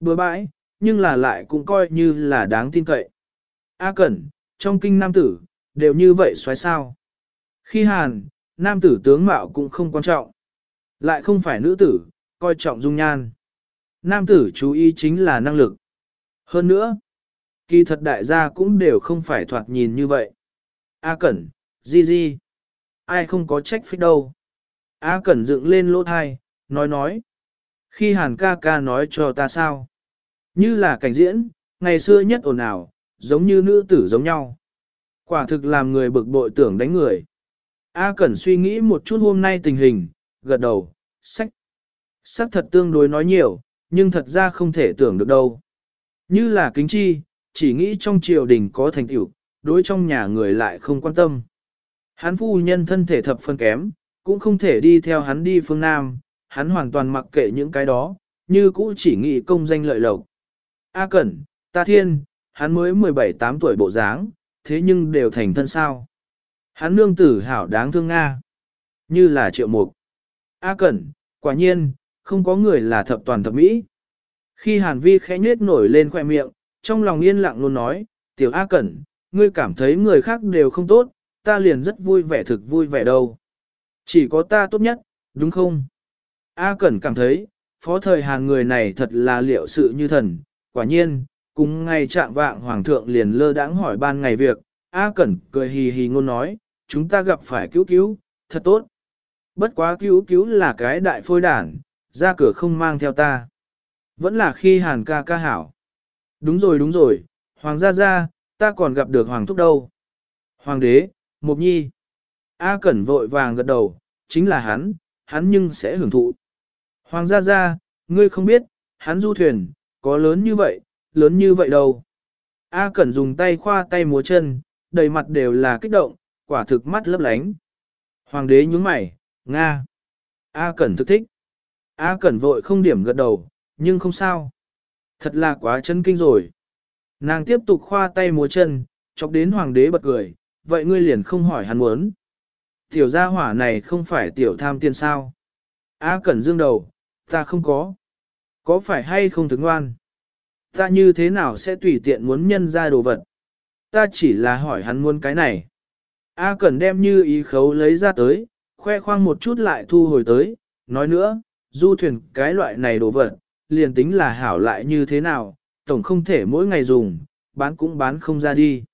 bừa bãi, nhưng là lại cũng coi như là đáng tin cậy. A Cẩn, trong kinh nam tử, đều như vậy xoáy sao. Khi Hàn, nam tử tướng mạo cũng không quan trọng. Lại không phải nữ tử, coi trọng dung nhan. Nam tử chú ý chính là năng lực. Hơn nữa, kỳ thật đại gia cũng đều không phải thoạt nhìn như vậy. A Cẩn, Di Di, ai không có trách phích đâu. A Cẩn dựng lên lỗ thai, nói nói. Khi Hàn ca ca nói cho ta sao? Như là cảnh diễn, ngày xưa nhất ồn ào, giống như nữ tử giống nhau. Quả thực làm người bực bội tưởng đánh người. A Cẩn suy nghĩ một chút hôm nay tình hình, gật đầu, sách. Sắc thật tương đối nói nhiều, nhưng thật ra không thể tưởng được đâu. Như là kính chi, chỉ nghĩ trong triều đình có thành tựu, đối trong nhà người lại không quan tâm. Hắn phu nhân thân thể thập phân kém, cũng không thể đi theo hắn đi phương Nam, hắn hoàn toàn mặc kệ những cái đó, như cũ chỉ nghĩ công danh lợi lộc. A Cẩn, ta thiên, hắn mới 17-8 tuổi bộ dáng, thế nhưng đều thành thân sao. Hắn nương tử hảo đáng thương Nga, như là triệu mục. A Cẩn, quả nhiên, không có người là thập toàn thập mỹ. Khi Hàn Vi khẽ nhếch nổi lên khoe miệng, trong lòng yên lặng luôn nói, tiểu A Cẩn, ngươi cảm thấy người khác đều không tốt, ta liền rất vui vẻ thực vui vẻ đâu. Chỉ có ta tốt nhất, đúng không? A Cẩn cảm thấy, phó thời Hàn người này thật là liệu sự như thần, quả nhiên, cùng ngày trạng vạng hoàng thượng liền lơ đãng hỏi ban ngày việc, A Cẩn cười hì hì ngôn nói, chúng ta gặp phải cứu cứu, thật tốt. Bất quá cứu cứu là cái đại phôi đản, ra cửa không mang theo ta. Vẫn là khi hàn ca ca hảo. Đúng rồi đúng rồi, hoàng gia gia, ta còn gặp được hoàng thúc đâu. Hoàng đế, mục nhi. A cẩn vội vàng gật đầu, chính là hắn, hắn nhưng sẽ hưởng thụ. Hoàng gia gia, ngươi không biết, hắn du thuyền, có lớn như vậy, lớn như vậy đâu. A cẩn dùng tay khoa tay múa chân, đầy mặt đều là kích động, quả thực mắt lấp lánh. Hoàng đế nhướng mày, Nga. A Cẩn thực thích. A Cẩn vội không điểm gật đầu, nhưng không sao. Thật là quá chân kinh rồi. Nàng tiếp tục khoa tay múa chân, chọc đến hoàng đế bật cười, vậy ngươi liền không hỏi hắn muốn. Tiểu gia hỏa này không phải tiểu tham tiền sao. A Cẩn dương đầu, ta không có. Có phải hay không thức ngoan? Ta như thế nào sẽ tùy tiện muốn nhân ra đồ vật? Ta chỉ là hỏi hắn muốn cái này. A Cẩn đem như ý khấu lấy ra tới, khoe khoang một chút lại thu hồi tới, nói nữa, du thuyền cái loại này đồ vật, liền tính là hảo lại như thế nào, tổng không thể mỗi ngày dùng, bán cũng bán không ra đi.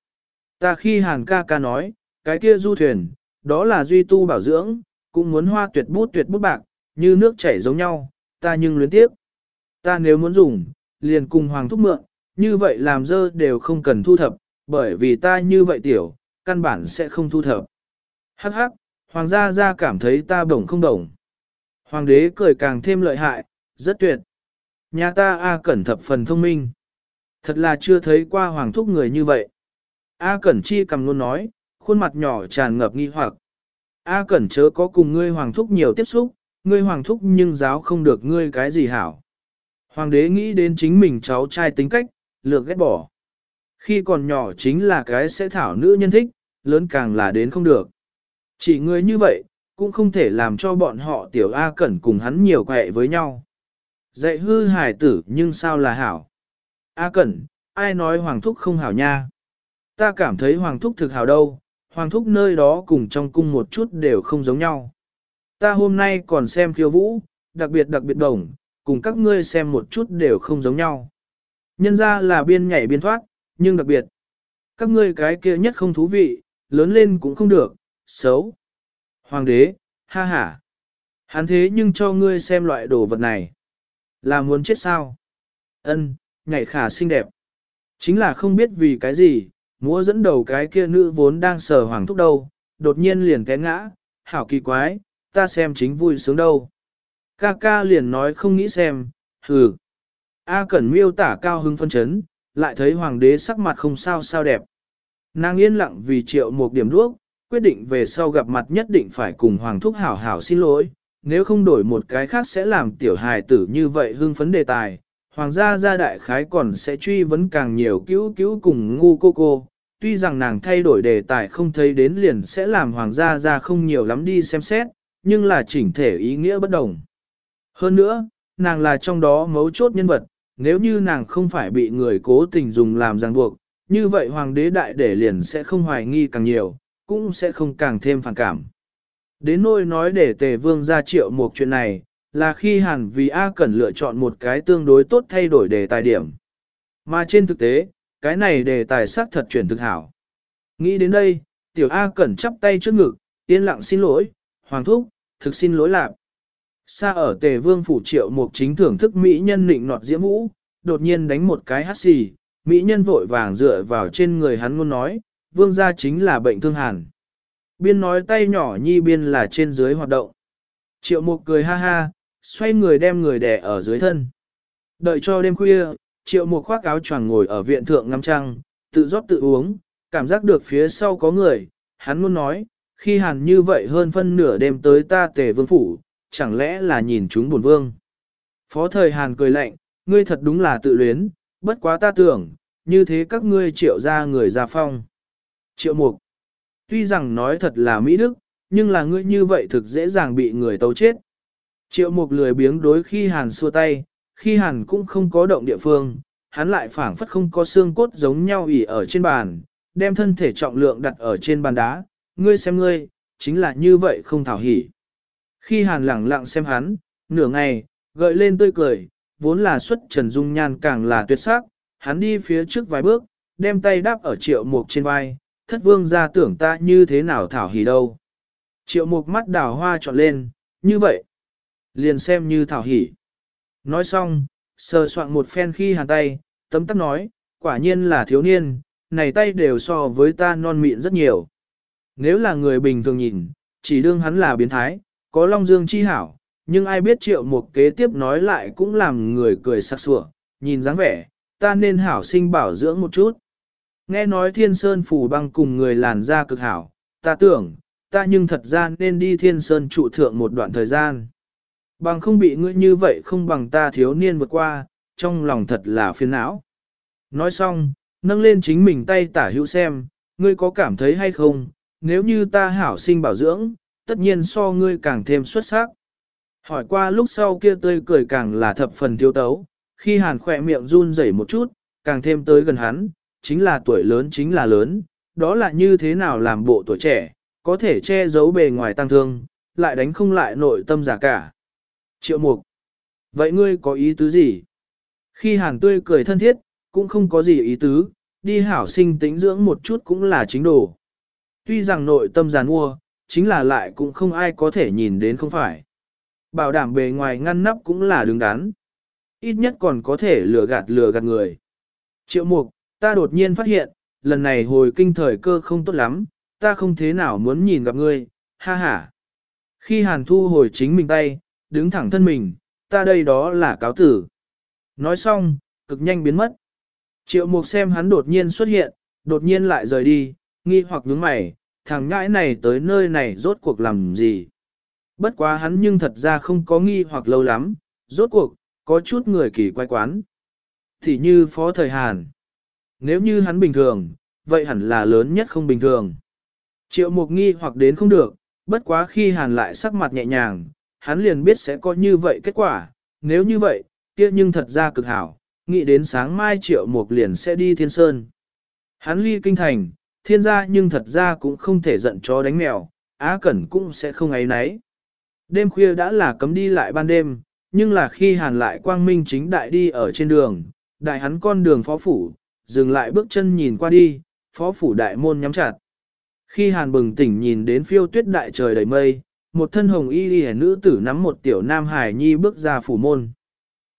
Ta khi hàn ca ca nói, cái kia du thuyền, đó là duy tu bảo dưỡng, cũng muốn hoa tuyệt bút tuyệt bút bạc, như nước chảy giống nhau, ta nhưng luyến tiếp. Ta nếu muốn dùng, liền cùng hoàng thúc mượn, như vậy làm dơ đều không cần thu thập, bởi vì ta như vậy tiểu, căn bản sẽ không thu thập. Hắc hắc, hoàng gia gia cảm thấy ta bổng không đồng. Hoàng đế cười càng thêm lợi hại, rất tuyệt. Nhà ta A Cẩn thập phần thông minh. Thật là chưa thấy qua hoàng thúc người như vậy. A Cẩn chi cầm luôn nói, khuôn mặt nhỏ tràn ngập nghi hoặc. A Cẩn chớ có cùng ngươi hoàng thúc nhiều tiếp xúc, ngươi hoàng thúc nhưng giáo không được ngươi cái gì hảo. Hoàng đế nghĩ đến chính mình cháu trai tính cách, lược ghét bỏ. Khi còn nhỏ chính là cái sẽ thảo nữ nhân thích, lớn càng là đến không được. Chỉ người như vậy, cũng không thể làm cho bọn họ tiểu A Cẩn cùng hắn nhiều quẹ với nhau. Dạy hư hài tử nhưng sao là hảo. A Cẩn, ai nói Hoàng Thúc không hảo nha? Ta cảm thấy Hoàng Thúc thực hảo đâu, Hoàng Thúc nơi đó cùng trong cung một chút đều không giống nhau. Ta hôm nay còn xem khiêu vũ, đặc biệt đặc biệt đồng, cùng các ngươi xem một chút đều không giống nhau. Nhân ra là biên nhảy biên thoát, nhưng đặc biệt. Các ngươi cái kia nhất không thú vị, lớn lên cũng không được, xấu. Hoàng đế, ha ha. Hắn thế nhưng cho ngươi xem loại đồ vật này. Là muốn chết sao? Ân, nhảy khả xinh đẹp. Chính là không biết vì cái gì, múa dẫn đầu cái kia nữ vốn đang sờ hoàng thúc đâu, đột nhiên liền té ngã, hảo kỳ quái, ta xem chính vui sướng đâu. Ca ca liền nói không nghĩ xem, hừ. A Cẩn miêu tả cao hứng phân chấn, lại thấy hoàng đế sắc mặt không sao sao đẹp. Nàng yên lặng vì triệu một điểm đuốc, quyết định về sau gặp mặt nhất định phải cùng hoàng thúc hảo hảo xin lỗi, nếu không đổi một cái khác sẽ làm tiểu hài tử như vậy hưng phấn đề tài. Hoàng gia gia đại khái còn sẽ truy vấn càng nhiều cứu cứu cùng ngu cô cô, tuy rằng nàng thay đổi đề tài không thấy đến liền sẽ làm hoàng gia gia không nhiều lắm đi xem xét, nhưng là chỉnh thể ý nghĩa bất đồng. Hơn nữa, nàng là trong đó mấu chốt nhân vật, nếu như nàng không phải bị người cố tình dùng làm ràng buộc, như vậy hoàng đế đại để liền sẽ không hoài nghi càng nhiều, cũng sẽ không càng thêm phản cảm. Đến nỗi nói để tề vương ra triệu một chuyện này, là khi hẳn vì A Cẩn lựa chọn một cái tương đối tốt thay đổi đề tài điểm. Mà trên thực tế, cái này đề tài xác thật chuyển thực hảo. Nghĩ đến đây, tiểu A Cẩn chắp tay trước ngực, yên lặng xin lỗi, hoàng thúc, thực xin lỗi lạc. Xa ở tề vương phủ triệu một chính thưởng thức mỹ nhân nịnh nọt diễm vũ, đột nhiên đánh một cái hát xì, mỹ nhân vội vàng dựa vào trên người hắn ngôn nói, vương gia chính là bệnh thương hàn. Biên nói tay nhỏ nhi biên là trên dưới hoạt động. Triệu mục cười ha ha, xoay người đem người đè ở dưới thân. Đợi cho đêm khuya, triệu mục khoác áo choàng ngồi ở viện thượng ngắm trăng, tự rót tự uống, cảm giác được phía sau có người, hắn luôn nói, khi hàn như vậy hơn phân nửa đêm tới ta tề vương phủ, chẳng lẽ là nhìn chúng buồn vương. Phó thời hàn cười lạnh, ngươi thật đúng là tự luyến, bất quá ta tưởng, như thế các ngươi triệu ra người ra phong. Triệu mục, tuy rằng nói thật là Mỹ Đức, nhưng là ngươi như vậy thực dễ dàng bị người tấu chết. Triệu mục lười biếng đối khi hàn xua tay, khi hàn cũng không có động địa phương, hắn lại phảng phất không có xương cốt giống nhau ỉ ở trên bàn, đem thân thể trọng lượng đặt ở trên bàn đá, ngươi xem ngươi, chính là như vậy không thảo hỉ. Khi hàn lẳng lặng xem hắn, nửa ngày, gợi lên tươi cười, vốn là xuất trần dung nhan càng là tuyệt sắc, hắn đi phía trước vài bước, đem tay đáp ở triệu mục trên vai, thất vương ra tưởng ta như thế nào thảo hỉ đâu. Triệu mục mắt đào hoa trọn lên, như vậy, liền xem như thảo hỉ. Nói xong, sờ soạn một phen khi hàn tay, tấm tắc nói, quả nhiên là thiếu niên, này tay đều so với ta non mịn rất nhiều. Nếu là người bình thường nhìn, chỉ đương hắn là biến thái, có long dương chi hảo, nhưng ai biết triệu một kế tiếp nói lại cũng làm người cười sắc sủa, nhìn dáng vẻ, ta nên hảo sinh bảo dưỡng một chút. Nghe nói thiên sơn phủ băng cùng người làn da cực hảo, ta tưởng, ta nhưng thật ra nên đi thiên sơn trụ thượng một đoạn thời gian. Bằng không bị ngươi như vậy không bằng ta thiếu niên vượt qua, trong lòng thật là phiền não. Nói xong, nâng lên chính mình tay tả hữu xem, ngươi có cảm thấy hay không, nếu như ta hảo sinh bảo dưỡng, tất nhiên so ngươi càng thêm xuất sắc. Hỏi qua lúc sau kia tươi cười càng là thập phần thiếu tấu, khi hàn khỏe miệng run rẩy một chút, càng thêm tới gần hắn, chính là tuổi lớn chính là lớn, đó là như thế nào làm bộ tuổi trẻ, có thể che giấu bề ngoài tăng thương, lại đánh không lại nội tâm giả cả. Triệu mục, vậy ngươi có ý tứ gì? Khi hàn tươi cười thân thiết, cũng không có gì ý tứ, đi hảo sinh tính dưỡng một chút cũng là chính đồ. Tuy rằng nội tâm giàn mua, chính là lại cũng không ai có thể nhìn đến không phải. Bảo đảm bề ngoài ngăn nắp cũng là đứng đắn. Ít nhất còn có thể lừa gạt lừa gạt người. Triệu mục, ta đột nhiên phát hiện, lần này hồi kinh thời cơ không tốt lắm, ta không thế nào muốn nhìn gặp ngươi, ha ha. Khi hàn thu hồi chính mình tay, đứng thẳng thân mình, ta đây đó là cáo tử. Nói xong, cực nhanh biến mất. Triệu mục xem hắn đột nhiên xuất hiện, đột nhiên lại rời đi, nghi hoặc nhướng mày, thằng ngãi này tới nơi này rốt cuộc làm gì. Bất quá hắn nhưng thật ra không có nghi hoặc lâu lắm, rốt cuộc, có chút người kỳ quái quán. Thì như phó thời Hàn. Nếu như hắn bình thường, vậy hẳn là lớn nhất không bình thường. Triệu mục nghi hoặc đến không được, bất quá khi Hàn lại sắc mặt nhẹ nhàng, hắn liền biết sẽ có như vậy kết quả, nếu như vậy, kia nhưng thật ra cực hảo, nghĩ đến sáng mai triệu mục liền sẽ đi thiên sơn. Hắn ly kinh thành, thiên gia nhưng thật ra cũng không thể giận chó đánh mèo, á cẩn cũng sẽ không ấy nấy. Đêm khuya đã là cấm đi lại ban đêm, nhưng là khi hàn lại quang minh chính đại đi ở trên đường, đại hắn con đường phó phủ, dừng lại bước chân nhìn qua đi, phó phủ đại môn nhắm chặt. Khi hàn bừng tỉnh nhìn đến phiêu tuyết đại trời đầy mây, một thân hồng y y nữ tử nắm một tiểu nam hải nhi bước ra phủ môn.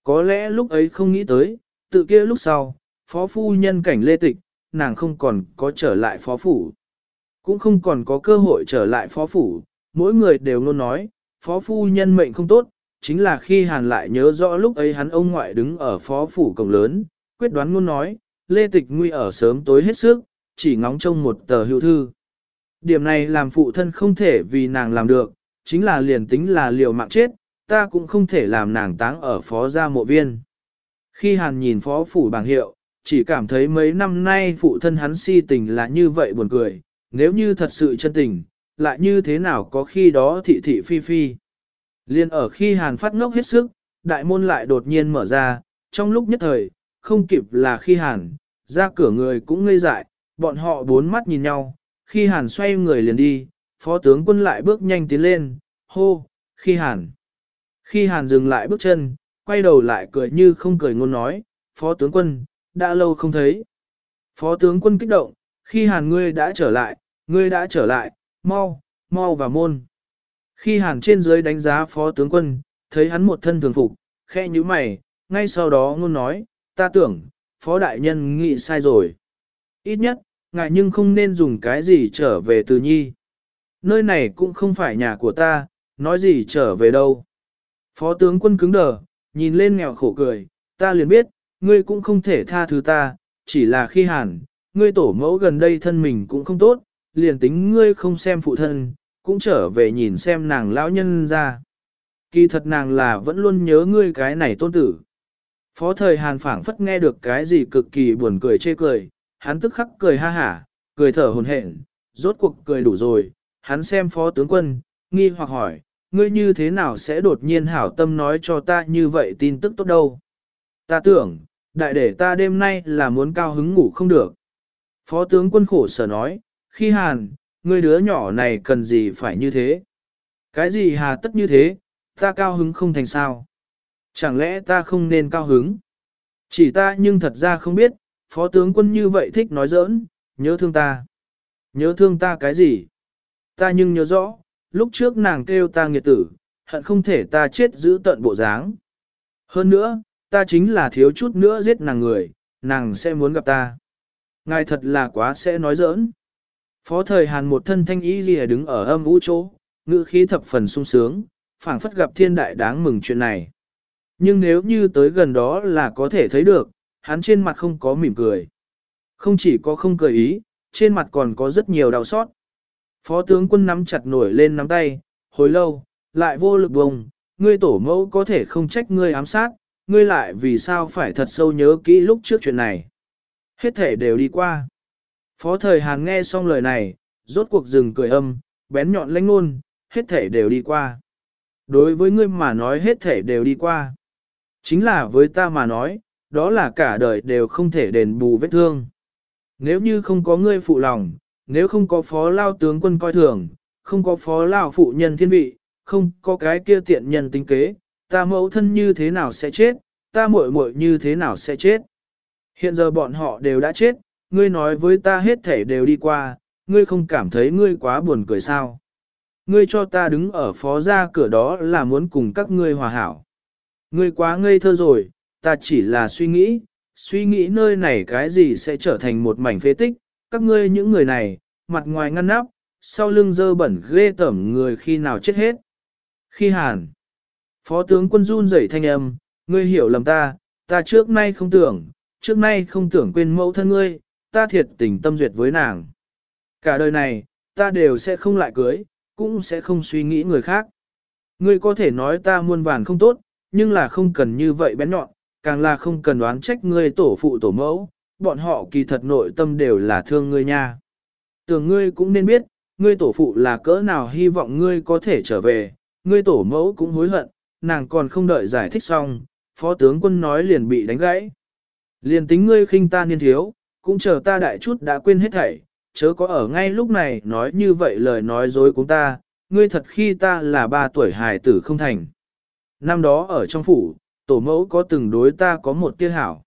Có lẽ lúc ấy không nghĩ tới, tự kia lúc sau, phó phu nhân cảnh lê tịch, nàng không còn có trở lại phó phủ. Cũng không còn có cơ hội trở lại phó phủ, mỗi người đều luôn nói, phó phu nhân mệnh không tốt, chính là khi hàn lại nhớ rõ lúc ấy hắn ông ngoại đứng ở phó phủ cổng lớn, quyết đoán luôn nói, lê tịch nguy ở sớm tối hết sức, chỉ ngóng trông một tờ hưu thư. Điểm này làm phụ thân không thể vì nàng làm được, chính là liền tính là liều mạng chết, ta cũng không thể làm nàng táng ở phó gia mộ viên. Khi hàn nhìn phó phủ bảng hiệu, chỉ cảm thấy mấy năm nay phụ thân hắn si tình là như vậy buồn cười, nếu như thật sự chân tình, lại như thế nào có khi đó thị thị phi phi. Liên ở khi hàn phát ngốc hết sức, đại môn lại đột nhiên mở ra, trong lúc nhất thời, không kịp là khi hàn, ra cửa người cũng ngây dại, bọn họ bốn mắt nhìn nhau, khi hàn xoay người liền đi, phó tướng quân lại bước nhanh tiến lên, hô, khi hàn. Khi hàn dừng lại bước chân, quay đầu lại cười như không cười ngôn nói, phó tướng quân, đã lâu không thấy. Phó tướng quân kích động, khi hàn ngươi đã trở lại, ngươi đã trở lại, mau, mau và môn. Khi hàn trên dưới đánh giá phó tướng quân, thấy hắn một thân thường phục, khe như mày, ngay sau đó ngôn nói, ta tưởng, phó đại nhân nghĩ sai rồi. Ít nhất, ngài nhưng không nên dùng cái gì trở về từ nhi. Nơi này cũng không phải nhà của ta, nói gì trở về đâu. Phó tướng quân cứng đờ, nhìn lên nghèo khổ cười, ta liền biết, ngươi cũng không thể tha thứ ta, chỉ là khi hàn, ngươi tổ mẫu gần đây thân mình cũng không tốt, liền tính ngươi không xem phụ thân, cũng trở về nhìn xem nàng lão nhân ra. Kỳ thật nàng là vẫn luôn nhớ ngươi cái này tôn tử. Phó thời hàn phảng phất nghe được cái gì cực kỳ buồn cười chê cười, hắn tức khắc cười ha hả, cười thở hồn hển, rốt cuộc cười đủ rồi, hắn xem phó tướng quân, nghi hoặc hỏi, ngươi như thế nào sẽ đột nhiên hảo tâm nói cho ta như vậy tin tức tốt đâu. Ta tưởng, đại để ta đêm nay là muốn cao hứng ngủ không được. Phó tướng quân khổ sở nói, khi hàn, ngươi đứa nhỏ này cần gì phải như thế? Cái gì hà tất như thế, ta cao hứng không thành sao? Chẳng lẽ ta không nên cao hứng? Chỉ ta nhưng thật ra không biết, phó tướng quân như vậy thích nói giỡn, nhớ thương ta. Nhớ thương ta cái gì? Ta nhưng nhớ rõ, lúc trước nàng kêu ta nghiệt tử, hận không thể ta chết giữ tận bộ dáng. Hơn nữa, ta chính là thiếu chút nữa giết nàng người, nàng sẽ muốn gặp ta. Ngài thật là quá sẽ nói giỡn. Phó thời Hàn một thân thanh ý lìa đứng ở âm vũ chỗ, ngữ khí thập phần sung sướng, phảng phất gặp thiên đại đáng mừng chuyện này. Nhưng nếu như tới gần đó là có thể thấy được, hắn trên mặt không có mỉm cười. Không chỉ có không cười ý, trên mặt còn có rất nhiều đau xót. Phó tướng quân nắm chặt nổi lên nắm tay, hồi lâu, lại vô lực bùng, ngươi tổ mẫu có thể không trách ngươi ám sát, ngươi lại vì sao phải thật sâu nhớ kỹ lúc trước chuyện này. Hết thể đều đi qua. Phó thời Hàn nghe xong lời này, rốt cuộc dừng cười âm, bén nhọn lãnh ngôn, hết thể đều đi qua. Đối với ngươi mà nói hết thể đều đi qua. Chính là với ta mà nói, đó là cả đời đều không thể đền bù vết thương. Nếu như không có ngươi phụ lòng, nếu không có phó lao tướng quân coi thường, không có phó lao phụ nhân thiên vị, không có cái kia tiện nhân tính kế, ta mẫu thân như thế nào sẽ chết, ta muội muội như thế nào sẽ chết. Hiện giờ bọn họ đều đã chết, ngươi nói với ta hết thể đều đi qua, ngươi không cảm thấy ngươi quá buồn cười sao. Ngươi cho ta đứng ở phó ra cửa đó là muốn cùng các ngươi hòa hảo. Ngươi quá ngây thơ rồi, ta chỉ là suy nghĩ, suy nghĩ nơi này cái gì sẽ trở thành một mảnh phế tích, các ngươi những người này, mặt ngoài ngăn nắp, sau lưng dơ bẩn ghê tẩm người khi nào chết hết. Khi hàn, phó tướng quân run rẩy thanh âm, ngươi hiểu lầm ta, ta trước nay không tưởng, trước nay không tưởng quên mẫu thân ngươi, ta thiệt tình tâm duyệt với nàng. Cả đời này, ta đều sẽ không lại cưới, cũng sẽ không suy nghĩ người khác. Ngươi có thể nói ta muôn vàn không tốt, nhưng là không cần như vậy bén nhọn, càng là không cần đoán trách ngươi tổ phụ tổ mẫu, bọn họ kỳ thật nội tâm đều là thương ngươi nha. Tưởng ngươi cũng nên biết, ngươi tổ phụ là cỡ nào hy vọng ngươi có thể trở về, ngươi tổ mẫu cũng hối hận, nàng còn không đợi giải thích xong, phó tướng quân nói liền bị đánh gãy. Liền tính ngươi khinh ta niên thiếu, cũng chờ ta đại chút đã quên hết thảy, chớ có ở ngay lúc này nói như vậy lời nói dối của ta, ngươi thật khi ta là ba tuổi hài tử không thành. Năm đó ở trong phủ, tổ mẫu có từng đối ta có một tia hảo.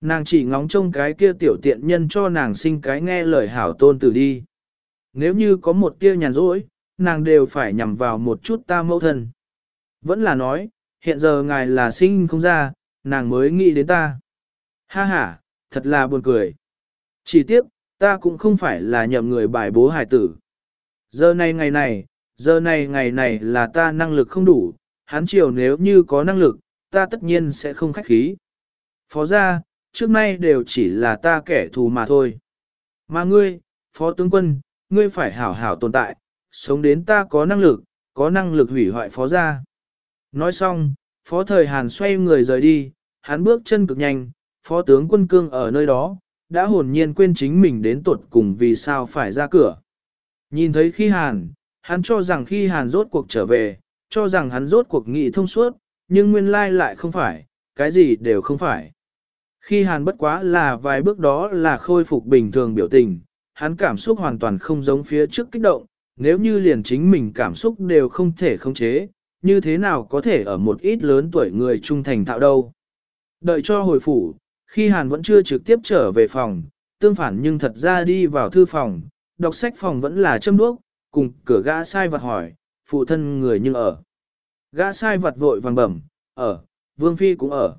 Nàng chỉ ngóng trông cái kia tiểu tiện nhân cho nàng sinh cái nghe lời hảo tôn tử đi. Nếu như có một tia nhàn rỗi, nàng đều phải nhằm vào một chút ta mẫu thân. Vẫn là nói, hiện giờ ngài là sinh không ra, nàng mới nghĩ đến ta. Ha ha, thật là buồn cười. Chỉ tiếc, ta cũng không phải là nhậm người bài bố hải tử. Giờ này ngày này, giờ này ngày này là ta năng lực không đủ, hắn chiều nếu như có năng lực, ta tất nhiên sẽ không khách khí. Phó gia, trước nay đều chỉ là ta kẻ thù mà thôi. Mà ngươi, phó tướng quân, ngươi phải hảo hảo tồn tại, sống đến ta có năng lực, có năng lực hủy hoại phó gia. Nói xong, phó thời Hàn xoay người rời đi, hắn bước chân cực nhanh, phó tướng quân cương ở nơi đó, đã hồn nhiên quên chính mình đến tuột cùng vì sao phải ra cửa. Nhìn thấy khi Hàn, hắn cho rằng khi Hàn rốt cuộc trở về, cho rằng hắn rốt cuộc nghị thông suốt, nhưng nguyên lai lại không phải, cái gì đều không phải. Khi Hàn bất quá là vài bước đó là khôi phục bình thường biểu tình, hắn cảm xúc hoàn toàn không giống phía trước kích động, nếu như liền chính mình cảm xúc đều không thể khống chế, như thế nào có thể ở một ít lớn tuổi người trung thành tạo đâu. Đợi cho hồi phủ, khi Hàn vẫn chưa trực tiếp trở về phòng, tương phản nhưng thật ra đi vào thư phòng, đọc sách phòng vẫn là châm đuốc, cùng cửa gã sai vật hỏi, phụ thân người nhưng ở. Gã sai vật vội vàng bẩm, ở, Vương Phi cũng ở.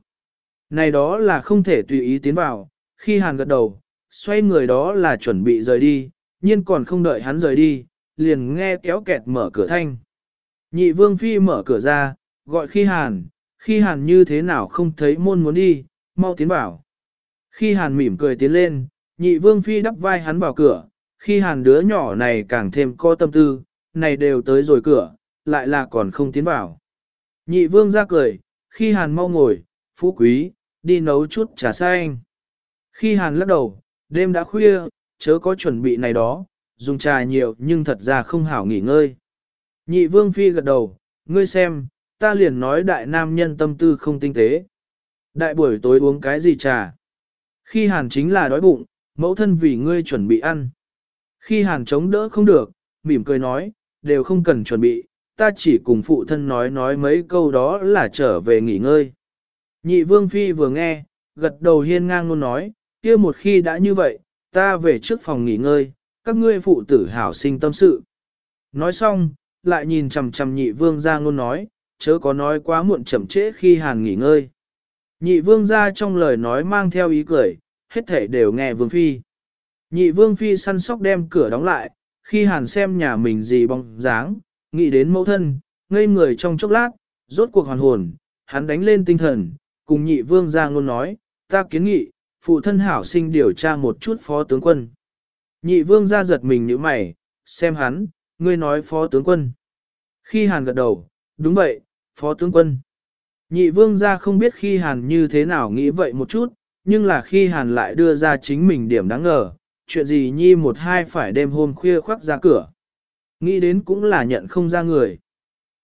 Này đó là không thể tùy ý tiến vào, khi Hàn gật đầu, xoay người đó là chuẩn bị rời đi, nhiên còn không đợi hắn rời đi, liền nghe kéo kẹt mở cửa thanh. Nhị Vương Phi mở cửa ra, gọi khi Hàn, khi Hàn như thế nào không thấy môn muốn đi, mau tiến vào. Khi Hàn mỉm cười tiến lên, nhị Vương Phi đắp vai hắn vào cửa, khi Hàn đứa nhỏ này càng thêm co tâm tư, này đều tới rồi cửa, lại là còn không tiến vào. Nhị vương ra cười, khi hàn mau ngồi, phú quý, đi nấu chút trà xanh. Khi hàn lắc đầu, đêm đã khuya, chớ có chuẩn bị này đó, dùng trà nhiều nhưng thật ra không hảo nghỉ ngơi. Nhị vương phi gật đầu, ngươi xem, ta liền nói đại nam nhân tâm tư không tinh tế. Đại buổi tối uống cái gì trà? Khi hàn chính là đói bụng, mẫu thân vì ngươi chuẩn bị ăn. Khi hàn chống đỡ không được, mỉm cười nói, đều không cần chuẩn bị, ta chỉ cùng phụ thân nói nói mấy câu đó là trở về nghỉ ngơi. Nhị vương phi vừa nghe, gật đầu hiên ngang luôn nói, kia một khi đã như vậy, ta về trước phòng nghỉ ngơi, các ngươi phụ tử hảo sinh tâm sự. Nói xong, lại nhìn chằm chằm nhị vương ra ngôn nói, chớ có nói quá muộn chậm trễ khi hàn nghỉ ngơi. Nhị vương ra trong lời nói mang theo ý cười, hết thể đều nghe vương phi. Nhị vương phi săn sóc đem cửa đóng lại, khi hàn xem nhà mình gì bóng dáng, nghĩ đến mẫu thân, ngây người trong chốc lát, rốt cuộc hoàn hồn, hắn đánh lên tinh thần, cùng nhị vương ra ngôn nói, ta kiến nghị, phụ thân hảo sinh điều tra một chút phó tướng quân. Nhị vương ra giật mình như mày, xem hắn, ngươi nói phó tướng quân. Khi hàn gật đầu, đúng vậy, phó tướng quân. Nhị vương ra không biết khi hàn như thế nào nghĩ vậy một chút, nhưng là khi hàn lại đưa ra chính mình điểm đáng ngờ, chuyện gì nhi một hai phải đêm hôm khuya khoác ra cửa. Nghĩ đến cũng là nhận không ra người.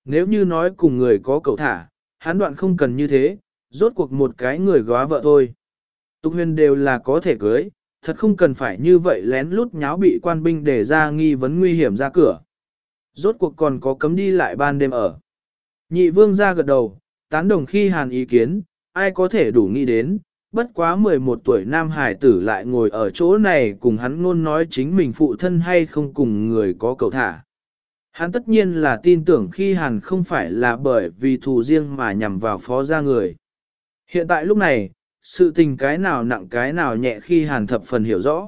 Nếu như nói cùng người có cầu thả, hắn đoạn không cần như thế, rốt cuộc một cái người góa vợ thôi. Tục huyền đều là có thể cưới, thật không cần phải như vậy lén lút nháo bị quan binh để ra nghi vấn nguy hiểm ra cửa. Rốt cuộc còn có cấm đi lại ban đêm ở. Nhị vương ra gật đầu, tán đồng khi hàn ý kiến, ai có thể đủ nghĩ đến, bất quá 11 tuổi nam hải tử lại ngồi ở chỗ này cùng hắn ngôn nói chính mình phụ thân hay không cùng người có cầu thả. Hắn tất nhiên là tin tưởng khi hàn không phải là bởi vì thù riêng mà nhằm vào phó gia người. Hiện tại lúc này, sự tình cái nào nặng cái nào nhẹ khi hàn thập phần hiểu rõ.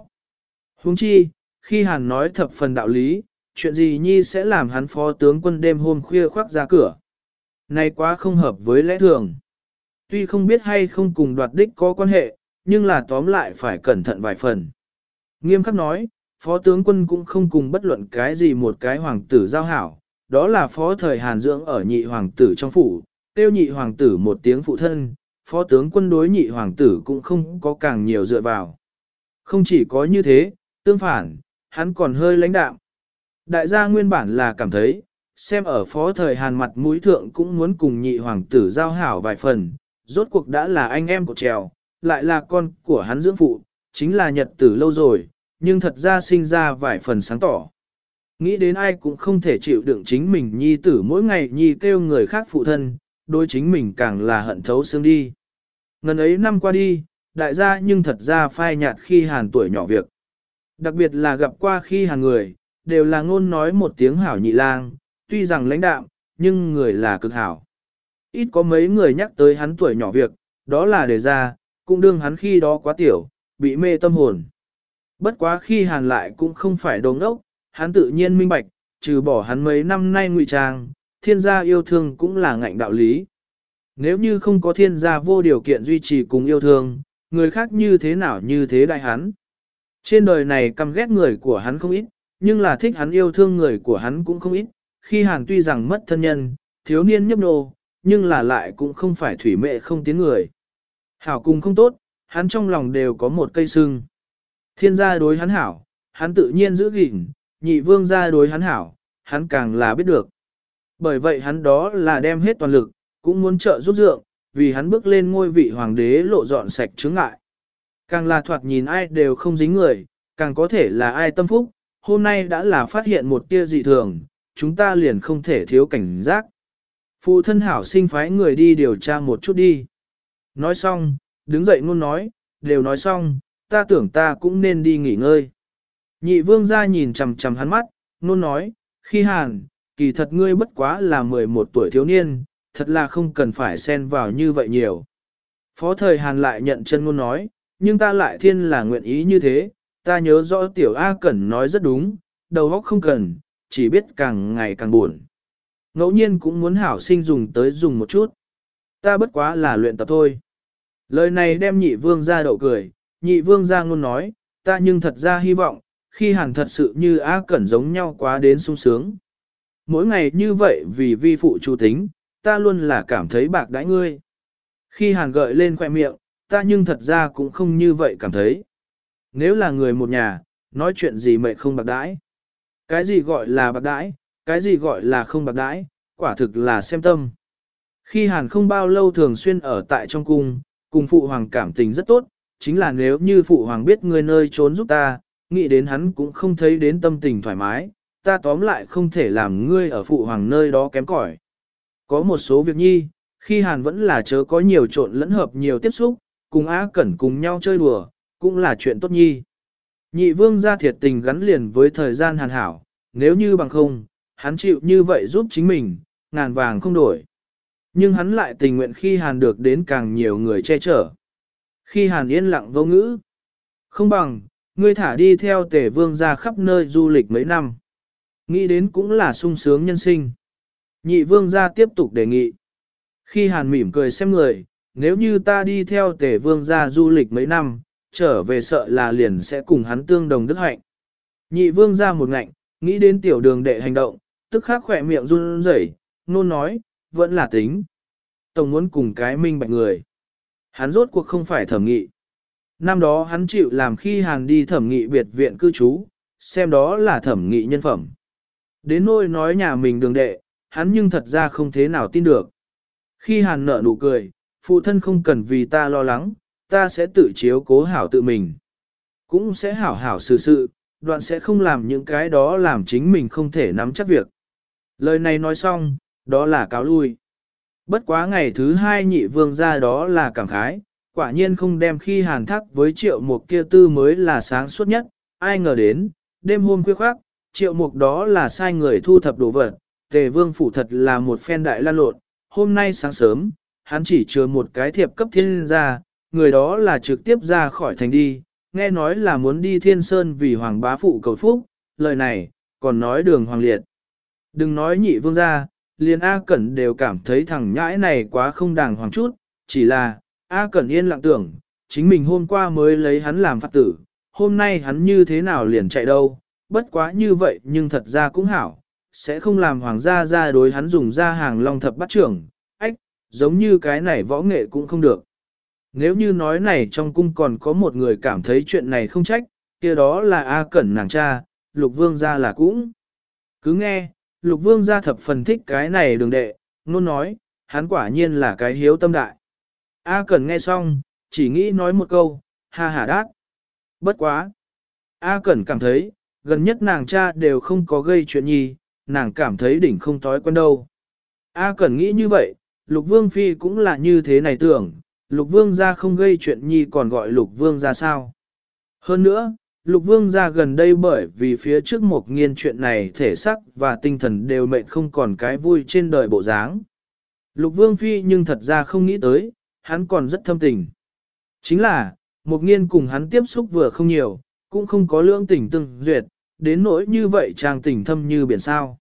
Huống chi, khi hàn nói thập phần đạo lý, chuyện gì nhi sẽ làm hắn phó tướng quân đêm hôm khuya khoác ra cửa. Này quá không hợp với lẽ thường. Tuy không biết hay không cùng đoạt đích có quan hệ, nhưng là tóm lại phải cẩn thận vài phần. Nghiêm khắc nói, phó tướng quân cũng không cùng bất luận cái gì một cái hoàng tử giao hảo, đó là phó thời Hàn dưỡng ở nhị hoàng tử trong phủ, tiêu nhị hoàng tử một tiếng phụ thân, phó tướng quân đối nhị hoàng tử cũng không có càng nhiều dựa vào. Không chỉ có như thế, tương phản, hắn còn hơi lãnh đạm. Đại gia nguyên bản là cảm thấy, xem ở phó thời Hàn mặt mũi thượng cũng muốn cùng nhị hoàng tử giao hảo vài phần, rốt cuộc đã là anh em của trèo, lại là con của hắn dưỡng phụ, chính là nhật tử lâu rồi, nhưng thật ra sinh ra vài phần sáng tỏ. Nghĩ đến ai cũng không thể chịu đựng chính mình nhi tử mỗi ngày nhi kêu người khác phụ thân, đối chính mình càng là hận thấu xương đi. Ngần ấy năm qua đi, đại gia nhưng thật ra phai nhạt khi hàn tuổi nhỏ việc. Đặc biệt là gặp qua khi hàn người, đều là ngôn nói một tiếng hảo nhị lang, tuy rằng lãnh đạm, nhưng người là cực hảo. Ít có mấy người nhắc tới hắn tuổi nhỏ việc, đó là để ra, cũng đương hắn khi đó quá tiểu, bị mê tâm hồn. Bất quá khi hàn lại cũng không phải đồ ngốc, hắn tự nhiên minh bạch, trừ bỏ hắn mấy năm nay ngụy trang, thiên gia yêu thương cũng là ngạnh đạo lý. Nếu như không có thiên gia vô điều kiện duy trì cùng yêu thương, người khác như thế nào như thế đại hắn. Trên đời này căm ghét người của hắn không ít, nhưng là thích hắn yêu thương người của hắn cũng không ít. Khi hàn tuy rằng mất thân nhân, thiếu niên nhấp nô, nhưng là lại cũng không phải thủy mệ không tiếng người. Hảo cùng không tốt, hắn trong lòng đều có một cây sưng. Thiên gia đối hắn hảo, hắn tự nhiên giữ gìn, nhị vương gia đối hắn hảo, hắn càng là biết được. Bởi vậy hắn đó là đem hết toàn lực, cũng muốn trợ giúp dượng, vì hắn bước lên ngôi vị hoàng đế lộ dọn sạch chướng ngại. Càng là thoạt nhìn ai đều không dính người, càng có thể là ai tâm phúc, hôm nay đã là phát hiện một tia dị thường, chúng ta liền không thể thiếu cảnh giác. Phụ thân hảo sinh phái người đi điều tra một chút đi. Nói xong, đứng dậy ngôn nói, đều nói xong, ta tưởng ta cũng nên đi nghỉ ngơi. Nhị vương ra nhìn chằm chằm hắn mắt, ngôn nói, khi hàn, kỳ thật ngươi bất quá là 11 tuổi thiếu niên, thật là không cần phải xen vào như vậy nhiều. Phó thời hàn lại nhận chân ngôn nói, nhưng ta lại thiên là nguyện ý như thế, ta nhớ rõ tiểu A Cẩn nói rất đúng, đầu óc không cần, chỉ biết càng ngày càng buồn. Ngẫu nhiên cũng muốn hảo sinh dùng tới dùng một chút. Ta bất quá là luyện tập thôi. Lời này đem nhị vương ra đậu cười, nhị vương ra ngôn nói, ta nhưng thật ra hy vọng, khi hàn thật sự như A Cẩn giống nhau quá đến sung sướng. Mỗi ngày như vậy vì vi phụ chủ tính, ta luôn là cảm thấy bạc đãi ngươi. Khi hàn gợi lên khoe miệng, ta nhưng thật ra cũng không như vậy cảm thấy. Nếu là người một nhà, nói chuyện gì mệt không bạc đãi. Cái gì gọi là bạc đãi, cái gì gọi là không bạc đãi, quả thực là xem tâm. Khi hàn không bao lâu thường xuyên ở tại trong cung, cùng phụ hoàng cảm tình rất tốt, chính là nếu như phụ hoàng biết người nơi trốn giúp ta, nghĩ đến hắn cũng không thấy đến tâm tình thoải mái, ta tóm lại không thể làm ngươi ở phụ hoàng nơi đó kém cỏi. Có một số việc nhi, khi hàn vẫn là chớ có nhiều trộn lẫn hợp nhiều tiếp xúc, cùng á cẩn cùng nhau chơi đùa, cũng là chuyện tốt nhi. Nhị vương gia thiệt tình gắn liền với thời gian hàn hảo, nếu như bằng không, hắn chịu như vậy giúp chính mình, ngàn vàng không đổi. Nhưng hắn lại tình nguyện khi hàn được đến càng nhiều người che chở. Khi hàn yên lặng vô ngữ, không bằng, ngươi thả đi theo tể vương ra khắp nơi du lịch mấy năm. Nghĩ đến cũng là sung sướng nhân sinh. Nhị vương ra tiếp tục đề nghị. Khi hàn mỉm cười xem người, nếu như ta đi theo tể vương ra du lịch mấy năm, trở về sợ là liền sẽ cùng hắn tương đồng đức hạnh. Nhị vương ra một ngạnh, nghĩ đến tiểu đường đệ hành động, tức khắc khỏe miệng run rẩy, nôn nói, vẫn là tính. Tổng muốn cùng cái minh bạch người. Hắn rốt cuộc không phải thẩm nghị. Năm đó hắn chịu làm khi hàng đi thẩm nghị biệt viện cư trú, xem đó là thẩm nghị nhân phẩm. Đến nôi nói nhà mình đường đệ, hắn nhưng thật ra không thế nào tin được. Khi hàn nợ nụ cười, phụ thân không cần vì ta lo lắng, ta sẽ tự chiếu cố hảo tự mình. Cũng sẽ hảo hảo xử sự, đoạn sẽ không làm những cái đó làm chính mình không thể nắm chắc việc. Lời này nói xong, đó là cáo lui. Bất quá ngày thứ hai nhị vương ra đó là cảm khái, quả nhiên không đem khi hàn thắc với triệu mục kia tư mới là sáng suốt nhất, ai ngờ đến, đêm hôm khuya khoác, triệu mục đó là sai người thu thập đồ vật, tề vương phủ thật là một phen đại lan lộn, hôm nay sáng sớm, hắn chỉ chừa một cái thiệp cấp thiên ra, người đó là trực tiếp ra khỏi thành đi, nghe nói là muốn đi thiên sơn vì hoàng bá phụ cầu phúc, lời này, còn nói đường hoàng liệt. Đừng nói nhị vương ra, liền A Cẩn đều cảm thấy thằng nhãi này quá không đàng hoàng chút, chỉ là, A Cẩn yên lặng tưởng, chính mình hôm qua mới lấy hắn làm phạt tử, hôm nay hắn như thế nào liền chạy đâu, bất quá như vậy nhưng thật ra cũng hảo, sẽ không làm hoàng gia ra đối hắn dùng ra hàng long thập bắt trưởng, ách, giống như cái này võ nghệ cũng không được. Nếu như nói này trong cung còn có một người cảm thấy chuyện này không trách, kia đó là A Cẩn nàng cha, lục vương gia là cũng. Cứ nghe, lục vương gia thập phần thích cái này đường đệ, nôn nói, hắn quả nhiên là cái hiếu tâm đại. A Cẩn nghe xong, chỉ nghĩ nói một câu, ha ha đát. Bất quá. A Cẩn cảm thấy, gần nhất nàng cha đều không có gây chuyện nhi, nàng cảm thấy đỉnh không tối quen đâu. A Cẩn nghĩ như vậy, Lục Vương Phi cũng là như thế này tưởng, Lục Vương gia không gây chuyện nhi còn gọi Lục Vương gia sao. Hơn nữa, Lục Vương gia gần đây bởi vì phía trước một nghiên chuyện này thể xác và tinh thần đều mệt không còn cái vui trên đời bộ dáng. Lục Vương Phi nhưng thật ra không nghĩ tới, hắn còn rất thâm tình. Chính là, một nghiên cùng hắn tiếp xúc vừa không nhiều, cũng không có lưỡng tình tương duyệt, đến nỗi như vậy trang tình thâm như biển sao.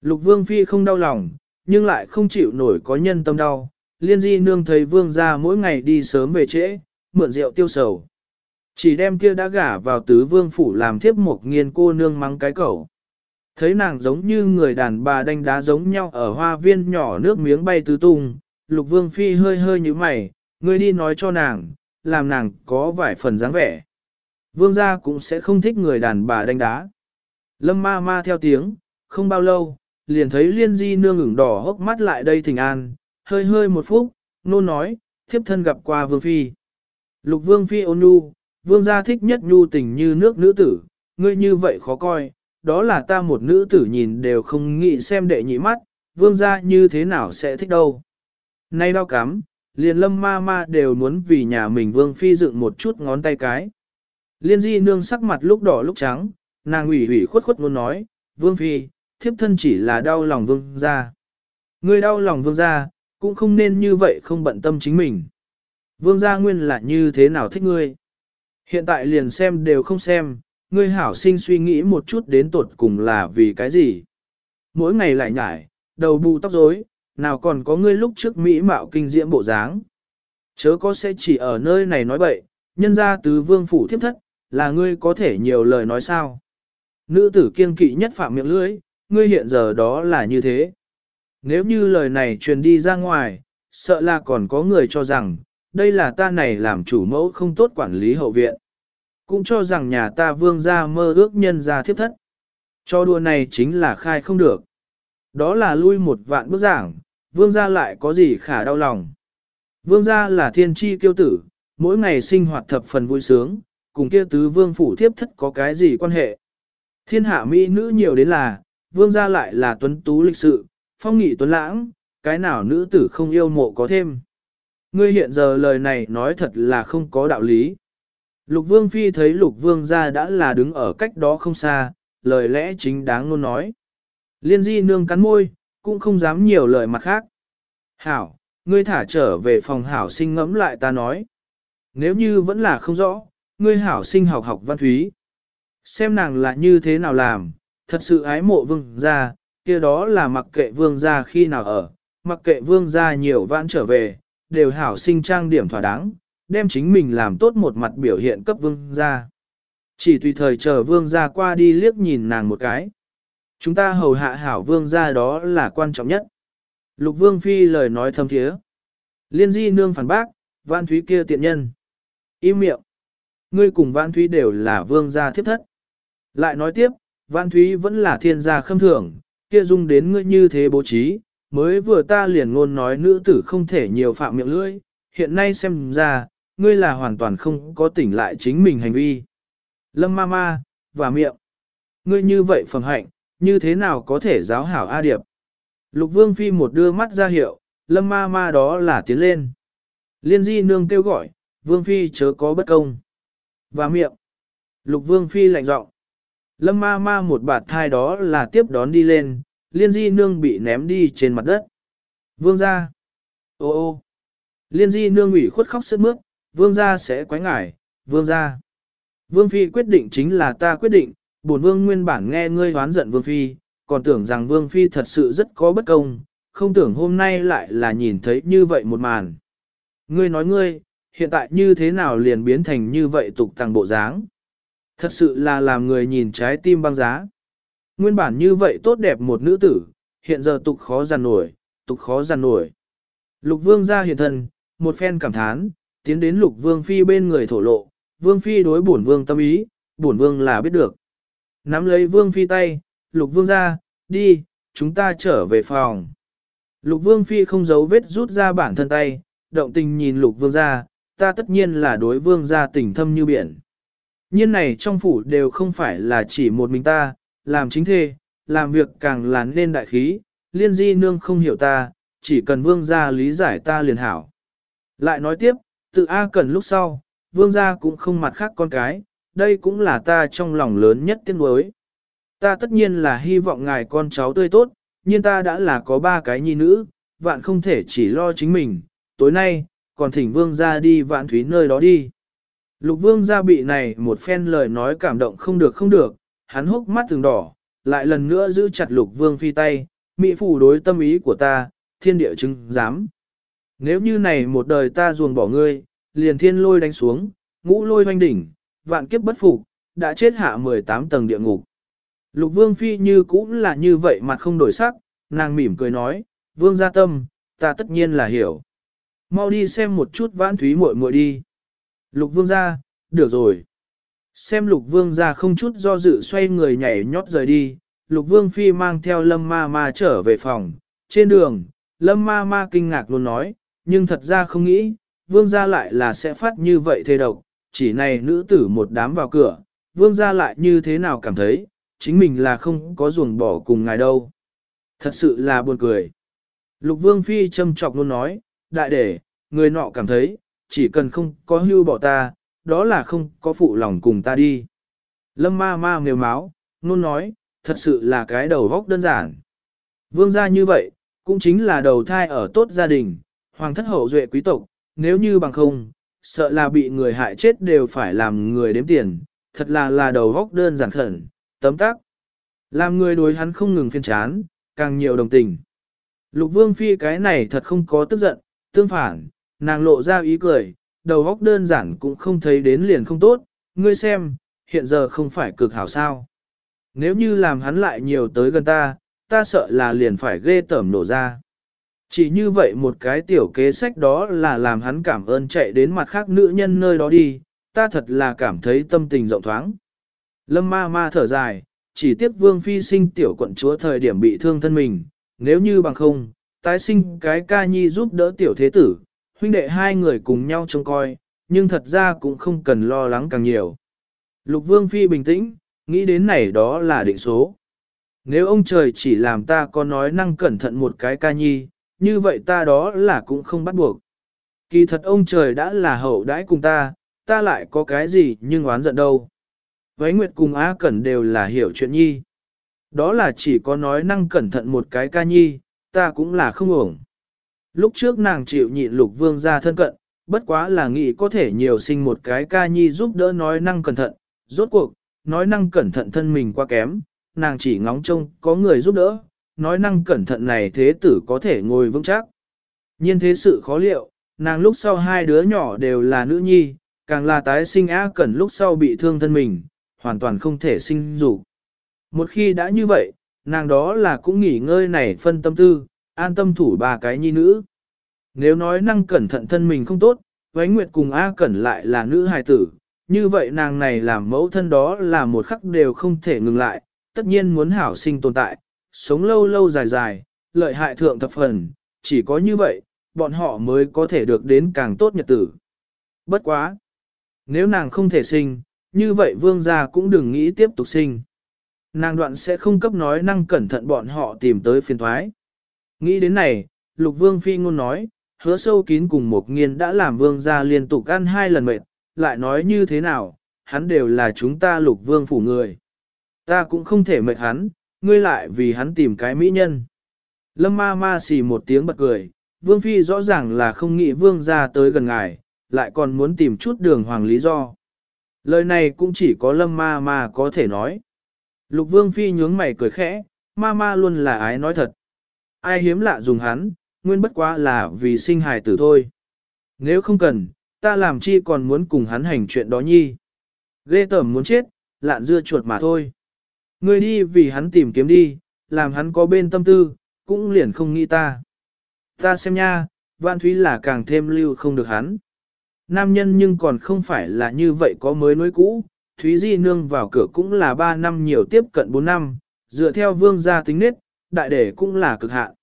Lục Vương Phi không đau lòng, nhưng lại không chịu nổi có nhân tâm đau. Liên di nương thấy vương gia mỗi ngày đi sớm về trễ, mượn rượu tiêu sầu. Chỉ đem kia đã gả vào tứ vương phủ làm thiếp một nghiên cô nương mắng cái cẩu. Thấy nàng giống như người đàn bà đánh đá giống nhau ở hoa viên nhỏ nước miếng bay tứ tung, lục vương phi hơi hơi như mày, người đi nói cho nàng, làm nàng có vài phần dáng vẻ. Vương gia cũng sẽ không thích người đàn bà đánh đá. Lâm ma ma theo tiếng, không bao lâu, liền thấy liên di nương ửng đỏ hốc mắt lại đây thỉnh an, hơi hơi một phút, nôn nói, thiếp thân gặp qua vương phi. Lục vương phi ôn nhu, vương gia thích nhất nhu tình như nước nữ tử, ngươi như vậy khó coi, đó là ta một nữ tử nhìn đều không nghĩ xem đệ nhị mắt, vương gia như thế nào sẽ thích đâu. Nay đau cắm, liền lâm ma ma đều muốn vì nhà mình vương phi dựng một chút ngón tay cái. Liên di nương sắc mặt lúc đỏ lúc trắng, nàng ủy ủy khuất khuất muốn nói, vương phi, thiếp thân chỉ là đau lòng vương gia. Ngươi đau lòng vương gia, cũng không nên như vậy không bận tâm chính mình. Vương gia nguyên là như thế nào thích ngươi. Hiện tại liền xem đều không xem, ngươi hảo sinh suy nghĩ một chút đến tột cùng là vì cái gì. Mỗi ngày lại nhải, đầu bù tóc rối, nào còn có ngươi lúc trước mỹ mạo kinh diễm bộ dáng. Chớ có sẽ chỉ ở nơi này nói bậy, nhân ra tứ vương phủ thiếp thất, là ngươi có thể nhiều lời nói sao. Nữ tử kiên kỵ nhất phạm miệng lưỡi, ngươi hiện giờ đó là như thế. Nếu như lời này truyền đi ra ngoài, sợ là còn có người cho rằng, đây là ta này làm chủ mẫu không tốt quản lý hậu viện. Cũng cho rằng nhà ta vương gia mơ ước nhân ra thiếp thất. Cho đùa này chính là khai không được. Đó là lui một vạn bước giảng, vương gia lại có gì khả đau lòng. Vương gia là thiên tri kiêu tử, mỗi ngày sinh hoạt thập phần vui sướng, cùng kia tứ vương phủ thiếp thất có cái gì quan hệ. Thiên hạ mỹ nữ nhiều đến là, vương gia lại là tuấn tú lịch sự, phong nghị tuấn lãng, cái nào nữ tử không yêu mộ có thêm. Ngươi hiện giờ lời này nói thật là không có đạo lý. Lục vương phi thấy lục vương gia đã là đứng ở cách đó không xa, lời lẽ chính đáng luôn nói. Liên di nương cắn môi, cũng không dám nhiều lời mặt khác. Hảo, ngươi thả trở về phòng hảo sinh ngẫm lại ta nói. Nếu như vẫn là không rõ, ngươi hảo sinh học học văn thúy. Xem nàng là như thế nào làm, thật sự ái mộ vương gia, kia đó là mặc kệ vương gia khi nào ở, mặc kệ vương gia nhiều vãn trở về, đều hảo sinh trang điểm thỏa đáng, đem chính mình làm tốt một mặt biểu hiện cấp vương gia. Chỉ tùy thời chờ vương gia qua đi liếc nhìn nàng một cái. Chúng ta hầu hạ hảo vương gia đó là quan trọng nhất. Lục vương phi lời nói thâm thiế. Liên di nương phản bác, vãn thúy kia tiện nhân. Im miệng. Ngươi cùng vãn thúy đều là vương gia thiếp thất. Lại nói tiếp, vãn Thúy vẫn là thiên gia khâm thưởng, kia dung đến ngươi như thế bố trí, mới vừa ta liền ngôn nói nữ tử không thể nhiều phạm miệng lưỡi, hiện nay xem ra, ngươi là hoàn toàn không có tỉnh lại chính mình hành vi. Lâm ma ma, và miệng. Ngươi như vậy phần hạnh, như thế nào có thể giáo hảo A Điệp? Lục Vương Phi một đưa mắt ra hiệu, lâm ma ma đó là tiến lên. Liên di nương kêu gọi, Vương Phi chớ có bất công. Và miệng. Lục Vương Phi lạnh giọng. Lâm ma ma một bạt thai đó là tiếp đón đi lên, liên di nương bị ném đi trên mặt đất. Vương ra. Ô ô. Liên di nương ủy khuất khóc sức mướt, vương ra sẽ quái ngải, vương ra. Vương Phi quyết định chính là ta quyết định, bổn vương nguyên bản nghe ngươi hoán giận Vương Phi, còn tưởng rằng Vương Phi thật sự rất có bất công, không tưởng hôm nay lại là nhìn thấy như vậy một màn. Ngươi nói ngươi, hiện tại như thế nào liền biến thành như vậy tục tăng bộ dáng. Thật sự là làm người nhìn trái tim băng giá. Nguyên bản như vậy tốt đẹp một nữ tử, hiện giờ tục khó giàn nổi, tục khó giàn nổi. Lục vương ra hiện thân, một phen cảm thán, tiến đến lục vương phi bên người thổ lộ, vương phi đối bổn vương tâm ý, bổn vương là biết được. Nắm lấy vương phi tay, lục vương ra, đi, chúng ta trở về phòng. Lục vương phi không giấu vết rút ra bản thân tay, động tình nhìn lục vương ra, ta tất nhiên là đối vương ra tình thâm như biển. Nhiên này trong phủ đều không phải là chỉ một mình ta, làm chính thê, làm việc càng là nên đại khí, liên di nương không hiểu ta, chỉ cần vương gia lý giải ta liền hảo. Lại nói tiếp, tự A cần lúc sau, vương gia cũng không mặt khác con cái, đây cũng là ta trong lòng lớn nhất tiếc nuối. Ta tất nhiên là hy vọng ngài con cháu tươi tốt, nhưng ta đã là có ba cái nhi nữ, vạn không thể chỉ lo chính mình, tối nay, còn thỉnh vương gia đi vạn thúy nơi đó đi. Lục vương gia bị này một phen lời nói cảm động không được không được, hắn hốc mắt từng đỏ, lại lần nữa giữ chặt lục vương phi tay, mỹ phủ đối tâm ý của ta, thiên địa chứng dám. Nếu như này một đời ta ruồng bỏ ngươi, liền thiên lôi đánh xuống, ngũ lôi hoanh đỉnh, vạn kiếp bất phục, đã chết hạ 18 tầng địa ngục. Lục vương phi như cũng là như vậy mặt không đổi sắc, nàng mỉm cười nói, vương gia tâm, ta tất nhiên là hiểu. Mau đi xem một chút vãn thúy muội muội đi. Lục vương gia, được rồi. Xem lục vương gia không chút do dự xoay người nhảy nhót rời đi, lục vương phi mang theo lâm ma ma trở về phòng. Trên đường, lâm ma ma kinh ngạc luôn nói, nhưng thật ra không nghĩ, vương gia lại là sẽ phát như vậy thê độc, chỉ này nữ tử một đám vào cửa, vương gia lại như thế nào cảm thấy, chính mình là không có ruồng bỏ cùng ngài đâu. Thật sự là buồn cười. Lục vương phi châm chọc luôn nói, đại đệ, người nọ cảm thấy, chỉ cần không có hưu bỏ ta, đó là không có phụ lòng cùng ta đi. Lâm ma ma mềm máu, luôn nói, thật sự là cái đầu góc đơn giản. Vương gia như vậy, cũng chính là đầu thai ở tốt gia đình, hoàng thất hậu duệ quý tộc, nếu như bằng không, sợ là bị người hại chết đều phải làm người đếm tiền, thật là là đầu góc đơn giản khẩn, tấm tắc. Làm người đối hắn không ngừng phiên chán, càng nhiều đồng tình. Lục vương phi cái này thật không có tức giận, tương phản, nàng lộ ra ý cười, đầu góc đơn giản cũng không thấy đến liền không tốt, ngươi xem, hiện giờ không phải cực hảo sao. Nếu như làm hắn lại nhiều tới gần ta, ta sợ là liền phải ghê tởm nổ ra. Chỉ như vậy một cái tiểu kế sách đó là làm hắn cảm ơn chạy đến mặt khác nữ nhân nơi đó đi, ta thật là cảm thấy tâm tình rộng thoáng. Lâm ma ma thở dài, chỉ tiếp vương phi sinh tiểu quận chúa thời điểm bị thương thân mình, nếu như bằng không, tái sinh cái ca nhi giúp đỡ tiểu thế tử, huynh đệ hai người cùng nhau trông coi, nhưng thật ra cũng không cần lo lắng càng nhiều. Lục vương phi bình tĩnh, nghĩ đến này đó là định số. Nếu ông trời chỉ làm ta có nói năng cẩn thận một cái ca nhi, như vậy ta đó là cũng không bắt buộc. Kỳ thật ông trời đã là hậu đãi cùng ta, ta lại có cái gì nhưng oán giận đâu. Vấy Nguyệt cùng Á Cẩn đều là hiểu chuyện nhi. Đó là chỉ có nói năng cẩn thận một cái ca nhi, ta cũng là không ổng. Lúc trước nàng chịu nhịn lục vương ra thân cận, bất quá là nghĩ có thể nhiều sinh một cái ca nhi giúp đỡ nói năng cẩn thận, rốt cuộc, nói năng cẩn thận thân mình quá kém, nàng chỉ ngóng trông có người giúp đỡ, nói năng cẩn thận này thế tử có thể ngồi vững chắc. Nhiên thế sự khó liệu, nàng lúc sau hai đứa nhỏ đều là nữ nhi, càng là tái sinh á cẩn lúc sau bị thương thân mình, hoàn toàn không thể sinh dục. Một khi đã như vậy, nàng đó là cũng nghỉ ngơi này phân tâm tư, an tâm thủ ba cái nhi nữ. Nếu nói năng cẩn thận thân mình không tốt, Vánh Nguyệt cùng A Cẩn lại là nữ hài tử, như vậy nàng này làm mẫu thân đó là một khắc đều không thể ngừng lại, tất nhiên muốn hảo sinh tồn tại, sống lâu lâu dài dài, lợi hại thượng thập phần, chỉ có như vậy, bọn họ mới có thể được đến càng tốt nhật tử. Bất quá! Nếu nàng không thể sinh, như vậy vương gia cũng đừng nghĩ tiếp tục sinh. Nàng đoạn sẽ không cấp nói năng cẩn thận bọn họ tìm tới phiền thoái. Nghĩ đến này, lục vương phi ngôn nói, hứa sâu kín cùng một nghiên đã làm vương gia liên tục ăn hai lần mệt, lại nói như thế nào, hắn đều là chúng ta lục vương phủ người. Ta cũng không thể mệt hắn, ngươi lại vì hắn tìm cái mỹ nhân. Lâm ma ma xì một tiếng bật cười, vương phi rõ ràng là không nghĩ vương gia tới gần ngài, lại còn muốn tìm chút đường hoàng lý do. Lời này cũng chỉ có lâm ma ma có thể nói. Lục vương phi nhướng mày cười khẽ, ma ma luôn là ái nói thật. Ai hiếm lạ dùng hắn, nguyên bất quá là vì sinh hài tử thôi. Nếu không cần, ta làm chi còn muốn cùng hắn hành chuyện đó nhi. Ghê tởm muốn chết, lạn dưa chuột mà thôi. Ngươi đi vì hắn tìm kiếm đi, làm hắn có bên tâm tư, cũng liền không nghĩ ta. Ta xem nha, Vạn Thúy là càng thêm lưu không được hắn. Nam nhân nhưng còn không phải là như vậy có mới nối cũ, Thúy Di Nương vào cửa cũng là 3 năm nhiều tiếp cận 4 năm, dựa theo vương gia tính nết, đại đệ cũng là cực hạn.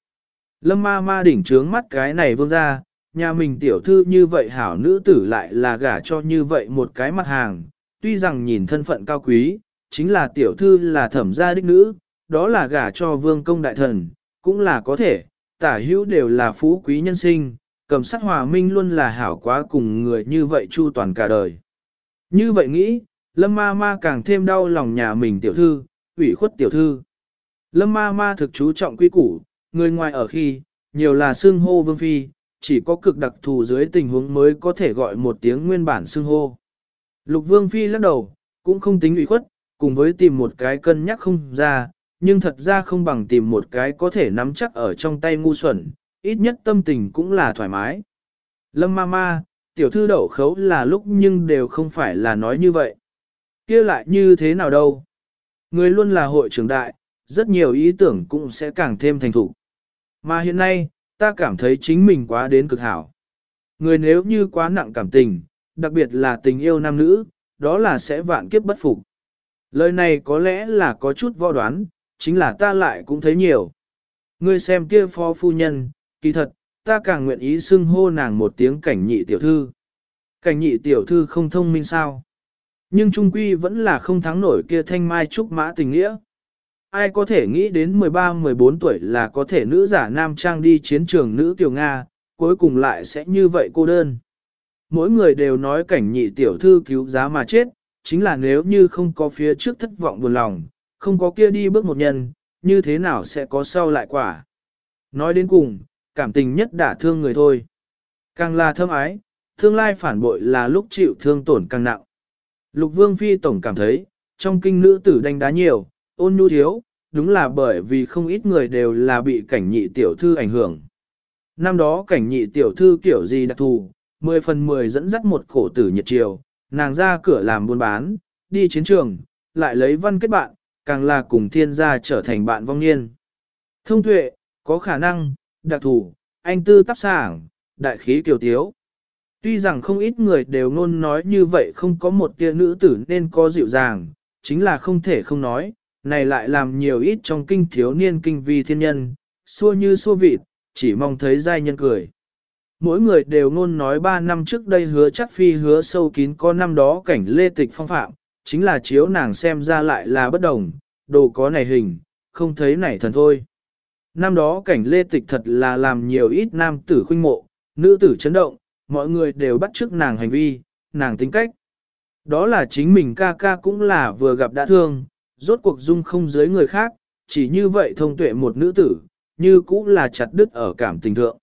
Lâm ma ma đỉnh trướng mắt cái này vương ra, nhà mình tiểu thư như vậy hảo nữ tử lại là gả cho như vậy một cái mặt hàng, tuy rằng nhìn thân phận cao quý, chính là tiểu thư là thẩm gia đích nữ, đó là gả cho vương công đại thần, cũng là có thể, tả hữu đều là phú quý nhân sinh, cầm sắc hòa minh luôn là hảo quá cùng người như vậy chu toàn cả đời. Như vậy nghĩ, lâm ma ma càng thêm đau lòng nhà mình tiểu thư, ủy khuất tiểu thư. Lâm ma ma thực chú trọng quy củ, người ngoài ở khi, nhiều là xưng hô vương phi, chỉ có cực đặc thù dưới tình huống mới có thể gọi một tiếng nguyên bản xưng hô. Lục vương phi lắc đầu, cũng không tính ủy khuất, cùng với tìm một cái cân nhắc không ra, nhưng thật ra không bằng tìm một cái có thể nắm chắc ở trong tay ngu xuẩn, ít nhất tâm tình cũng là thoải mái. Lâm ma ma, tiểu thư đậu khấu là lúc nhưng đều không phải là nói như vậy. kia lại như thế nào đâu. Người luôn là hội trưởng đại, rất nhiều ý tưởng cũng sẽ càng thêm thành thục. Mà hiện nay, ta cảm thấy chính mình quá đến cực hảo. Người nếu như quá nặng cảm tình, đặc biệt là tình yêu nam nữ, đó là sẽ vạn kiếp bất phục. Lời này có lẽ là có chút võ đoán, chính là ta lại cũng thấy nhiều. Ngươi xem kia phó phu nhân, kỳ thật, ta càng nguyện ý xưng hô nàng một tiếng cảnh nhị tiểu thư. Cảnh nhị tiểu thư không thông minh sao. Nhưng trung quy vẫn là không thắng nổi kia thanh mai trúc mã tình nghĩa. Ai có thể nghĩ đến 13-14 tuổi là có thể nữ giả nam trang đi chiến trường nữ tiểu Nga, cuối cùng lại sẽ như vậy cô đơn. Mỗi người đều nói cảnh nhị tiểu thư cứu giá mà chết, chính là nếu như không có phía trước thất vọng buồn lòng, không có kia đi bước một nhân, như thế nào sẽ có sau lại quả. Nói đến cùng, cảm tình nhất đả thương người thôi. Càng là thâm ái, tương lai phản bội là lúc chịu thương tổn càng nặng. Lục Vương Phi Tổng cảm thấy, trong kinh nữ tử đánh đá nhiều, ôn nhu thiếu, đúng là bởi vì không ít người đều là bị cảnh nhị tiểu thư ảnh hưởng. Năm đó cảnh nhị tiểu thư kiểu gì đặc thù, 10 phần 10 dẫn dắt một cổ tử nhiệt triều, nàng ra cửa làm buôn bán, đi chiến trường, lại lấy văn kết bạn, càng là cùng thiên gia trở thành bạn vong niên. Thông tuệ, có khả năng, đặc thù, anh tư tắp sảng, đại khí kiều thiếu. Tuy rằng không ít người đều ngôn nói như vậy không có một tia nữ tử nên có dịu dàng, chính là không thể không nói, này lại làm nhiều ít trong kinh thiếu niên kinh vi thiên nhân, xua như xua vịt, chỉ mong thấy giai nhân cười. Mỗi người đều ngôn nói ba năm trước đây hứa chắc phi hứa sâu kín có năm đó cảnh lê tịch phong phạm, chính là chiếu nàng xem ra lại là bất đồng, đồ có này hình, không thấy này thần thôi. Năm đó cảnh lê tịch thật là làm nhiều ít nam tử khuynh mộ, nữ tử chấn động, mọi người đều bắt chước nàng hành vi, nàng tính cách. Đó là chính mình ca ca cũng là vừa gặp đã thương, rốt cuộc dung không dưới người khác, chỉ như vậy thông tuệ một nữ tử, như cũng là chặt đứt ở cảm tình thượng.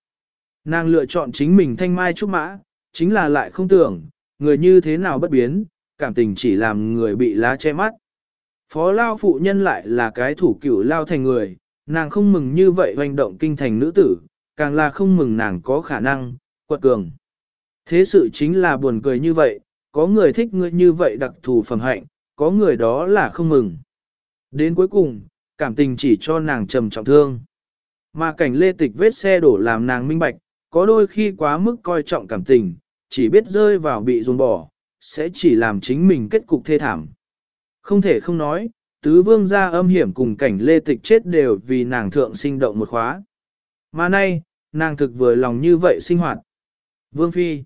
Nàng lựa chọn chính mình thanh mai trúc mã, chính là lại không tưởng, người như thế nào bất biến, cảm tình chỉ làm người bị lá che mắt. Phó lao phụ nhân lại là cái thủ cửu lao thành người, nàng không mừng như vậy hoành động kinh thành nữ tử, càng là không mừng nàng có khả năng, quật cường. Thế sự chính là buồn cười như vậy, có người thích ngươi như vậy đặc thù phẩm hạnh, có người đó là không mừng. Đến cuối cùng, cảm tình chỉ cho nàng trầm trọng thương. Mà cảnh lê tịch vết xe đổ làm nàng minh bạch, có đôi khi quá mức coi trọng cảm tình, chỉ biết rơi vào bị ruồng bỏ, sẽ chỉ làm chính mình kết cục thê thảm. Không thể không nói, tứ vương gia âm hiểm cùng cảnh lê tịch chết đều vì nàng thượng sinh động một khóa. Mà nay, nàng thực vừa lòng như vậy sinh hoạt. Vương Phi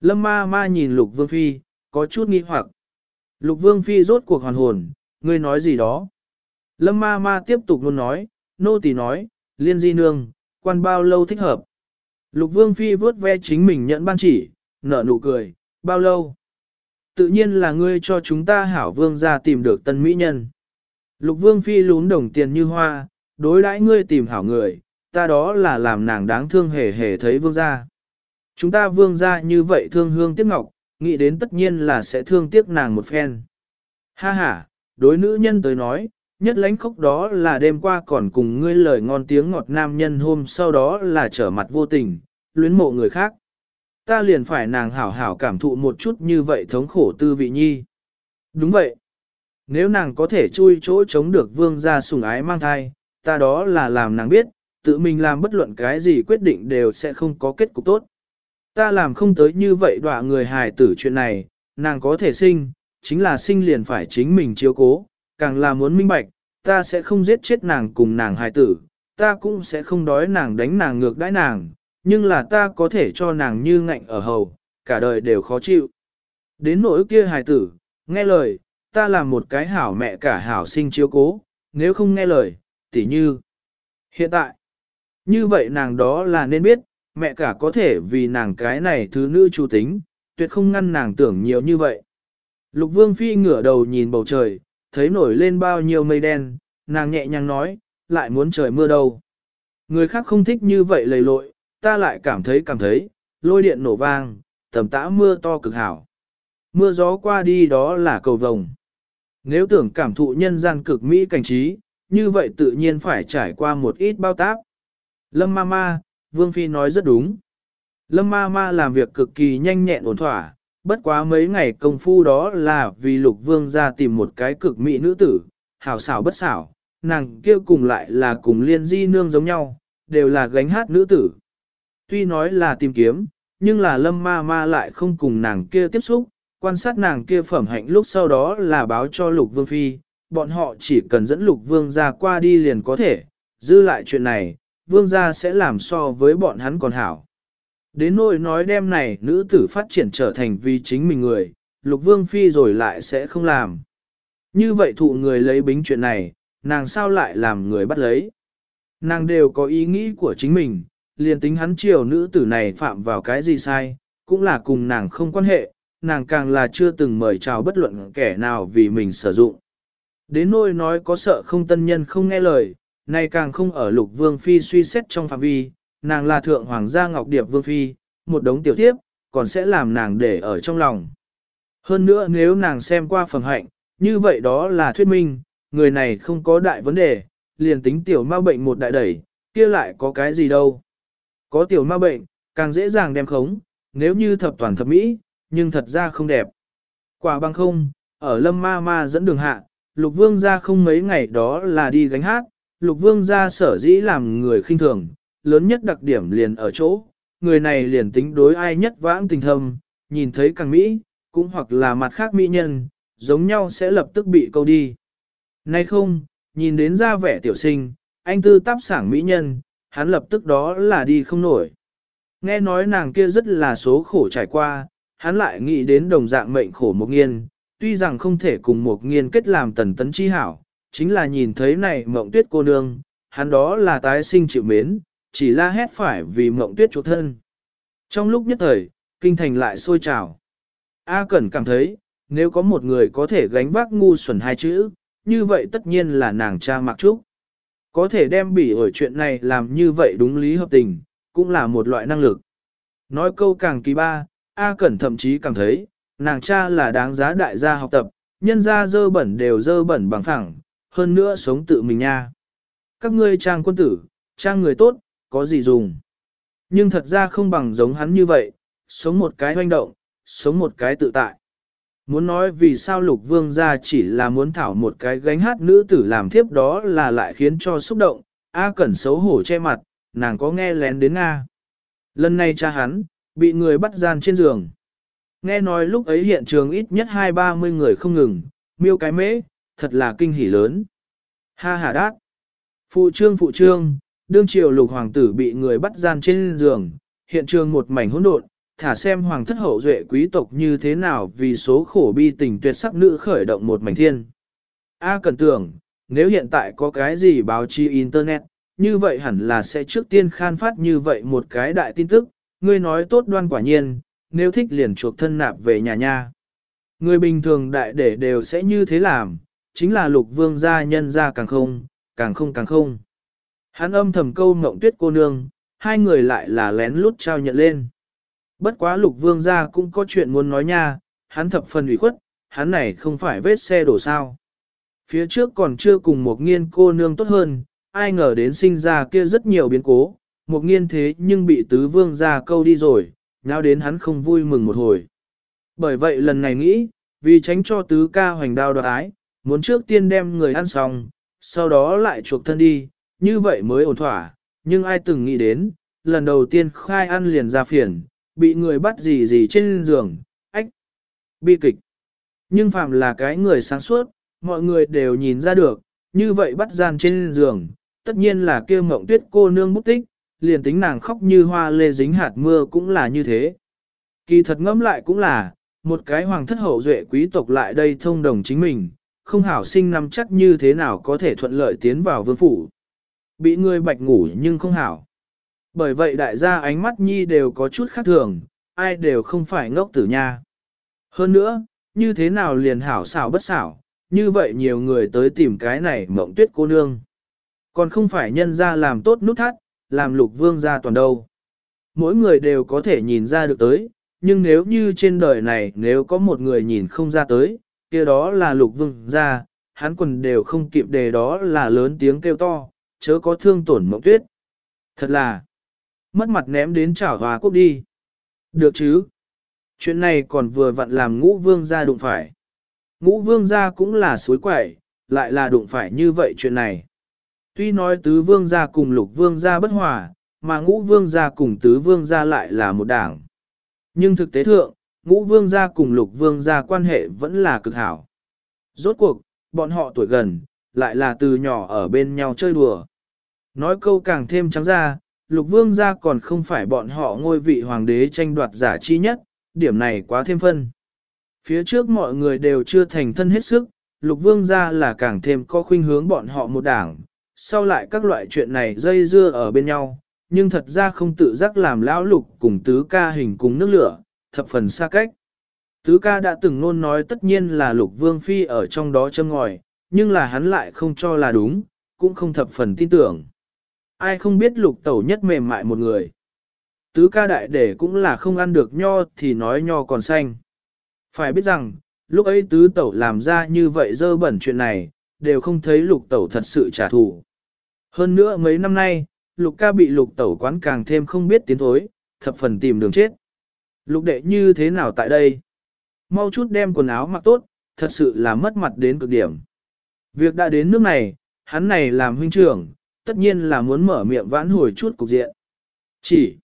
Lâm ma ma nhìn lục vương phi, có chút nghi hoặc. Lục vương phi rốt cuộc hoàn hồn, ngươi nói gì đó. Lâm ma ma tiếp tục luôn nói, nô tỳ nói, liên di nương, quan bao lâu thích hợp. Lục vương phi vớt ve chính mình nhận ban chỉ, nở nụ cười, bao lâu. Tự nhiên là ngươi cho chúng ta hảo vương ra tìm được tân mỹ nhân. Lục vương phi lún đồng tiền như hoa, đối đãi ngươi tìm hảo người, ta đó là làm nàng đáng thương hề hề thấy vương gia. Chúng ta vương gia như vậy thương hương tiếc ngọc, nghĩ đến tất nhiên là sẽ thương tiếc nàng một phen. Ha ha, đối nữ nhân tới nói, nhất lãnh khốc đó là đêm qua còn cùng ngươi lời ngon tiếng ngọt nam nhân hôm sau đó là trở mặt vô tình, luyến mộ người khác. Ta liền phải nàng hảo hảo cảm thụ một chút như vậy thống khổ tư vị nhi. Đúng vậy. Nếu nàng có thể chui chỗ chống được vương gia sùng ái mang thai, ta đó là làm nàng biết, tự mình làm bất luận cái gì quyết định đều sẽ không có kết cục tốt. Ta làm không tới như vậy đọa người hài tử chuyện này, nàng có thể sinh, chính là sinh liền phải chính mình chiếu cố, càng là muốn minh bạch, ta sẽ không giết chết nàng cùng nàng hài tử, ta cũng sẽ không đói nàng đánh nàng ngược đãi nàng, nhưng là ta có thể cho nàng như ngạnh ở hầu, cả đời đều khó chịu. Đến nỗi kia hài tử, nghe lời, ta làm một cái hảo mẹ cả hảo sinh chiếu cố, nếu không nghe lời, tỉ như. Hiện tại, như vậy nàng đó là nên biết, mẹ cả có thể vì nàng cái này thứ nữ chủ tính, tuyệt không ngăn nàng tưởng nhiều như vậy. Lục vương phi ngửa đầu nhìn bầu trời, thấy nổi lên bao nhiêu mây đen, nàng nhẹ nhàng nói, lại muốn trời mưa đâu. Người khác không thích như vậy lầy lội, ta lại cảm thấy cảm thấy, lôi điện nổ vang, tầm tã mưa to cực hảo. Mưa gió qua đi đó là cầu vồng. Nếu tưởng cảm thụ nhân gian cực mỹ cảnh trí, như vậy tự nhiên phải trải qua một ít bao tác. Lâm ma ma, Vương Phi nói rất đúng. Lâm ma ma làm việc cực kỳ nhanh nhẹn ổn thỏa, bất quá mấy ngày công phu đó là vì lục vương ra tìm một cái cực mỹ nữ tử, hảo xảo bất xảo, nàng kia cùng lại là cùng liên di nương giống nhau, đều là gánh hát nữ tử. Tuy nói là tìm kiếm, nhưng là lâm ma ma lại không cùng nàng kia tiếp xúc, quan sát nàng kia phẩm hạnh lúc sau đó là báo cho lục vương phi, bọn họ chỉ cần dẫn lục vương ra qua đi liền có thể, dư lại chuyện này, vương gia sẽ làm so với bọn hắn còn hảo. Đến nỗi nói đem này nữ tử phát triển trở thành vì chính mình người, lục vương phi rồi lại sẽ không làm. Như vậy thụ người lấy bính chuyện này, nàng sao lại làm người bắt lấy. Nàng đều có ý nghĩ của chính mình, liền tính hắn chiều nữ tử này phạm vào cái gì sai, cũng là cùng nàng không quan hệ, nàng càng là chưa từng mời chào bất luận kẻ nào vì mình sử dụng. Đến nỗi nói có sợ không tân nhân không nghe lời, nay càng không ở lục vương phi suy xét trong phạm vi, nàng là thượng hoàng gia ngọc điệp vương phi, một đống tiểu tiếp, còn sẽ làm nàng để ở trong lòng. Hơn nữa nếu nàng xem qua phần hạnh, như vậy đó là thuyết minh, người này không có đại vấn đề, liền tính tiểu ma bệnh một đại đẩy, kia lại có cái gì đâu. Có tiểu ma bệnh, càng dễ dàng đem khống, nếu như thập toàn thập mỹ, nhưng thật ra không đẹp. Quả băng không, ở lâm ma ma dẫn đường hạ, lục vương ra không mấy ngày đó là đi gánh hát, lục vương gia sở dĩ làm người khinh thường, lớn nhất đặc điểm liền ở chỗ, người này liền tính đối ai nhất vãng tình thâm, nhìn thấy càng mỹ, cũng hoặc là mặt khác mỹ nhân, giống nhau sẽ lập tức bị câu đi. Nay không, nhìn đến ra vẻ tiểu sinh, anh tư táp sảng mỹ nhân, hắn lập tức đó là đi không nổi. Nghe nói nàng kia rất là số khổ trải qua, hắn lại nghĩ đến đồng dạng mệnh khổ một nghiên, tuy rằng không thể cùng một nghiên kết làm tần tấn chi hảo, chính là nhìn thấy này mộng tuyết cô nương, hắn đó là tái sinh chịu mến, chỉ la hét phải vì mộng tuyết chỗ thân. Trong lúc nhất thời, kinh thành lại sôi trào. A Cẩn cảm thấy, nếu có một người có thể gánh vác ngu xuẩn hai chữ, như vậy tất nhiên là nàng cha Mạc Trúc. Có thể đem bỉ ở chuyện này làm như vậy đúng lý hợp tình, cũng là một loại năng lực. Nói câu càng kỳ ba, A Cẩn thậm chí cảm thấy, nàng cha là đáng giá đại gia học tập, nhân gia dơ bẩn đều dơ bẩn bằng phẳng, hơn nữa sống tự mình nha. Các ngươi trang quân tử, trang người tốt, có gì dùng. Nhưng thật ra không bằng giống hắn như vậy, sống một cái hoành động, sống một cái tự tại. Muốn nói vì sao lục vương gia chỉ là muốn thảo một cái gánh hát nữ tử làm thiếp đó là lại khiến cho xúc động, A Cẩn xấu hổ che mặt, nàng có nghe lén đến Nga. Lần này cha hắn, bị người bắt gian trên giường. Nghe nói lúc ấy hiện trường ít nhất hai ba mươi người không ngừng, miêu cái mễ, thật là kinh hỉ lớn. Ha ha đát. Phụ trương phụ trương, đương triều lục hoàng tử bị người bắt gian trên giường, hiện trường một mảnh hỗn độn, thả xem hoàng thất hậu duệ quý tộc như thế nào vì số khổ bi tình tuyệt sắc nữ khởi động một mảnh thiên. A cần tưởng, nếu hiện tại có cái gì báo chí internet, như vậy hẳn là sẽ trước tiên khan phát như vậy một cái đại tin tức, ngươi nói tốt đoan quả nhiên, nếu thích liền chuộc thân nạp về nhà nha. Người bình thường đại để đều sẽ như thế làm, chính là lục vương gia nhân gia càng không, càng không càng không. Hắn âm thầm câu ngộng tuyết cô nương, hai người lại là lén lút trao nhận lên. Bất quá lục vương gia cũng có chuyện muốn nói nha, hắn thập phần ủy khuất, hắn này không phải vết xe đổ sao. Phía trước còn chưa cùng một nghiên cô nương tốt hơn, ai ngờ đến sinh ra kia rất nhiều biến cố, một nghiên thế nhưng bị tứ vương gia câu đi rồi, nhau đến hắn không vui mừng một hồi. Bởi vậy lần này nghĩ, vì tránh cho tứ ca hoành đao đoái, muốn trước tiên đem người ăn xong, sau đó lại chuộc thân đi, như vậy mới ổn thỏa, nhưng ai từng nghĩ đến, lần đầu tiên khai ăn liền ra phiền, bị người bắt gì gì trên giường, ách, bi kịch. Nhưng phạm là cái người sáng suốt, mọi người đều nhìn ra được, như vậy bắt gian trên giường, tất nhiên là kêu mộng tuyết cô nương bút tích, liền tính nàng khóc như hoa lê dính hạt mưa cũng là như thế. Kỳ thật ngẫm lại cũng là, một cái hoàng thất hậu duệ quý tộc lại đây thông đồng chính mình, không hảo sinh nắm chắc như thế nào có thể thuận lợi tiến vào vương phủ. Bị người bạch ngủ nhưng không hảo. Bởi vậy đại gia ánh mắt nhi đều có chút khác thường, ai đều không phải ngốc tử nha. Hơn nữa, như thế nào liền hảo xảo bất xảo, như vậy nhiều người tới tìm cái này mộng tuyết cô nương. Còn không phải nhân ra làm tốt nút thắt, làm lục vương ra toàn đâu. Mỗi người đều có thể nhìn ra được tới, nhưng nếu như trên đời này nếu có một người nhìn không ra tới, kia đó là lục vương ra, hắn quần đều không kịp đề đó là lớn tiếng kêu to, chớ có thương tổn mộng tuyết. Thật là, mất mặt ném đến chảo hòa quốc đi. Được chứ? Chuyện này còn vừa vặn làm ngũ vương gia đụng phải. Ngũ vương gia cũng là suối quẩy, lại là đụng phải như vậy chuyện này. Tuy nói tứ vương gia cùng lục vương gia bất hòa, mà ngũ vương gia cùng tứ vương gia lại là một đảng. Nhưng thực tế thượng, ngũ vương gia cùng lục vương gia quan hệ vẫn là cực hảo. Rốt cuộc, bọn họ tuổi gần, lại là từ nhỏ ở bên nhau chơi đùa. Nói câu càng thêm trắng ra, lục vương gia còn không phải bọn họ ngôi vị hoàng đế tranh đoạt giả chi nhất, điểm này quá thêm phân. Phía trước mọi người đều chưa thành thân hết sức, lục vương gia là càng thêm có khuynh hướng bọn họ một đảng, sau lại các loại chuyện này dây dưa ở bên nhau, nhưng thật ra không tự giác làm lão lục cùng tứ ca hình cùng nước lửa, thập phần xa cách. Tứ ca đã từng nôn nói tất nhiên là lục vương phi ở trong đó châm ngòi, nhưng là hắn lại không cho là đúng, cũng không thập phần tin tưởng. Ai không biết lục tẩu nhất mềm mại một người. Tứ ca đại để cũng là không ăn được nho thì nói nho còn xanh. Phải biết rằng, lúc ấy tứ tẩu làm ra như vậy dơ bẩn chuyện này, đều không thấy lục tẩu thật sự trả thù. Hơn nữa mấy năm nay, lục ca bị lục tẩu quán càng thêm không biết tiến thối, thập phần tìm đường chết. Lục đệ như thế nào tại đây? Mau chút đem quần áo mặc tốt, thật sự là mất mặt đến cực điểm. Việc đã đến nước này, hắn này làm huynh trưởng, tất nhiên là muốn mở miệng vãn hồi chút cục diện. Chỉ,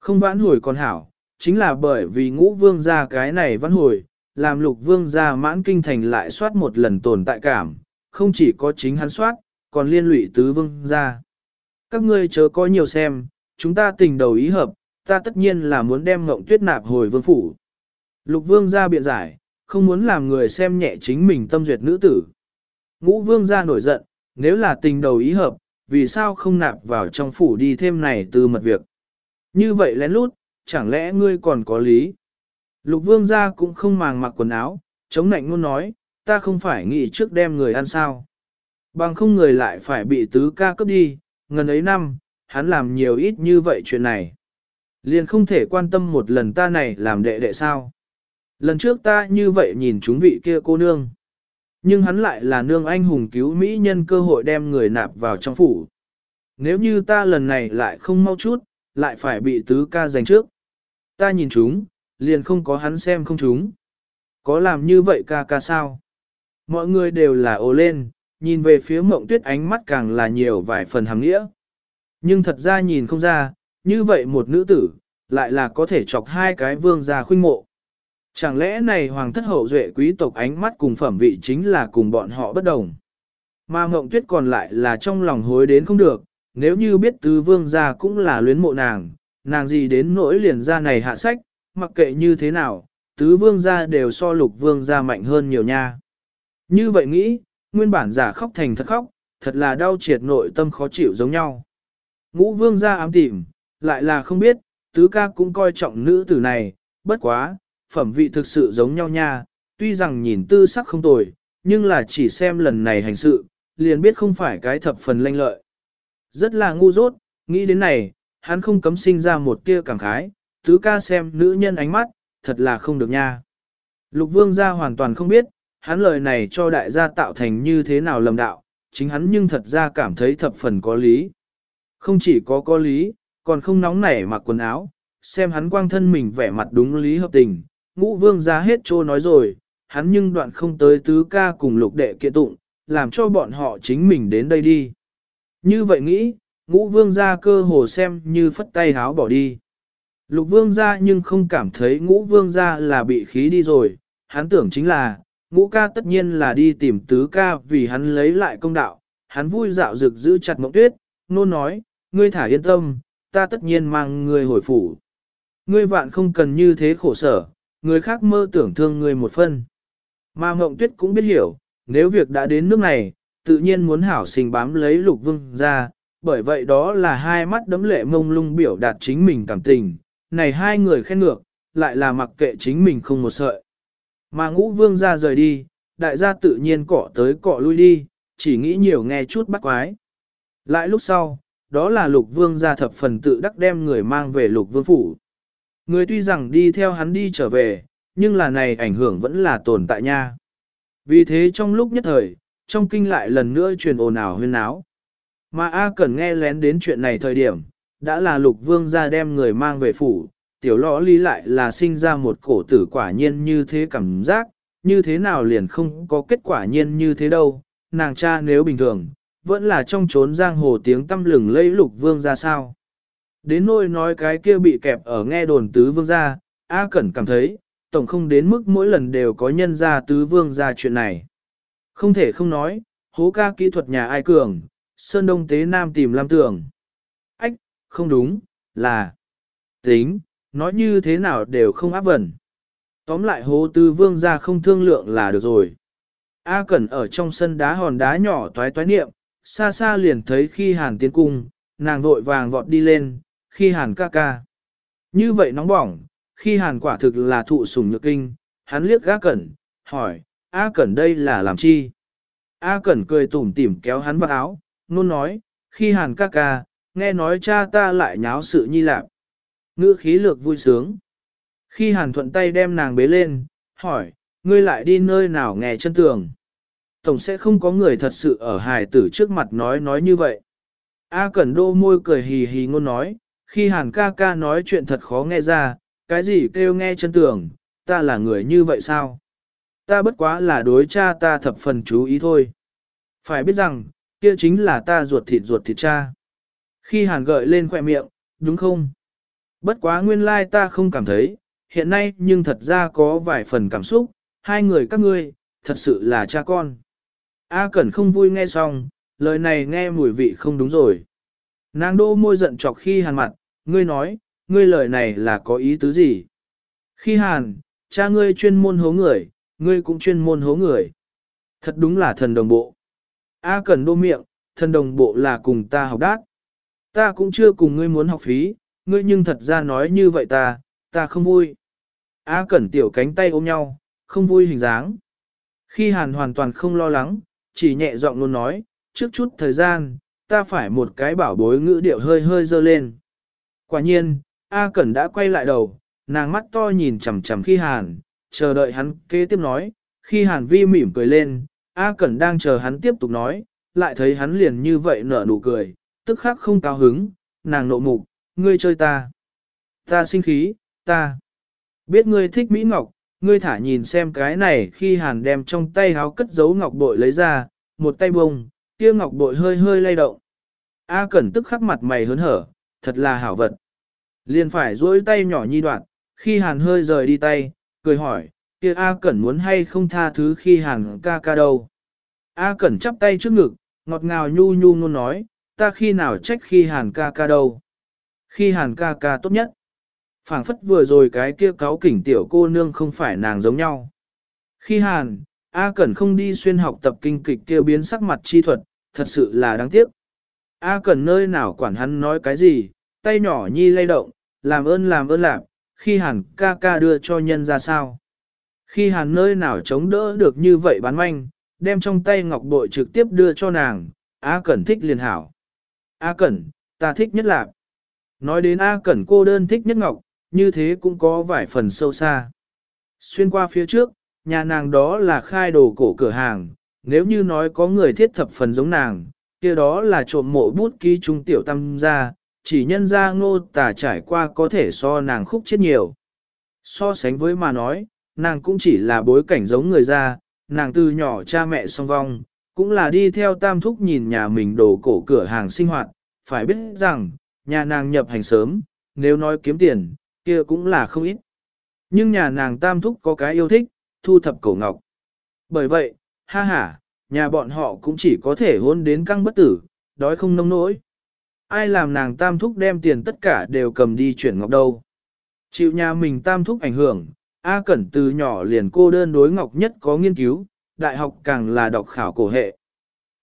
không vãn hồi còn hảo, chính là bởi vì ngũ vương gia cái này vãn hồi, làm lục vương gia mãn kinh thành lại soát một lần tồn tại cảm, không chỉ có chính hắn soát, còn liên lụy tứ vương gia Các ngươi chớ có nhiều xem, chúng ta tình đầu ý hợp, ta tất nhiên là muốn đem ngộng tuyết nạp hồi vương phủ. Lục vương gia biện giải, không muốn làm người xem nhẹ chính mình tâm duyệt nữ tử. Ngũ vương gia nổi giận, nếu là tình đầu ý hợp, vì sao không nạp vào trong phủ đi thêm này từ mật việc. Như vậy lén lút, chẳng lẽ ngươi còn có lý? Lục vương gia cũng không màng mặc quần áo, chống nạnh luôn nói, ta không phải nghĩ trước đem người ăn sao. Bằng không người lại phải bị tứ ca cướp đi, ngần ấy năm, hắn làm nhiều ít như vậy chuyện này. Liền không thể quan tâm một lần ta này làm đệ đệ sao. Lần trước ta như vậy nhìn chúng vị kia cô nương. Nhưng hắn lại là nương anh hùng cứu Mỹ nhân cơ hội đem người nạp vào trong phủ. Nếu như ta lần này lại không mau chút, lại phải bị tứ ca giành trước. Ta nhìn chúng, liền không có hắn xem không chúng. Có làm như vậy ca ca sao? Mọi người đều là ồ lên, nhìn về phía mộng tuyết ánh mắt càng là nhiều vài phần hàng nghĩa. Nhưng thật ra nhìn không ra, như vậy một nữ tử, lại là có thể chọc hai cái vương gia khuynh mộ. Chẳng lẽ này hoàng thất hậu duệ quý tộc ánh mắt cùng phẩm vị chính là cùng bọn họ bất đồng. Mà mộng tuyết còn lại là trong lòng hối đến không được, nếu như biết tứ vương gia cũng là luyến mộ nàng, nàng gì đến nỗi liền ra này hạ sách, mặc kệ như thế nào, tứ vương gia đều so lục vương gia mạnh hơn nhiều nha. Như vậy nghĩ, nguyên bản giả khóc thành thật khóc, thật là đau triệt nội tâm khó chịu giống nhau. Ngũ vương gia ám tìm, lại là không biết, tứ ca cũng coi trọng nữ tử này, bất quá, phẩm vị thực sự giống nhau nha, tuy rằng nhìn tư sắc không tồi, nhưng là chỉ xem lần này hành sự, liền biết không phải cái thập phần lanh lợi. Rất là ngu dốt, nghĩ đến này, hắn không cấm sinh ra một tia cảm khái, tứ ca xem nữ nhân ánh mắt, thật là không được nha. Lục vương gia hoàn toàn không biết, hắn lời này cho đại gia tạo thành như thế nào lầm đạo, chính hắn nhưng thật ra cảm thấy thập phần có lý. Không chỉ có có lý, còn không nóng nảy mặc quần áo, xem hắn quang thân mình vẻ mặt đúng lý hợp tình, ngũ vương gia hết trô nói rồi, hắn nhưng đoạn không tới tứ ca cùng lục đệ kiện tụng, làm cho bọn họ chính mình đến đây đi. Như vậy nghĩ, ngũ vương gia cơ hồ xem như phất tay háo bỏ đi. Lục vương gia nhưng không cảm thấy ngũ vương gia là bị khí đi rồi, hắn tưởng chính là, ngũ ca tất nhiên là đi tìm tứ ca vì hắn lấy lại công đạo, hắn vui dạo rực giữ chặt mộng tuyết, nôn nói, ngươi thả yên tâm, ta tất nhiên mang ngươi hồi phủ. Ngươi vạn không cần như thế khổ sở, người khác mơ tưởng thương ngươi một phân. Mà mộng tuyết cũng biết hiểu, nếu việc đã đến nước này, tự nhiên muốn hảo sinh bám lấy lục vương ra, bởi vậy đó là hai mắt đấm lệ mông lung biểu đạt chính mình cảm tình, này hai người khen ngược, lại là mặc kệ chính mình không một sợi. Mà ngũ vương ra rời đi, đại gia tự nhiên cọ tới cọ lui đi, chỉ nghĩ nhiều nghe chút bắt quái. Lại lúc sau, đó là lục vương gia thập phần tự đắc đem người mang về lục vương phủ. Người tuy rằng đi theo hắn đi trở về, nhưng là này ảnh hưởng vẫn là tồn tại nha. Vì thế trong lúc nhất thời, trong kinh lại lần nữa truyền ồn ào huyên náo. Mà A Cẩn nghe lén đến chuyện này thời điểm, đã là lục vương ra đem người mang về phủ, tiểu lõ lý lại là sinh ra một cổ tử quả nhiên như thế cảm giác, như thế nào liền không có kết quả nhiên như thế đâu, nàng cha nếu bình thường, vẫn là trong trốn giang hồ tiếng tâm lừng lẫy lục vương ra sao. Đến nôi nói cái kia bị kẹp ở nghe đồn tứ vương gia, A Cẩn cảm thấy, tổng không đến mức mỗi lần đều có nhân ra tứ vương ra chuyện này. Không thể không nói, hố ca kỹ thuật nhà ai cường, Sơn Đông Tế Nam tìm Lam Tường. Ách, không đúng, là tính, nói như thế nào đều không áp vần. Tóm lại hố tứ vương ra không thương lượng là được rồi. A Cẩn ở trong sân đá hòn đá nhỏ toái toái niệm, xa xa liền thấy khi hàn tiến cung, nàng vội vàng vọt đi lên, khi hàn ca ca. Như vậy nóng bỏng, khi hàn quả thực là thụ sủng nhược kinh, hắn liếc A Cẩn, hỏi, A Cẩn đây là làm chi? A Cẩn cười tủm tỉm kéo hắn vào áo, nôn nói, khi hàn ca ca, nghe nói cha ta lại nháo sự nhi lạc. Ngữ khí lược vui sướng. Khi hàn thuận tay đem nàng bế lên, hỏi, ngươi lại đi nơi nào nghe chân tường? Tổng sẽ không có người thật sự ở hài tử trước mặt nói nói như vậy. A Cẩn đô môi cười hì hì ngôn nói, khi hàn ca ca nói chuyện thật khó nghe ra, cái gì kêu nghe chân tường, ta là người như vậy sao? Ta bất quá là đối cha ta thập phần chú ý thôi. Phải biết rằng, kia chính là ta ruột thịt ruột thịt cha. Khi hàn gợi lên khỏe miệng, đúng không? Bất quá nguyên lai ta không cảm thấy, hiện nay nhưng thật ra có vài phần cảm xúc, hai người các ngươi, thật sự là cha con. A Cẩn không vui nghe xong, lời này nghe mùi vị không đúng rồi. Nàng đô môi giận chọc khi hàn mặt, ngươi nói, ngươi lời này là có ý tứ gì? Khi hàn, cha ngươi chuyên môn hố người, ngươi cũng chuyên môn hố người. Thật đúng là thần đồng bộ. A Cẩn đô miệng, thần đồng bộ là cùng ta học đát. Ta cũng chưa cùng ngươi muốn học phí, ngươi nhưng thật ra nói như vậy ta, ta không vui. A Cẩn tiểu cánh tay ôm nhau, không vui hình dáng. Khi Hàn hoàn toàn không lo lắng, chỉ nhẹ giọng luôn nói, trước chút thời gian, ta phải một cái bảo bối ngữ điệu hơi hơi dơ lên. Quả nhiên, A Cẩn đã quay lại đầu, nàng mắt to nhìn chằm chằm khi Hàn, chờ đợi hắn kế tiếp nói, khi Hàn Vi mỉm cười lên, A Cẩn đang chờ hắn tiếp tục nói, lại thấy hắn liền như vậy nở nụ cười, tức khắc không cao hứng, nàng nộ mục, ngươi chơi ta. Ta sinh khí, ta. Biết ngươi thích Mỹ Ngọc, ngươi thả nhìn xem cái này khi Hàn đem trong tay háo cất giấu ngọc bội lấy ra, một tay bông, kia ngọc bội hơi hơi lay động. A Cẩn tức khắc mặt mày hớn hở, thật là hảo vật. Liền phải duỗi tay nhỏ nhi đoạn, khi Hàn hơi rời đi tay, cười hỏi, kia A Cẩn muốn hay không tha thứ khi hàn ca ca đâu. A Cẩn chắp tay trước ngực, ngọt ngào nhu nhu ngôn nói, ta khi nào trách khi hàn ca ca đâu. Khi hàn ca ca tốt nhất. phảng phất vừa rồi cái kia cáo kỉnh tiểu cô nương không phải nàng giống nhau. Khi hàn, A Cẩn không đi xuyên học tập kinh kịch kêu biến sắc mặt chi thuật, thật sự là đáng tiếc. A Cẩn nơi nào quản hắn nói cái gì, tay nhỏ nhi lay động, làm ơn làm ơn làm, khi hàn ca ca đưa cho nhân ra sao. Khi hàn nơi nào chống đỡ được như vậy bán manh, đem trong tay ngọc bội trực tiếp đưa cho nàng, A Cẩn thích liền hảo. A Cẩn, ta thích nhất lạc. Nói đến A Cẩn cô đơn thích nhất ngọc, như thế cũng có vài phần sâu xa. Xuyên qua phía trước, nhà nàng đó là khai đồ cổ cửa hàng, nếu như nói có người thiết thập phần giống nàng, kia đó là trộm mộ bút ký trung tiểu tâm ra, chỉ nhân ra ngô tả trải qua có thể so nàng khúc chết nhiều. So sánh với mà nói, nàng cũng chỉ là bối cảnh giống người ra, nàng từ nhỏ cha mẹ song vong, cũng là đi theo tam thúc nhìn nhà mình đổ cổ cửa hàng sinh hoạt, phải biết rằng, nhà nàng nhập hành sớm, nếu nói kiếm tiền, kia cũng là không ít. Nhưng nhà nàng tam thúc có cái yêu thích, thu thập cổ ngọc. Bởi vậy, ha ha, nhà bọn họ cũng chỉ có thể hôn đến căng bất tử, đói không nông nỗi. Ai làm nàng tam thúc đem tiền tất cả đều cầm đi chuyển ngọc đâu. Chịu nhà mình tam thúc ảnh hưởng, A Cẩn từ nhỏ liền cô đơn đối ngọc nhất có nghiên cứu, đại học càng là đọc khảo cổ hệ.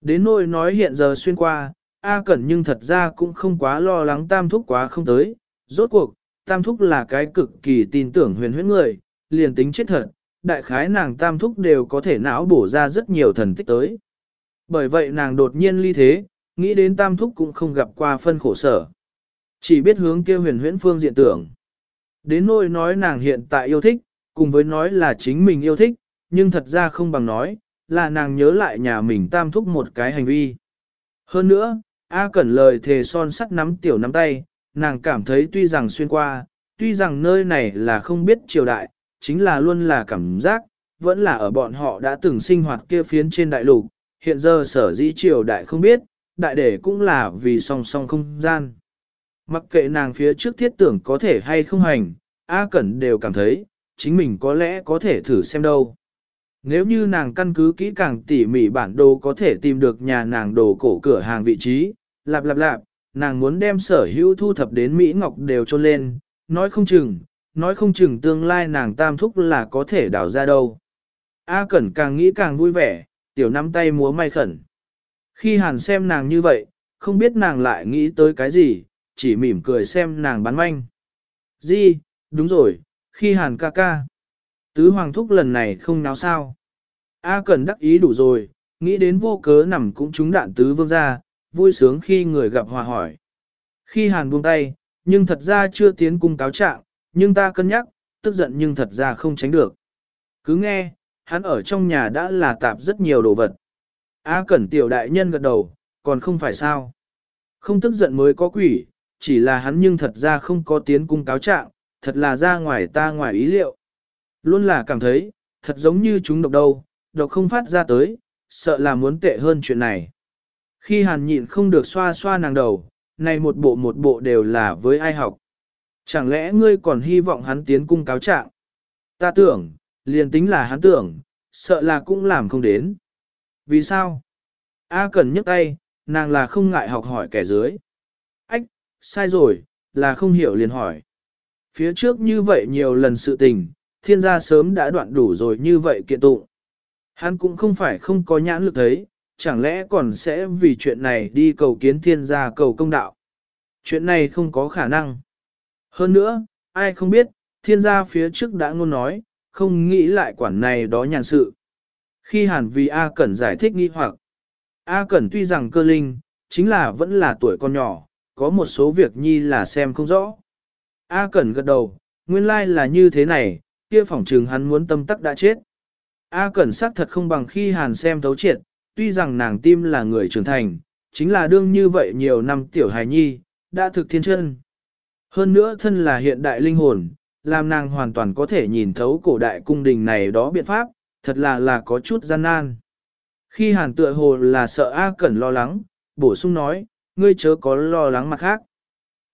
Đến nỗi nói hiện giờ xuyên qua, A Cẩn nhưng thật ra cũng không quá lo lắng tam thúc quá không tới, rốt cuộc, tam thúc là cái cực kỳ tin tưởng huyền huyễn người, liền tính chết thật, đại khái nàng tam thúc đều có thể não bổ ra rất nhiều thần tích tới. Bởi vậy nàng đột nhiên ly thế, nghĩ đến tam thúc cũng không gặp qua phân khổ sở. Chỉ biết hướng kia huyền huyễn phương diện tưởng. Đến nỗi nói nàng hiện tại yêu thích, cùng với nói là chính mình yêu thích, nhưng thật ra không bằng nói, là nàng nhớ lại nhà mình tam thúc một cái hành vi. Hơn nữa, A Cẩn lời thề son sắt nắm tiểu nắm tay, nàng cảm thấy tuy rằng xuyên qua, tuy rằng nơi này là không biết triều đại, chính là luôn là cảm giác, vẫn là ở bọn họ đã từng sinh hoạt kia phiến trên đại lục, hiện giờ sở dĩ triều đại không biết, đại để cũng là vì song song không gian. Mặc kệ nàng phía trước thiết tưởng có thể hay không hành, A Cẩn đều cảm thấy, chính mình có lẽ có thể thử xem đâu. Nếu như nàng căn cứ kỹ càng tỉ mỉ bản đồ có thể tìm được nhà nàng đồ cổ cửa hàng vị trí, lạp lạp lạp, nàng muốn đem sở hữu thu thập đến Mỹ Ngọc đều trôn lên, nói không chừng, nói không chừng tương lai nàng tam thúc là có thể đào ra đâu. A Cẩn càng nghĩ càng vui vẻ, tiểu nắm tay múa may khẩn. Khi hàn xem nàng như vậy, không biết nàng lại nghĩ tới cái gì, chỉ mỉm cười xem nàng bán manh. Di, đúng rồi, khi hàn ca ca. Tứ hoàng thúc lần này không náo sao. A Cẩn đắc ý đủ rồi, nghĩ đến vô cớ nằm cũng trúng đạn tứ vương ra, vui sướng khi người gặp hòa hỏi. Khi hàn buông tay, nhưng thật ra chưa tiến cung cáo trạng, nhưng ta cân nhắc, tức giận nhưng thật ra không tránh được. Cứ nghe, hắn ở trong nhà đã là tạp rất nhiều đồ vật. A Cẩn tiểu đại nhân gật đầu, còn không phải sao. Không tức giận mới có quỷ, chỉ là hắn nhưng thật ra không có tiến cung cáo trạng, thật là ra ngoài ta ngoài ý liệu. Luôn là cảm thấy, thật giống như chúng độc đâu, độc không phát ra tới, sợ là muốn tệ hơn chuyện này. Khi hàn nhịn không được xoa xoa nàng đầu, này một bộ một bộ đều là với ai học. Chẳng lẽ ngươi còn hy vọng hắn tiến cung cáo trạng? Ta tưởng, liền tính là hắn tưởng, sợ là cũng làm không đến. Vì sao? A cần nhấc tay, nàng là không ngại học hỏi kẻ dưới. Ách, sai rồi, là không hiểu liền hỏi. Phía trước như vậy nhiều lần sự tình, thiên gia sớm đã đoạn đủ rồi như vậy kiện tụng. Hắn cũng không phải không có nhãn lực thấy, chẳng lẽ còn sẽ vì chuyện này đi cầu kiến thiên gia cầu công đạo. Chuyện này không có khả năng. Hơn nữa, ai không biết, thiên gia phía trước đã ngôn nói, không nghĩ lại quản này đó nhàn sự. Khi hàn vì A Cẩn giải thích nghi hoặc, A Cẩn tuy rằng cơ linh, chính là vẫn là tuổi con nhỏ, có một số việc nhi là xem không rõ. A Cẩn gật đầu, nguyên lai là như thế này, kia phỏng trừng hắn muốn tâm tắc đã chết. A Cẩn xác thật không bằng khi hàn xem thấu triệt, tuy rằng nàng tim là người trưởng thành, chính là đương như vậy nhiều năm tiểu hài nhi, đã thực thiên chân. Hơn nữa thân là hiện đại linh hồn, làm nàng hoàn toàn có thể nhìn thấu cổ đại cung đình này đó biện pháp, thật là là có chút gian nan. Khi hàn tựa hồ là sợ A Cẩn lo lắng, bổ sung nói, ngươi chớ có lo lắng mặt khác.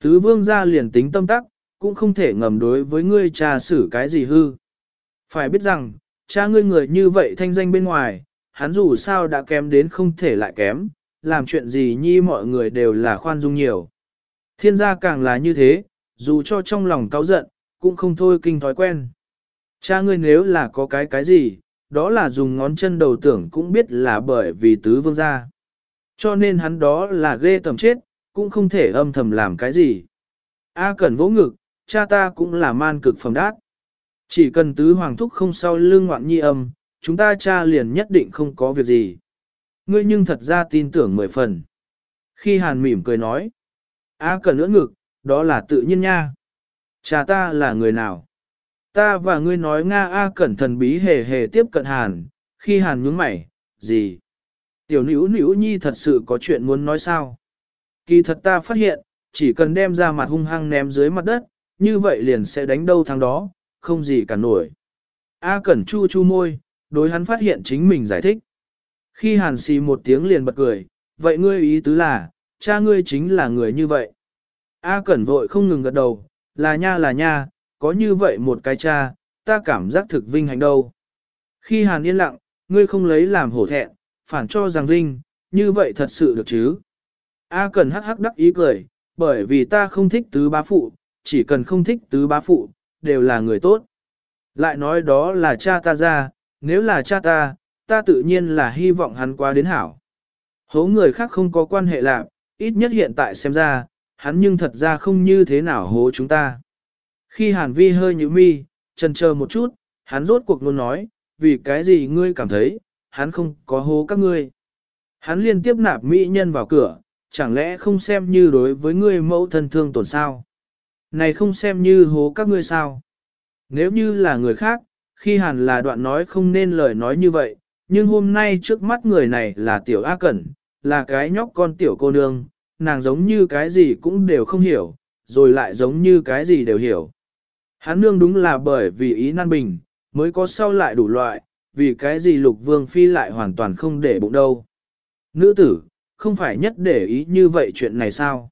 Tứ vương gia liền tính tâm tắc, cũng không thể ngầm đối với ngươi trà xử cái gì hư. Phải biết rằng, cha ngươi người như vậy thanh danh bên ngoài, hắn dù sao đã kém đến không thể lại kém, làm chuyện gì nhi mọi người đều là khoan dung nhiều. Thiên gia càng là như thế, dù cho trong lòng cáu giận, cũng không thôi kinh thói quen. Cha ngươi nếu là có cái cái gì, đó là dùng ngón chân đầu tưởng cũng biết là bởi vì tứ vương gia. Cho nên hắn đó là ghê tầm chết, cũng không thể âm thầm làm cái gì. A cần vỗ ngực, cha ta cũng là man cực phẩm đát. Chỉ cần tứ hoàng thúc không sau lưng ngoạn nhi âm, chúng ta cha liền nhất định không có việc gì. Ngươi nhưng thật ra tin tưởng mười phần. Khi hàn mỉm cười nói, A cần ưỡn ngực, đó là tự nhiên nha. Cha ta là người nào? Ta và ngươi nói Nga A cẩn thần bí hề hề tiếp cận hàn, khi hàn nhướng mày, gì? Tiểu nữ nữ nhi thật sự có chuyện muốn nói sao? Kỳ thật ta phát hiện, chỉ cần đem ra mặt hung hăng ném dưới mặt đất, như vậy liền sẽ đánh đâu thằng đó, không gì cả nổi. A Cẩn chu chu môi, đối hắn phát hiện chính mình giải thích. Khi hàn xì một tiếng liền bật cười, vậy ngươi ý tứ là, cha ngươi chính là người như vậy. A Cẩn vội không ngừng gật đầu, là nha là nha, có như vậy một cái cha, ta cảm giác thực vinh hạnh đâu. Khi hàn yên lặng, ngươi không lấy làm hổ thẹn, phản cho rằng vinh, như vậy thật sự được chứ. A Cẩn hắc hắc đắc ý cười, bởi vì ta không thích tứ bá phụ, chỉ cần không thích tứ bá phụ, đều là người tốt. Lại nói đó là cha ta ra, nếu là cha ta, ta tự nhiên là hy vọng hắn qua đến hảo. Hố người khác không có quan hệ lạc, ít nhất hiện tại xem ra, hắn nhưng thật ra không như thế nào hố chúng ta. Khi Hàn Vi hơi nhíu mi, chần chờ một chút, hắn rốt cuộc luôn nói, vì cái gì ngươi cảm thấy, hắn không có hố các ngươi. Hắn liên tiếp nạp mỹ nhân vào cửa, chẳng lẽ không xem như đối với ngươi mẫu thân thương tổn sao? Này không xem như hố các ngươi sao? Nếu như là người khác, khi hàn là đoạn nói không nên lời nói như vậy, nhưng hôm nay trước mắt người này là tiểu A Cẩn, là cái nhóc con tiểu cô nương, nàng giống như cái gì cũng đều không hiểu, rồi lại giống như cái gì đều hiểu. Hắn nương đúng là bởi vì ý nan bình, mới có sau lại đủ loại, vì cái gì lục vương phi lại hoàn toàn không để bụng đâu. Nữ tử, không phải nhất để ý như vậy chuyện này sao?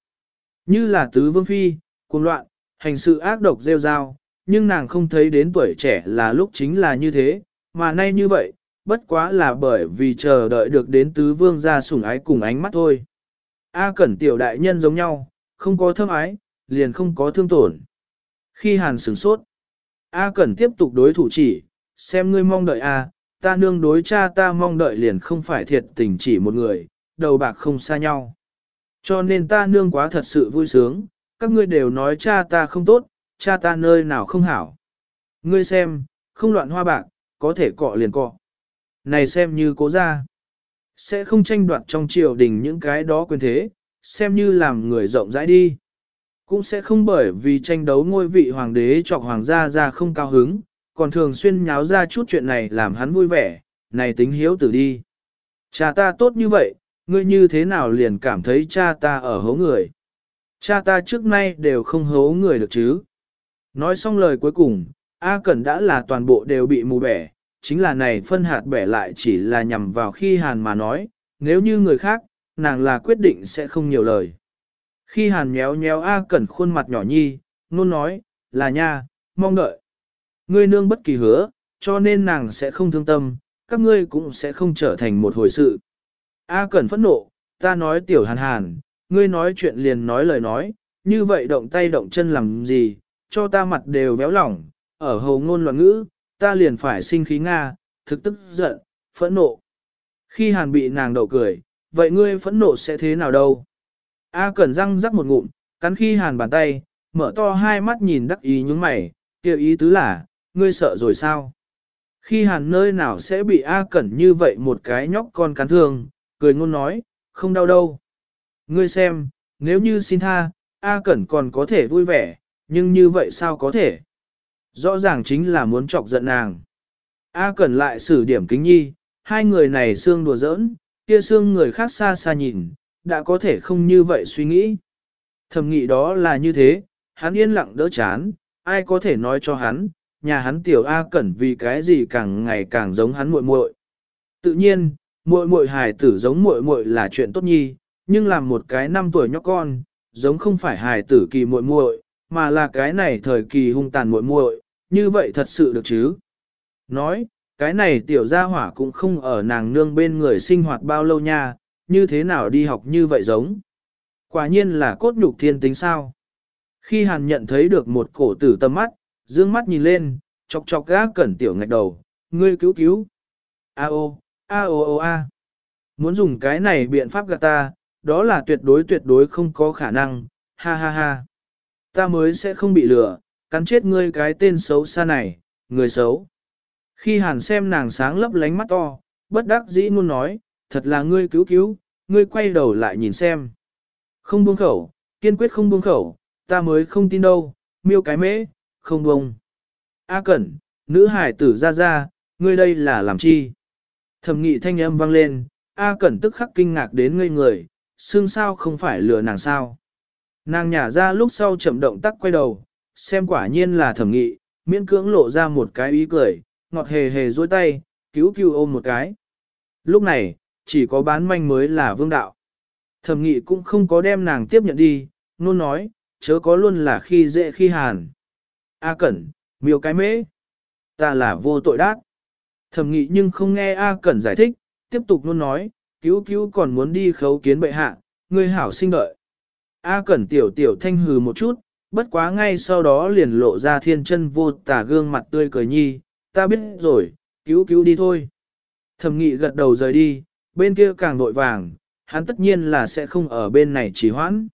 Như là tứ vương phi, cuồng loạn, hành sự ác độc rêu rao, nhưng nàng không thấy đến tuổi trẻ là lúc chính là như thế, mà nay như vậy, bất quá là bởi vì chờ đợi được đến tứ vương ra sủng ái cùng ánh mắt thôi. A cẩn tiểu đại nhân giống nhau, không có thâm ái, liền không có thương tổn. Khi hàn sửng sốt, A cẩn tiếp tục đối thủ chỉ, xem ngươi mong đợi A, ta nương đối cha ta mong đợi liền không phải thiệt tình chỉ một người, đầu bạc không xa nhau. Cho nên ta nương quá thật sự vui sướng, các ngươi đều nói cha ta không tốt, cha ta nơi nào không hảo. Ngươi xem, không loạn hoa bạc, có thể cọ liền cọ. Này xem như cố ra. Sẽ không tranh đoạt trong triều đình những cái đó quyền thế, xem như làm người rộng rãi đi. Cũng sẽ không bởi vì tranh đấu ngôi vị hoàng đế chọc hoàng gia ra không cao hứng, còn thường xuyên nháo ra chút chuyện này làm hắn vui vẻ, này tính hiếu tử đi. Cha ta tốt như vậy, ngươi như thế nào liền cảm thấy cha ta ở hố người. Cha ta trước nay đều không hố người được chứ. Nói xong lời cuối cùng, A Cẩn đã là toàn bộ đều bị mù bẻ, chính là này phân hạt bẻ lại chỉ là nhằm vào khi Hàn mà nói, nếu như người khác, nàng là quyết định sẽ không nhiều lời. Khi Hàn nhéo nhéo A Cẩn khuôn mặt nhỏ nhi, nôn nói, là nha, mong đợi. Ngươi nương bất kỳ hứa, cho nên nàng sẽ không thương tâm, các ngươi cũng sẽ không trở thành một hồi sự. A Cẩn phẫn nộ, ta nói tiểu hàn hàn, ngươi nói chuyện liền nói lời nói, như vậy động tay động chân làm gì, cho ta mặt đều véo lỏng, ở hầu ngôn loạn ngữ, ta liền phải sinh khí Nga, thực tức giận, phẫn nộ. Khi hàn bị nàng đậu cười, vậy ngươi phẫn nộ sẽ thế nào đâu? A Cẩn răng rắc một ngụm, cắn khi hàn bàn tay, mở to hai mắt nhìn đắc ý những mày, kêu ý tứ là, ngươi sợ rồi sao? Khi hàn nơi nào sẽ bị A Cẩn như vậy một cái nhóc con cắn thương, cười ngôn nói, không đau đâu. Ngươi xem, nếu như xin tha, A Cẩn còn có thể vui vẻ, nhưng như vậy sao có thể? Rõ ràng chính là muốn chọc giận nàng. A Cẩn lại xử điểm kính nhi, hai người này xương đùa giỡn, kia xương người khác xa xa nhìn, đã có thể không như vậy suy nghĩ. Thầm nghĩ đó là như thế, hắn yên lặng đỡ chán, ai có thể nói cho hắn, nhà hắn tiểu A Cẩn vì cái gì càng ngày càng giống hắn muội muội. Tự nhiên, muội muội hài tử giống muội muội là chuyện tốt nhi, nhưng làm một cái năm tuổi nhóc con, giống không phải hài tử kỳ muội muội, mà là cái này thời kỳ hung tàn muội muội, như vậy thật sự được chứ? Nói, cái này tiểu gia hỏa cũng không ở nàng nương bên người sinh hoạt bao lâu nha, như thế nào đi học như vậy giống. Quả nhiên là cốt nhục thiên tính sao. Khi hàn nhận thấy được một cổ tử tâm mắt, dương mắt nhìn lên, chọc chọc gác cẩn tiểu ngạch đầu, ngươi cứu cứu. A ô, a ô ô a. Muốn dùng cái này biện pháp gạt ta, đó là tuyệt đối tuyệt đối không có khả năng, ha ha ha. Ta mới sẽ không bị lừa, cắn chết ngươi cái tên xấu xa này, người xấu. Khi hàn xem nàng sáng lấp lánh mắt to, bất đắc dĩ luôn nói, thật là ngươi cứu cứu, ngươi quay đầu lại nhìn xem. Không buông khẩu, kiên quyết không buông khẩu, ta mới không tin đâu, miêu cái mễ, không buông. A cẩn, nữ hải tử ra ra, ngươi đây là làm chi? Thẩm nghị thanh âm vang lên, A cẩn tức khắc kinh ngạc đến ngây người, xương sao không phải lừa nàng sao. Nàng nhả ra lúc sau chậm động tắc quay đầu, xem quả nhiên là thẩm nghị, miễn cưỡng lộ ra một cái ý cười, ngọt hề hề dôi tay, cứu cứu ôm một cái. Lúc này, chỉ có bán manh mới là vương đạo. Thẩm nghị cũng không có đem nàng tiếp nhận đi, nôn nói, chớ có luôn là khi dễ khi hàn. A Cẩn, miêu cái mễ. Ta là vô tội đát. Thẩm nghị nhưng không nghe A Cẩn giải thích, tiếp tục luôn nói, cứu cứu còn muốn đi khấu kiến bệ hạ, người hảo sinh đợi. A Cẩn tiểu tiểu thanh hừ một chút, bất quá ngay sau đó liền lộ ra thiên chân vô tả gương mặt tươi cười nhi, ta biết rồi, cứu cứu đi thôi. Thẩm nghị gật đầu rời đi, bên kia càng vội vàng, hắn tất nhiên là sẽ không ở bên này trì hoãn.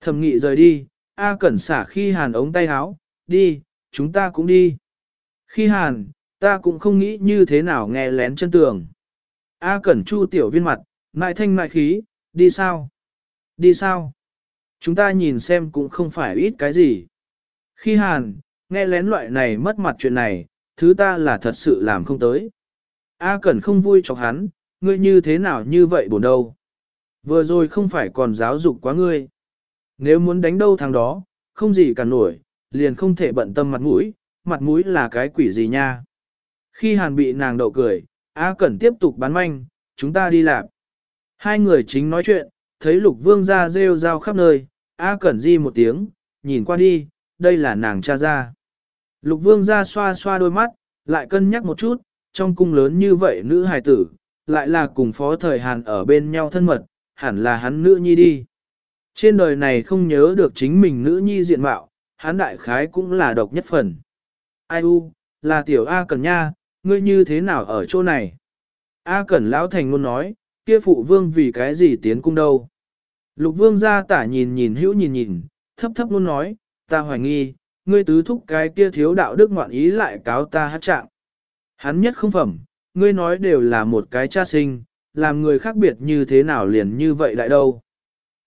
Thẩm nghị rời đi, A Cẩn xả khi hàn ống tay áo, đi, chúng ta cũng đi. Khi hàn, ta cũng không nghĩ như thế nào nghe lén chân tường. A Cẩn chu tiểu viên mặt, mại thanh mại khí, đi sao? Đi sao? Chúng ta nhìn xem cũng không phải ít cái gì. Khi hàn, nghe lén loại này mất mặt chuyện này, thứ ta là thật sự làm không tới. A Cẩn không vui chọc hắn, ngươi như thế nào như vậy buồn đâu. Vừa rồi không phải còn giáo dục quá ngươi. Nếu muốn đánh đâu thằng đó, không gì cả nổi, liền không thể bận tâm mặt mũi, mặt mũi là cái quỷ gì nha. Khi hàn bị nàng đậu cười, A Cẩn tiếp tục bán manh, chúng ta đi làm. Hai người chính nói chuyện, thấy lục vương ra rêu rao khắp nơi, A Cẩn di một tiếng, nhìn qua đi, đây là nàng cha ra. Lục vương ra xoa xoa đôi mắt, lại cân nhắc một chút, trong cung lớn như vậy nữ hài tử, lại là cùng phó thời Hàn ở bên nhau thân mật, hẳn là hắn nữ nhi đi. Trên đời này không nhớ được chính mình nữ nhi diện mạo, hắn đại khái cũng là độc nhất phần. Ai u, là tiểu A Cẩn nha, ngươi như thế nào ở chỗ này? A Cẩn lão thành luôn nói, kia phụ vương vì cái gì tiến cung đâu? Lục vương ra tả nhìn nhìn hữu nhìn nhìn, thấp thấp luôn nói, ta hoài nghi, ngươi tứ thúc cái kia thiếu đạo đức ngoạn ý lại cáo ta hát trạng. Hắn nhất không phẩm, ngươi nói đều là một cái cha sinh, làm người khác biệt như thế nào liền như vậy lại đâu.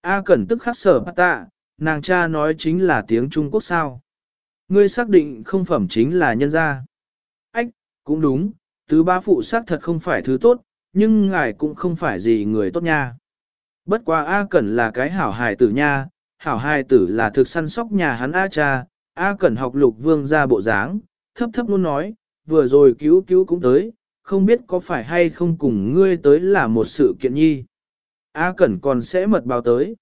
A Cẩn tức khắc sở bắt tạ, nàng cha nói chính là tiếng Trung Quốc sao. Ngươi xác định không phẩm chính là nhân gia. Ách, cũng đúng, tứ ba phụ xác thật không phải thứ tốt, nhưng ngài cũng không phải gì người tốt nha. Bất quá A Cẩn là cái hảo hài tử nha, hảo hài tử là thực săn sóc nhà hắn A cha, A Cẩn học lục vương ra bộ dáng, thấp thấp luôn nói, vừa rồi cứu cứu cũng tới, không biết có phải hay không cùng ngươi tới là một sự kiện nhi. A Cẩn còn sẽ mật báo tới.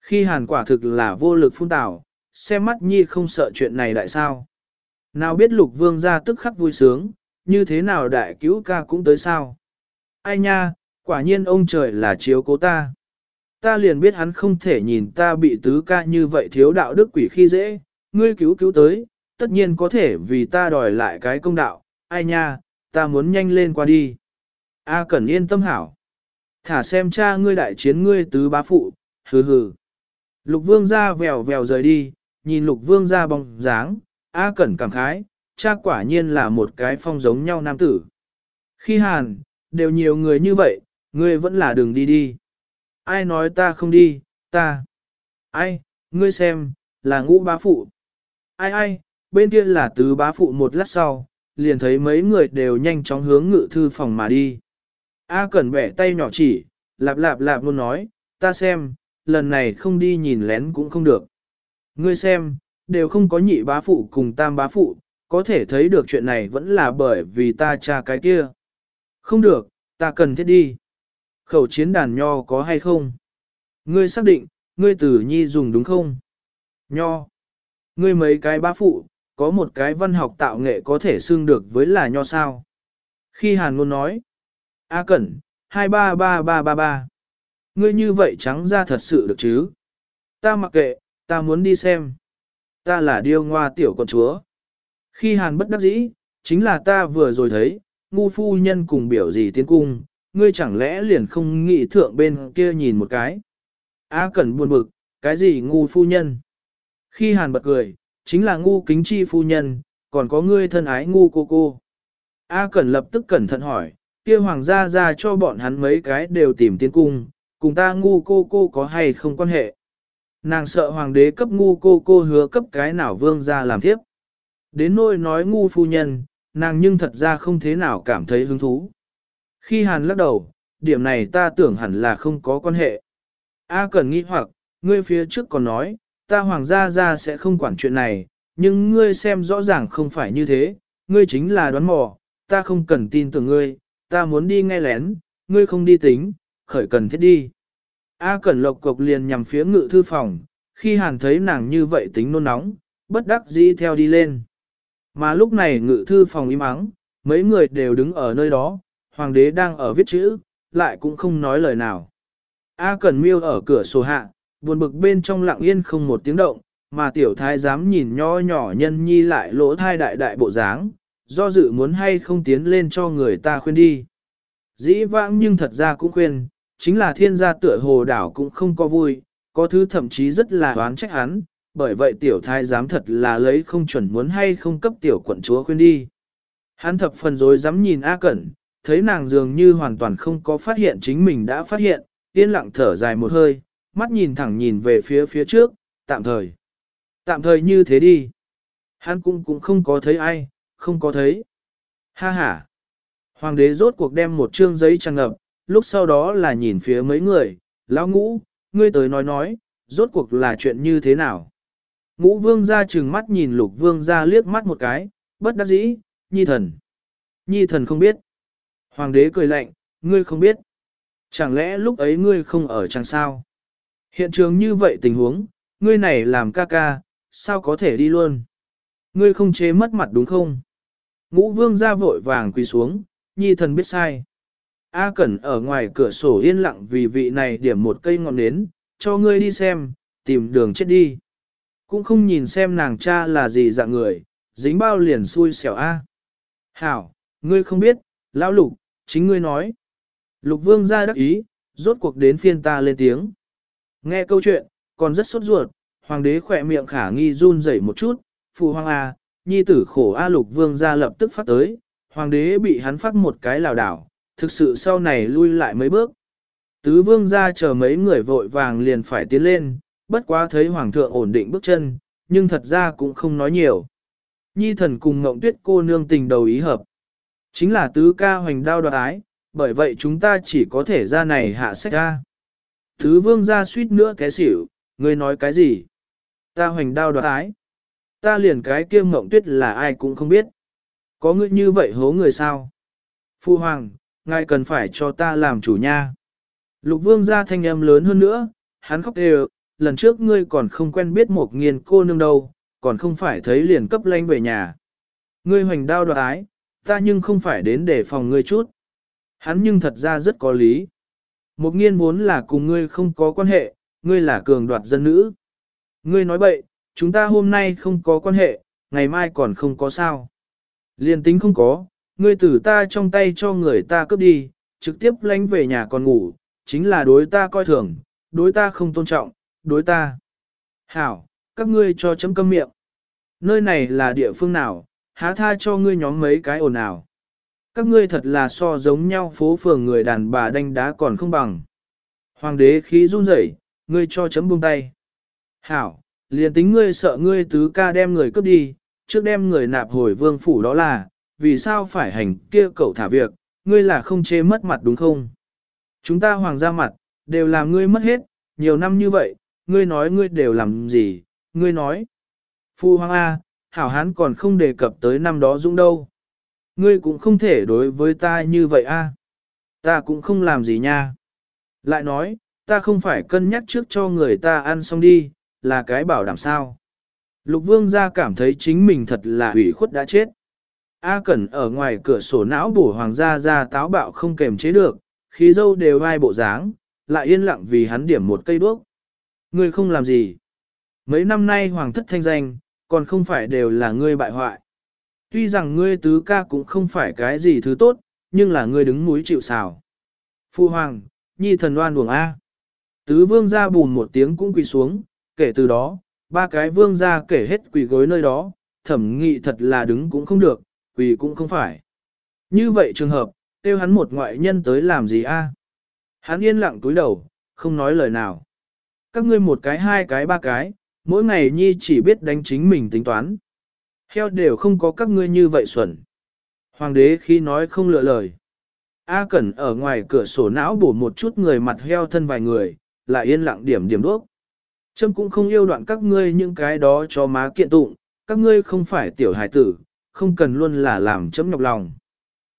Khi hàn quả thực là vô lực phun tảo, xem mắt nhi không sợ chuyện này đại sao. Nào biết lục vương ra tức khắc vui sướng, như thế nào đại cứu ca cũng tới sao. Ai nha, quả nhiên ông trời là chiếu cố ta. Ta liền biết hắn không thể nhìn ta bị tứ ca như vậy thiếu đạo đức quỷ khi dễ, ngươi cứu cứu tới, tất nhiên có thể vì ta đòi lại cái công đạo, ai nha, ta muốn nhanh lên qua đi. A Cẩn yên tâm hảo. Thả xem cha ngươi đại chiến ngươi tứ bá phụ, hừ hừ. Lục vương ra vèo vèo rời đi, nhìn lục vương ra bóng dáng, A Cẩn cảm khái, cha quả nhiên là một cái phong giống nhau nam tử. Khi hàn, đều nhiều người như vậy, ngươi vẫn là đường đi đi. Ai nói ta không đi, ta. Ai, ngươi xem, là ngũ bá phụ. Ai ai, bên kia là tứ bá phụ một lát sau, liền thấy mấy người đều nhanh chóng hướng ngự thư phòng mà đi. A Cẩn bẻ tay nhỏ chỉ, lạp lạp lạp luôn nói, ta xem, lần này không đi nhìn lén cũng không được. Ngươi xem, đều không có nhị bá phụ cùng tam bá phụ, có thể thấy được chuyện này vẫn là bởi vì ta cha cái kia. Không được, ta cần thiết đi. Khẩu chiến đàn nho có hay không? Ngươi xác định, ngươi tử nhi dùng đúng không? Nho. Ngươi mấy cái bá phụ, có một cái văn học tạo nghệ có thể xưng được với là nho sao. Khi Hàn Ngôn nói, A Cẩn, 233333, ngươi như vậy trắng ra thật sự được chứ? Ta mặc kệ, ta muốn đi xem. Ta là điêu ngoa tiểu con chúa. Khi Hàn bất đắc dĩ, chính là ta vừa rồi thấy, ngu phu nhân cùng biểu gì tiến cung, ngươi chẳng lẽ liền không nghĩ thượng bên kia nhìn một cái. A Cẩn buồn bực, cái gì ngu phu nhân? Khi Hàn bật cười, chính là ngu kính chi phu nhân, còn có ngươi thân ái ngu cô cô. A Cẩn lập tức cẩn thận hỏi, kia hoàng gia ra cho bọn hắn mấy cái đều tìm tiến cung, cùng ta ngu cô cô có hay không quan hệ. Nàng sợ hoàng đế cấp ngu cô cô hứa cấp cái nào vương ra làm tiếp. Đến nỗi nói ngu phu nhân, nàng nhưng thật ra không thế nào cảm thấy hứng thú. Khi hàn lắc đầu, điểm này ta tưởng hẳn là không có quan hệ. A cần nghĩ hoặc, ngươi phía trước còn nói, ta hoàng gia gia sẽ không quản chuyện này, nhưng ngươi xem rõ ràng không phải như thế, ngươi chính là đoán mò, ta không cần tin tưởng ngươi, ta muốn đi nghe lén, ngươi không đi tính, khởi cần thiết đi. A Cẩn Lộc cộc liền nhằm phía ngự thư phòng, khi hàn thấy nàng như vậy tính nôn nóng, bất đắc dĩ theo đi lên. Mà lúc này ngự thư phòng im ắng, mấy người đều đứng ở nơi đó, hoàng đế đang ở viết chữ, lại cũng không nói lời nào. A Cẩn miêu ở cửa sổ hạ, buồn bực bên trong lặng yên không một tiếng động, mà tiểu thái dám nhìn nho nhỏ nhân nhi lại lỗ thai đại đại bộ dáng, do dự muốn hay không tiến lên cho người ta khuyên đi. Dĩ vãng nhưng thật ra cũng khuyên, chính là thiên gia tựa hồ đảo cũng không có vui, có thứ thậm chí rất là đoán trách hắn, bởi vậy tiểu thái giám thật là lấy không chuẩn muốn hay không cấp tiểu quận chúa khuyên đi. Hắn thập phần rồi dám nhìn A Cẩn, thấy nàng dường như hoàn toàn không có phát hiện chính mình đã phát hiện, yên lặng thở dài một hơi, mắt nhìn thẳng nhìn về phía phía trước, tạm thời. Tạm thời như thế đi. Hắn cũng cũng không có thấy ai, không có thấy. Ha ha. Hoàng đế rốt cuộc đem một chương giấy trăng ngập, lúc sau đó là nhìn phía mấy người, lão ngũ, ngươi tới nói nói, rốt cuộc là chuyện như thế nào. Ngũ vương ra trừng mắt nhìn lục vương ra liếc mắt một cái, bất đắc dĩ, nhi thần. Nhi thần không biết. Hoàng đế cười lạnh, ngươi không biết. Chẳng lẽ lúc ấy ngươi không ở chẳng sao? Hiện trường như vậy tình huống, ngươi này làm ca ca, sao có thể đi luôn? Ngươi không chế mất mặt đúng không? Ngũ vương ra vội vàng quỳ xuống, nhi thần biết sai. A Cẩn ở ngoài cửa sổ yên lặng vì vị này điểm một cây ngọn nến, cho ngươi đi xem, tìm đường chết đi. Cũng không nhìn xem nàng cha là gì dạng người, dính bao liền xui xẻo A. Hảo, ngươi không biết, lão lục, chính ngươi nói. Lục vương ra đắc ý, rốt cuộc đến phiên ta lên tiếng. Nghe câu chuyện, còn rất sốt ruột, hoàng đế khỏe miệng khả nghi run rẩy một chút, phụ hoàng A, nhi tử khổ A lục vương ra lập tức phát tới, hoàng đế bị hắn phát một cái lào đảo, thực sự sau này lui lại mấy bước. Tứ vương ra chờ mấy người vội vàng liền phải tiến lên, bất quá thấy hoàng thượng ổn định bước chân, nhưng thật ra cũng không nói nhiều. Nhi thần cùng ngộng tuyết cô nương tình đầu ý hợp. Chính là tứ ca hoành đao đoạt ái, bởi vậy chúng ta chỉ có thể ra này hạ sách ra. Thứ vương ra suýt nữa cái xỉu, ngươi nói cái gì? Ta hoành đao đoạt ái. Ta liền cái kia ngộng tuyết là ai cũng không biết. Có ngươi như vậy hố người sao? Phu hoàng, ngài cần phải cho ta làm chủ nha. Lục vương ra thanh âm lớn hơn nữa, hắn khóc đều, lần trước ngươi còn không quen biết một nghiên cô nương đâu, còn không phải thấy liền cấp lanh về nhà. Ngươi hoành đao đoạt ái, ta nhưng không phải đến để phòng ngươi chút. Hắn nhưng thật ra rất có lý. Một nghiên vốn là cùng ngươi không có quan hệ, ngươi là cường đoạt dân nữ. Ngươi nói bậy, chúng ta hôm nay không có quan hệ, ngày mai còn không có sao. Liên tính không có, ngươi tử ta trong tay cho người ta cướp đi, trực tiếp lánh về nhà còn ngủ, chính là đối ta coi thường, đối ta không tôn trọng, đối ta. Hảo, các ngươi cho chấm câm miệng. Nơi này là địa phương nào, há tha cho ngươi nhóm mấy cái ồn ào. Các ngươi thật là so giống nhau phố phường người đàn bà đánh đá còn không bằng. Hoàng đế khí run rẩy, ngươi cho chấm buông tay. Hảo, liền tính ngươi sợ ngươi tứ ca đem người cướp đi, trước đem người nạp hồi vương phủ đó là, vì sao phải hành kia cậu thả việc, ngươi là không chê mất mặt đúng không? Chúng ta hoàng gia mặt, đều làm ngươi mất hết, nhiều năm như vậy, ngươi nói ngươi đều làm gì, ngươi nói. Phu hoàng A, hảo hán còn không đề cập tới năm đó dũng đâu. Ngươi cũng không thể đối với ta như vậy A. Ta cũng không làm gì nha. Lại nói, ta không phải cân nhắc trước cho người ta ăn xong đi, là cái bảo đảm sao. Lục vương gia cảm thấy chính mình thật là hủy khuất đã chết. A Cẩn ở ngoài cửa sổ não bổ hoàng gia ra táo bạo không kềm chế được, khí dâu đều vai bộ dáng, lại yên lặng vì hắn điểm một cây đuốc. Ngươi không làm gì. Mấy năm nay hoàng thất thanh danh, còn không phải đều là ngươi bại hoại. Tuy rằng ngươi tứ ca cũng không phải cái gì thứ tốt, nhưng là ngươi đứng núi chịu xào. Phu hoàng, nhi thần oan uổng A. Tứ vương gia bùn một tiếng cũng quỳ xuống, kể từ đó, ba cái vương gia kể hết quỳ gối nơi đó, thẩm nghị thật là đứng cũng không được, quỳ cũng không phải. Như vậy trường hợp, tiêu hắn một ngoại nhân tới làm gì a? Hắn yên lặng túi đầu, không nói lời nào. Các ngươi một cái hai cái ba cái, mỗi ngày nhi chỉ biết đánh chính mình tính toán. Heo đều không có các ngươi như vậy xuẩn. Hoàng đế khi nói không lựa lời. A Cẩn ở ngoài cửa sổ não bổ một chút người mặt heo thân vài người, lại yên lặng điểm điểm đuốc. Trâm cũng không yêu đoạn các ngươi những cái đó cho má kiện tụng, các ngươi không phải tiểu hải tử, không cần luôn là làm chấm nhọc lòng.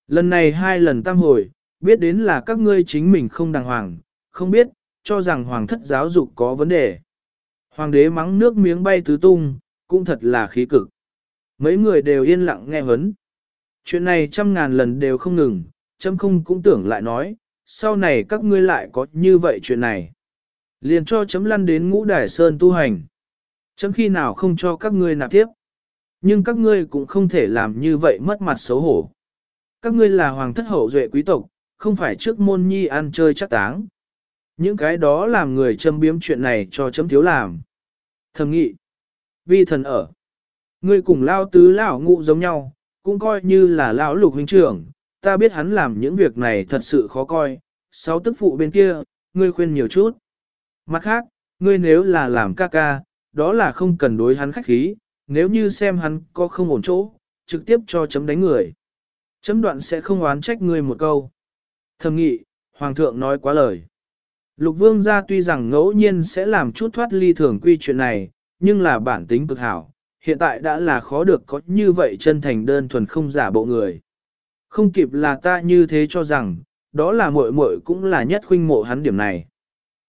Lần này hai lần tam hồi, biết đến là các ngươi chính mình không đàng hoàng, không biết, cho rằng hoàng thất giáo dục có vấn đề. Hoàng đế mắng nước miếng bay tứ tung, cũng thật là khí cực. Mấy người đều yên lặng nghe vấn. Chuyện này trăm ngàn lần đều không ngừng, chấm không cũng tưởng lại nói, sau này các ngươi lại có như vậy chuyện này. Liền cho chấm lăn đến ngũ đài sơn tu hành. Chấm khi nào không cho các ngươi nạp tiếp. Nhưng các ngươi cũng không thể làm như vậy mất mặt xấu hổ. Các ngươi là hoàng thất hậu duệ quý tộc, không phải trước môn nhi ăn chơi chắc táng. Những cái đó làm người châm biếm chuyện này cho chấm thiếu làm. Thầm nghị. Vi thần ở. Ngươi cùng lao tứ lão ngụ giống nhau, cũng coi như là lão lục huynh trưởng. Ta biết hắn làm những việc này thật sự khó coi. Sáu tức phụ bên kia, ngươi khuyên nhiều chút. Mặt khác, ngươi nếu là làm ca ca, đó là không cần đối hắn khách khí, nếu như xem hắn có không ổn chỗ, trực tiếp cho chấm đánh người. Chấm đoạn sẽ không oán trách ngươi một câu. Thầm nghị, Hoàng thượng nói quá lời. Lục vương gia tuy rằng ngẫu nhiên sẽ làm chút thoát ly thường quy chuyện này, nhưng là bản tính cực hảo, hiện tại đã là khó được có như vậy chân thành đơn thuần không giả bộ người. Không kịp là ta như thế cho rằng, đó là muội muội cũng là nhất khuynh mộ hắn điểm này.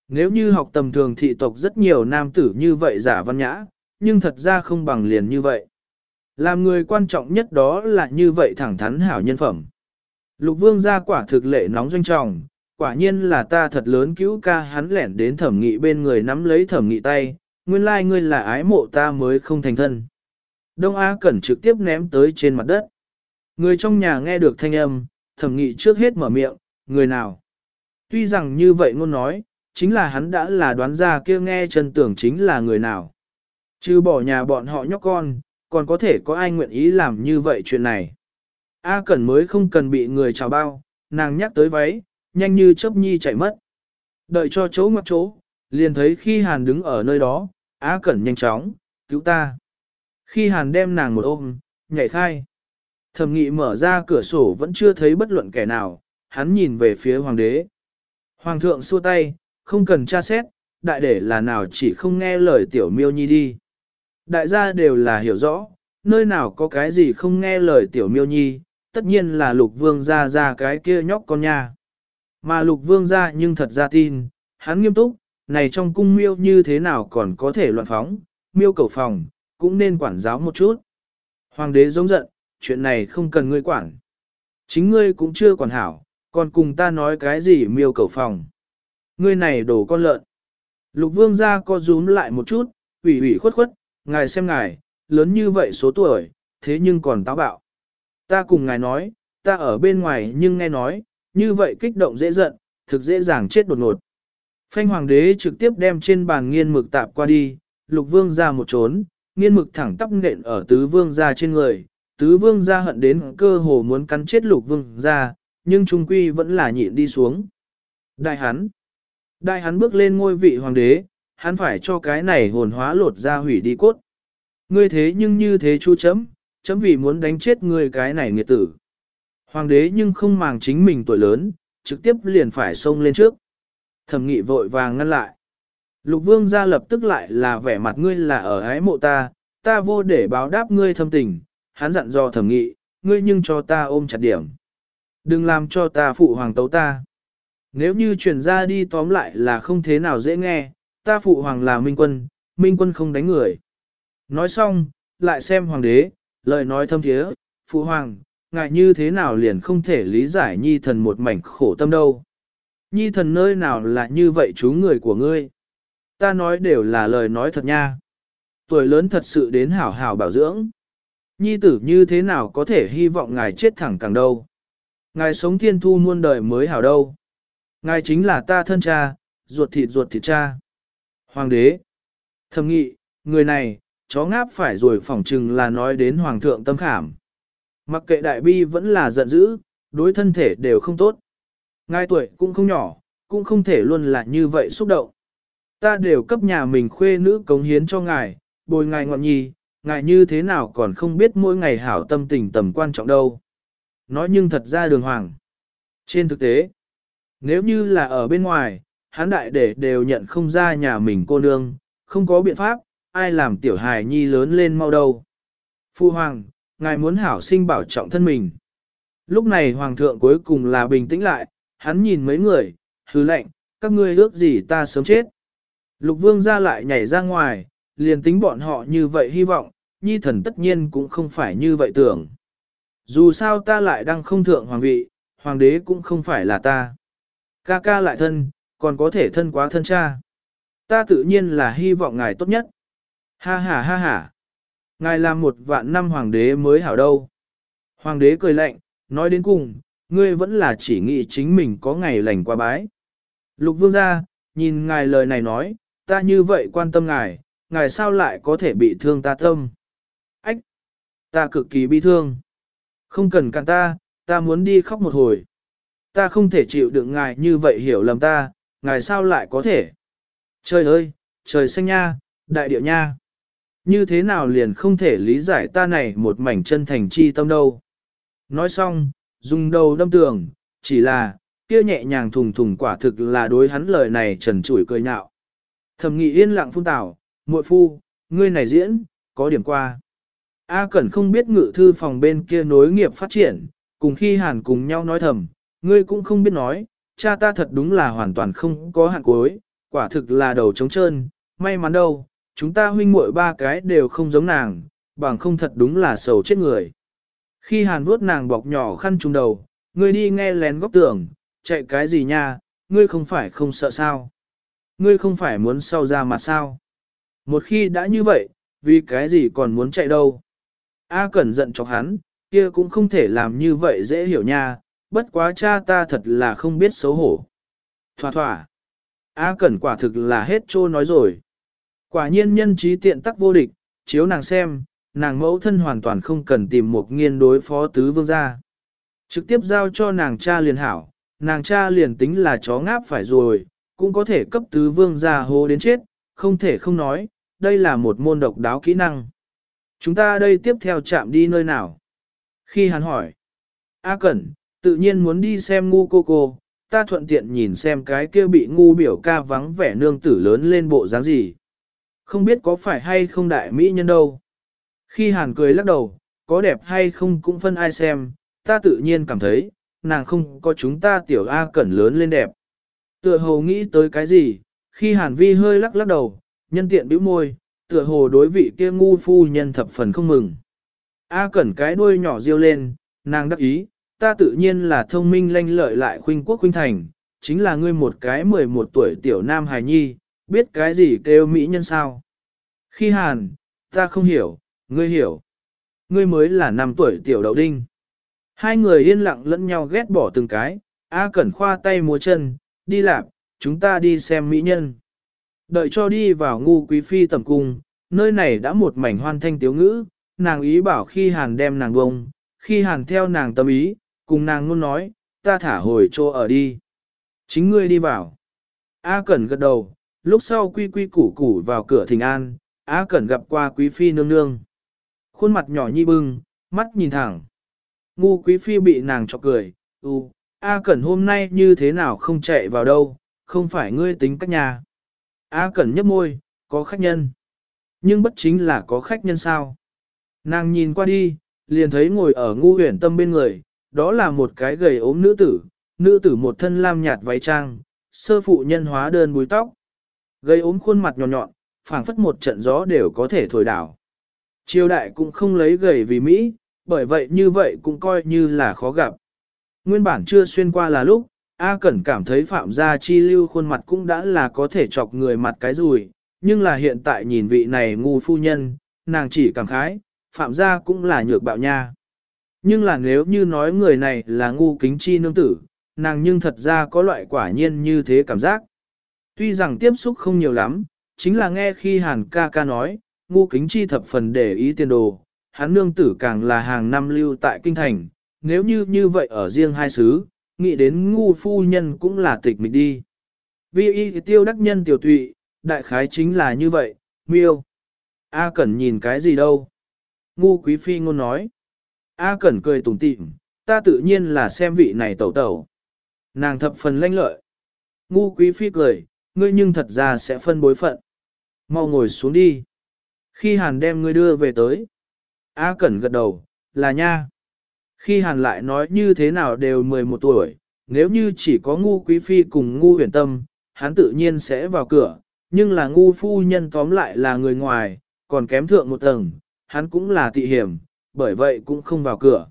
Nếu như học tầm thường thị tộc rất nhiều nam tử như vậy giả văn nhã, nhưng thật ra không bằng liền như vậy. Làm người quan trọng nhất đó là như vậy thẳng thắn hảo nhân phẩm. Lục vương gia quả thực lệ nóng doanh trọng, quả nhiên là ta thật lớn cứu ca hắn lẻn đến thẩm nghị bên người nắm lấy thẩm nghị tay, nguyên lai like ngươi là ái mộ ta mới không thành thân. Đông Á Cẩn trực tiếp ném tới trên mặt đất. Người trong nhà nghe được thanh âm, thẩm nghị trước hết mở miệng, người nào. Tuy rằng như vậy ngôn nói, chính là hắn đã là đoán ra kia nghe chân tưởng chính là người nào. Chứ bỏ nhà bọn họ nhóc con, còn có thể có ai nguyện ý làm như vậy chuyện này. A Cẩn mới không cần bị người chào bao, nàng nhắc tới váy, nhanh như chớp nhi chạy mất. Đợi cho chỗ ngoặc chỗ, liền thấy khi Hàn đứng ở nơi đó, Á Cẩn nhanh chóng, cứu ta. Khi Hàn đem nàng một ôm, nhảy khai. Thẩm nghị mở ra cửa sổ vẫn chưa thấy bất luận kẻ nào, hắn nhìn về phía hoàng đế. Hoàng thượng xua tay, không cần tra xét, đại để là nào chỉ không nghe lời tiểu miêu nhi đi. Đại gia đều là hiểu rõ, nơi nào có cái gì không nghe lời tiểu miêu nhi, tất nhiên là lục vương ra ra cái kia nhóc con nha. Mà lục vương ra nhưng thật ra tin, hắn nghiêm túc, này trong cung miêu như thế nào còn có thể loạn phóng, miêu cầu phòng, cũng nên quản giáo một chút. Hoàng đế giống giận, chuyện này không cần ngươi quản. Chính ngươi cũng chưa quản hảo, còn cùng ta nói cái gì miêu cầu phòng. Ngươi này đổ con lợn. Lục vương ra co rúm lại một chút, ủy ủy khuất khuất, ngài xem ngài, lớn như vậy số tuổi, thế nhưng còn táo bạo. Ta cùng ngài nói, ta ở bên ngoài nhưng nghe nói, như vậy kích động dễ giận, thực dễ dàng chết đột ngột. Phanh hoàng đế trực tiếp đem trên bàn nghiên mực tạp qua đi, lục vương ra một trốn, nghiên mực thẳng tắp nện ở tứ vương ra trên người, tứ vương ra hận đến cơ hồ muốn cắn chết lục vương ra, nhưng trung quy vẫn là nhịn đi xuống. Đại hắn, đại hắn bước lên ngôi vị hoàng đế, hắn phải cho cái này hồn hóa lột ra hủy đi cốt. Ngươi thế nhưng như thế chú chấm, chấm vì muốn đánh chết ngươi cái này nghiệt tử. Hoàng đế nhưng không màng chính mình tuổi lớn, trực tiếp liền phải xông lên trước. Thẩm nghị vội vàng ngăn lại. Lục vương ra lập tức lại là vẻ mặt ngươi là ở ái mộ ta, ta vô để báo đáp ngươi thâm tình, hắn dặn dò thẩm nghị, ngươi nhưng cho ta ôm chặt điểm. Đừng làm cho ta phụ hoàng tấu ta. Nếu như truyền ra đi tóm lại là không thế nào dễ nghe, ta phụ hoàng là minh quân, minh quân không đánh người. Nói xong, lại xem hoàng đế, lời nói thâm thiế, phụ hoàng, ngài như thế nào liền không thể lý giải nhi thần một mảnh khổ tâm đâu. Nhi thần nơi nào là như vậy chú người của ngươi. Ta nói đều là lời nói thật nha. Tuổi lớn thật sự đến hảo hảo bảo dưỡng. Nhi tử như thế nào có thể hy vọng ngài chết thẳng càng đâu. Ngài sống thiên thu muôn đời mới hảo đâu. Ngài chính là ta thân cha, ruột thịt ruột thịt cha. Hoàng đế. Thầm nghị, người này, chó ngáp phải rồi phỏng chừng là nói đến hoàng thượng tâm khảm. Mặc kệ đại bi vẫn là giận dữ, đối thân thể đều không tốt. Ngài tuổi cũng không nhỏ, cũng không thể luôn là như vậy xúc động. Ta đều cấp nhà mình khuê nữ cống hiến cho ngài, bồi ngài ngọn nhi, ngài như thế nào còn không biết mỗi ngày hảo tâm tình tầm quan trọng đâu. Nói nhưng thật ra đường hoàng. Trên thực tế, nếu như là ở bên ngoài, hán đại để đều nhận không ra nhà mình cô nương, không có biện pháp, ai làm tiểu hài nhi lớn lên mau đâu. Phu hoàng, ngài muốn hảo sinh bảo trọng thân mình. Lúc này hoàng thượng cuối cùng là bình tĩnh lại, hắn nhìn mấy người, hứ lệnh, các ngươi ước gì ta sớm chết. Lục vương ra lại nhảy ra ngoài, liền tính bọn họ như vậy hy vọng, nhi thần tất nhiên cũng không phải như vậy tưởng. Dù sao ta lại đang không thượng hoàng vị, hoàng đế cũng không phải là ta. Ca ca lại thân, còn có thể thân quá thân cha. Ta tự nhiên là hy vọng ngài tốt nhất. Ha ha ha ha. Ngài làm một vạn năm hoàng đế mới hảo đâu. Hoàng đế cười lạnh, nói đến cùng, ngươi vẫn là chỉ nghĩ chính mình có ngày lành qua bái. Lục vương gia, nhìn ngài lời này nói, ta như vậy quan tâm ngài, ngài sao lại có thể bị thương ta tâm. Ách! Ta cực kỳ bi thương. Không cần cản ta, ta muốn đi khóc một hồi. Ta không thể chịu đựng ngài như vậy hiểu lầm ta, ngài sao lại có thể. Trời ơi, trời xanh nha, đại điệu nha. Như thế nào liền không thể lý giải ta này một mảnh chân thành chi tâm đâu. Nói xong, dùng đầu đâm tường, chỉ là, kia nhẹ nhàng thùng thùng quả thực là đối hắn lời này trần trụi cười nhạo. Thẩm nghị yên lặng phun tảo, muội phu, ngươi này diễn, có điểm qua. A Cẩn không biết ngự thư phòng bên kia nối nghiệp phát triển, cùng khi hàn cùng nhau nói thầm, ngươi cũng không biết nói, cha ta thật đúng là hoàn toàn không có hạn cuối, quả thực là đầu trống trơn, may mắn đâu, chúng ta huynh muội ba cái đều không giống nàng, bằng không thật đúng là sầu chết người. Khi hàn vuốt nàng bọc nhỏ khăn trùng đầu, ngươi đi nghe lén góc tường, chạy cái gì nha, ngươi không phải không sợ sao. Ngươi không phải muốn sau ra mặt sao. Một khi đã như vậy, vì cái gì còn muốn chạy đâu. A cẩn giận chọc hắn, kia cũng không thể làm như vậy dễ hiểu nha, bất quá cha ta thật là không biết xấu hổ. Thỏa thỏa. A cẩn quả thực là hết trô nói rồi. Quả nhiên nhân trí tiện tắc vô địch, chiếu nàng xem, nàng mẫu thân hoàn toàn không cần tìm một nghiên đối phó tứ vương gia. Trực tiếp giao cho nàng cha liền hảo, nàng cha liền tính là chó ngáp phải rồi, cũng có thể cấp tứ vương gia hô đến chết, không thể không nói, đây là một môn độc đáo kỹ năng. Chúng ta đây tiếp theo chạm đi nơi nào? Khi hắn hỏi, A Cẩn, tự nhiên muốn đi xem ngu cô cô, ta thuận tiện nhìn xem cái kia bị ngu biểu ca vắng vẻ nương tử lớn lên bộ dáng gì. Không biết có phải hay không đại mỹ nhân đâu. Khi hàn cười lắc đầu, có đẹp hay không cũng phân ai xem, ta tự nhiên cảm thấy, nàng không có chúng ta tiểu A Cẩn lớn lên đẹp. Tựa hồ nghĩ tới cái gì, khi hàn vi hơi lắc lắc đầu, nhân tiện bĩu môi, tựa hồ đối vị kia ngu phu nhân thập phần không mừng. A cẩn cái đuôi nhỏ riêu lên, nàng đắc ý, ta tự nhiên là thông minh lanh lợi lại khuynh quốc khuynh thành, chính là ngươi một cái 11 tuổi tiểu nam hài nhi, biết cái gì kêu mỹ nhân sao. Khi hàn, ta không hiểu, ngươi hiểu. Ngươi mới là 5 tuổi tiểu đậu đinh. Hai người yên lặng lẫn nhau ghét bỏ từng cái, A cẩn khoa tay múa chân, đi lạc, chúng ta đi xem mỹ nhân. Đợi cho đi vào ngu quý phi tầm cung, nơi này đã một mảnh hoan thanh tiếu ngữ, nàng ý bảo khi hàn đem nàng bông, khi hàn theo nàng tâm ý, cùng nàng luôn nói, ta thả hồi chỗ ở đi. Chính ngươi đi vào. A Cẩn gật đầu, lúc sau quy quy củ củ vào cửa thình an, A Cẩn gặp qua quý phi nương nương. Khuôn mặt nhỏ nhi bưng, mắt nhìn thẳng. Ngu quý phi bị nàng chọc cười, u, A Cẩn hôm nay như thế nào không chạy vào đâu, không phải ngươi tính cách nhà. A Cẩn nhấp môi, có khách nhân. Nhưng bất chính là có khách nhân sao. Nàng nhìn qua đi, liền thấy ngồi ở ngu huyển tâm bên người, đó là một cái gầy ốm nữ tử, nữ tử một thân lam nhạt váy trang, sơ phụ nhân hóa đơn búi tóc gây ốm khuôn mặt nhọn nhọn, phảng phất một trận gió đều có thể thổi đảo. Triều đại cũng không lấy gầy vì Mỹ, bởi vậy như vậy cũng coi như là khó gặp. Nguyên bản chưa xuyên qua là lúc, A Cẩn cảm thấy phạm gia chi lưu khuôn mặt cũng đã là có thể chọc người mặt cái rùi, nhưng là hiện tại nhìn vị này ngu phu nhân, nàng chỉ cảm khái, phạm gia cũng là nhược bạo nha. Nhưng là nếu như nói người này là ngu kính chi nương tử, nàng nhưng thật ra có loại quả nhiên như thế cảm giác. Tuy rằng tiếp xúc không nhiều lắm, chính là nghe khi Hàn ca ca nói, ngu kính chi thập phần để ý tiền đồ, hắn nương tử càng là hàng năm lưu tại kinh thành, nếu như như vậy ở riêng hai xứ, nghĩ đến ngu phu nhân cũng là tịch mịch đi. Vi y tiêu đắc nhân tiểu tụy, đại khái chính là như vậy, miêu. A Cẩn nhìn cái gì đâu? Ngu quý phi ngôn nói. A Cẩn cười tủm tỉm, ta tự nhiên là xem vị này tẩu tẩu. Nàng thập phần lanh lợi. Ngu quý phi cười, ngươi nhưng thật ra sẽ phân bối phận. Mau ngồi xuống đi. Khi hàn đem ngươi đưa về tới. A Cẩn gật đầu, là nha. Khi hàn lại nói như thế nào đều 11 tuổi, nếu như chỉ có ngu quý phi cùng ngu huyền tâm, hắn tự nhiên sẽ vào cửa, nhưng là ngu phu nhân tóm lại là người ngoài, còn kém thượng một tầng, hắn cũng là tị hiểm, bởi vậy cũng không vào cửa.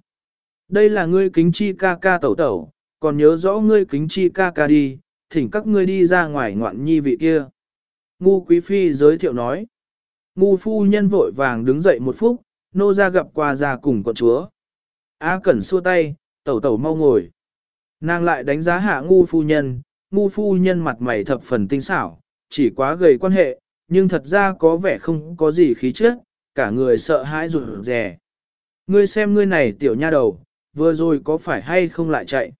Đây là ngươi kính chi ca ca tẩu tẩu, còn nhớ rõ ngươi kính chi ca ca đi, thỉnh các ngươi đi ra ngoài ngoạn nhi vị kia. Ngu quý phi giới thiệu nói. Ngu phu nhân vội vàng đứng dậy một phút, nô ra gặp qua ra cùng con chúa. Á cẩn xua tay, tẩu tẩu mau ngồi. Nàng lại đánh giá hạ ngu phu nhân, ngu phu nhân mặt mày thập phần tinh xảo, chỉ quá gầy quan hệ, nhưng thật ra có vẻ không có gì khí chất, cả người sợ hãi rụt rè. Ngươi xem ngươi này tiểu nha đầu, vừa rồi có phải hay không lại chạy?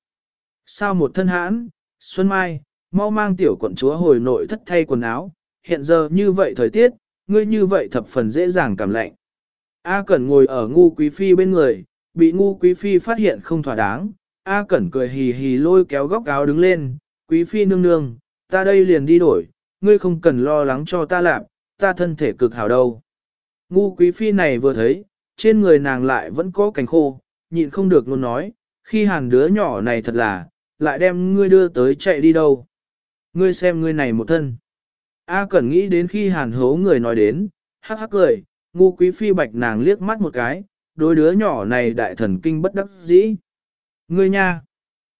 Sao một thân hãn, Xuân Mai, mau mang tiểu quận chúa hồi nội thất thay quần áo, hiện giờ như vậy thời tiết, ngươi như vậy thập phần dễ dàng cảm lạnh. A Cẩn ngồi ở ngu quý phi bên người, bị ngu quý phi phát hiện không thỏa đáng, A Cẩn cười hì hì lôi kéo góc áo đứng lên, quý phi nương nương, ta đây liền đi đổi, ngươi không cần lo lắng cho ta làm, ta thân thể cực hảo đâu. Ngu quý phi này vừa thấy, trên người nàng lại vẫn có cánh khô, nhịn không được luôn nói, khi hàn đứa nhỏ này thật là, lại đem ngươi đưa tới chạy đi đâu. Ngươi xem ngươi này một thân. A Cẩn nghĩ đến khi hàn hố người nói đến, hắc hắc cười, ngu quý phi bạch nàng liếc mắt một cái, đôi đứa nhỏ này đại thần kinh bất đắc dĩ. Ngươi nha!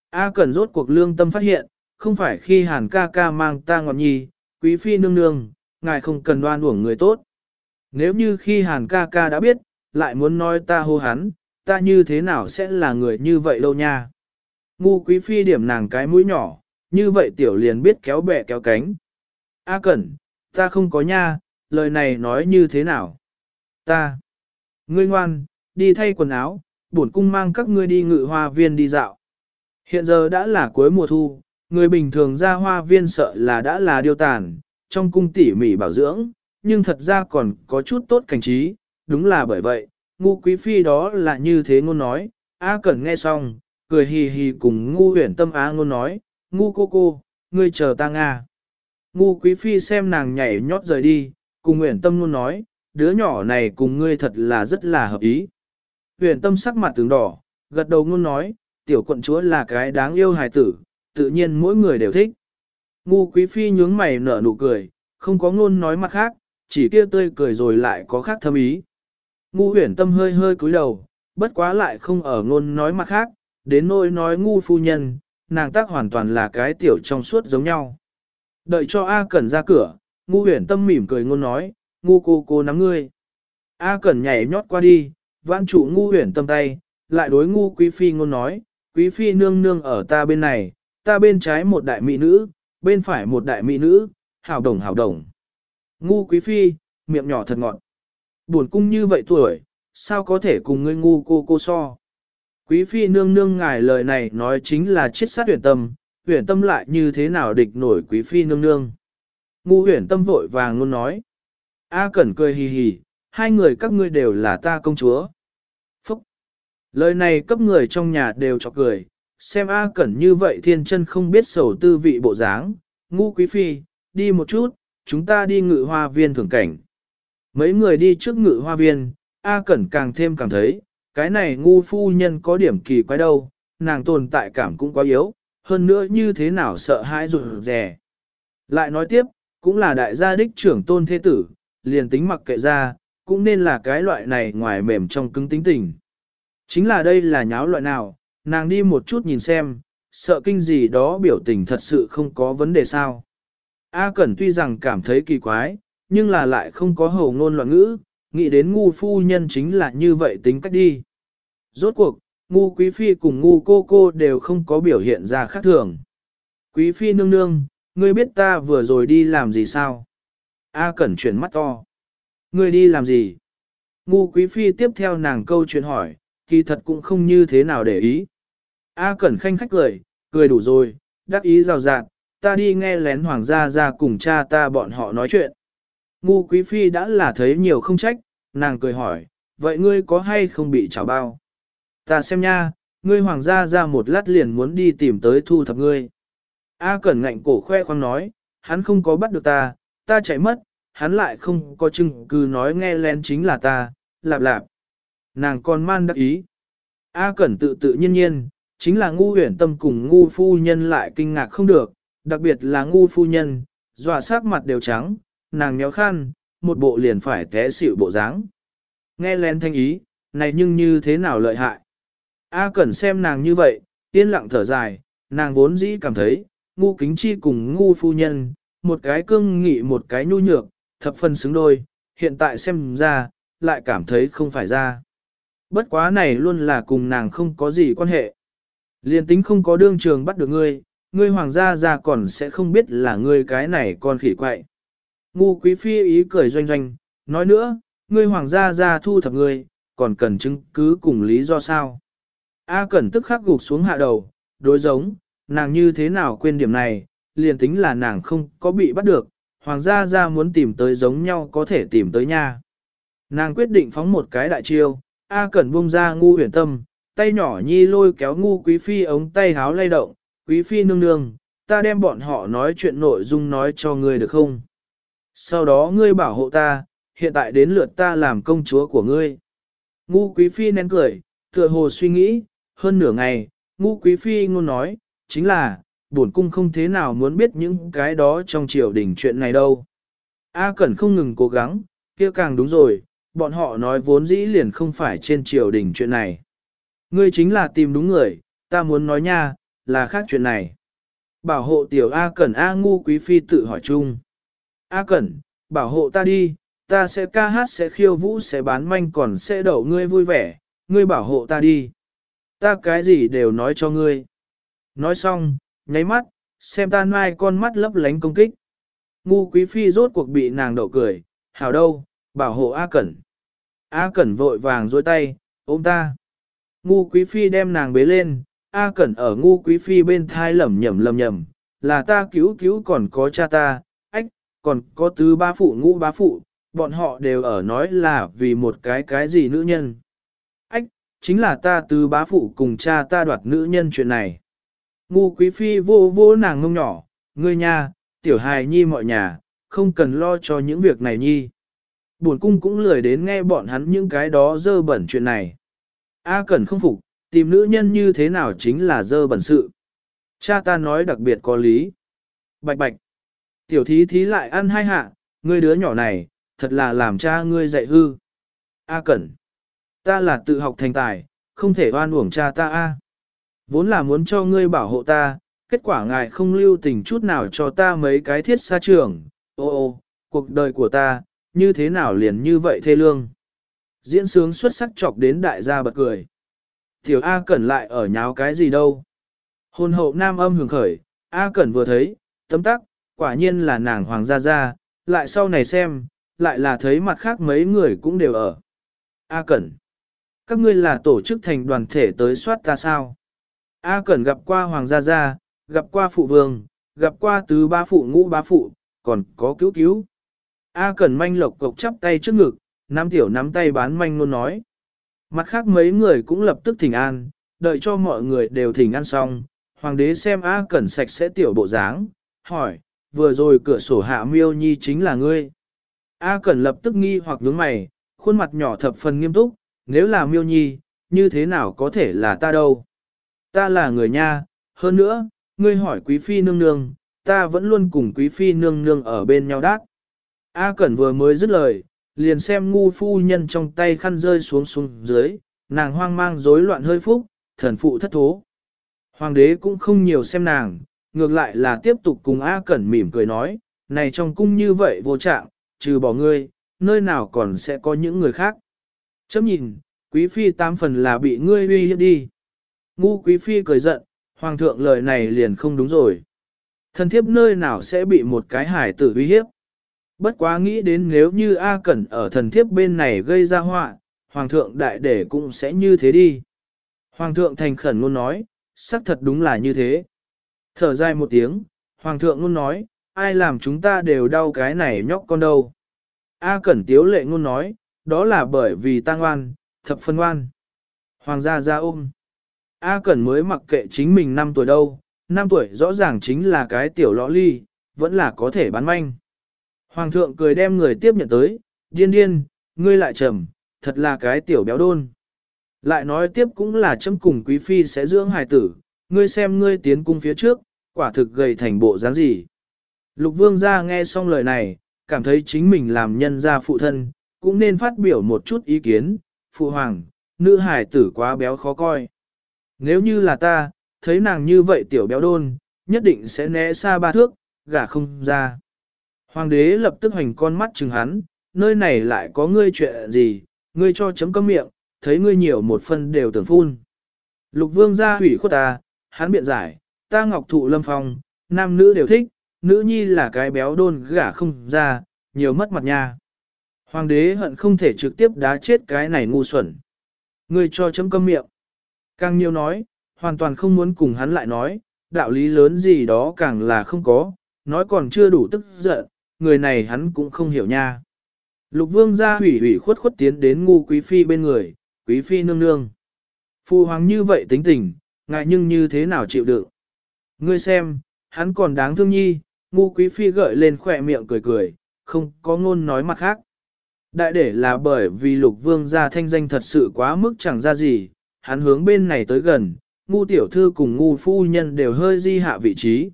A Cẩn rốt cuộc lương tâm phát hiện, không phải khi hàn ca ca mang ta ngọt nhi, quý phi nương nương, ngài không cần đoan uổng người tốt. Nếu như khi hàn ca ca đã biết, lại muốn nói ta hô hắn, ta như thế nào sẽ là người như vậy đâu nha. Ngu quý phi điểm nàng cái mũi nhỏ, như vậy tiểu liền biết kéo bẹ kéo cánh. A cẩn, ta không có nha, lời này nói như thế nào? Ta, ngươi ngoan, đi thay quần áo, bổn cung mang các ngươi đi ngự hoa viên đi dạo. Hiện giờ đã là cuối mùa thu, người bình thường ra hoa viên sợ là đã là điều tàn, trong cung tỉ mỉ bảo dưỡng, nhưng thật ra còn có chút tốt cảnh trí, đúng là bởi vậy, ngu quý phi đó là như thế ngôn nói, A Cẩn nghe xong, cười hì hì cùng ngu huyển tâm á ngôn nói, ngu cô cô, ngươi chờ ta Nga. Ngu quý phi xem nàng nhảy nhót rời đi, cùng huyển tâm ngôn nói, đứa nhỏ này cùng ngươi thật là rất là hợp ý. Huyền tâm sắc mặt tướng đỏ, gật đầu ngôn nói, tiểu quận chúa là cái đáng yêu hài tử, tự nhiên mỗi người đều thích. Ngu quý phi nhướng mày nở nụ cười, không có ngôn nói mặt khác, chỉ kia tươi cười rồi lại có khác thâm ý. Ngu huyển tâm hơi hơi cúi đầu, bất quá lại không ở ngôn nói mặt khác, đến nỗi nói ngu phu nhân, nàng tác hoàn toàn là cái tiểu trong suốt giống nhau. Đợi cho A Cẩn ra cửa, ngu huyển tâm mỉm cười ngôn nói, ngu cô cô nắm ngươi. A Cẩn nhảy nhót qua đi, vãn trụ ngu huyển tâm tay, lại đối ngu quý phi ngôn nói, quý phi nương nương ở ta bên này, ta bên trái một đại mỹ nữ, bên phải một đại mỹ nữ, hảo đồng hảo đồng. Ngu quý phi, miệng nhỏ thật ngọt. Buồn cung như vậy tuổi, sao có thể cùng ngươi ngu cô cô so. Quý phi nương nương ngài lời này nói chính là chiết sát huyền tâm, huyền tâm lại như thế nào địch nổi quý phi nương nương. Ngu huyền tâm vội vàng luôn nói. A cẩn cười hì hì, hai người các ngươi đều là ta công chúa. Phúc! Lời này cấp người trong nhà đều cho cười, xem A cẩn như vậy thiên chân không biết sầu tư vị bộ dáng. Ngu quý phi, đi một chút, chúng ta đi ngự hoa viên thưởng cảnh. Mấy người đi trước ngự hoa viên, A Cẩn càng thêm cảm thấy, cái này ngu phu nhân có điểm kỳ quái đâu, nàng tồn tại cảm cũng quá yếu, hơn nữa như thế nào sợ hãi rụt rè. Lại nói tiếp, cũng là đại gia đích trưởng tôn thế tử, liền tính mặc kệ ra, cũng nên là cái loại này ngoài mềm trong cứng tính tình. Chính là đây là nháo loại nào, nàng đi một chút nhìn xem, sợ kinh gì đó biểu tình thật sự không có vấn đề sao. A Cẩn tuy rằng cảm thấy kỳ quái, nhưng là lại không có hầu ngôn loạn ngữ, nghĩ đến ngu phu nhân chính là như vậy tính cách đi. Rốt cuộc, ngu quý phi cùng ngu cô cô đều không có biểu hiện ra khác thường. Quý phi nương nương, ngươi biết ta vừa rồi đi làm gì sao? A Cẩn chuyển mắt to. Ngươi đi làm gì? Ngu quý phi tiếp theo nàng câu chuyện hỏi, kỳ thật cũng không như thế nào để ý. A Cẩn khanh khách cười, cười đủ rồi, đắc ý rào rạt, ta đi nghe lén hoàng gia ra cùng cha ta bọn họ nói chuyện. Ngu quý phi đã là thấy nhiều không trách, nàng cười hỏi, vậy ngươi có hay không bị trào bao? Ta xem nha, ngươi hoàng gia ra một lát liền muốn đi tìm tới thu thập ngươi. A Cẩn ngạnh cổ khoe khoang nói, hắn không có bắt được ta, ta chạy mất, hắn lại không có chứng cứ nói nghe lén chính là ta, lạp lạp. Nàng còn man đắc ý. A Cẩn tự tự nhiên nhiên, chính là ngu huyển tâm cùng ngu phu nhân lại kinh ngạc không được, đặc biệt là ngu phu nhân, dọa sắc mặt đều trắng, nàng nhéo khăn, một bộ liền phải té xỉu bộ dáng. Nghe lén thanh ý, này nhưng như thế nào lợi hại. A Cẩn xem nàng như vậy, yên lặng thở dài, nàng vốn dĩ cảm thấy, ngu kính chi cùng ngu phu nhân, một cái cương nghị một cái nhu nhược, thập phần xứng đôi, hiện tại xem ra, lại cảm thấy không phải ra. Bất quá này luôn là cùng nàng không có gì quan hệ. Liên tính không có đương trường bắt được ngươi, ngươi hoàng gia ra còn sẽ không biết là ngươi cái này con khỉ quậy. Ngu quý phi ý cười doanh doanh, nói nữa, ngươi hoàng gia ra thu thập ngươi, còn cần chứng cứ cùng lý do sao. A Cẩn tức khắc gục xuống hạ đầu, đối giống, nàng như thế nào quên điểm này, liền tính là nàng không có bị bắt được, hoàng gia ra muốn tìm tới giống nhau có thể tìm tới nha. Nàng quyết định phóng một cái đại chiêu, A Cẩn buông ra ngu huyền tâm, tay nhỏ nhi lôi kéo ngu quý phi ống tay háo lay động, quý phi nương nương, ta đem bọn họ nói chuyện nội dung nói cho ngươi được không? Sau đó ngươi bảo hộ ta, hiện tại đến lượt ta làm công chúa của ngươi. Ngu quý phi nén cười, tựa hồ suy nghĩ, hơn nửa ngày, ngu quý phi ngôn nói, chính là, bổn cung không thế nào muốn biết những cái đó trong triều đình chuyện này đâu. A Cẩn không ngừng cố gắng, kia càng đúng rồi, bọn họ nói vốn dĩ liền không phải trên triều đình chuyện này. Ngươi chính là tìm đúng người, ta muốn nói nha, là khác chuyện này. Bảo hộ tiểu A Cẩn A ngu quý phi tự hỏi chung. A Cẩn, bảo hộ ta đi, ta sẽ ca hát sẽ khiêu vũ sẽ bán manh còn sẽ đậu ngươi vui vẻ, ngươi bảo hộ ta đi. Ta cái gì đều nói cho ngươi. Nói xong, nháy mắt, xem ta mai con mắt lấp lánh công kích. Ngu quý phi rốt cuộc bị nàng đậu cười, hảo đâu, bảo hộ A Cẩn. A Cẩn vội vàng dôi tay, ôm ta. Ngu quý phi đem nàng bế lên, A Cẩn ở ngu quý phi bên thai lẩm nhẩm lẩm nhẩm, là ta cứu cứu còn có cha ta, còn có tứ ba phụ ngũ ba phụ, bọn họ đều ở nói là vì một cái cái gì nữ nhân. Ách, chính là ta tứ bá phụ cùng cha ta đoạt nữ nhân chuyện này. Ngu quý phi vô vô nàng ngông nhỏ, ngươi nha, tiểu hài nhi mọi nhà, không cần lo cho những việc này nhi. Buồn cung cũng lười đến nghe bọn hắn những cái đó dơ bẩn chuyện này. A cần không phục, tìm nữ nhân như thế nào chính là dơ bẩn sự. Cha ta nói đặc biệt có lý. Bạch bạch. Tiểu thí thí lại ăn hai hạ, ngươi đứa nhỏ này, thật là làm cha ngươi dạy hư. A cẩn. Ta là tự học thành tài, không thể oan uổng cha ta a. Vốn là muốn cho ngươi bảo hộ ta, kết quả ngài không lưu tình chút nào cho ta mấy cái thiết xa trường. Ô ô, cuộc đời của ta, như thế nào liền như vậy thê lương. Diễn sướng xuất sắc chọc đến đại gia bật cười. Tiểu A Cẩn lại ở nháo cái gì đâu. Hôn hậu nam âm hưởng khởi, A Cẩn vừa thấy, tấm tắc, quả nhiên là nàng hoàng gia gia, lại sau này xem, lại là thấy mặt khác mấy người cũng đều ở. A Cẩn, các ngươi là tổ chức thành đoàn thể tới soát ta sao? A Cẩn gặp qua hoàng gia gia, gặp qua phụ vương, gặp qua tứ ba phụ ngũ ba phụ, còn có cứu cứu. A Cẩn manh lộc cộc chắp tay trước ngực, nắm tiểu nắm tay bán manh luôn nói. Mặt khác mấy người cũng lập tức thỉnh an, đợi cho mọi người đều thỉnh an xong. Hoàng đế xem A Cẩn sạch sẽ tiểu bộ dáng, hỏi, vừa rồi cửa sổ hạ miêu nhi chính là ngươi. A Cẩn lập tức nghi hoặc nhướng mày, khuôn mặt nhỏ thập phần nghiêm túc, nếu là miêu nhi, như thế nào có thể là ta đâu. Ta là người nha, hơn nữa, ngươi hỏi quý phi nương nương, ta vẫn luôn cùng quý phi nương nương ở bên nhau đát. A Cẩn vừa mới dứt lời, liền xem ngu phu nhân trong tay khăn rơi xuống xuống dưới, nàng hoang mang rối loạn hơi phúc, thần phụ thất thố. Hoàng đế cũng không nhiều xem nàng, ngược lại là tiếp tục cùng A Cẩn mỉm cười nói, này trong cung như vậy vô trạng, trừ bỏ ngươi, nơi nào còn sẽ có những người khác. Chấm nhìn, quý phi tam phần là bị ngươi uy hiếp đi. Ngu quý phi cười giận, hoàng thượng lời này liền không đúng rồi. Thần thiếp nơi nào sẽ bị một cái hải tử uy hiếp. Bất quá nghĩ đến nếu như A Cẩn ở thần thiếp bên này gây ra họa, hoàng thượng đại để cũng sẽ như thế đi. Hoàng thượng thành khẩn luôn nói, xác thật đúng là như thế. Thở dài một tiếng, hoàng thượng luôn nói, ai làm chúng ta đều đau cái này nhóc con đâu. A Cẩn tiếu lệ ngôn nói, đó là bởi vì ta ngoan, thập phân ngoan. Hoàng gia ra ôm. A Cẩn mới mặc kệ chính mình 5 tuổi đâu, 5 tuổi rõ ràng chính là cái tiểu lõ ly, vẫn là có thể bán manh. Hoàng thượng cười đem người tiếp nhận tới, điên điên, ngươi lại trầm, thật là cái tiểu béo đôn. Lại nói tiếp cũng là châm cùng quý phi sẽ dưỡng hài tử, ngươi xem ngươi tiến cung phía trước, quả thực gầy thành bộ dáng gì. Lục vương gia nghe xong lời này, cảm thấy chính mình làm nhân gia phụ thân, cũng nên phát biểu một chút ý kiến, phụ hoàng, nữ hải tử quá béo khó coi. Nếu như là ta, thấy nàng như vậy tiểu béo đôn, nhất định sẽ né xa ba thước, gả không ra. Hoàng đế lập tức hoành con mắt chừng hắn, nơi này lại có ngươi chuyện gì, ngươi cho chấm cấm miệng, thấy ngươi nhiều một phân đều tưởng phun. Lục vương gia hủy khuất ta, hắn biện giải, ta ngọc thụ lâm phong, nam nữ đều thích, nữ nhi là cái béo đôn gả không ra, nhiều mất mặt nha. Hoàng đế hận không thể trực tiếp đá chết cái này ngu xuẩn. người cho chấm cấm miệng. Càng nhiều nói, hoàn toàn không muốn cùng hắn lại nói, đạo lý lớn gì đó càng là không có, nói còn chưa đủ tức giận, người này hắn cũng không hiểu nha. Lục vương ra hủy hủy khuất khuất tiến đến ngu quý phi bên người, quý phi nương nương. Phu hoàng như vậy tính tình, ngại nhưng như thế nào chịu đựng. Ngươi xem, hắn còn đáng thương nhi, ngu quý phi gợi lên khỏe miệng cười cười, không có ngôn nói mặt khác. Đại để là bởi vì lục vương gia thanh danh thật sự quá mức chẳng ra gì, hắn hướng bên này tới gần, ngu tiểu thư cùng ngu phu nhân đều hơi di hạ vị trí.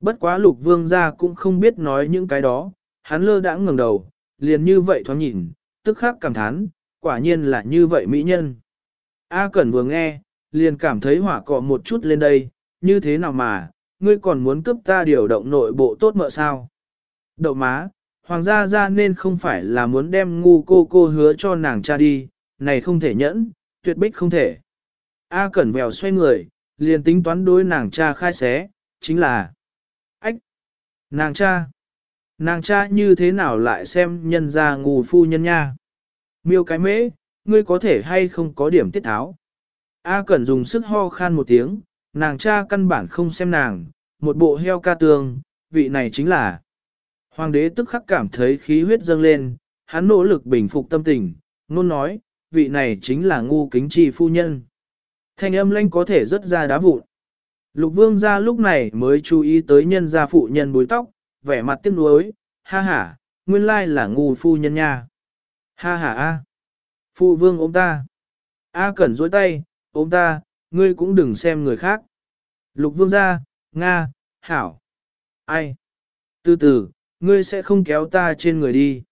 Bất quá lục vương gia cũng không biết nói những cái đó, hắn lơ đãng ngẩng đầu, liền như vậy thoáng nhìn, tức khắc cảm thán, quả nhiên là như vậy mỹ nhân. A Cẩn vừa nghe, liền cảm thấy hỏa cọ một chút lên đây, như thế nào mà, ngươi còn muốn cướp ta điều động nội bộ tốt mợ sao? Đậu má, hoàng gia ra nên không phải là muốn đem ngu cô cô hứa cho nàng cha đi, này không thể nhẫn, tuyệt bích không thể. A Cẩn vèo xoay người, liền tính toán đối nàng cha khai xé, chính là Ách! Nàng cha! Nàng cha như thế nào lại xem nhân ra ngu phu nhân nha? Miêu cái mễ, ngươi có thể hay không có điểm tiết tháo? A Cẩn dùng sức ho khan một tiếng, nàng cha căn bản không xem nàng, một bộ heo ca tường, vị này chính là. Hoàng đế tức khắc cảm thấy khí huyết dâng lên, hắn nỗ lực bình phục tâm tình, nôn nói, vị này chính là ngu kính chi phu nhân. Thanh âm lanh có thể rất ra đá vụn. Lục vương gia lúc này mới chú ý tới nhân gia phụ nhân bối tóc, vẻ mặt tiếc nuối, ha ha, nguyên lai là ngu phu nhân nha. Ha ha a, phụ vương ôm ta. A cẩn dối tay, ôm ta, ngươi cũng đừng xem người khác. Lục vương gia, Nga, Hảo. Ai? Từ từ, ngươi sẽ không kéo ta trên người đi.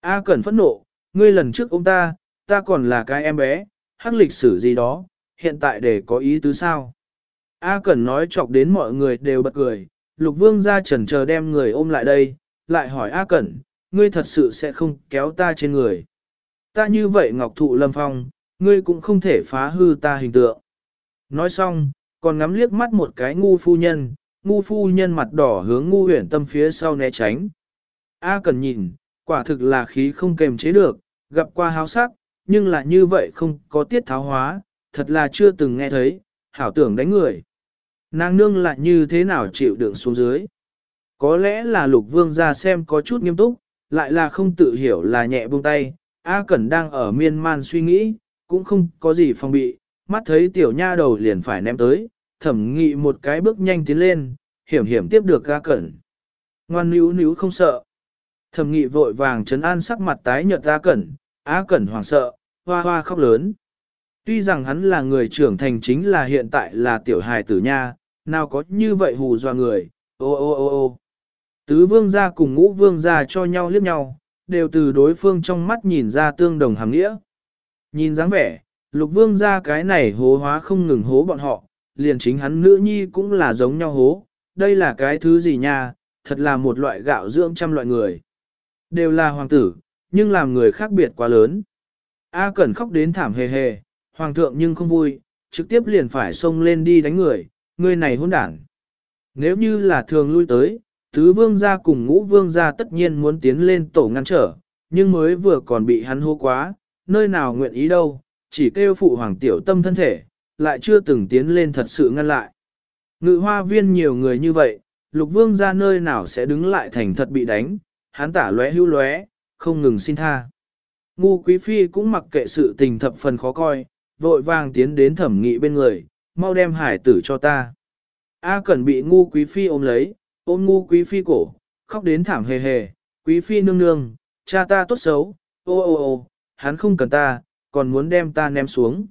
A cẩn phẫn nộ, ngươi lần trước ôm ta, ta còn là cái em bé, hắc lịch sử gì đó, hiện tại để có ý tứ sao. A Cẩn nói chọc đến mọi người đều bật cười, Lục Vương ra chần chờ đem người ôm lại đây, lại hỏi A Cẩn, ngươi thật sự sẽ không kéo ta trên người. Ta như vậy Ngọc Thụ Lâm Phong, ngươi cũng không thể phá hư ta hình tượng. Nói xong, còn ngắm liếc mắt một cái ngu phu nhân, ngu phu nhân mặt đỏ hướng ngu huyển tâm phía sau né tránh. A Cẩn nhìn, quả thực là khí không kềm chế được, gặp qua háo sắc, nhưng là như vậy không có tiết tháo hóa, thật là chưa từng nghe thấy, hảo tưởng đánh người. Nàng nương lại như thế nào chịu đựng xuống dưới. Có lẽ là lục vương ra xem có chút nghiêm túc, lại là không tự hiểu là nhẹ buông tay, A Cẩn đang ở miên man suy nghĩ, cũng không có gì phòng bị, mắt thấy tiểu nha đầu liền phải ném tới, thẩm nghị một cái bước nhanh tiến lên, hiểm hiểm tiếp được ga Cẩn. Ngoan níu níu không sợ. Thẩm nghị vội vàng chấn an sắc mặt tái nhợt A Cẩn, á Cẩn hoảng sợ, hoa hoa khóc lớn. Tuy rằng hắn là người trưởng thành chính là hiện tại là tiểu hài tử nha, nào có như vậy hù dọa người, ô ô ô ô. Tứ vương gia cùng ngũ vương gia cho nhau liếc nhau, đều từ đối phương trong mắt nhìn ra tương đồng hàng nghĩa. Nhìn dáng vẻ, lục vương ra cái này hố hóa không ngừng hố bọn họ, liền chính hắn nữ nhi cũng là giống nhau hố, đây là cái thứ gì nha, thật là một loại gạo dưỡng trăm loại người. Đều là hoàng tử, nhưng làm người khác biệt quá lớn. A Cẩn khóc đến thảm hề hề, hoàng thượng nhưng không vui, trực tiếp liền phải xông lên đi đánh người, người này hôn đảng. Nếu như là thường lui tới, tứ vương gia cùng ngũ vương gia tất nhiên muốn tiến lên tổ ngăn trở, nhưng mới vừa còn bị hắn hô quá, nơi nào nguyện ý đâu, chỉ kêu phụ hoàng tiểu tâm thân thể, lại chưa từng tiến lên thật sự ngăn lại. Ngự hoa viên nhiều người như vậy, lục vương gia nơi nào sẽ đứng lại thành thật bị đánh, hắn tả lóe hưu lóe, không ngừng xin tha. Ngu quý phi cũng mặc kệ sự tình thập phần khó coi, vội vàng tiến đến thẩm nghị bên người, mau đem hải tử cho ta. A Cẩn bị ngu quý phi ôm lấy, ôm ngu quý phi cổ, khóc đến thảm hề hề, quý phi nương nương, cha ta tốt xấu, ô ô ô, hắn không cần ta, còn muốn đem ta ném xuống.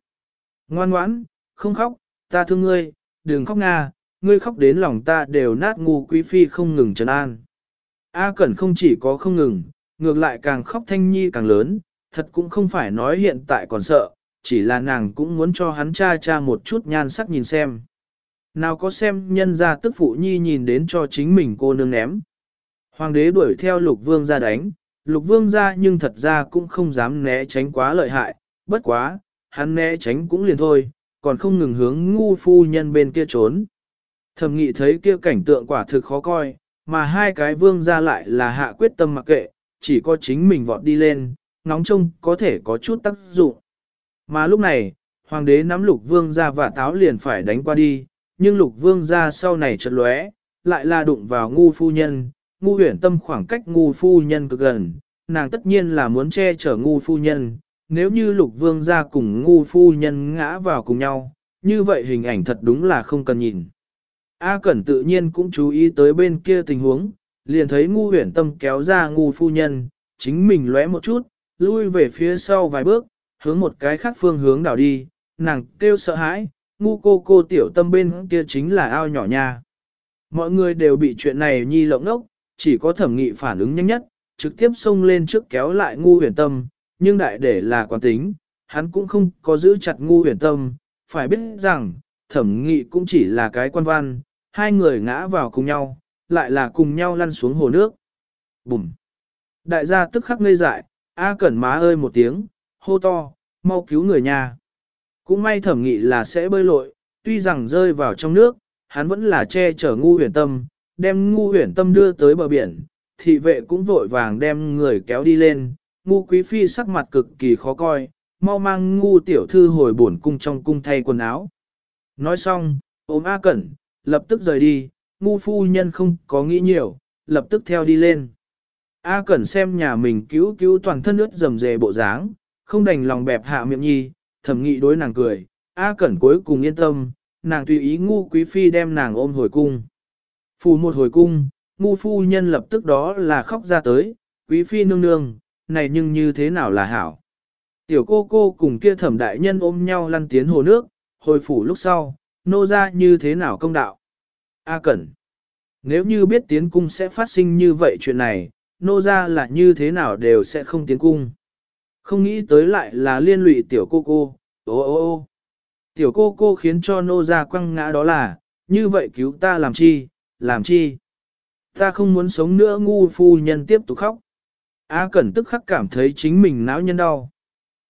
Ngoan ngoãn, không khóc, ta thương ngươi, đừng khóc nga, ngươi khóc đến lòng ta đều nát ngu quý phi không ngừng trấn an. A Cẩn không chỉ có không ngừng, ngược lại càng khóc thanh nhi càng lớn, thật cũng không phải nói hiện tại còn sợ, chỉ là nàng cũng muốn cho hắn cha cha một chút nhan sắc nhìn xem. Nào có xem nhân ra tức phụ nhi nhìn đến cho chính mình cô nương ném. Hoàng đế đuổi theo lục vương ra đánh, lục vương ra nhưng thật ra cũng không dám né tránh quá lợi hại, bất quá, hắn né tránh cũng liền thôi, còn không ngừng hướng ngu phu nhân bên kia trốn. Thầm nghị thấy kia cảnh tượng quả thực khó coi, mà hai cái vương ra lại là hạ quyết tâm mặc kệ, chỉ có chính mình vọt đi lên, nóng trông có thể có chút tác dụng. Mà lúc này, hoàng đế nắm lục vương ra và táo liền phải đánh qua đi, nhưng lục vương ra sau này chợt lóe, lại là đụng vào ngu phu nhân, ngu huyển tâm khoảng cách ngu phu nhân cực gần, nàng tất nhiên là muốn che chở ngu phu nhân, nếu như lục vương ra cùng ngu phu nhân ngã vào cùng nhau, như vậy hình ảnh thật đúng là không cần nhìn. A Cẩn tự nhiên cũng chú ý tới bên kia tình huống, liền thấy ngu huyển tâm kéo ra ngu phu nhân, chính mình lóe một chút, lui về phía sau vài bước, hướng một cái khác phương hướng đảo đi, nàng kêu sợ hãi, ngu cô cô tiểu tâm bên kia chính là ao nhỏ nha. Mọi người đều bị chuyện này nhi lộng ốc, chỉ có thẩm nghị phản ứng nhanh nhất, trực tiếp xông lên trước kéo lại ngu huyền tâm, nhưng đại để là quán tính, hắn cũng không có giữ chặt ngu huyền tâm, phải biết rằng, thẩm nghị cũng chỉ là cái quan văn, hai người ngã vào cùng nhau, lại là cùng nhau lăn xuống hồ nước. Bùm! Đại gia tức khắc ngây dại, A cẩn má ơi một tiếng, hô to, mau cứu người nhà. Cũng may thẩm nghị là sẽ bơi lội, tuy rằng rơi vào trong nước, hắn vẫn là che chở ngu huyền tâm, đem ngu huyền tâm đưa tới bờ biển, thị vệ cũng vội vàng đem người kéo đi lên, ngu quý phi sắc mặt cực kỳ khó coi, mau mang ngu tiểu thư hồi bổn cung trong cung thay quần áo. Nói xong, ôm A Cẩn, lập tức rời đi, ngu phu nhân không có nghĩ nhiều, lập tức theo đi lên. A Cẩn xem nhà mình cứu cứu toàn thân ướt rầm rề bộ dáng, không đành lòng bẹp hạ miệng nhi, thẩm nghị đối nàng cười, A Cẩn cuối cùng yên tâm, nàng tùy ý ngu quý phi đem nàng ôm hồi cung. Phù một hồi cung, ngu phu nhân lập tức đó là khóc ra tới, quý phi nương nương, này nhưng như thế nào là hảo. Tiểu cô cô cùng kia thẩm đại nhân ôm nhau lăn tiến hồ nước, hồi phủ lúc sau, nô ra như thế nào công đạo. A Cẩn, nếu như biết tiến cung sẽ phát sinh như vậy chuyện này, nô ra là như thế nào đều sẽ không tiến cung. Không nghĩ tới lại là liên lụy tiểu cô cô, ô ô ô. Tiểu cô cô khiến cho nô ra quăng ngã đó là, như vậy cứu ta làm chi, làm chi. Ta không muốn sống nữa ngu phu nhân tiếp tục khóc. A Cẩn tức khắc cảm thấy chính mình não nhân đau.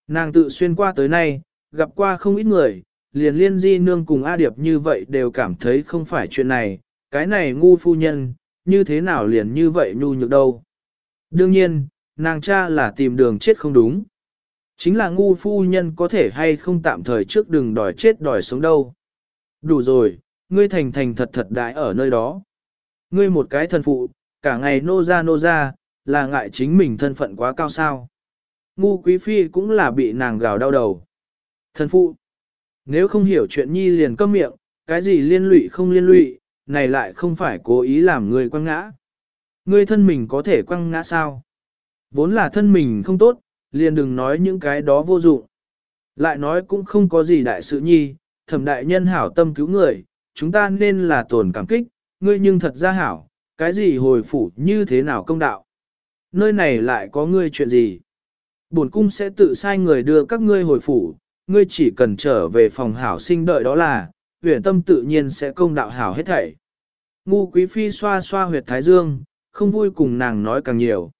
Nàng tự xuyên qua tới nay, gặp qua không ít người, liền liên di nương cùng A Điệp như vậy đều cảm thấy không phải chuyện này, cái này ngu phu nhân, như thế nào liền như vậy nhu nhược đâu. Đương nhiên, nàng cha là tìm đường chết không đúng. Chính là ngu phu nhân có thể hay không tạm thời trước đừng đòi chết đòi sống đâu. Đủ rồi, ngươi thành thành thật thật đại ở nơi đó. Ngươi một cái thần phụ, cả ngày nô ra nô ra, là ngại chính mình thân phận quá cao sao. Ngu quý phi cũng là bị nàng gào đau đầu. Thần phụ, nếu không hiểu chuyện nhi liền câm miệng, cái gì liên lụy không liên lụy, này lại không phải cố ý làm người quăng ngã. Ngươi thân mình có thể quăng ngã sao? Vốn là thân mình không tốt, liền đừng nói những cái đó vô dụng. Lại nói cũng không có gì đại sự nhi, thẩm đại nhân hảo tâm cứu người, chúng ta nên là tổn cảm kích, ngươi nhưng thật ra hảo, cái gì hồi phủ như thế nào công đạo. nơi này lại có ngươi chuyện gì? Bổn cung sẽ tự sai người đưa các ngươi hồi phủ, ngươi chỉ cần trở về phòng hảo sinh đợi đó là, huyền tâm tự nhiên sẽ công đạo hảo hết thảy. Ngu quý phi xoa xoa huyệt thái dương, không vui cùng nàng nói càng nhiều.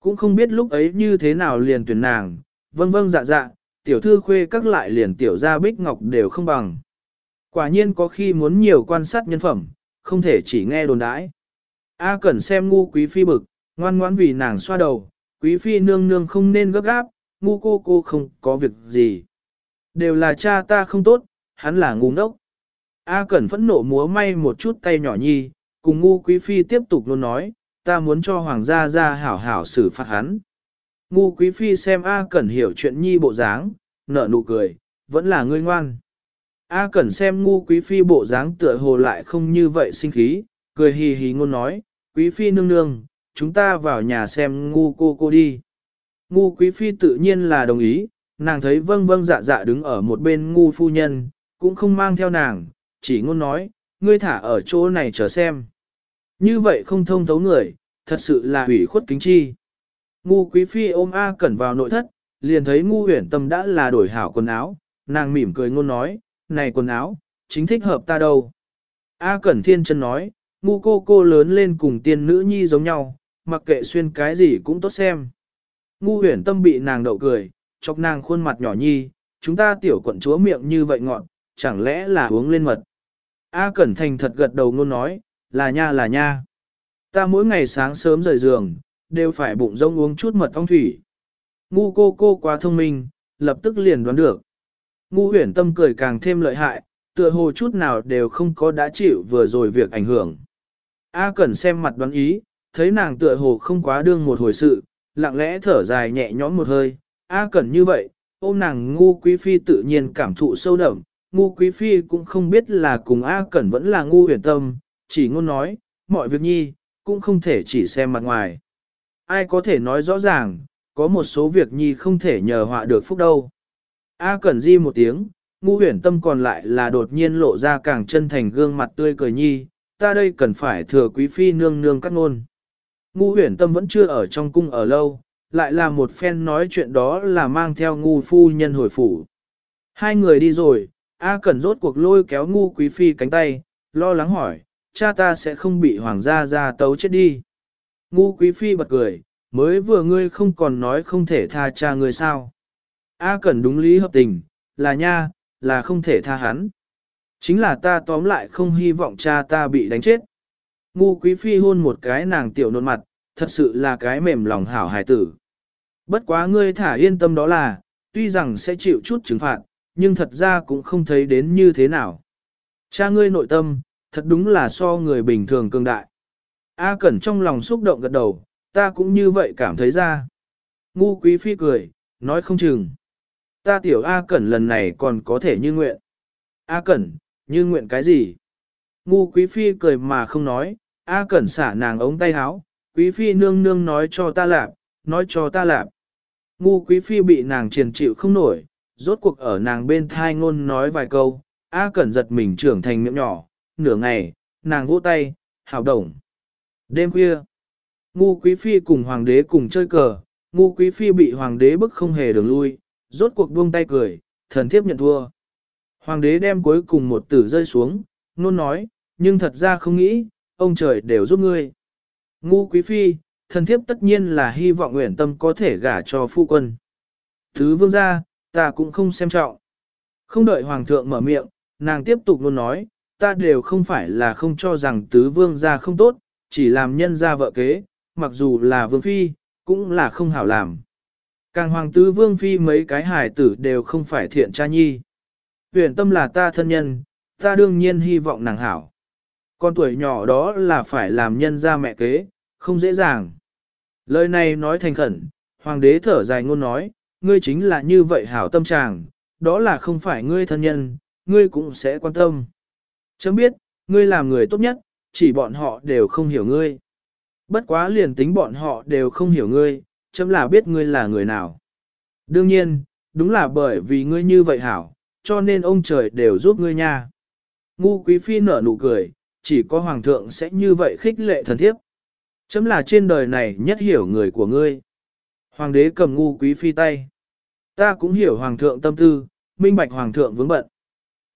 Cũng không biết lúc ấy như thế nào liền tuyển nàng, vâng vâng dạ dạ, tiểu thư khuê các lại liền tiểu gia bích ngọc đều không bằng. Quả nhiên có khi muốn nhiều quan sát nhân phẩm, không thể chỉ nghe đồn đãi. A Cẩn xem ngu quý phi bực, ngoan ngoãn vì nàng xoa đầu, quý phi nương nương không nên gấp gáp, ngu cô cô không có việc gì. Đều là cha ta không tốt, hắn là ngu ngốc. A Cẩn phẫn nộ múa may một chút tay nhỏ nhi, cùng ngu quý phi tiếp tục luôn nói, ta muốn cho hoàng gia ra hảo hảo xử phạt hắn. Ngu quý phi xem A Cẩn hiểu chuyện nhi bộ dáng, nở nụ cười, vẫn là ngươi ngoan. A Cẩn xem ngu quý phi bộ dáng tựa hồ lại không như vậy sinh khí, cười hì hì ngôn nói, quý phi nương nương, chúng ta vào nhà xem ngu cô cô đi. Ngu quý phi tự nhiên là đồng ý, nàng thấy vâng vâng dạ dạ đứng ở một bên ngu phu nhân, cũng không mang theo nàng, chỉ ngôn nói, ngươi thả ở chỗ này chờ xem. Như vậy không thông thấu người, thật sự là hủy khuất kính chi. Ngu quý phi ôm A Cẩn vào nội thất, liền thấy ngu huyển tâm đã là đổi hảo quần áo, nàng mỉm cười ngôn nói, này quần áo, chính thích hợp ta đâu. A Cẩn Thiên chân nói, ngu cô cô lớn lên cùng tiên nữ nhi giống nhau, mặc kệ xuyên cái gì cũng tốt xem. Ngu huyển tâm bị nàng đậu cười, chọc nàng khuôn mặt nhỏ nhi, chúng ta tiểu quận chúa miệng như vậy ngọn, chẳng lẽ là uống lên mật. A Cẩn Thành thật gật đầu ngôn nói, là nha là nha. Ta mỗi ngày sáng sớm rời giường, đều phải bụng rông uống chút mật ong thủy. Ngu cô cô quá thông minh, lập tức liền đoán được. Ngu huyển tâm cười càng thêm lợi hại, tựa hồ chút nào đều không có đã chịu vừa rồi việc ảnh hưởng. A Cẩn xem mặt đoán ý, thấy nàng tựa hồ không quá đương một hồi sự, lặng lẽ thở dài nhẹ nhõm một hơi. A Cẩn như vậy, ôm nàng ngu quý phi tự nhiên cảm thụ sâu đậm, ngu quý phi cũng không biết là cùng A Cẩn vẫn là ngu huyền tâm, chỉ ngôn nói, mọi việc nhi, cũng không thể chỉ xem mặt ngoài. Ai có thể nói rõ ràng, có một số việc nhi không thể nhờ họa được phúc đâu. A Cẩn di một tiếng, ngu huyền tâm còn lại là đột nhiên lộ ra càng chân thành gương mặt tươi cười nhi, ta đây cần phải thừa quý phi nương nương cắt ngôn. Ngu huyền tâm vẫn chưa ở trong cung ở lâu, lại là một phen nói chuyện đó là mang theo ngu phu nhân hồi phủ. Hai người đi rồi, A Cẩn rốt cuộc lôi kéo ngu quý phi cánh tay, lo lắng hỏi, cha ta sẽ không bị hoàng gia ra tấu chết đi. Ngu quý phi bật cười, mới vừa ngươi không còn nói không thể tha cha ngươi sao. A Cẩn đúng lý hợp tình, là nha, là không thể tha hắn. Chính là ta tóm lại không hy vọng cha ta bị đánh chết. Ngu quý phi hôn một cái nàng tiểu nôn mặt, thật sự là cái mềm lòng hảo hài tử. Bất quá ngươi thả yên tâm đó là, tuy rằng sẽ chịu chút trừng phạt, nhưng thật ra cũng không thấy đến như thế nào. Cha ngươi nội tâm, thật đúng là so người bình thường cường đại. A Cẩn trong lòng xúc động gật đầu, ta cũng như vậy cảm thấy ra. Ngu quý phi cười, nói không chừng. Ta tiểu A Cẩn lần này còn có thể như nguyện. A Cẩn, như nguyện cái gì? Ngu quý phi cười mà không nói, A Cẩn xả nàng ống tay háo, quý phi nương nương nói cho ta lạp, nói cho ta lạp. Ngu quý phi bị nàng triền chịu không nổi, rốt cuộc ở nàng bên thai ngôn nói vài câu, A Cẩn giật mình trưởng thành miệng nhỏ, nửa ngày, nàng vỗ tay, hào đồng. Đêm khuya, ngu quý phi cùng hoàng đế cùng chơi cờ, ngu quý phi bị hoàng đế bức không hề đường lui, rốt cuộc buông tay cười, thần thiếp nhận thua. Hoàng đế đem cuối cùng một tử rơi xuống, nôn nói, nhưng thật ra không nghĩ, ông trời đều giúp ngươi. Ngu quý phi, thần thiếp tất nhiên là hy vọng nguyện tâm có thể gả cho phu quân. Thứ vương gia, ta cũng không xem trọng. Không đợi hoàng thượng mở miệng, nàng tiếp tục luôn nói, ta đều không phải là không cho rằng tứ vương gia không tốt, chỉ làm nhân gia vợ kế, mặc dù là vương phi, cũng là không hảo làm. Càng hoàng tứ vương phi mấy cái hài tử đều không phải thiện cha nhi. Huyền tâm là ta thân nhân, ta đương nhiên hy vọng nàng hảo. Con tuổi nhỏ đó là phải làm nhân gia mẹ kế, không dễ dàng. Lời này nói thành khẩn, hoàng đế thở dài ngôn nói, ngươi chính là như vậy hảo tâm chàng đó là không phải ngươi thân nhân, ngươi cũng sẽ quan tâm. Chấm biết, ngươi làm người tốt nhất, chỉ bọn họ đều không hiểu ngươi. Bất quá liền tính bọn họ đều không hiểu ngươi, chấm là biết ngươi là người nào. Đương nhiên, đúng là bởi vì ngươi như vậy hảo, cho nên ông trời đều giúp ngươi nha. Ngu quý phi nở nụ cười, chỉ có hoàng thượng sẽ như vậy khích lệ thần thiếp. Chấm là trên đời này nhất hiểu người của ngươi. Hoàng đế cầm ngu quý phi tay. Ta cũng hiểu hoàng thượng tâm tư, minh bạch hoàng thượng vướng bận.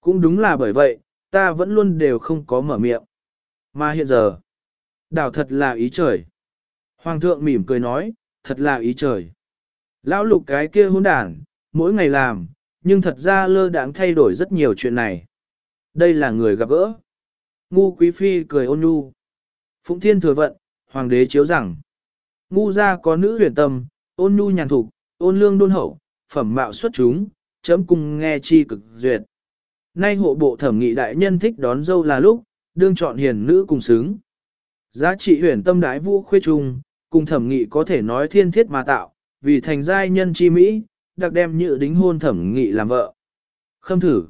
Cũng đúng là bởi vậy, ta vẫn luôn đều không có mở miệng. Mà hiện giờ, đảo thật là ý trời. Hoàng thượng mỉm cười nói, thật là ý trời. Lão lục cái kia hôn đản, mỗi ngày làm, nhưng thật ra lơ đãng thay đổi rất nhiều chuyện này. Đây là người gặp gỡ. Ngu quý phi cười ôn nhu. Phụng thiên thừa vận, hoàng đế chiếu rằng. Ngu gia có nữ huyền tâm, ôn nhu nhàn thục, ôn lương đôn hậu, phẩm mạo xuất chúng, chấm cùng nghe chi cực duyệt. Nay hộ bộ thẩm nghị đại nhân thích đón dâu là lúc, đương chọn hiền nữ cùng xứng. Giá trị huyền tâm đái vũ khuê trung, cùng thẩm nghị có thể nói thiên thiết mà tạo, vì thành giai nhân chi Mỹ, đặc đem nhự đính hôn thẩm nghị làm vợ. Khâm thử.